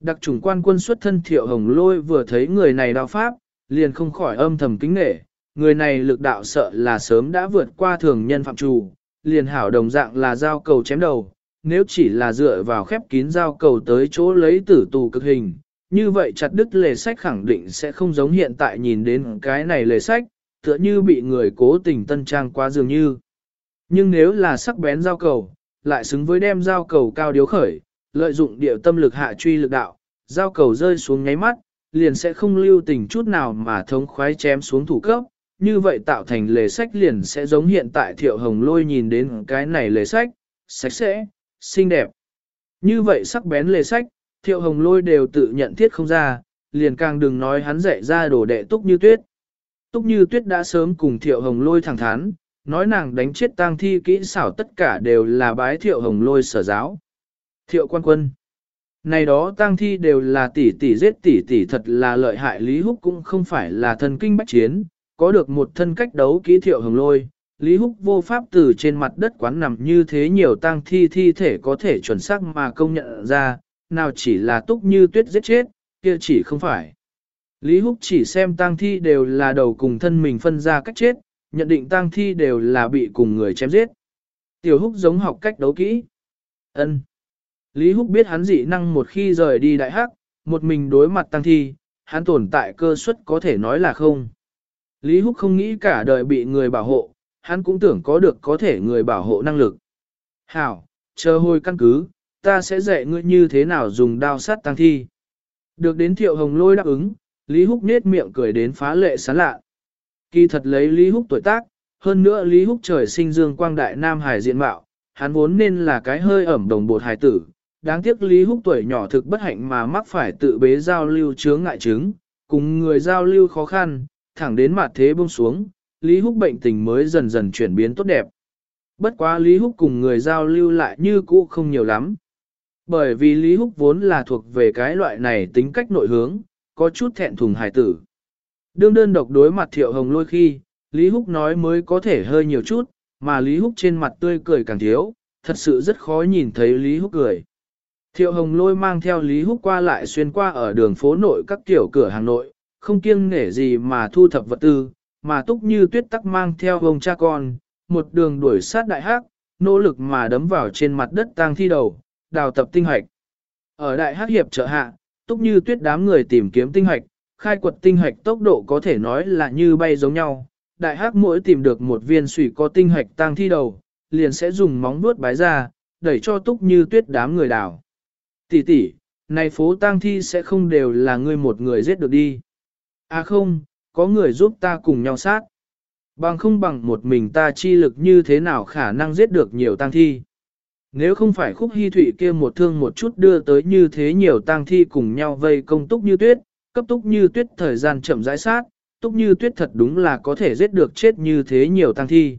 [SPEAKER 1] Đặc trùng quan quân xuất thân thiệu hồng lôi vừa thấy người này đao pháp, liền không khỏi âm thầm kính nể, người này lực đạo sợ là sớm đã vượt qua thường nhân phạm trù, liền hảo đồng dạng là giao cầu chém đầu, nếu chỉ là dựa vào khép kín giao cầu tới chỗ lấy tử tù cực hình, như vậy chặt đứt lề sách khẳng định sẽ không giống hiện tại nhìn đến cái này lề sách, tựa như bị người cố tình tân trang quá dường như. Nhưng nếu là sắc bén giao cầu, lại xứng với đem giao cầu cao điếu khởi, lợi dụng điệu tâm lực hạ truy lực đạo, giao cầu rơi xuống nháy mắt, liền sẽ không lưu tình chút nào mà thống khoái chém xuống thủ cấp, như vậy tạo thành lề sách liền sẽ giống hiện tại thiệu hồng lôi nhìn đến cái này lề sách, sạch sẽ, xinh đẹp. Như vậy sắc bén lề sách, thiệu hồng lôi đều tự nhận thiết không ra, liền càng đừng nói hắn dạy ra đồ đệ túc như tuyết. Túc như tuyết đã sớm cùng thiệu hồng lôi thẳng thắn, nói nàng đánh chết tang thi kỹ xảo tất cả đều là bái thiệu hồng lôi sở giáo. Thiệu quan quân. Này đó tang thi đều là tỷ tỷ giết tỷ tỷ thật là lợi hại Lý Húc cũng không phải là thần kinh bách chiến, có được một thân cách đấu kỹ thiệu hồng lôi. Lý Húc vô pháp từ trên mặt đất quán nằm như thế nhiều tang thi thi thể có thể chuẩn xác mà công nhận ra, nào chỉ là túc như tuyết giết chết, kia chỉ không phải. Lý Húc chỉ xem tang thi đều là đầu cùng thân mình phân ra cách chết, nhận định tang thi đều là bị cùng người chém giết. Tiểu Húc giống học cách đấu kỹ. Ân. Lý Húc biết hắn dị năng một khi rời đi đại hắc, một mình đối mặt tang thi, hắn tồn tại cơ suất có thể nói là không. Lý Húc không nghĩ cả đời bị người bảo hộ, hắn cũng tưởng có được có thể người bảo hộ năng lực. Hảo, chờ hồi căn cứ, ta sẽ dạy ngươi như thế nào dùng đao sắt tăng thi. Được đến thiệu hồng lôi đáp ứng, Lý Húc nết miệng cười đến phá lệ sán lạ. Kỳ thật lấy Lý Húc tuổi tác, hơn nữa Lý Húc trời sinh dương quang đại nam hải diện mạo, hắn vốn nên là cái hơi ẩm đồng bột hải tử. Đáng tiếc Lý Húc tuổi nhỏ thực bất hạnh mà mắc phải tự bế giao lưu chướng ngại chứng, cùng người giao lưu khó khăn, thẳng đến mặt thế buông xuống, Lý Húc bệnh tình mới dần dần chuyển biến tốt đẹp. Bất quá Lý Húc cùng người giao lưu lại như cũ không nhiều lắm. Bởi vì Lý Húc vốn là thuộc về cái loại này tính cách nội hướng, có chút thẹn thùng hài tử. Đương đơn độc đối mặt Thiệu Hồng lôi khi, Lý Húc nói mới có thể hơi nhiều chút, mà Lý Húc trên mặt tươi cười càng thiếu, thật sự rất khó nhìn thấy Lý Húc cười. Thiệu Hồng lôi mang theo Lý Húc qua lại xuyên qua ở đường phố nội các tiểu cửa hàng nội, không kiêng nể gì mà thu thập vật tư, mà túc như tuyết tắc mang theo ông cha con, một đường đuổi sát đại hắc, nỗ lực mà đấm vào trên mặt đất tang thi đầu, đào tập tinh hoạch. Ở đại hắc hiệp trợ hạ, túc như tuyết đám người tìm kiếm tinh hoạch, khai quật tinh hoạch tốc độ có thể nói là như bay giống nhau. Đại hắc mỗi tìm được một viên sủy có tinh hoạch tang thi đầu, liền sẽ dùng móng vuốt bái ra, đẩy cho túc như tuyết đám người đào. Tỷ tỷ, này phố tang thi sẽ không đều là ngươi một người giết được đi. À không, có người giúp ta cùng nhau sát. Bằng không bằng một mình ta chi lực như thế nào khả năng giết được nhiều tang thi. Nếu không phải khúc hy thụy kia một thương một chút đưa tới như thế nhiều tang thi cùng nhau vây công túc như tuyết, cấp túc như tuyết thời gian chậm rãi sát, túc như tuyết thật đúng là có thể giết được chết như thế nhiều tang thi.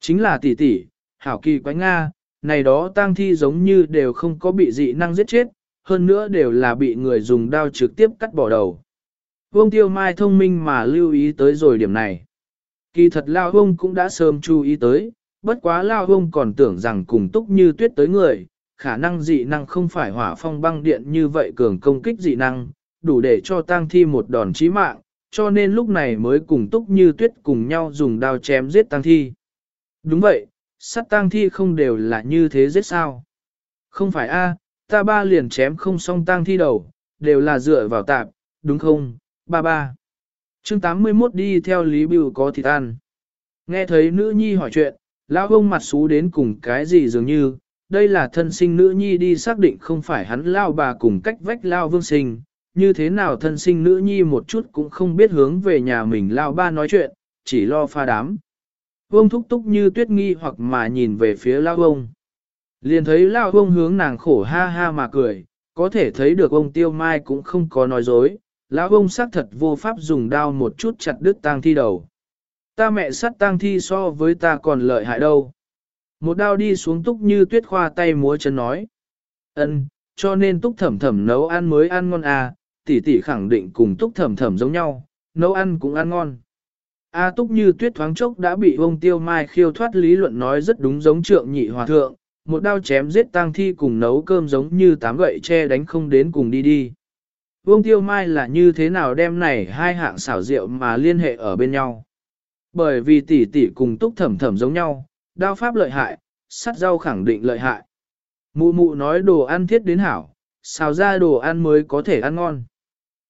[SPEAKER 1] Chính là tỷ tỷ, hảo kỳ quái Nga, này đó tang thi giống như đều không có bị dị năng giết chết, hơn nữa đều là bị người dùng đao trực tiếp cắt bỏ đầu. Vương Tiêu Mai thông minh mà lưu ý tới rồi điểm này. Kỳ thật Lao Vương cũng đã sớm chú ý tới, bất quá Lao hông còn tưởng rằng cùng túc như tuyết tới người, khả năng dị năng không phải hỏa phong băng điện như vậy cường công kích dị năng, đủ để cho tang thi một đòn chí mạng, cho nên lúc này mới cùng túc như tuyết cùng nhau dùng đao chém giết tang thi. Đúng vậy, sát tang thi không đều là như thế giết sao. Không phải a, ta ba liền chém không xong tang thi đầu, đều là dựa vào tạp, đúng không, ba ba. Chương 81 đi theo Lý Bưu có thịt ăn. Nghe thấy nữ nhi hỏi chuyện, lão ông mặt xú đến cùng cái gì dường như, đây là thân sinh nữ nhi đi xác định không phải hắn lao bà cùng cách vách lao vương sinh, như thế nào thân sinh nữ nhi một chút cũng không biết hướng về nhà mình lao ba nói chuyện, chỉ lo pha đám. Vương thúc túc như tuyết nghi hoặc mà nhìn về phía lao ông. Liền thấy lao ông hướng nàng khổ ha ha mà cười, có thể thấy được ông tiêu mai cũng không có nói dối, lão ông xác thật vô pháp dùng đao một chút chặt đứt tang thi đầu. Ta mẹ sát tang thi so với ta còn lợi hại đâu. Một đao đi xuống túc như tuyết khoa tay múa chân nói. ân, cho nên túc thẩm thẩm nấu ăn mới ăn ngon à, tỷ tỷ khẳng định cùng túc thẩm thẩm giống nhau, nấu ăn cũng ăn ngon. A túc như tuyết thoáng chốc đã bị ông tiêu mai khiêu thoát lý luận nói rất đúng giống trượng nhị hòa thượng, một đao chém giết tang thi cùng nấu cơm giống như tám gậy che đánh không đến cùng đi đi. Vương Tiêu Mai là như thế nào đem này hai hạng xảo rượu mà liên hệ ở bên nhau. Bởi vì tỷ tỷ cùng túc thẩm thẩm giống nhau, đao pháp lợi hại, sắt rau khẳng định lợi hại. Mụ mụ nói đồ ăn thiết đến hảo, xào ra đồ ăn mới có thể ăn ngon.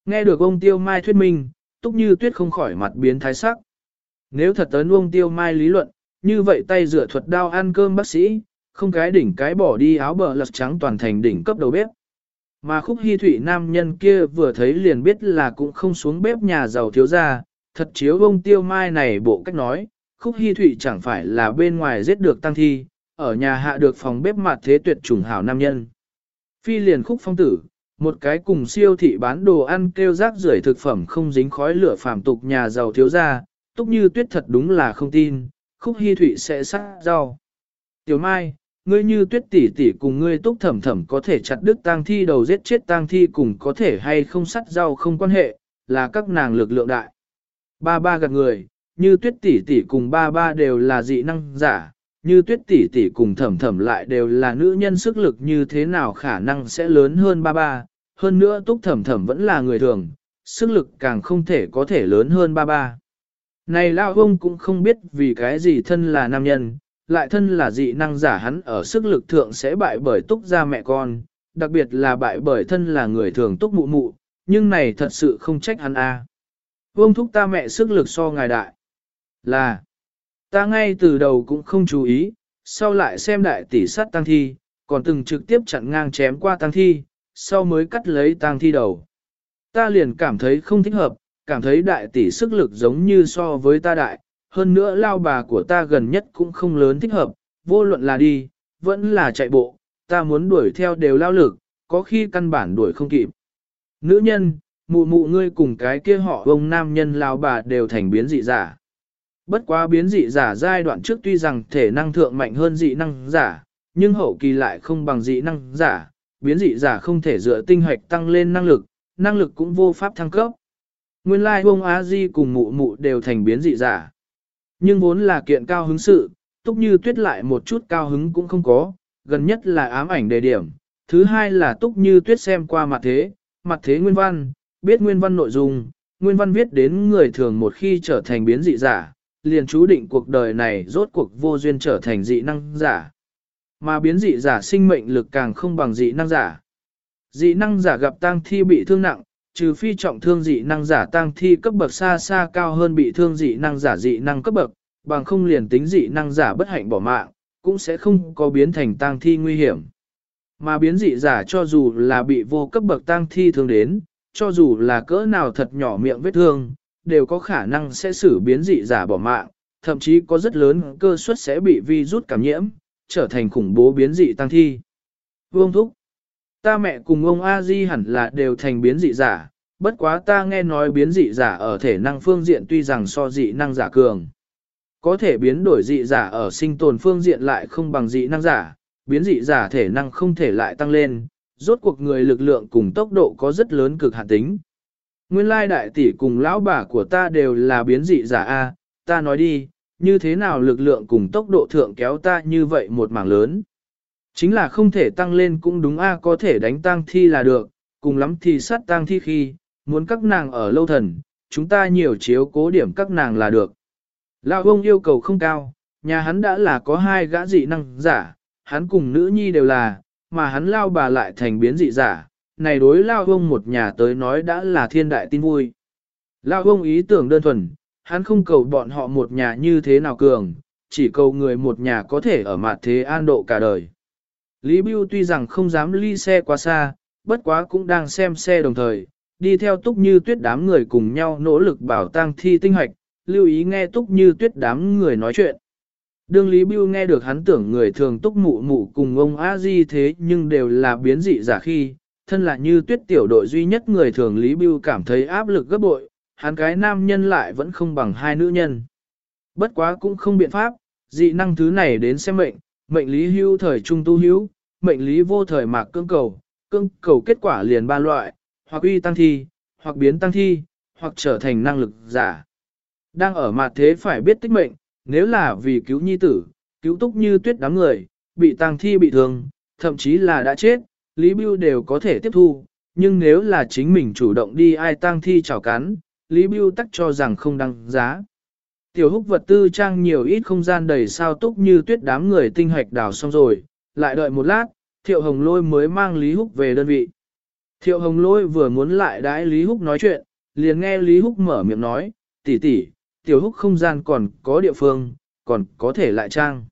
[SPEAKER 1] Nghe được ông Tiêu Mai thuyết minh, túc như tuyết không khỏi mặt biến thái sắc. Nếu thật tấn ông Tiêu Mai lý luận, như vậy tay rửa thuật đao ăn cơm bác sĩ, không cái đỉnh cái bỏ đi áo bờ lật trắng toàn thành đỉnh cấp đầu bếp. Mà khúc hy thủy nam nhân kia vừa thấy liền biết là cũng không xuống bếp nhà giàu thiếu gia, thật chiếu ông tiêu mai này bộ cách nói, khúc hy thụy chẳng phải là bên ngoài giết được tăng thi, ở nhà hạ được phòng bếp mặt thế tuyệt trùng hảo nam nhân. Phi liền khúc phong tử, Một cái cùng siêu thị bán đồ ăn kêu rác rưởi thực phẩm không dính khói lửa phàm tục nhà giàu thiếu gia, túc như tuyết thật đúng là không tin, khúc hy thụy sẽ sát rau. Tiểu Mai, ngươi như tuyết tỷ tỷ cùng ngươi túc thẩm thẩm có thể chặt đứt tang thi đầu giết chết tang thi cùng có thể hay không sắt rau không quan hệ, là các nàng lực lượng đại. Ba ba gạt người, như tuyết tỷ tỷ cùng ba ba đều là dị năng giả, như tuyết tỷ tỷ cùng thẩm thẩm lại đều là nữ nhân sức lực như thế nào khả năng sẽ lớn hơn ba ba, hơn nữa túc thẩm thẩm vẫn là người thường, sức lực càng không thể có thể lớn hơn ba ba. Này lao ông cũng không biết vì cái gì thân là nam nhân, lại thân là dị năng giả hắn ở sức lực thượng sẽ bại bởi túc gia mẹ con, đặc biệt là bại bởi thân là người thường túc mụ mụ, nhưng này thật sự không trách hắn a. À. Vương thúc ta mẹ sức lực so ngài đại. Là, ta ngay từ đầu cũng không chú ý, sau lại xem đại tỷ sát tăng thi, còn từng trực tiếp chặn ngang chém qua tăng thi, sau mới cắt lấy tăng thi đầu. Ta liền cảm thấy không thích hợp, cảm thấy đại tỷ sức lực giống như so với ta đại, hơn nữa lao bà của ta gần nhất cũng không lớn thích hợp, vô luận là đi, vẫn là chạy bộ, ta muốn đuổi theo đều lao lực, có khi căn bản đuổi không kịp. Nữ nhân, mụ mụ ngươi cùng cái kia họ ông nam nhân lao bà đều thành biến dị giả. Bất quá biến dị giả giai đoạn trước tuy rằng thể năng thượng mạnh hơn dị năng giả, nhưng hậu kỳ lại không bằng dị năng giả, biến dị giả không thể dựa tinh hoạch tăng lên năng lực, năng lực cũng vô pháp thăng cấp. Nguyên lai like, Á Di cùng mụ mụ đều thành biến dị giả. Nhưng vốn là kiện cao hứng sự, túc như tuyết lại một chút cao hứng cũng không có, gần nhất là ám ảnh đề điểm. Thứ hai là túc như tuyết xem qua mặt thế, mặt thế nguyên văn, biết nguyên văn nội dung, nguyên văn viết đến người thường một khi trở thành biến dị giả, liền chú định cuộc đời này rốt cuộc vô duyên trở thành dị năng giả. Mà biến dị giả sinh mệnh lực càng không bằng dị năng giả. Dị năng giả gặp tang thi bị thương nặng, trừ phi trọng thương dị năng giả tang thi cấp bậc xa xa cao hơn bị thương dị năng giả dị năng cấp bậc, bằng không liền tính dị năng giả bất hạnh bỏ mạng, cũng sẽ không có biến thành tang thi nguy hiểm. Mà biến dị giả cho dù là bị vô cấp bậc tang thi thương đến, cho dù là cỡ nào thật nhỏ miệng vết thương, đều có khả năng sẽ xử biến dị giả bỏ mạng, thậm chí có rất lớn cơ suất sẽ bị virus cảm nhiễm, trở thành khủng bố biến dị tăng thi. Vương Thúc ta mẹ cùng ông A Di hẳn là đều thành biến dị giả, bất quá ta nghe nói biến dị giả ở thể năng phương diện tuy rằng so dị năng giả cường. Có thể biến đổi dị giả ở sinh tồn phương diện lại không bằng dị năng giả, biến dị giả thể năng không thể lại tăng lên, rốt cuộc người lực lượng cùng tốc độ có rất lớn cực hạn tính. Nguyên lai đại tỷ cùng lão bà của ta đều là biến dị giả A, ta nói đi, như thế nào lực lượng cùng tốc độ thượng kéo ta như vậy một mảng lớn. Chính là không thể tăng lên cũng đúng a có thể đánh tang thi là được, cùng lắm thì sát tang thi khi, muốn các nàng ở lâu thần, chúng ta nhiều chiếu cố điểm các nàng là được. Lão ông yêu cầu không cao, nhà hắn đã là có hai gã dị năng giả, hắn cùng nữ nhi đều là, mà hắn lao bà lại thành biến dị giả, này đối lao ông một nhà tới nói đã là thiên đại tin vui. Lao ông ý tưởng đơn thuần, hắn không cầu bọn họ một nhà như thế nào cường, chỉ cầu người một nhà có thể ở mặt thế an độ cả đời. Lý Bưu tuy rằng không dám ly xe quá xa, bất quá cũng đang xem xe đồng thời, đi theo túc như tuyết đám người cùng nhau nỗ lực bảo tang thi tinh hoạch, lưu ý nghe túc như tuyết đám người nói chuyện. Đương Lý Bưu nghe được hắn tưởng người thường túc mụ mụ cùng ông a di thế nhưng đều là biến dị giả khi, thân là như tuyết tiểu đội duy nhất người thường Lý Bưu cảm thấy áp lực gấp bội, hắn cái nam nhân lại vẫn không bằng hai nữ nhân. Bất quá cũng không biện pháp, dị năng thứ này đến xem mệnh, mệnh lý hưu thời trung tu hữu, mệnh lý vô thời mạc cương cầu, cương cầu kết quả liền ba loại, hoặc uy tăng thi, hoặc biến tăng thi, hoặc trở thành năng lực giả. Đang ở mặt thế phải biết tích mệnh, nếu là vì cứu nhi tử, cứu túc như tuyết đám người, bị tang thi bị thương, thậm chí là đã chết, Lý Bưu đều có thể tiếp thu, nhưng nếu là chính mình chủ động đi ai tang thi chảo cắn, Lý Bưu tắc cho rằng không đăng giá. Tiểu húc vật tư trang nhiều ít không gian đầy sao túc như tuyết đám người tinh hoạch đào xong rồi, lại đợi một lát, thiệu hồng lôi mới mang Lý Húc về đơn vị. Thiệu hồng lôi vừa muốn lại đãi Lý Húc nói chuyện, liền nghe Lý Húc mở miệng nói, tỷ tỷ, tiểu húc không gian còn có địa phương, còn có thể lại trang.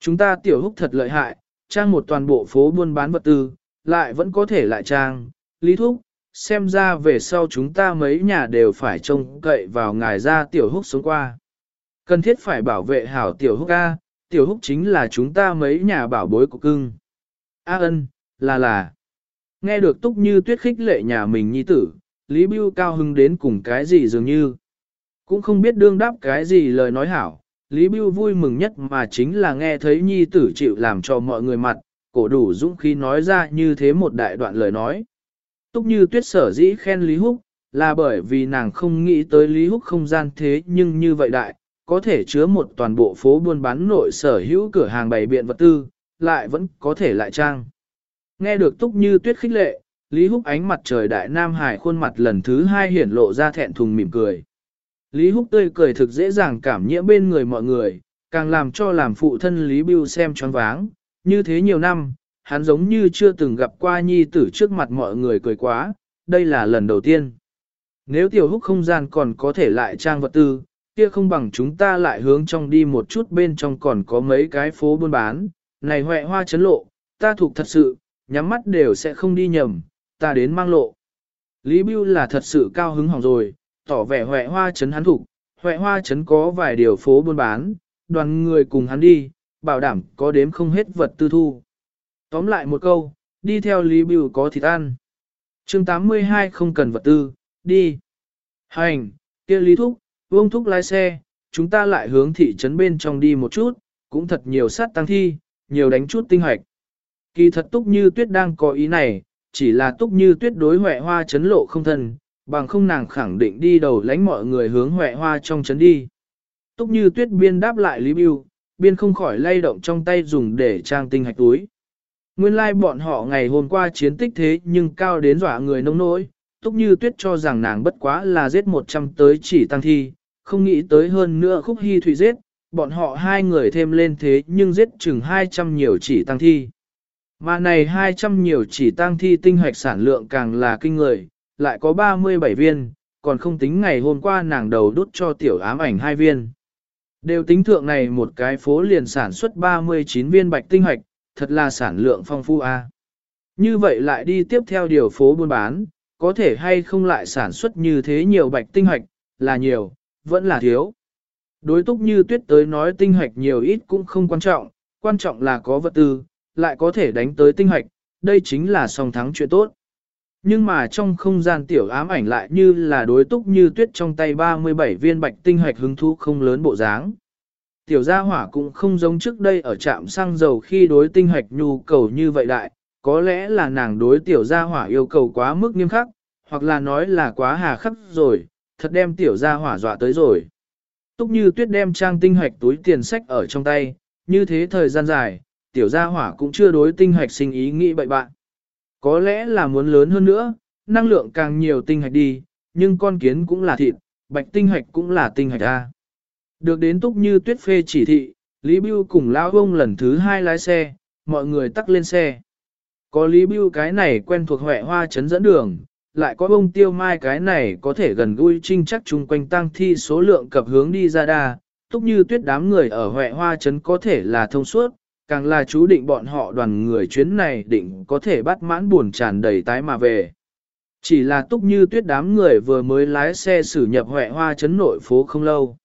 [SPEAKER 1] Chúng ta tiểu húc thật lợi hại, trang một toàn bộ phố buôn bán vật tư, lại vẫn có thể lại trang. Lý Thúc, xem ra về sau chúng ta mấy nhà đều phải trông cậy vào ngài ra tiểu húc sống qua. Cần thiết phải bảo vệ hảo tiểu húc A, tiểu húc chính là chúng ta mấy nhà bảo bối của cưng. A ân, là là. Nghe được túc như tuyết khích lệ nhà mình nhi tử, Lý Bưu cao hứng đến cùng cái gì dường như. Cũng không biết đương đáp cái gì lời nói hảo, Lý Bưu vui mừng nhất mà chính là nghe thấy nhi tử chịu làm cho mọi người mặt, cổ đủ dũng khí nói ra như thế một đại đoạn lời nói. Túc như tuyết sở dĩ khen Lý Húc, là bởi vì nàng không nghĩ tới Lý Húc không gian thế nhưng như vậy đại, có thể chứa một toàn bộ phố buôn bán nội sở hữu cửa hàng bày biện vật tư, lại vẫn có thể lại trang. Nghe được Túc như tuyết khích lệ, Lý Húc ánh mặt trời đại Nam Hải khuôn mặt lần thứ hai hiển lộ ra thẹn thùng mỉm cười. Lý Húc tươi cười thực dễ dàng cảm nhiễm bên người mọi người, càng làm cho làm phụ thân Lý Bưu xem choáng váng, như thế nhiều năm, hắn giống như chưa từng gặp qua nhi tử trước mặt mọi người cười quá, đây là lần đầu tiên. Nếu tiểu húc không gian còn có thể lại trang vật tư, kia không bằng chúng ta lại hướng trong đi một chút bên trong còn có mấy cái phố buôn bán, này hoẹ hoa chấn lộ, ta thuộc thật sự, nhắm mắt đều sẽ không đi nhầm, ta đến mang lộ. Lý Bưu là thật sự cao hứng hỏng rồi, tỏ vẻ huệ hoa chấn hắn thủ, huệ hoa chấn có vài điều phố buôn bán, đoàn người cùng hắn đi, bảo đảm có đếm không hết vật tư thu. Tóm lại một câu, đi theo Lý Bưu có thịt ăn. chương 82 không cần vật tư, đi. Hành, kia Lý Thúc, Vương Thúc lái xe, chúng ta lại hướng thị trấn bên trong đi một chút, cũng thật nhiều sát tăng thi, nhiều đánh chút tinh hoạch. Kỳ thật Túc Như Tuyết đang có ý này, chỉ là Túc Như Tuyết đối Huệ Hoa chấn lộ không thân, bằng không nàng khẳng định đi đầu lánh mọi người hướng Huệ Hoa trong chấn đi. Túc Như Tuyết biên đáp lại Lý Bưu, biên không khỏi lay động trong tay dùng để trang tinh hạch túi. Nguyên lai like bọn họ ngày hôm qua chiến tích thế nhưng cao đến dọa người nông nỗi, Túc Như Tuyết cho rằng nàng bất quá là giết 100 tới chỉ tăng thi, không nghĩ tới hơn nữa khúc hy thủy giết, bọn họ hai người thêm lên thế nhưng giết chừng 200 nhiều chỉ tăng thi. Mà này 200 nhiều chỉ tăng thi tinh hoạch sản lượng càng là kinh người, lại có 37 viên, còn không tính ngày hôm qua nàng đầu đút cho tiểu ám ảnh hai viên. Đều tính thượng này một cái phố liền sản xuất 39 viên bạch tinh hoạch, thật là sản lượng phong phu a. Như vậy lại đi tiếp theo điều phố buôn bán, có thể hay không lại sản xuất như thế nhiều bạch tinh hoạch, là nhiều, vẫn là thiếu. Đối túc như tuyết tới nói tinh hoạch nhiều ít cũng không quan trọng, quan trọng là có vật tư, lại có thể đánh tới tinh hoạch, đây chính là song thắng chuyện tốt. Nhưng mà trong không gian tiểu ám ảnh lại như là đối túc như tuyết trong tay 37 viên bạch tinh hoạch hứng thú không lớn bộ dáng. Tiểu gia hỏa cũng không giống trước đây ở trạm xăng dầu khi đối tinh hoạch nhu cầu như vậy đại, có lẽ là nàng đối tiểu gia hỏa yêu cầu quá mức nghiêm khắc, hoặc là nói là quá hà khắc rồi, thật đem tiểu gia hỏa dọa tới rồi. Túc như tuyết đem trang tinh hoạch túi tiền sách ở trong tay, như thế thời gian dài, tiểu gia hỏa cũng chưa đối tinh hoạch sinh ý nghĩ bậy bạn. Có lẽ là muốn lớn hơn nữa, năng lượng càng nhiều tinh hạch đi, nhưng con kiến cũng là thịt, bạch tinh hạch cũng là tinh hạch A. Được đến túc như tuyết phê chỉ thị, Lý Bưu cùng Lão Bông lần thứ hai lái xe, mọi người tắt lên xe. Có Lý Bưu cái này quen thuộc hệ hoa chấn dẫn đường, lại có bông tiêu mai cái này có thể gần gũi trinh chắc chung quanh tăng thi số lượng cập hướng đi ra đa, túc như tuyết đám người ở hệ hoa chấn có thể là thông suốt, càng là chú định bọn họ đoàn người chuyến này định có thể bắt mãn buồn tràn đầy tái mà về. Chỉ là túc như tuyết đám người vừa mới lái xe xử nhập huệ hoa chấn nội phố không lâu.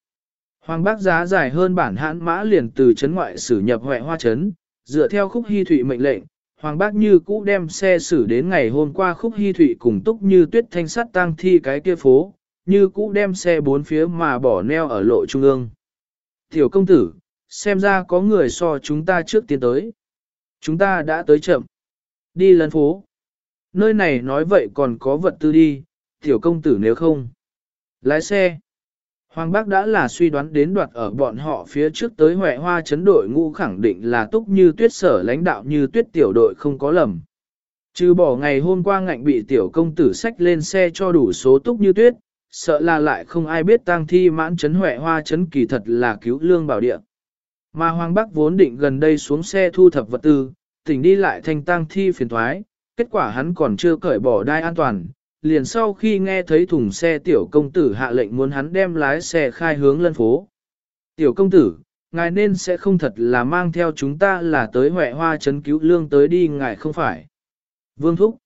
[SPEAKER 1] Hoàng bác giá dài hơn bản hãn mã liền từ chấn ngoại xử nhập huệ hoa chấn, dựa theo khúc hy thụy mệnh lệnh, Hoàng bác như cũ đem xe xử đến ngày hôm qua khúc hy thụy cùng túc như tuyết thanh sắt tang thi cái kia phố, như cũ đem xe bốn phía mà bỏ neo ở lộ trung ương. Tiểu công tử, xem ra có người so chúng ta trước tiến tới. Chúng ta đã tới chậm. Đi lấn phố. Nơi này nói vậy còn có vật tư đi, tiểu công tử nếu không. Lái xe. Hoàng Bác đã là suy đoán đến đoạt ở bọn họ phía trước tới Huệ Hoa chấn đội ngũ khẳng định là túc như tuyết sở lãnh đạo như tuyết tiểu đội không có lầm. Trừ bỏ ngày hôm qua ngạnh bị tiểu công tử sách lên xe cho đủ số túc như tuyết, sợ là lại không ai biết tang thi mãn chấn Huệ Hoa chấn kỳ thật là cứu lương bảo địa. Mà Hoàng Bắc vốn định gần đây xuống xe thu thập vật tư, tỉnh đi lại thành tang thi phiền thoái, kết quả hắn còn chưa cởi bỏ đai an toàn, liền sau khi nghe thấy thùng xe tiểu công tử hạ lệnh muốn hắn đem lái xe khai hướng lân phố. Tiểu công tử, ngài nên sẽ không thật là mang theo chúng ta là tới Huệ Hoa chấn cứu lương tới đi ngài không phải. Vương Thúc,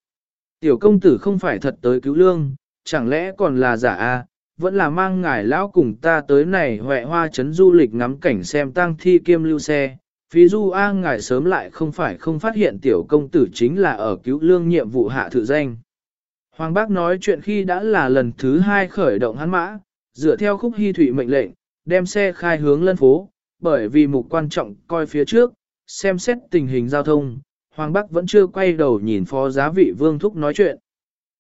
[SPEAKER 1] tiểu công tử không phải thật tới cứu lương, chẳng lẽ còn là giả a? À? Vẫn là mang ngài lão cùng ta tới này Huệ Hoa chấn du lịch ngắm cảnh xem tang thi kiêm lưu xe, Phí du A ngài sớm lại không phải không phát hiện tiểu công tử chính là ở cứu lương nhiệm vụ hạ thự danh. Hoàng bác nói chuyện khi đã là lần thứ hai khởi động hắn mã, dựa theo khúc hy thủy mệnh lệnh, đem xe khai hướng lân phố, bởi vì mục quan trọng coi phía trước, xem xét tình hình giao thông, Hoàng Bắc vẫn chưa quay đầu nhìn phó giá vị vương thúc nói chuyện.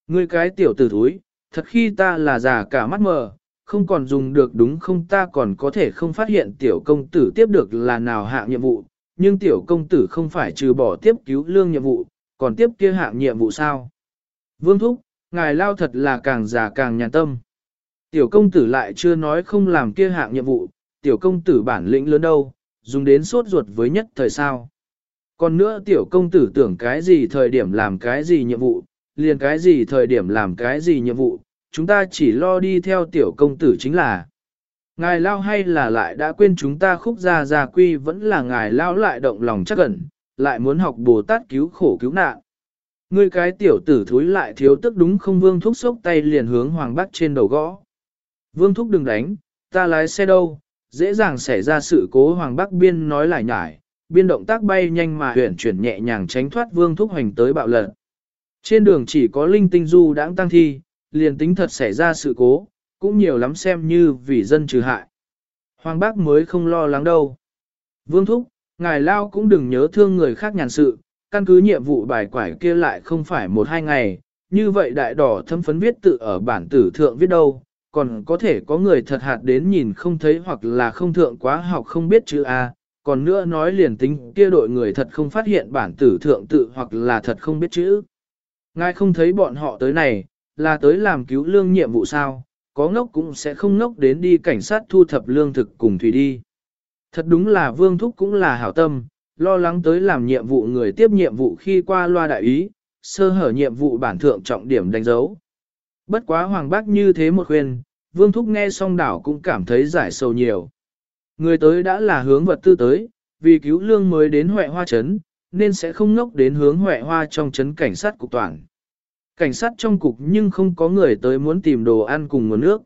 [SPEAKER 1] Ngươi cái tiểu tử thúi, thật khi ta là già cả mắt mờ, không còn dùng được đúng không ta còn có thể không phát hiện tiểu công tử tiếp được là nào hạng nhiệm vụ, nhưng tiểu công tử không phải trừ bỏ tiếp cứu lương nhiệm vụ, còn tiếp kia hạng nhiệm vụ sao. Vương Thúc, ngài lao thật là càng già càng nhàn tâm. Tiểu công tử lại chưa nói không làm kia hạng nhiệm vụ, tiểu công tử bản lĩnh lớn đâu, dùng đến sốt ruột với nhất thời sao. Còn nữa tiểu công tử tưởng cái gì thời điểm làm cái gì nhiệm vụ, liền cái gì thời điểm làm cái gì nhiệm vụ, chúng ta chỉ lo đi theo tiểu công tử chính là. Ngài lao hay là lại đã quên chúng ta khúc ra gia quy vẫn là ngài lao lại động lòng chắc ẩn, lại muốn học Bồ Tát cứu khổ cứu nạn. Ngươi cái tiểu tử thúi lại thiếu tức đúng không vương thúc sốc tay liền hướng hoàng bắc trên đầu gõ. Vương thúc đừng đánh, ta lái xe đâu, dễ dàng xảy ra sự cố hoàng bắc biên nói lại nhải, biên động tác bay nhanh mà huyển chuyển nhẹ nhàng tránh thoát vương thúc hành tới bạo lật. Trên đường chỉ có linh tinh du đãng tăng thi, liền tính thật xảy ra sự cố, cũng nhiều lắm xem như vì dân trừ hại. Hoàng bác mới không lo lắng đâu. Vương thúc, ngài lao cũng đừng nhớ thương người khác nhàn sự, căn cứ nhiệm vụ bài quải kia lại không phải một hai ngày, như vậy đại đỏ thâm phấn viết tự ở bản tử thượng viết đâu, còn có thể có người thật hạt đến nhìn không thấy hoặc là không thượng quá học không biết chữ A, còn nữa nói liền tính kia đội người thật không phát hiện bản tử thượng tự hoặc là thật không biết chữ. Ngài không thấy bọn họ tới này, là tới làm cứu lương nhiệm vụ sao, có ngốc cũng sẽ không ngốc đến đi cảnh sát thu thập lương thực cùng thủy đi. Thật đúng là vương thúc cũng là hảo tâm, lo lắng tới làm nhiệm vụ người tiếp nhiệm vụ khi qua loa đại ý, sơ hở nhiệm vụ bản thượng trọng điểm đánh dấu. Bất quá hoàng bác như thế một khuyên, vương thúc nghe xong đảo cũng cảm thấy giải sầu nhiều. Người tới đã là hướng vật tư tới, vì cứu lương mới đến Huệ Hoa Trấn, nên sẽ không ngốc đến hướng Huệ Hoa trong trấn cảnh sát cục toàn. Cảnh sát trong cục nhưng không có người tới muốn tìm đồ ăn cùng nguồn nước.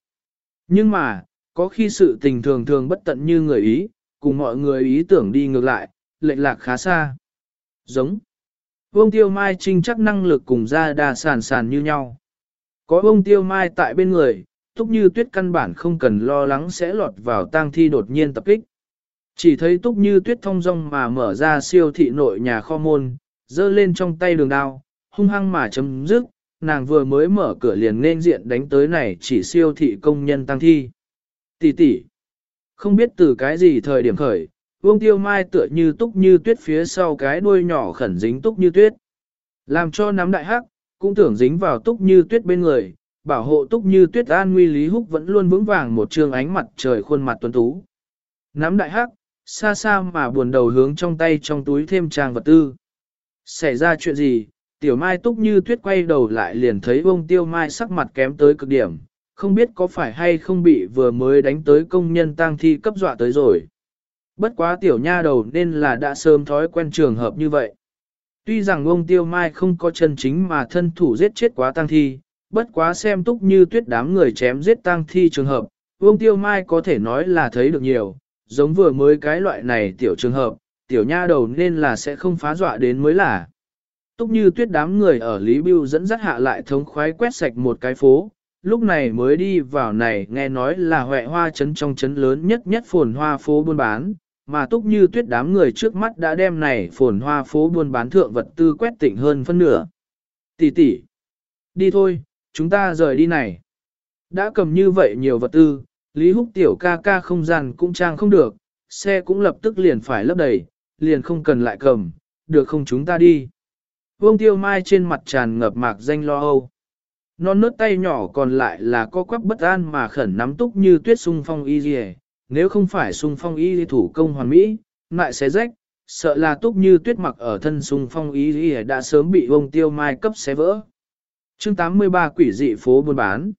[SPEAKER 1] Nhưng mà, có khi sự tình thường thường bất tận như người ý, cùng mọi người ý tưởng đi ngược lại, lệnh lạc khá xa. Giống. Vương Tiêu Mai trinh chắc năng lực cùng ra đà sàn sàn như nhau. Có Vương Tiêu Mai tại bên người, Túc Như Tuyết căn bản không cần lo lắng sẽ lọt vào tang thi đột nhiên tập kích. Chỉ thấy Túc Như Tuyết thông dong mà mở ra siêu thị nội nhà kho môn, giơ lên trong tay đường đao, hung hăng mà chấm dứt, nàng vừa mới mở cửa liền nên diện đánh tới này chỉ siêu thị công nhân tăng thi. Tỷ tỷ, không biết từ cái gì thời điểm khởi, Vương Tiêu Mai tựa như túc như tuyết phía sau cái đuôi nhỏ khẩn dính túc như tuyết. Làm cho nắm đại hắc, cũng tưởng dính vào túc như tuyết bên người, bảo hộ túc như tuyết an nguy Lý Húc vẫn luôn vững vàng một trương ánh mặt trời khuôn mặt tuấn tú. Nắm đại hắc, xa xa mà buồn đầu hướng trong tay trong túi thêm trang vật tư. Xảy ra chuyện gì, tiểu mai túc như tuyết quay đầu lại liền thấy bông tiêu mai sắc mặt kém tới cực điểm, không biết có phải hay không bị vừa mới đánh tới công nhân tang thi cấp dọa tới rồi. Bất quá tiểu nha đầu nên là đã sớm thói quen trường hợp như vậy. Tuy rằng ông tiêu mai không có chân chính mà thân thủ giết chết quá tang thi, bất quá xem túc như tuyết đám người chém giết tang thi trường hợp, ông tiêu mai có thể nói là thấy được nhiều, giống vừa mới cái loại này tiểu trường hợp, tiểu nha đầu nên là sẽ không phá dọa đến mới là. Túc như tuyết đám người ở Lý Bưu dẫn dắt hạ lại thống khoái quét sạch một cái phố, lúc này mới đi vào này nghe nói là huệ hoa trấn trong trấn lớn nhất nhất phồn hoa phố buôn bán, mà túc như tuyết đám người trước mắt đã đem này phồn hoa phố buôn bán thượng vật tư quét tỉnh hơn phân nửa. Tỷ tỷ, đi thôi, chúng ta rời đi này. Đã cầm như vậy nhiều vật tư, Lý Húc tiểu ca ca không gian cũng trang không được, xe cũng lập tức liền phải lấp đầy, liền không cần lại cầm, được không chúng ta đi. Vương tiêu mai trên mặt tràn ngập mạc danh lo âu. Non nớt tay nhỏ còn lại là co quắp bất an mà khẩn nắm túc như tuyết sung phong y dì Nếu không phải sung phong y thủ công hoàn mỹ, lại sẽ rách, sợ là túc như tuyết mặc ở thân sung phong y dì đã sớm bị vương tiêu mai cấp xé vỡ. chương 83 quỷ dị phố buôn bán.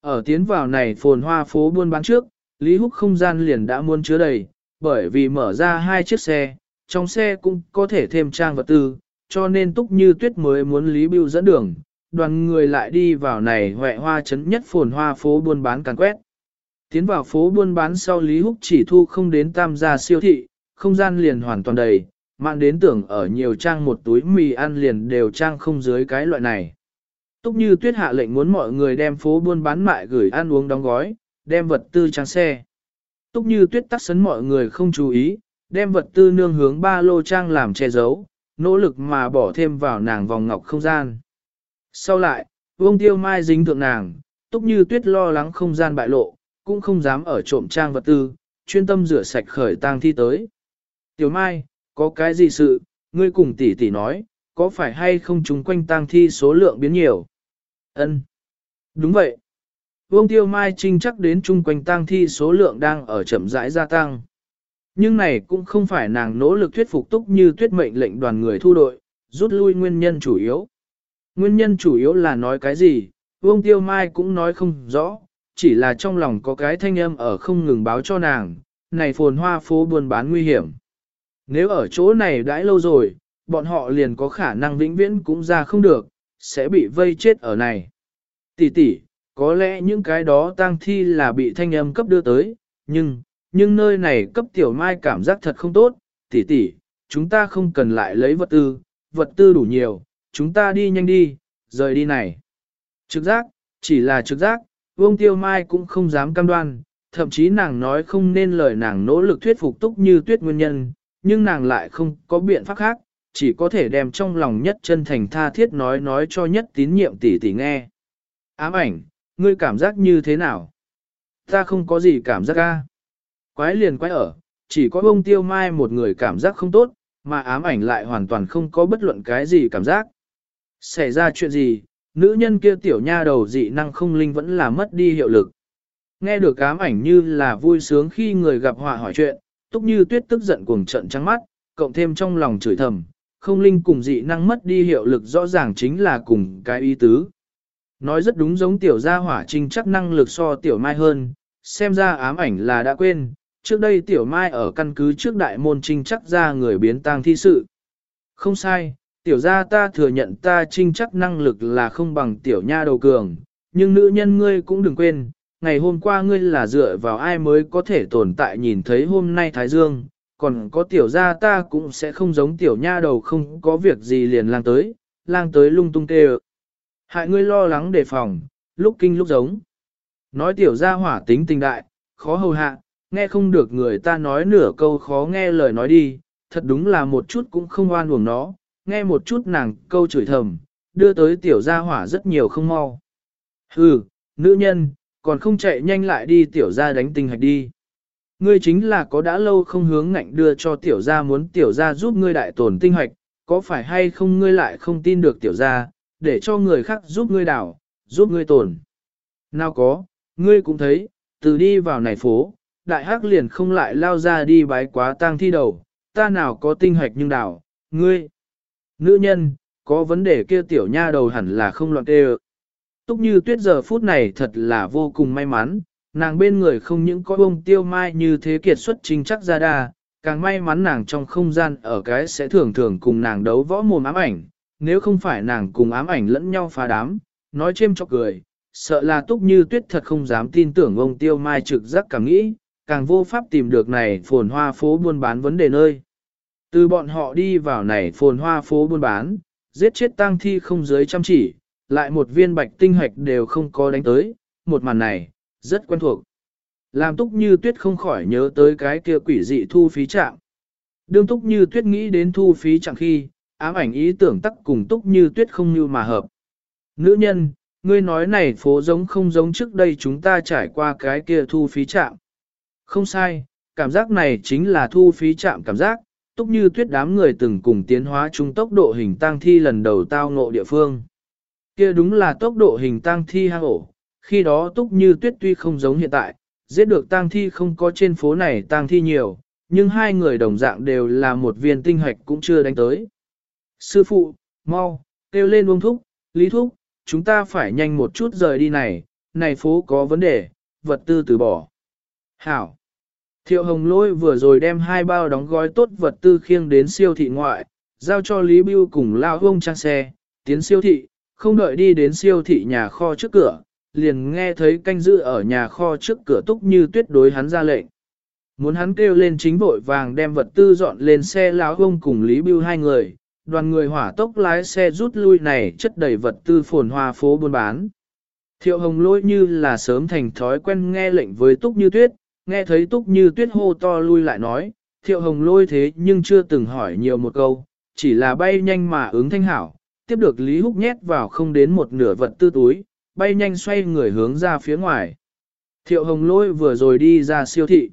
[SPEAKER 1] Ở tiến vào này phồn hoa phố buôn bán trước, Lý Húc không gian liền đã muốn chứa đầy, bởi vì mở ra hai chiếc xe, trong xe cũng có thể thêm trang vật tư, cho nên túc như tuyết mới muốn Lý Bưu dẫn đường, đoàn người lại đi vào này huệ hoa chấn nhất phồn hoa phố buôn bán càn quét. Tiến vào phố buôn bán sau Lý Húc chỉ thu không đến tam gia siêu thị, không gian liền hoàn toàn đầy, mạn đến tưởng ở nhiều trang một túi mì ăn liền đều trang không dưới cái loại này. Túc như tuyết hạ lệnh muốn mọi người đem phố buôn bán mại gửi ăn uống đóng gói, đem vật tư trang xe. Túc như tuyết tắt sấn mọi người không chú ý, đem vật tư nương hướng ba lô trang làm che giấu, nỗ lực mà bỏ thêm vào nàng vòng ngọc không gian. Sau lại, vương tiêu mai dính thượng nàng, túc như tuyết lo lắng không gian bại lộ, cũng không dám ở trộm trang vật tư, chuyên tâm rửa sạch khởi tang thi tới. Tiểu mai, có cái gì sự, ngươi cùng tỷ tỷ nói, có phải hay không chúng quanh tang thi số lượng biến nhiều? Ân, Đúng vậy. Vương Tiêu Mai trinh chắc đến chung quanh tang thi số lượng đang ở chậm rãi gia tăng. Nhưng này cũng không phải nàng nỗ lực thuyết phục túc như tuyết mệnh lệnh đoàn người thu đội, rút lui nguyên nhân chủ yếu. Nguyên nhân chủ yếu là nói cái gì, Vương Tiêu Mai cũng nói không rõ, chỉ là trong lòng có cái thanh âm ở không ngừng báo cho nàng, này phồn hoa phố buôn bán nguy hiểm. Nếu ở chỗ này đãi lâu rồi, bọn họ liền có khả năng vĩnh viễn cũng ra không được, sẽ bị vây chết ở này. Tỷ tỷ, có lẽ những cái đó tang thi là bị thanh âm cấp đưa tới, nhưng, nhưng nơi này cấp tiểu mai cảm giác thật không tốt, tỷ tỷ, chúng ta không cần lại lấy vật tư, vật tư đủ nhiều, chúng ta đi nhanh đi, rời đi này. Trực giác, chỉ là trực giác, vương tiêu mai cũng không dám cam đoan, thậm chí nàng nói không nên lời nàng nỗ lực thuyết phục túc như tuyết nguyên nhân, nhưng nàng lại không có biện pháp khác, chỉ có thể đem trong lòng nhất chân thành tha thiết nói nói cho nhất tín nhiệm tỷ tỷ nghe. Ám ảnh, ngươi cảm giác như thế nào? Ta không có gì cảm giác ca. Quái liền quái ở, chỉ có bông tiêu mai một người cảm giác không tốt, mà ám ảnh lại hoàn toàn không có bất luận cái gì cảm giác. Xảy ra chuyện gì, nữ nhân kia tiểu nha đầu dị năng không linh vẫn là mất đi hiệu lực. Nghe được ám ảnh như là vui sướng khi người gặp họa hỏi chuyện, túc như tuyết tức giận cuồng trận trắng mắt, cộng thêm trong lòng chửi thầm, không linh cùng dị năng mất đi hiệu lực rõ ràng chính là cùng cái ý tứ. Nói rất đúng giống tiểu gia hỏa trinh chắc năng lực so tiểu mai hơn, xem ra ám ảnh là đã quên, trước đây tiểu mai ở căn cứ trước đại môn trinh chắc ra người biến tang thi sự. Không sai, tiểu gia ta thừa nhận ta trinh chắc năng lực là không bằng tiểu nha đầu cường, nhưng nữ nhân ngươi cũng đừng quên, ngày hôm qua ngươi là dựa vào ai mới có thể tồn tại nhìn thấy hôm nay Thái Dương, còn có tiểu gia ta cũng sẽ không giống tiểu nha đầu không có việc gì liền lang tới, lang tới lung tung tê Hại ngươi lo lắng đề phòng, lúc kinh lúc giống. Nói tiểu gia hỏa tính tình đại, khó hầu hạ, nghe không được người ta nói nửa câu khó nghe lời nói đi, thật đúng là một chút cũng không oan uổng nó, nghe một chút nàng câu chửi thầm, đưa tới tiểu gia hỏa rất nhiều không mau. Hừ, nữ nhân, còn không chạy nhanh lại đi tiểu gia đánh tinh hạch đi. Ngươi chính là có đã lâu không hướng ngạnh đưa cho tiểu gia muốn tiểu gia giúp ngươi đại tổn tinh hạch, có phải hay không ngươi lại không tin được tiểu gia, để cho người khác giúp ngươi đảo, giúp ngươi tổn. Nào có, ngươi cũng thấy, từ đi vào này phố, đại hắc liền không lại lao ra đi bái quá tang thi đầu, ta nào có tinh hạch nhưng đảo, ngươi. Nữ nhân, có vấn đề kia tiểu nha đầu hẳn là không loạn tê Túc như tuyết giờ phút này thật là vô cùng may mắn, nàng bên người không những có bông tiêu mai như thế kiệt xuất chính chắc ra đa, càng may mắn nàng trong không gian ở cái sẽ thường thường cùng nàng đấu võ mồm ám ảnh, nếu không phải nàng cùng ám ảnh lẫn nhau phá đám, nói chêm cho cười, sợ là túc như tuyết thật không dám tin tưởng ông tiêu mai trực giác cảm nghĩ, càng vô pháp tìm được này phồn hoa phố buôn bán vấn đề nơi. Từ bọn họ đi vào này phồn hoa phố buôn bán, giết chết tang thi không dưới chăm chỉ, lại một viên bạch tinh hạch đều không có đánh tới, một màn này, rất quen thuộc. Làm túc như tuyết không khỏi nhớ tới cái kia quỷ dị thu phí trạm. Đương túc như tuyết nghĩ đến thu phí chẳng khi, ám ảnh ý tưởng tắc cùng túc như tuyết không như mà hợp. Nữ nhân, ngươi nói này phố giống không giống trước đây chúng ta trải qua cái kia thu phí trạm. Không sai, cảm giác này chính là thu phí chạm cảm giác, túc như tuyết đám người từng cùng tiến hóa chung tốc độ hình tang thi lần đầu tao ngộ địa phương. Kia đúng là tốc độ hình tang thi hang ổ, khi đó túc như tuyết tuy không giống hiện tại, giết được tang thi không có trên phố này tang thi nhiều, nhưng hai người đồng dạng đều là một viên tinh hoạch cũng chưa đánh tới. Sư phụ, mau, kêu lên uông thúc, lý thúc, chúng ta phải nhanh một chút rời đi này, này phố có vấn đề, vật tư từ bỏ. Hảo. Thiệu hồng lôi vừa rồi đem hai bao đóng gói tốt vật tư khiêng đến siêu thị ngoại, giao cho Lý Bưu cùng lao hông trang xe, tiến siêu thị, không đợi đi đến siêu thị nhà kho trước cửa, liền nghe thấy canh giữ ở nhà kho trước cửa túc như tuyết đối hắn ra lệnh. muốn hắn kêu lên chính vội vàng đem vật tư dọn lên xe lão hông cùng Lý Bưu hai người, đoàn người hỏa tốc lái xe rút lui này chất đầy vật tư phồn hoa phố buôn bán. Thiệu hồng lôi như là sớm thành thói quen nghe lệnh với túc như tuyết, nghe thấy túc như tuyết hô to lui lại nói, thiệu hồng lôi thế nhưng chưa từng hỏi nhiều một câu, chỉ là bay nhanh mà ứng thanh hảo, tiếp được Lý Húc nhét vào không đến một nửa vật tư túi, bay nhanh xoay người hướng ra phía ngoài. Thiệu hồng lôi vừa rồi đi ra siêu thị.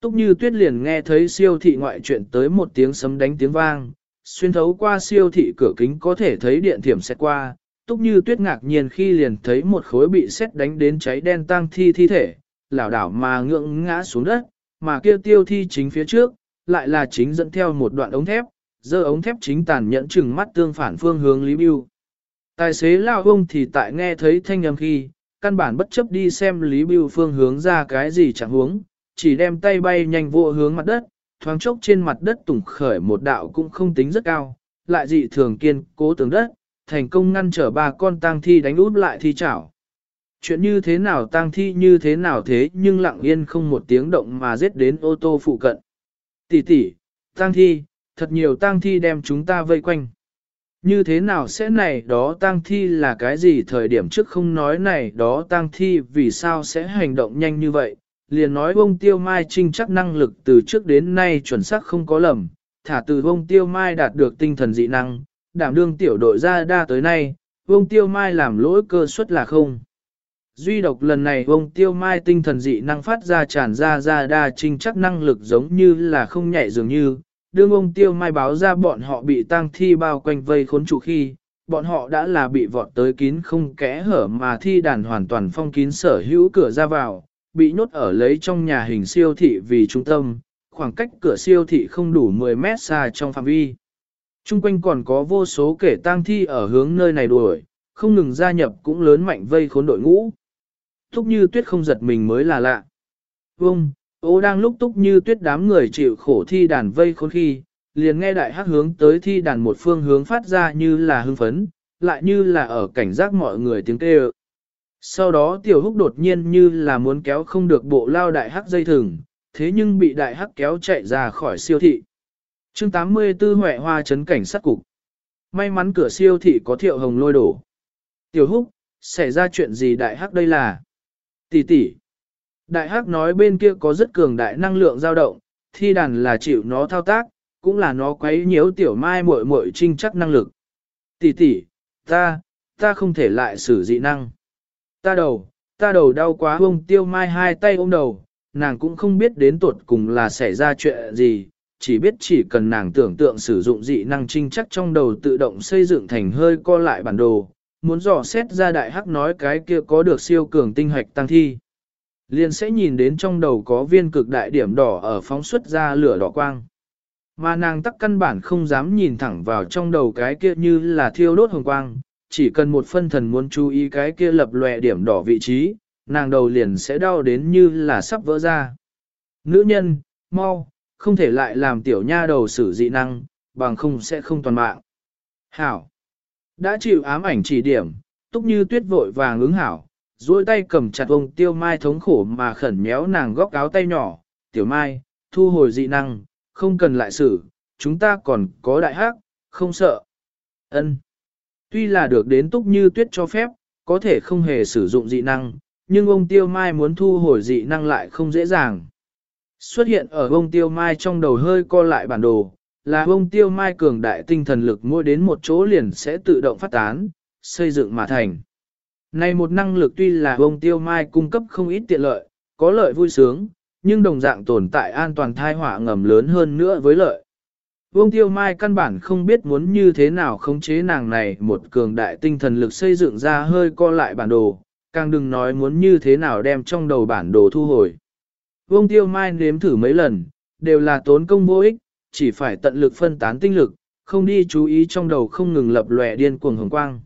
[SPEAKER 1] Túc như tuyết liền nghe thấy siêu thị ngoại chuyện tới một tiếng sấm đánh tiếng vang, xuyên thấu qua siêu thị cửa kính có thể thấy điện thiểm xét qua. Túc như tuyết ngạc nhiên khi liền thấy một khối bị xét đánh đến cháy đen tang thi thi thể, lảo đảo mà ngưỡng ngã xuống đất, mà kia tiêu thi chính phía trước, lại là chính dẫn theo một đoạn ống thép, dơ ống thép chính tàn nhẫn chừng mắt tương phản phương hướng Lý Biêu. Tài xế lao ông thì tại nghe thấy thanh âm khi, căn bản bất chấp đi xem Lý Biêu phương hướng ra cái gì chẳng hướng, chỉ đem tay bay nhanh vô hướng mặt đất, thoáng chốc trên mặt đất tùng khởi một đạo cũng không tính rất cao, lại dị thường kiên cố tường đất, thành công ngăn trở ba con tang thi đánh út lại thi chảo. Chuyện như thế nào tang thi như thế nào thế nhưng lặng yên không một tiếng động mà giết đến ô tô phụ cận. Tỷ tỷ, tang thi, thật nhiều tang thi đem chúng ta vây quanh. Như thế nào sẽ này đó tang thi là cái gì thời điểm trước không nói này đó tang thi vì sao sẽ hành động nhanh như vậy, liền nói bông tiêu mai trinh chắc năng lực từ trước đến nay chuẩn xác không có lầm, thả từ bông tiêu mai đạt được tinh thần dị năng, đảm đương tiểu đội ra đa tới nay, bông tiêu mai làm lỗi cơ suất là không. Duy độc lần này ông tiêu mai tinh thần dị năng phát ra tràn ra ra đa trinh chắc năng lực giống như là không nhạy dường như, đương ông tiêu mai báo ra bọn họ bị tang thi bao quanh vây khốn trụ khi, bọn họ đã là bị vọt tới kín không kẽ hở mà thi đàn hoàn toàn phong kín sở hữu cửa ra vào, bị nhốt ở lấy trong nhà hình siêu thị vì trung tâm, khoảng cách cửa siêu thị không đủ 10 mét xa trong phạm vi. Trung quanh còn có vô số kẻ tang thi ở hướng nơi này đuổi, không ngừng gia nhập cũng lớn mạnh vây khốn đội ngũ. Thúc như tuyết không giật mình mới là lạ. Vông, ô đang lúc túc như tuyết đám người chịu khổ thi đàn vây khốn khi, liền nghe đại hắc hướng tới thi đàn một phương hướng phát ra như là hưng phấn, lại như là ở cảnh giác mọi người tiếng kêu. Sau đó tiểu húc đột nhiên như là muốn kéo không được bộ lao đại hắc dây thừng, thế nhưng bị đại hắc kéo chạy ra khỏi siêu thị. chương 84 Huệ Hoa chấn cảnh sát cục. May mắn cửa siêu thị có thiệu hồng lôi đổ. Tiểu húc, xảy ra chuyện gì đại hắc đây là? Tỷ tỷ. Đại hắc nói bên kia có rất cường đại năng lượng dao động, thi đàn là chịu nó thao tác, cũng là nó quấy nhiễu tiểu mai muội muội trinh chắc năng lực. Tỷ tỷ, ta, ta không thể lại sử dị năng. Ta đầu, ta đầu đau quá ông tiêu mai hai tay ôm đầu, nàng cũng không biết đến tuột cùng là xảy ra chuyện gì, chỉ biết chỉ cần nàng tưởng tượng sử dụng dị năng trinh chắc trong đầu tự động xây dựng thành hơi co lại bản đồ, muốn dò xét ra đại hắc nói cái kia có được siêu cường tinh hoạch tăng thi. Liền sẽ nhìn đến trong đầu có viên cực đại điểm đỏ ở phóng xuất ra lửa đỏ quang. Mà nàng tắc căn bản không dám nhìn thẳng vào trong đầu cái kia như là thiêu đốt hồng quang, chỉ cần một phân thần muốn chú ý cái kia lập lòe điểm đỏ vị trí, nàng đầu liền sẽ đau đến như là sắp vỡ ra. Nữ nhân, mau, không thể lại làm tiểu nha đầu sử dị năng, bằng không sẽ không toàn mạng. Hảo. Đã chịu ám ảnh chỉ điểm, túc như tuyết vội vàng ứng hảo, duỗi tay cầm chặt ông tiêu mai thống khổ mà khẩn méo nàng góc áo tay nhỏ. Tiểu mai, thu hồi dị năng, không cần lại xử, chúng ta còn có đại hắc, không sợ. Ân. Tuy là được đến túc như tuyết cho phép, có thể không hề sử dụng dị năng, nhưng ông Tiêu Mai muốn thu hồi dị năng lại không dễ dàng. Xuất hiện ở ông Tiêu Mai trong đầu hơi co lại bản đồ, là ông Tiêu Mai cường đại tinh thần lực mỗi đến một chỗ liền sẽ tự động phát tán, xây dựng mà thành. Này một năng lực tuy là ông Tiêu Mai cung cấp không ít tiện lợi, có lợi vui sướng, nhưng đồng dạng tồn tại an toàn thai họa ngầm lớn hơn nữa với lợi. Vương Tiêu Mai căn bản không biết muốn như thế nào khống chế nàng này một cường đại tinh thần lực xây dựng ra hơi co lại bản đồ, càng đừng nói muốn như thế nào đem trong đầu bản đồ thu hồi. Vương Tiêu Mai nếm thử mấy lần, đều là tốn công vô ích, chỉ phải tận lực phân tán tinh lực, không đi chú ý trong đầu không ngừng lập lòe điên cuồng hồng quang.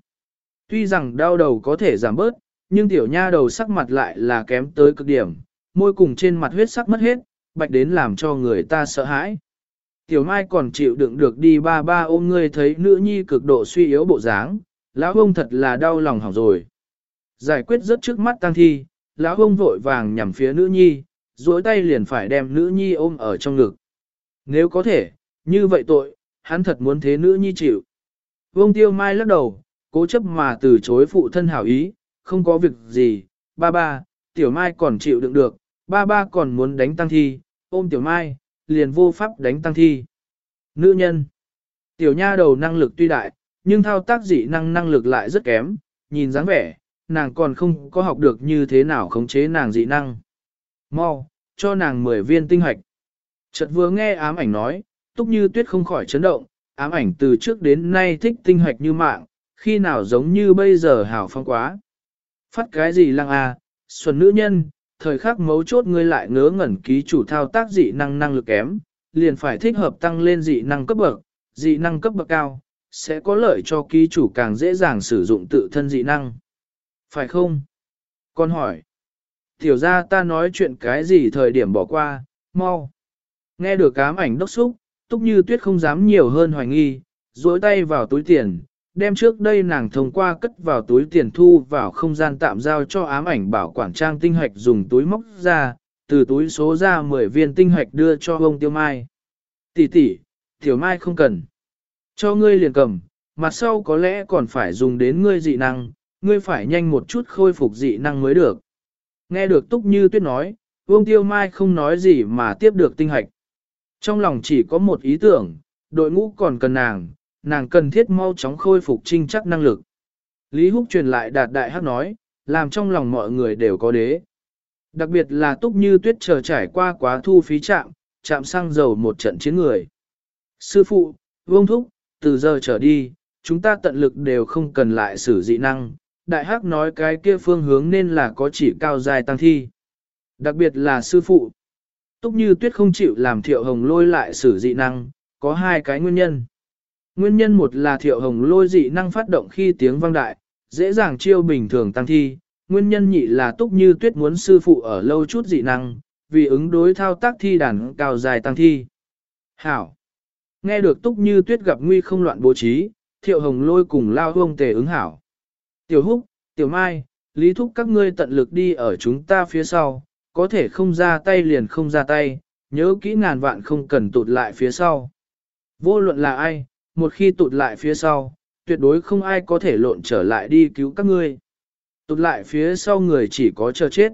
[SPEAKER 1] Tuy rằng đau đầu có thể giảm bớt, nhưng tiểu nha đầu sắc mặt lại là kém tới cực điểm, môi cùng trên mặt huyết sắc mất hết, bạch đến làm cho người ta sợ hãi. Tiểu Mai còn chịu đựng được đi ba ba ôm ngươi thấy nữ nhi cực độ suy yếu bộ dáng, lão ông thật là đau lòng hỏng rồi. Giải quyết rất trước mắt tăng thi, lão ông vội vàng nhằm phía nữ nhi, duỗi tay liền phải đem nữ nhi ôm ở trong ngực. Nếu có thể, như vậy tội, hắn thật muốn thế nữ nhi chịu. Vương Tiêu Mai lắc đầu, cố chấp mà từ chối phụ thân hảo ý, không có việc gì, ba ba, Tiểu Mai còn chịu đựng được, ba ba còn muốn đánh tăng thi, ôm Tiểu Mai, liền vô pháp đánh tăng thi. Nữ nhân, Tiểu Nha đầu năng lực tuy đại, nhưng thao tác dị năng năng lực lại rất kém, nhìn dáng vẻ, nàng còn không có học được như thế nào khống chế nàng dị năng. Mau, cho nàng 10 viên tinh hoạch. Chợt vừa nghe ám ảnh nói, túc như tuyết không khỏi chấn động, ám ảnh từ trước đến nay thích tinh hạch như mạng, khi nào giống như bây giờ hảo phong quá. Phát cái gì lăng à, xuân nữ nhân, thời khắc mấu chốt ngươi lại ngớ ngẩn ký chủ thao tác dị năng năng lực kém, liền phải thích hợp tăng lên dị năng cấp bậc, dị năng cấp bậc cao, sẽ có lợi cho ký chủ càng dễ dàng sử dụng tự thân dị năng. Phải không? Con hỏi. Tiểu ra ta nói chuyện cái gì thời điểm bỏ qua, mau. Nghe được cám ảnh đốc xúc, túc như tuyết không dám nhiều hơn hoài nghi, dối tay vào túi tiền, đem trước đây nàng thông qua cất vào túi tiền thu vào không gian tạm giao cho ám ảnh bảo quản trang tinh hoạch dùng túi móc ra, từ túi số ra 10 viên tinh hoạch đưa cho ông Tiêu Mai. Tỷ tỷ, Tiểu Mai không cần. Cho ngươi liền cầm, mặt sau có lẽ còn phải dùng đến ngươi dị năng, ngươi phải nhanh một chút khôi phục dị năng mới được. Nghe được Túc Như Tuyết nói, Vương Tiêu Mai không nói gì mà tiếp được tinh hạch. Trong lòng chỉ có một ý tưởng, đội ngũ còn cần nàng, nàng cần thiết mau chóng khôi phục trinh chắc năng lực. Lý Húc truyền lại đạt đại hát nói, làm trong lòng mọi người đều có đế. Đặc biệt là Túc Như Tuyết chờ trải qua quá thu phí trạm, trạm xăng dầu một trận chiến người. Sư phụ, Vương Thúc, từ giờ trở đi, chúng ta tận lực đều không cần lại sử dị năng, đại hắc nói cái kia phương hướng nên là có chỉ cao dài tăng thi. Đặc biệt là sư phụ. Túc như tuyết không chịu làm thiệu hồng lôi lại sử dị năng, có hai cái nguyên nhân. Nguyên nhân một là thiệu hồng lôi dị năng phát động khi tiếng vang đại, dễ dàng chiêu bình thường tăng thi. Nguyên nhân nhị là túc như tuyết muốn sư phụ ở lâu chút dị năng, vì ứng đối thao tác thi đàn cao dài tăng thi. Hảo! Nghe được túc như tuyết gặp nguy không loạn bố trí, thiệu hồng lôi cùng lao hông tề ứng hảo. Tiểu húc, tiểu mai, lý thúc các ngươi tận lực đi ở chúng ta phía sau, có thể không ra tay liền không ra tay, nhớ kỹ ngàn vạn không cần tụt lại phía sau. Vô luận là ai, một khi tụt lại phía sau, tuyệt đối không ai có thể lộn trở lại đi cứu các ngươi. Tụt lại phía sau người chỉ có chờ chết.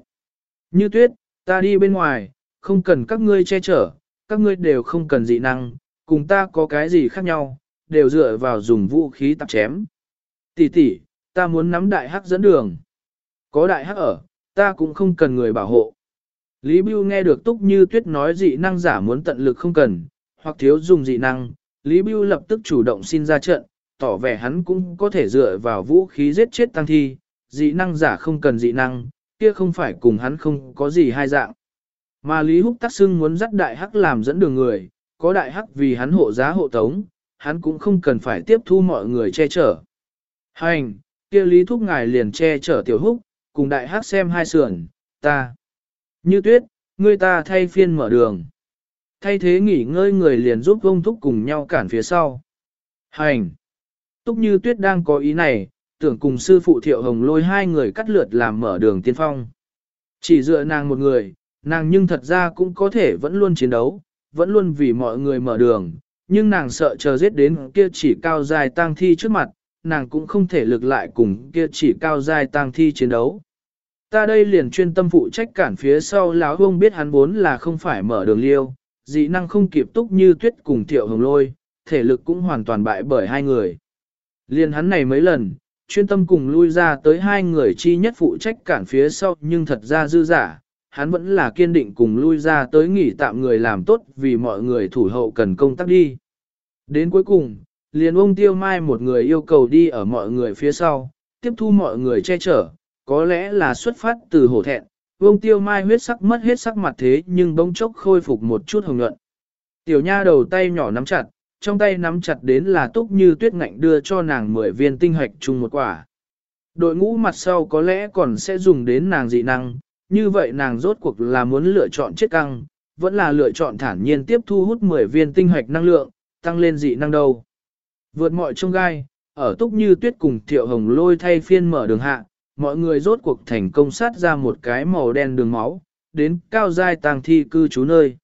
[SPEAKER 1] Như tuyết, ta đi bên ngoài, không cần các ngươi che chở, các ngươi đều không cần dị năng, cùng ta có cái gì khác nhau, đều dựa vào dùng vũ khí tạp chém. Tỷ tỷ, ta muốn nắm đại hắc dẫn đường. Có đại hắc ở, ta cũng không cần người bảo hộ. Lý Bưu nghe được Túc Như Tuyết nói dị năng giả muốn tận lực không cần, hoặc thiếu dùng dị năng, Lý Bưu lập tức chủ động xin ra trận, tỏ vẻ hắn cũng có thể dựa vào vũ khí giết chết tăng thi, dị năng giả không cần dị năng, kia không phải cùng hắn không có gì hai dạng. Mà Lý Húc Tắc Sưng muốn dắt đại hắc làm dẫn đường người, có đại hắc vì hắn hộ giá hộ tống, hắn cũng không cần phải tiếp thu mọi người che chở. Hành, kia Lý Thúc ngài liền che chở tiểu húc, cùng đại hắc xem hai sườn, ta. Như tuyết, ngươi ta thay phiên mở đường. Thay thế nghỉ ngơi người liền giúp vông thúc cùng nhau cản phía sau. Hành. Túc như tuyết đang có ý này, tưởng cùng sư phụ thiệu hồng lôi hai người cắt lượt làm mở đường tiên phong. Chỉ dựa nàng một người, nàng nhưng thật ra cũng có thể vẫn luôn chiến đấu, vẫn luôn vì mọi người mở đường, nhưng nàng sợ chờ giết đến kia chỉ cao dài tang thi trước mặt, nàng cũng không thể lực lại cùng kia chỉ cao dài tang thi chiến đấu. Ta đây liền chuyên tâm phụ trách cản phía sau lão hông biết hắn vốn là không phải mở đường liêu, dị năng không kịp túc như tuyết cùng thiệu hồng lôi, thể lực cũng hoàn toàn bại bởi hai người. Liền hắn này mấy lần, chuyên tâm cùng lui ra tới hai người chi nhất phụ trách cản phía sau nhưng thật ra dư giả, hắn vẫn là kiên định cùng lui ra tới nghỉ tạm người làm tốt vì mọi người thủ hậu cần công tác đi. Đến cuối cùng, liền ông Tiêu Mai một người yêu cầu đi ở mọi người phía sau, tiếp thu mọi người che chở, có lẽ là xuất phát từ hổ thẹn, vông Tiêu Mai huyết sắc mất hết sắc mặt thế nhưng bỗng chốc khôi phục một chút hồng nhuận. Tiểu nha đầu tay nhỏ nắm chặt, trong tay nắm chặt đến là túc như tuyết ngạnh đưa cho nàng 10 viên tinh hạch chung một quả. Đội ngũ mặt sau có lẽ còn sẽ dùng đến nàng dị năng, như vậy nàng rốt cuộc là muốn lựa chọn chiếc căng, vẫn là lựa chọn thản nhiên tiếp thu hút 10 viên tinh hoạch năng lượng, tăng lên dị năng đâu. Vượt mọi trông gai, ở túc như tuyết cùng thiệu hồng lôi thay phiên mở đường hạ, mọi người rốt cuộc thành công sát ra một cái màu đen đường máu, đến cao giai tàng thi cư trú nơi.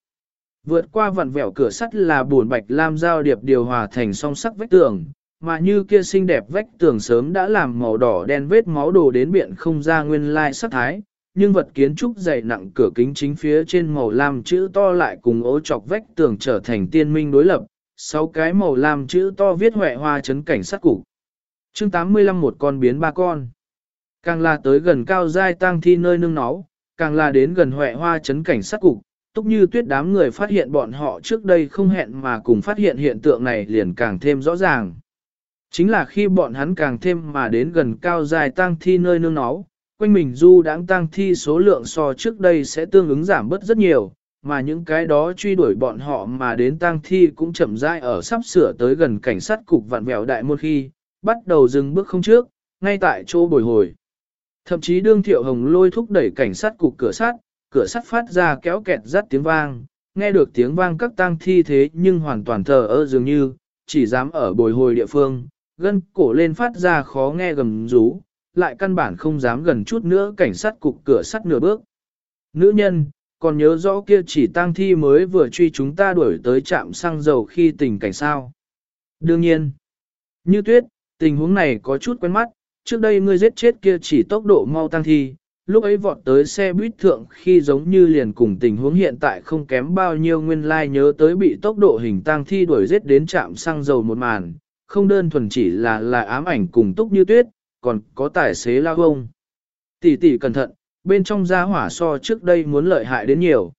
[SPEAKER 1] Vượt qua vặn vẹo cửa sắt là buồn bạch lam giao điệp điều hòa thành song sắc vách tường, mà như kia xinh đẹp vách tường sớm đã làm màu đỏ đen vết máu đổ đến biện không ra nguyên lai sắc thái, nhưng vật kiến trúc dày nặng cửa kính chính phía trên màu lam chữ to lại cùng ố chọc vách tường trở thành tiên minh đối lập, sáu cái màu lam chữ to viết huệ hoa chấn cảnh sát cục. Chương 85 một con biến ba con. Càng là tới gần cao giai tang thi nơi nương náu, càng là đến gần huệ hoa chấn cảnh sát cục, túc như tuyết đám người phát hiện bọn họ trước đây không hẹn mà cùng phát hiện hiện tượng này liền càng thêm rõ ràng. Chính là khi bọn hắn càng thêm mà đến gần cao dài tang thi nơi nương náu, quanh mình du đãng tang thi số lượng so trước đây sẽ tương ứng giảm bớt rất nhiều, mà những cái đó truy đuổi bọn họ mà đến tang thi cũng chậm rãi ở sắp sửa tới gần cảnh sát cục vạn vẹo đại một khi, bắt đầu dừng bước không trước, ngay tại chỗ bồi hồi. Thậm chí đương thiệu hồng lôi thúc đẩy cảnh sát cục cửa sắt, cửa sắt phát ra kéo kẹt rắt tiếng vang, nghe được tiếng vang các tang thi thế nhưng hoàn toàn thờ ơ dường như, chỉ dám ở bồi hồi địa phương, gân cổ lên phát ra khó nghe gầm rú, lại căn bản không dám gần chút nữa cảnh sát cục cửa sắt nửa bước. Nữ nhân, còn nhớ rõ kia chỉ tang thi mới vừa truy chúng ta đuổi tới trạm xăng dầu khi tình cảnh sao. Đương nhiên, như tuyết, tình huống này có chút quen mắt, trước đây ngươi giết chết kia chỉ tốc độ mau tăng thi, lúc ấy vọt tới xe buýt thượng khi giống như liền cùng tình huống hiện tại không kém bao nhiêu nguyên lai like nhớ tới bị tốc độ hình tăng thi đuổi giết đến trạm xăng dầu một màn, không đơn thuần chỉ là là ám ảnh cùng túc như tuyết, còn có tài xế lao ông. Tỷ tỷ cẩn thận, bên trong gia hỏa so trước đây muốn lợi hại đến nhiều.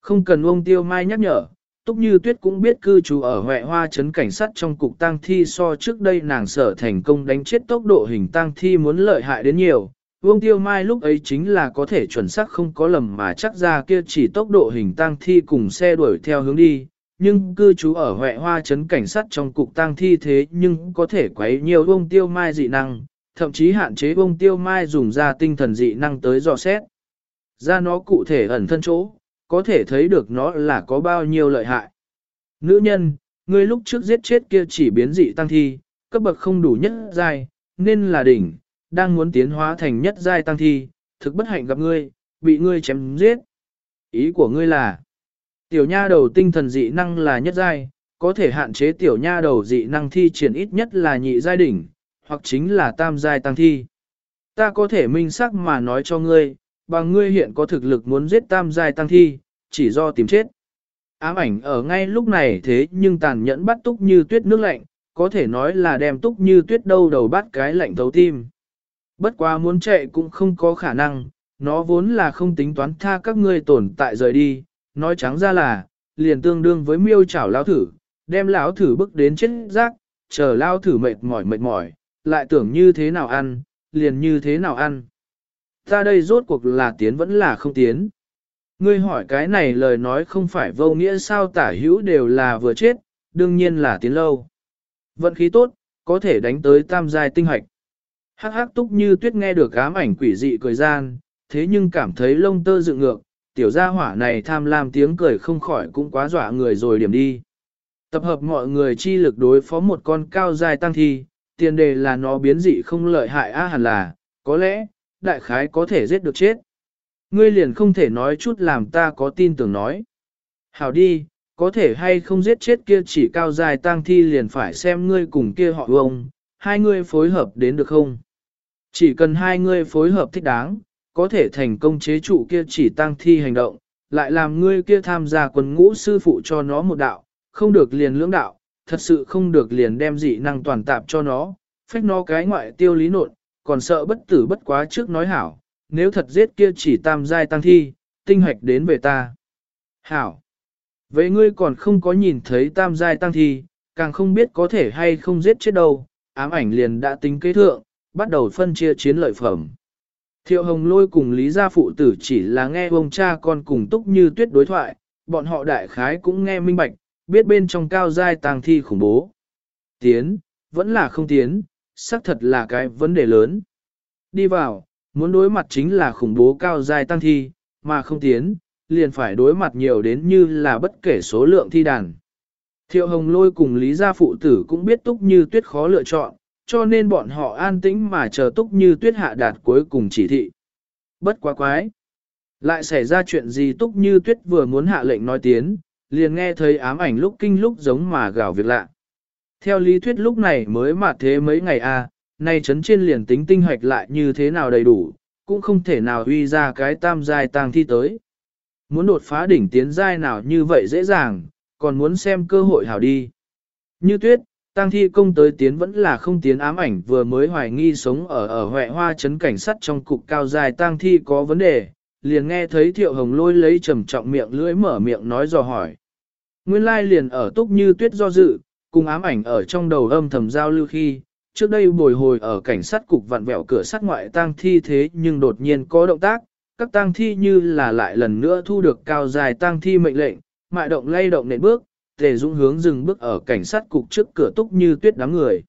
[SPEAKER 1] Không cần ông tiêu mai nhắc nhở, Túc Như Tuyết cũng biết cư trú ở Huệ Hoa trấn cảnh sát trong cục tang thi so trước đây nàng sở thành công đánh chết tốc độ hình tang thi muốn lợi hại đến nhiều. Vương Tiêu Mai lúc ấy chính là có thể chuẩn xác không có lầm mà chắc ra kia chỉ tốc độ hình tang thi cùng xe đuổi theo hướng đi, nhưng cư trú ở Huệ Hoa trấn cảnh sát trong cục tang thi thế nhưng có thể quấy nhiều Vương Tiêu Mai dị năng, thậm chí hạn chế Vương Tiêu Mai dùng ra tinh thần dị năng tới dò xét. Ra nó cụ thể ẩn thân chỗ, có thể thấy được nó là có bao nhiêu lợi hại. Nữ nhân, ngươi lúc trước giết chết kia chỉ biến dị tăng thi, cấp bậc không đủ nhất giai, nên là đỉnh, đang muốn tiến hóa thành nhất giai tăng thi, thực bất hạnh gặp ngươi, bị ngươi chém giết. Ý của ngươi là, tiểu nha đầu tinh thần dị năng là nhất giai, có thể hạn chế tiểu nha đầu dị năng thi triển ít nhất là nhị giai đỉnh, hoặc chính là tam giai tăng thi. Ta có thể minh xác mà nói cho ngươi, bằng ngươi hiện có thực lực muốn giết tam giai tăng thi, chỉ do tìm chết. Ám ảnh ở ngay lúc này thế nhưng tàn nhẫn bắt túc như tuyết nước lạnh, có thể nói là đem túc như tuyết đâu đầu bắt cái lạnh thấu tim. Bất quá muốn chạy cũng không có khả năng, nó vốn là không tính toán tha các ngươi tồn tại rời đi, nói trắng ra là, liền tương đương với miêu chảo lao thử, đem lão thử bước đến chết rác, chờ lao thử mệt mỏi mệt mỏi, lại tưởng như thế nào ăn, liền như thế nào ăn. Ta đây rốt cuộc là tiến vẫn là không tiến. Ngươi hỏi cái này lời nói không phải vô nghĩa sao tả hữu đều là vừa chết, đương nhiên là tiến lâu. Vận khí tốt, có thể đánh tới tam giai tinh hạch. Hắc hắc túc như tuyết nghe được ám ảnh quỷ dị cười gian, thế nhưng cảm thấy lông tơ dựng ngược, tiểu gia hỏa này tham lam tiếng cười không khỏi cũng quá dọa người rồi điểm đi. Tập hợp mọi người chi lực đối phó một con cao dài tăng thi, tiền đề là nó biến dị không lợi hại á hẳn là, có lẽ, đại khái có thể giết được chết. Ngươi liền không thể nói chút làm ta có tin tưởng nói. Hảo đi, có thể hay không giết chết kia chỉ cao dài tang thi liền phải xem ngươi cùng kia họ ông, hai ngươi phối hợp đến được không? Chỉ cần hai ngươi phối hợp thích đáng, có thể thành công chế trụ kia chỉ tang thi hành động, lại làm ngươi kia tham gia quân ngũ sư phụ cho nó một đạo, không được liền lưỡng đạo, thật sự không được liền đem dị năng toàn tạp cho nó, phách nó cái ngoại tiêu lý nộn, còn sợ bất tử bất quá trước nói hảo, nếu thật giết kia chỉ tam giai tăng thi, tinh hoạch đến về ta. Hảo! Vậy ngươi còn không có nhìn thấy tam giai tăng thi, càng không biết có thể hay không giết chết đâu, ám ảnh liền đã tính kế thượng, bắt đầu phân chia chiến lợi phẩm. Thiệu hồng lôi cùng Lý gia phụ tử chỉ là nghe ông cha con cùng túc như tuyết đối thoại, bọn họ đại khái cũng nghe minh bạch, biết bên trong cao giai tàng thi khủng bố. Tiến, vẫn là không tiến, xác thật là cái vấn đề lớn. Đi vào, muốn đối mặt chính là khủng bố cao dài tăng thi, mà không tiến, liền phải đối mặt nhiều đến như là bất kể số lượng thi đàn. Thiệu hồng lôi cùng Lý gia phụ tử cũng biết túc như tuyết khó lựa chọn, cho nên bọn họ an tĩnh mà chờ túc như tuyết hạ đạt cuối cùng chỉ thị. Bất quá quái. Lại xảy ra chuyện gì túc như tuyết vừa muốn hạ lệnh nói tiến, liền nghe thấy ám ảnh lúc kinh lúc giống mà gào việc lạ. Theo lý thuyết lúc này mới mà thế mấy ngày a, à, nay chấn trên liền tính tinh hoạch lại như thế nào đầy đủ, cũng không thể nào huy ra cái tam giai tang thi tới. Muốn đột phá đỉnh tiến giai nào như vậy dễ dàng, còn muốn xem cơ hội hảo đi. Như tuyết, tang thi công tới tiến vẫn là không tiến ám ảnh vừa mới hoài nghi sống ở ở huệ hoa chấn cảnh sát trong cục cao dài tang thi có vấn đề, liền nghe thấy thiệu hồng lôi lấy trầm trọng miệng lưỡi mở miệng nói dò hỏi. Nguyên lai liền ở túc như tuyết do dự, cùng ám ảnh ở trong đầu âm thầm giao lưu khi, trước đây bồi hồi ở cảnh sát cục vặn vẹo cửa sát ngoại tang thi thế nhưng đột nhiên có động tác, các tang thi như là lại lần nữa thu được cao dài tang thi mệnh lệnh, mại động lay động nện bước, tề dũng hướng dừng bước ở cảnh sát cục trước cửa túc như tuyết đám người.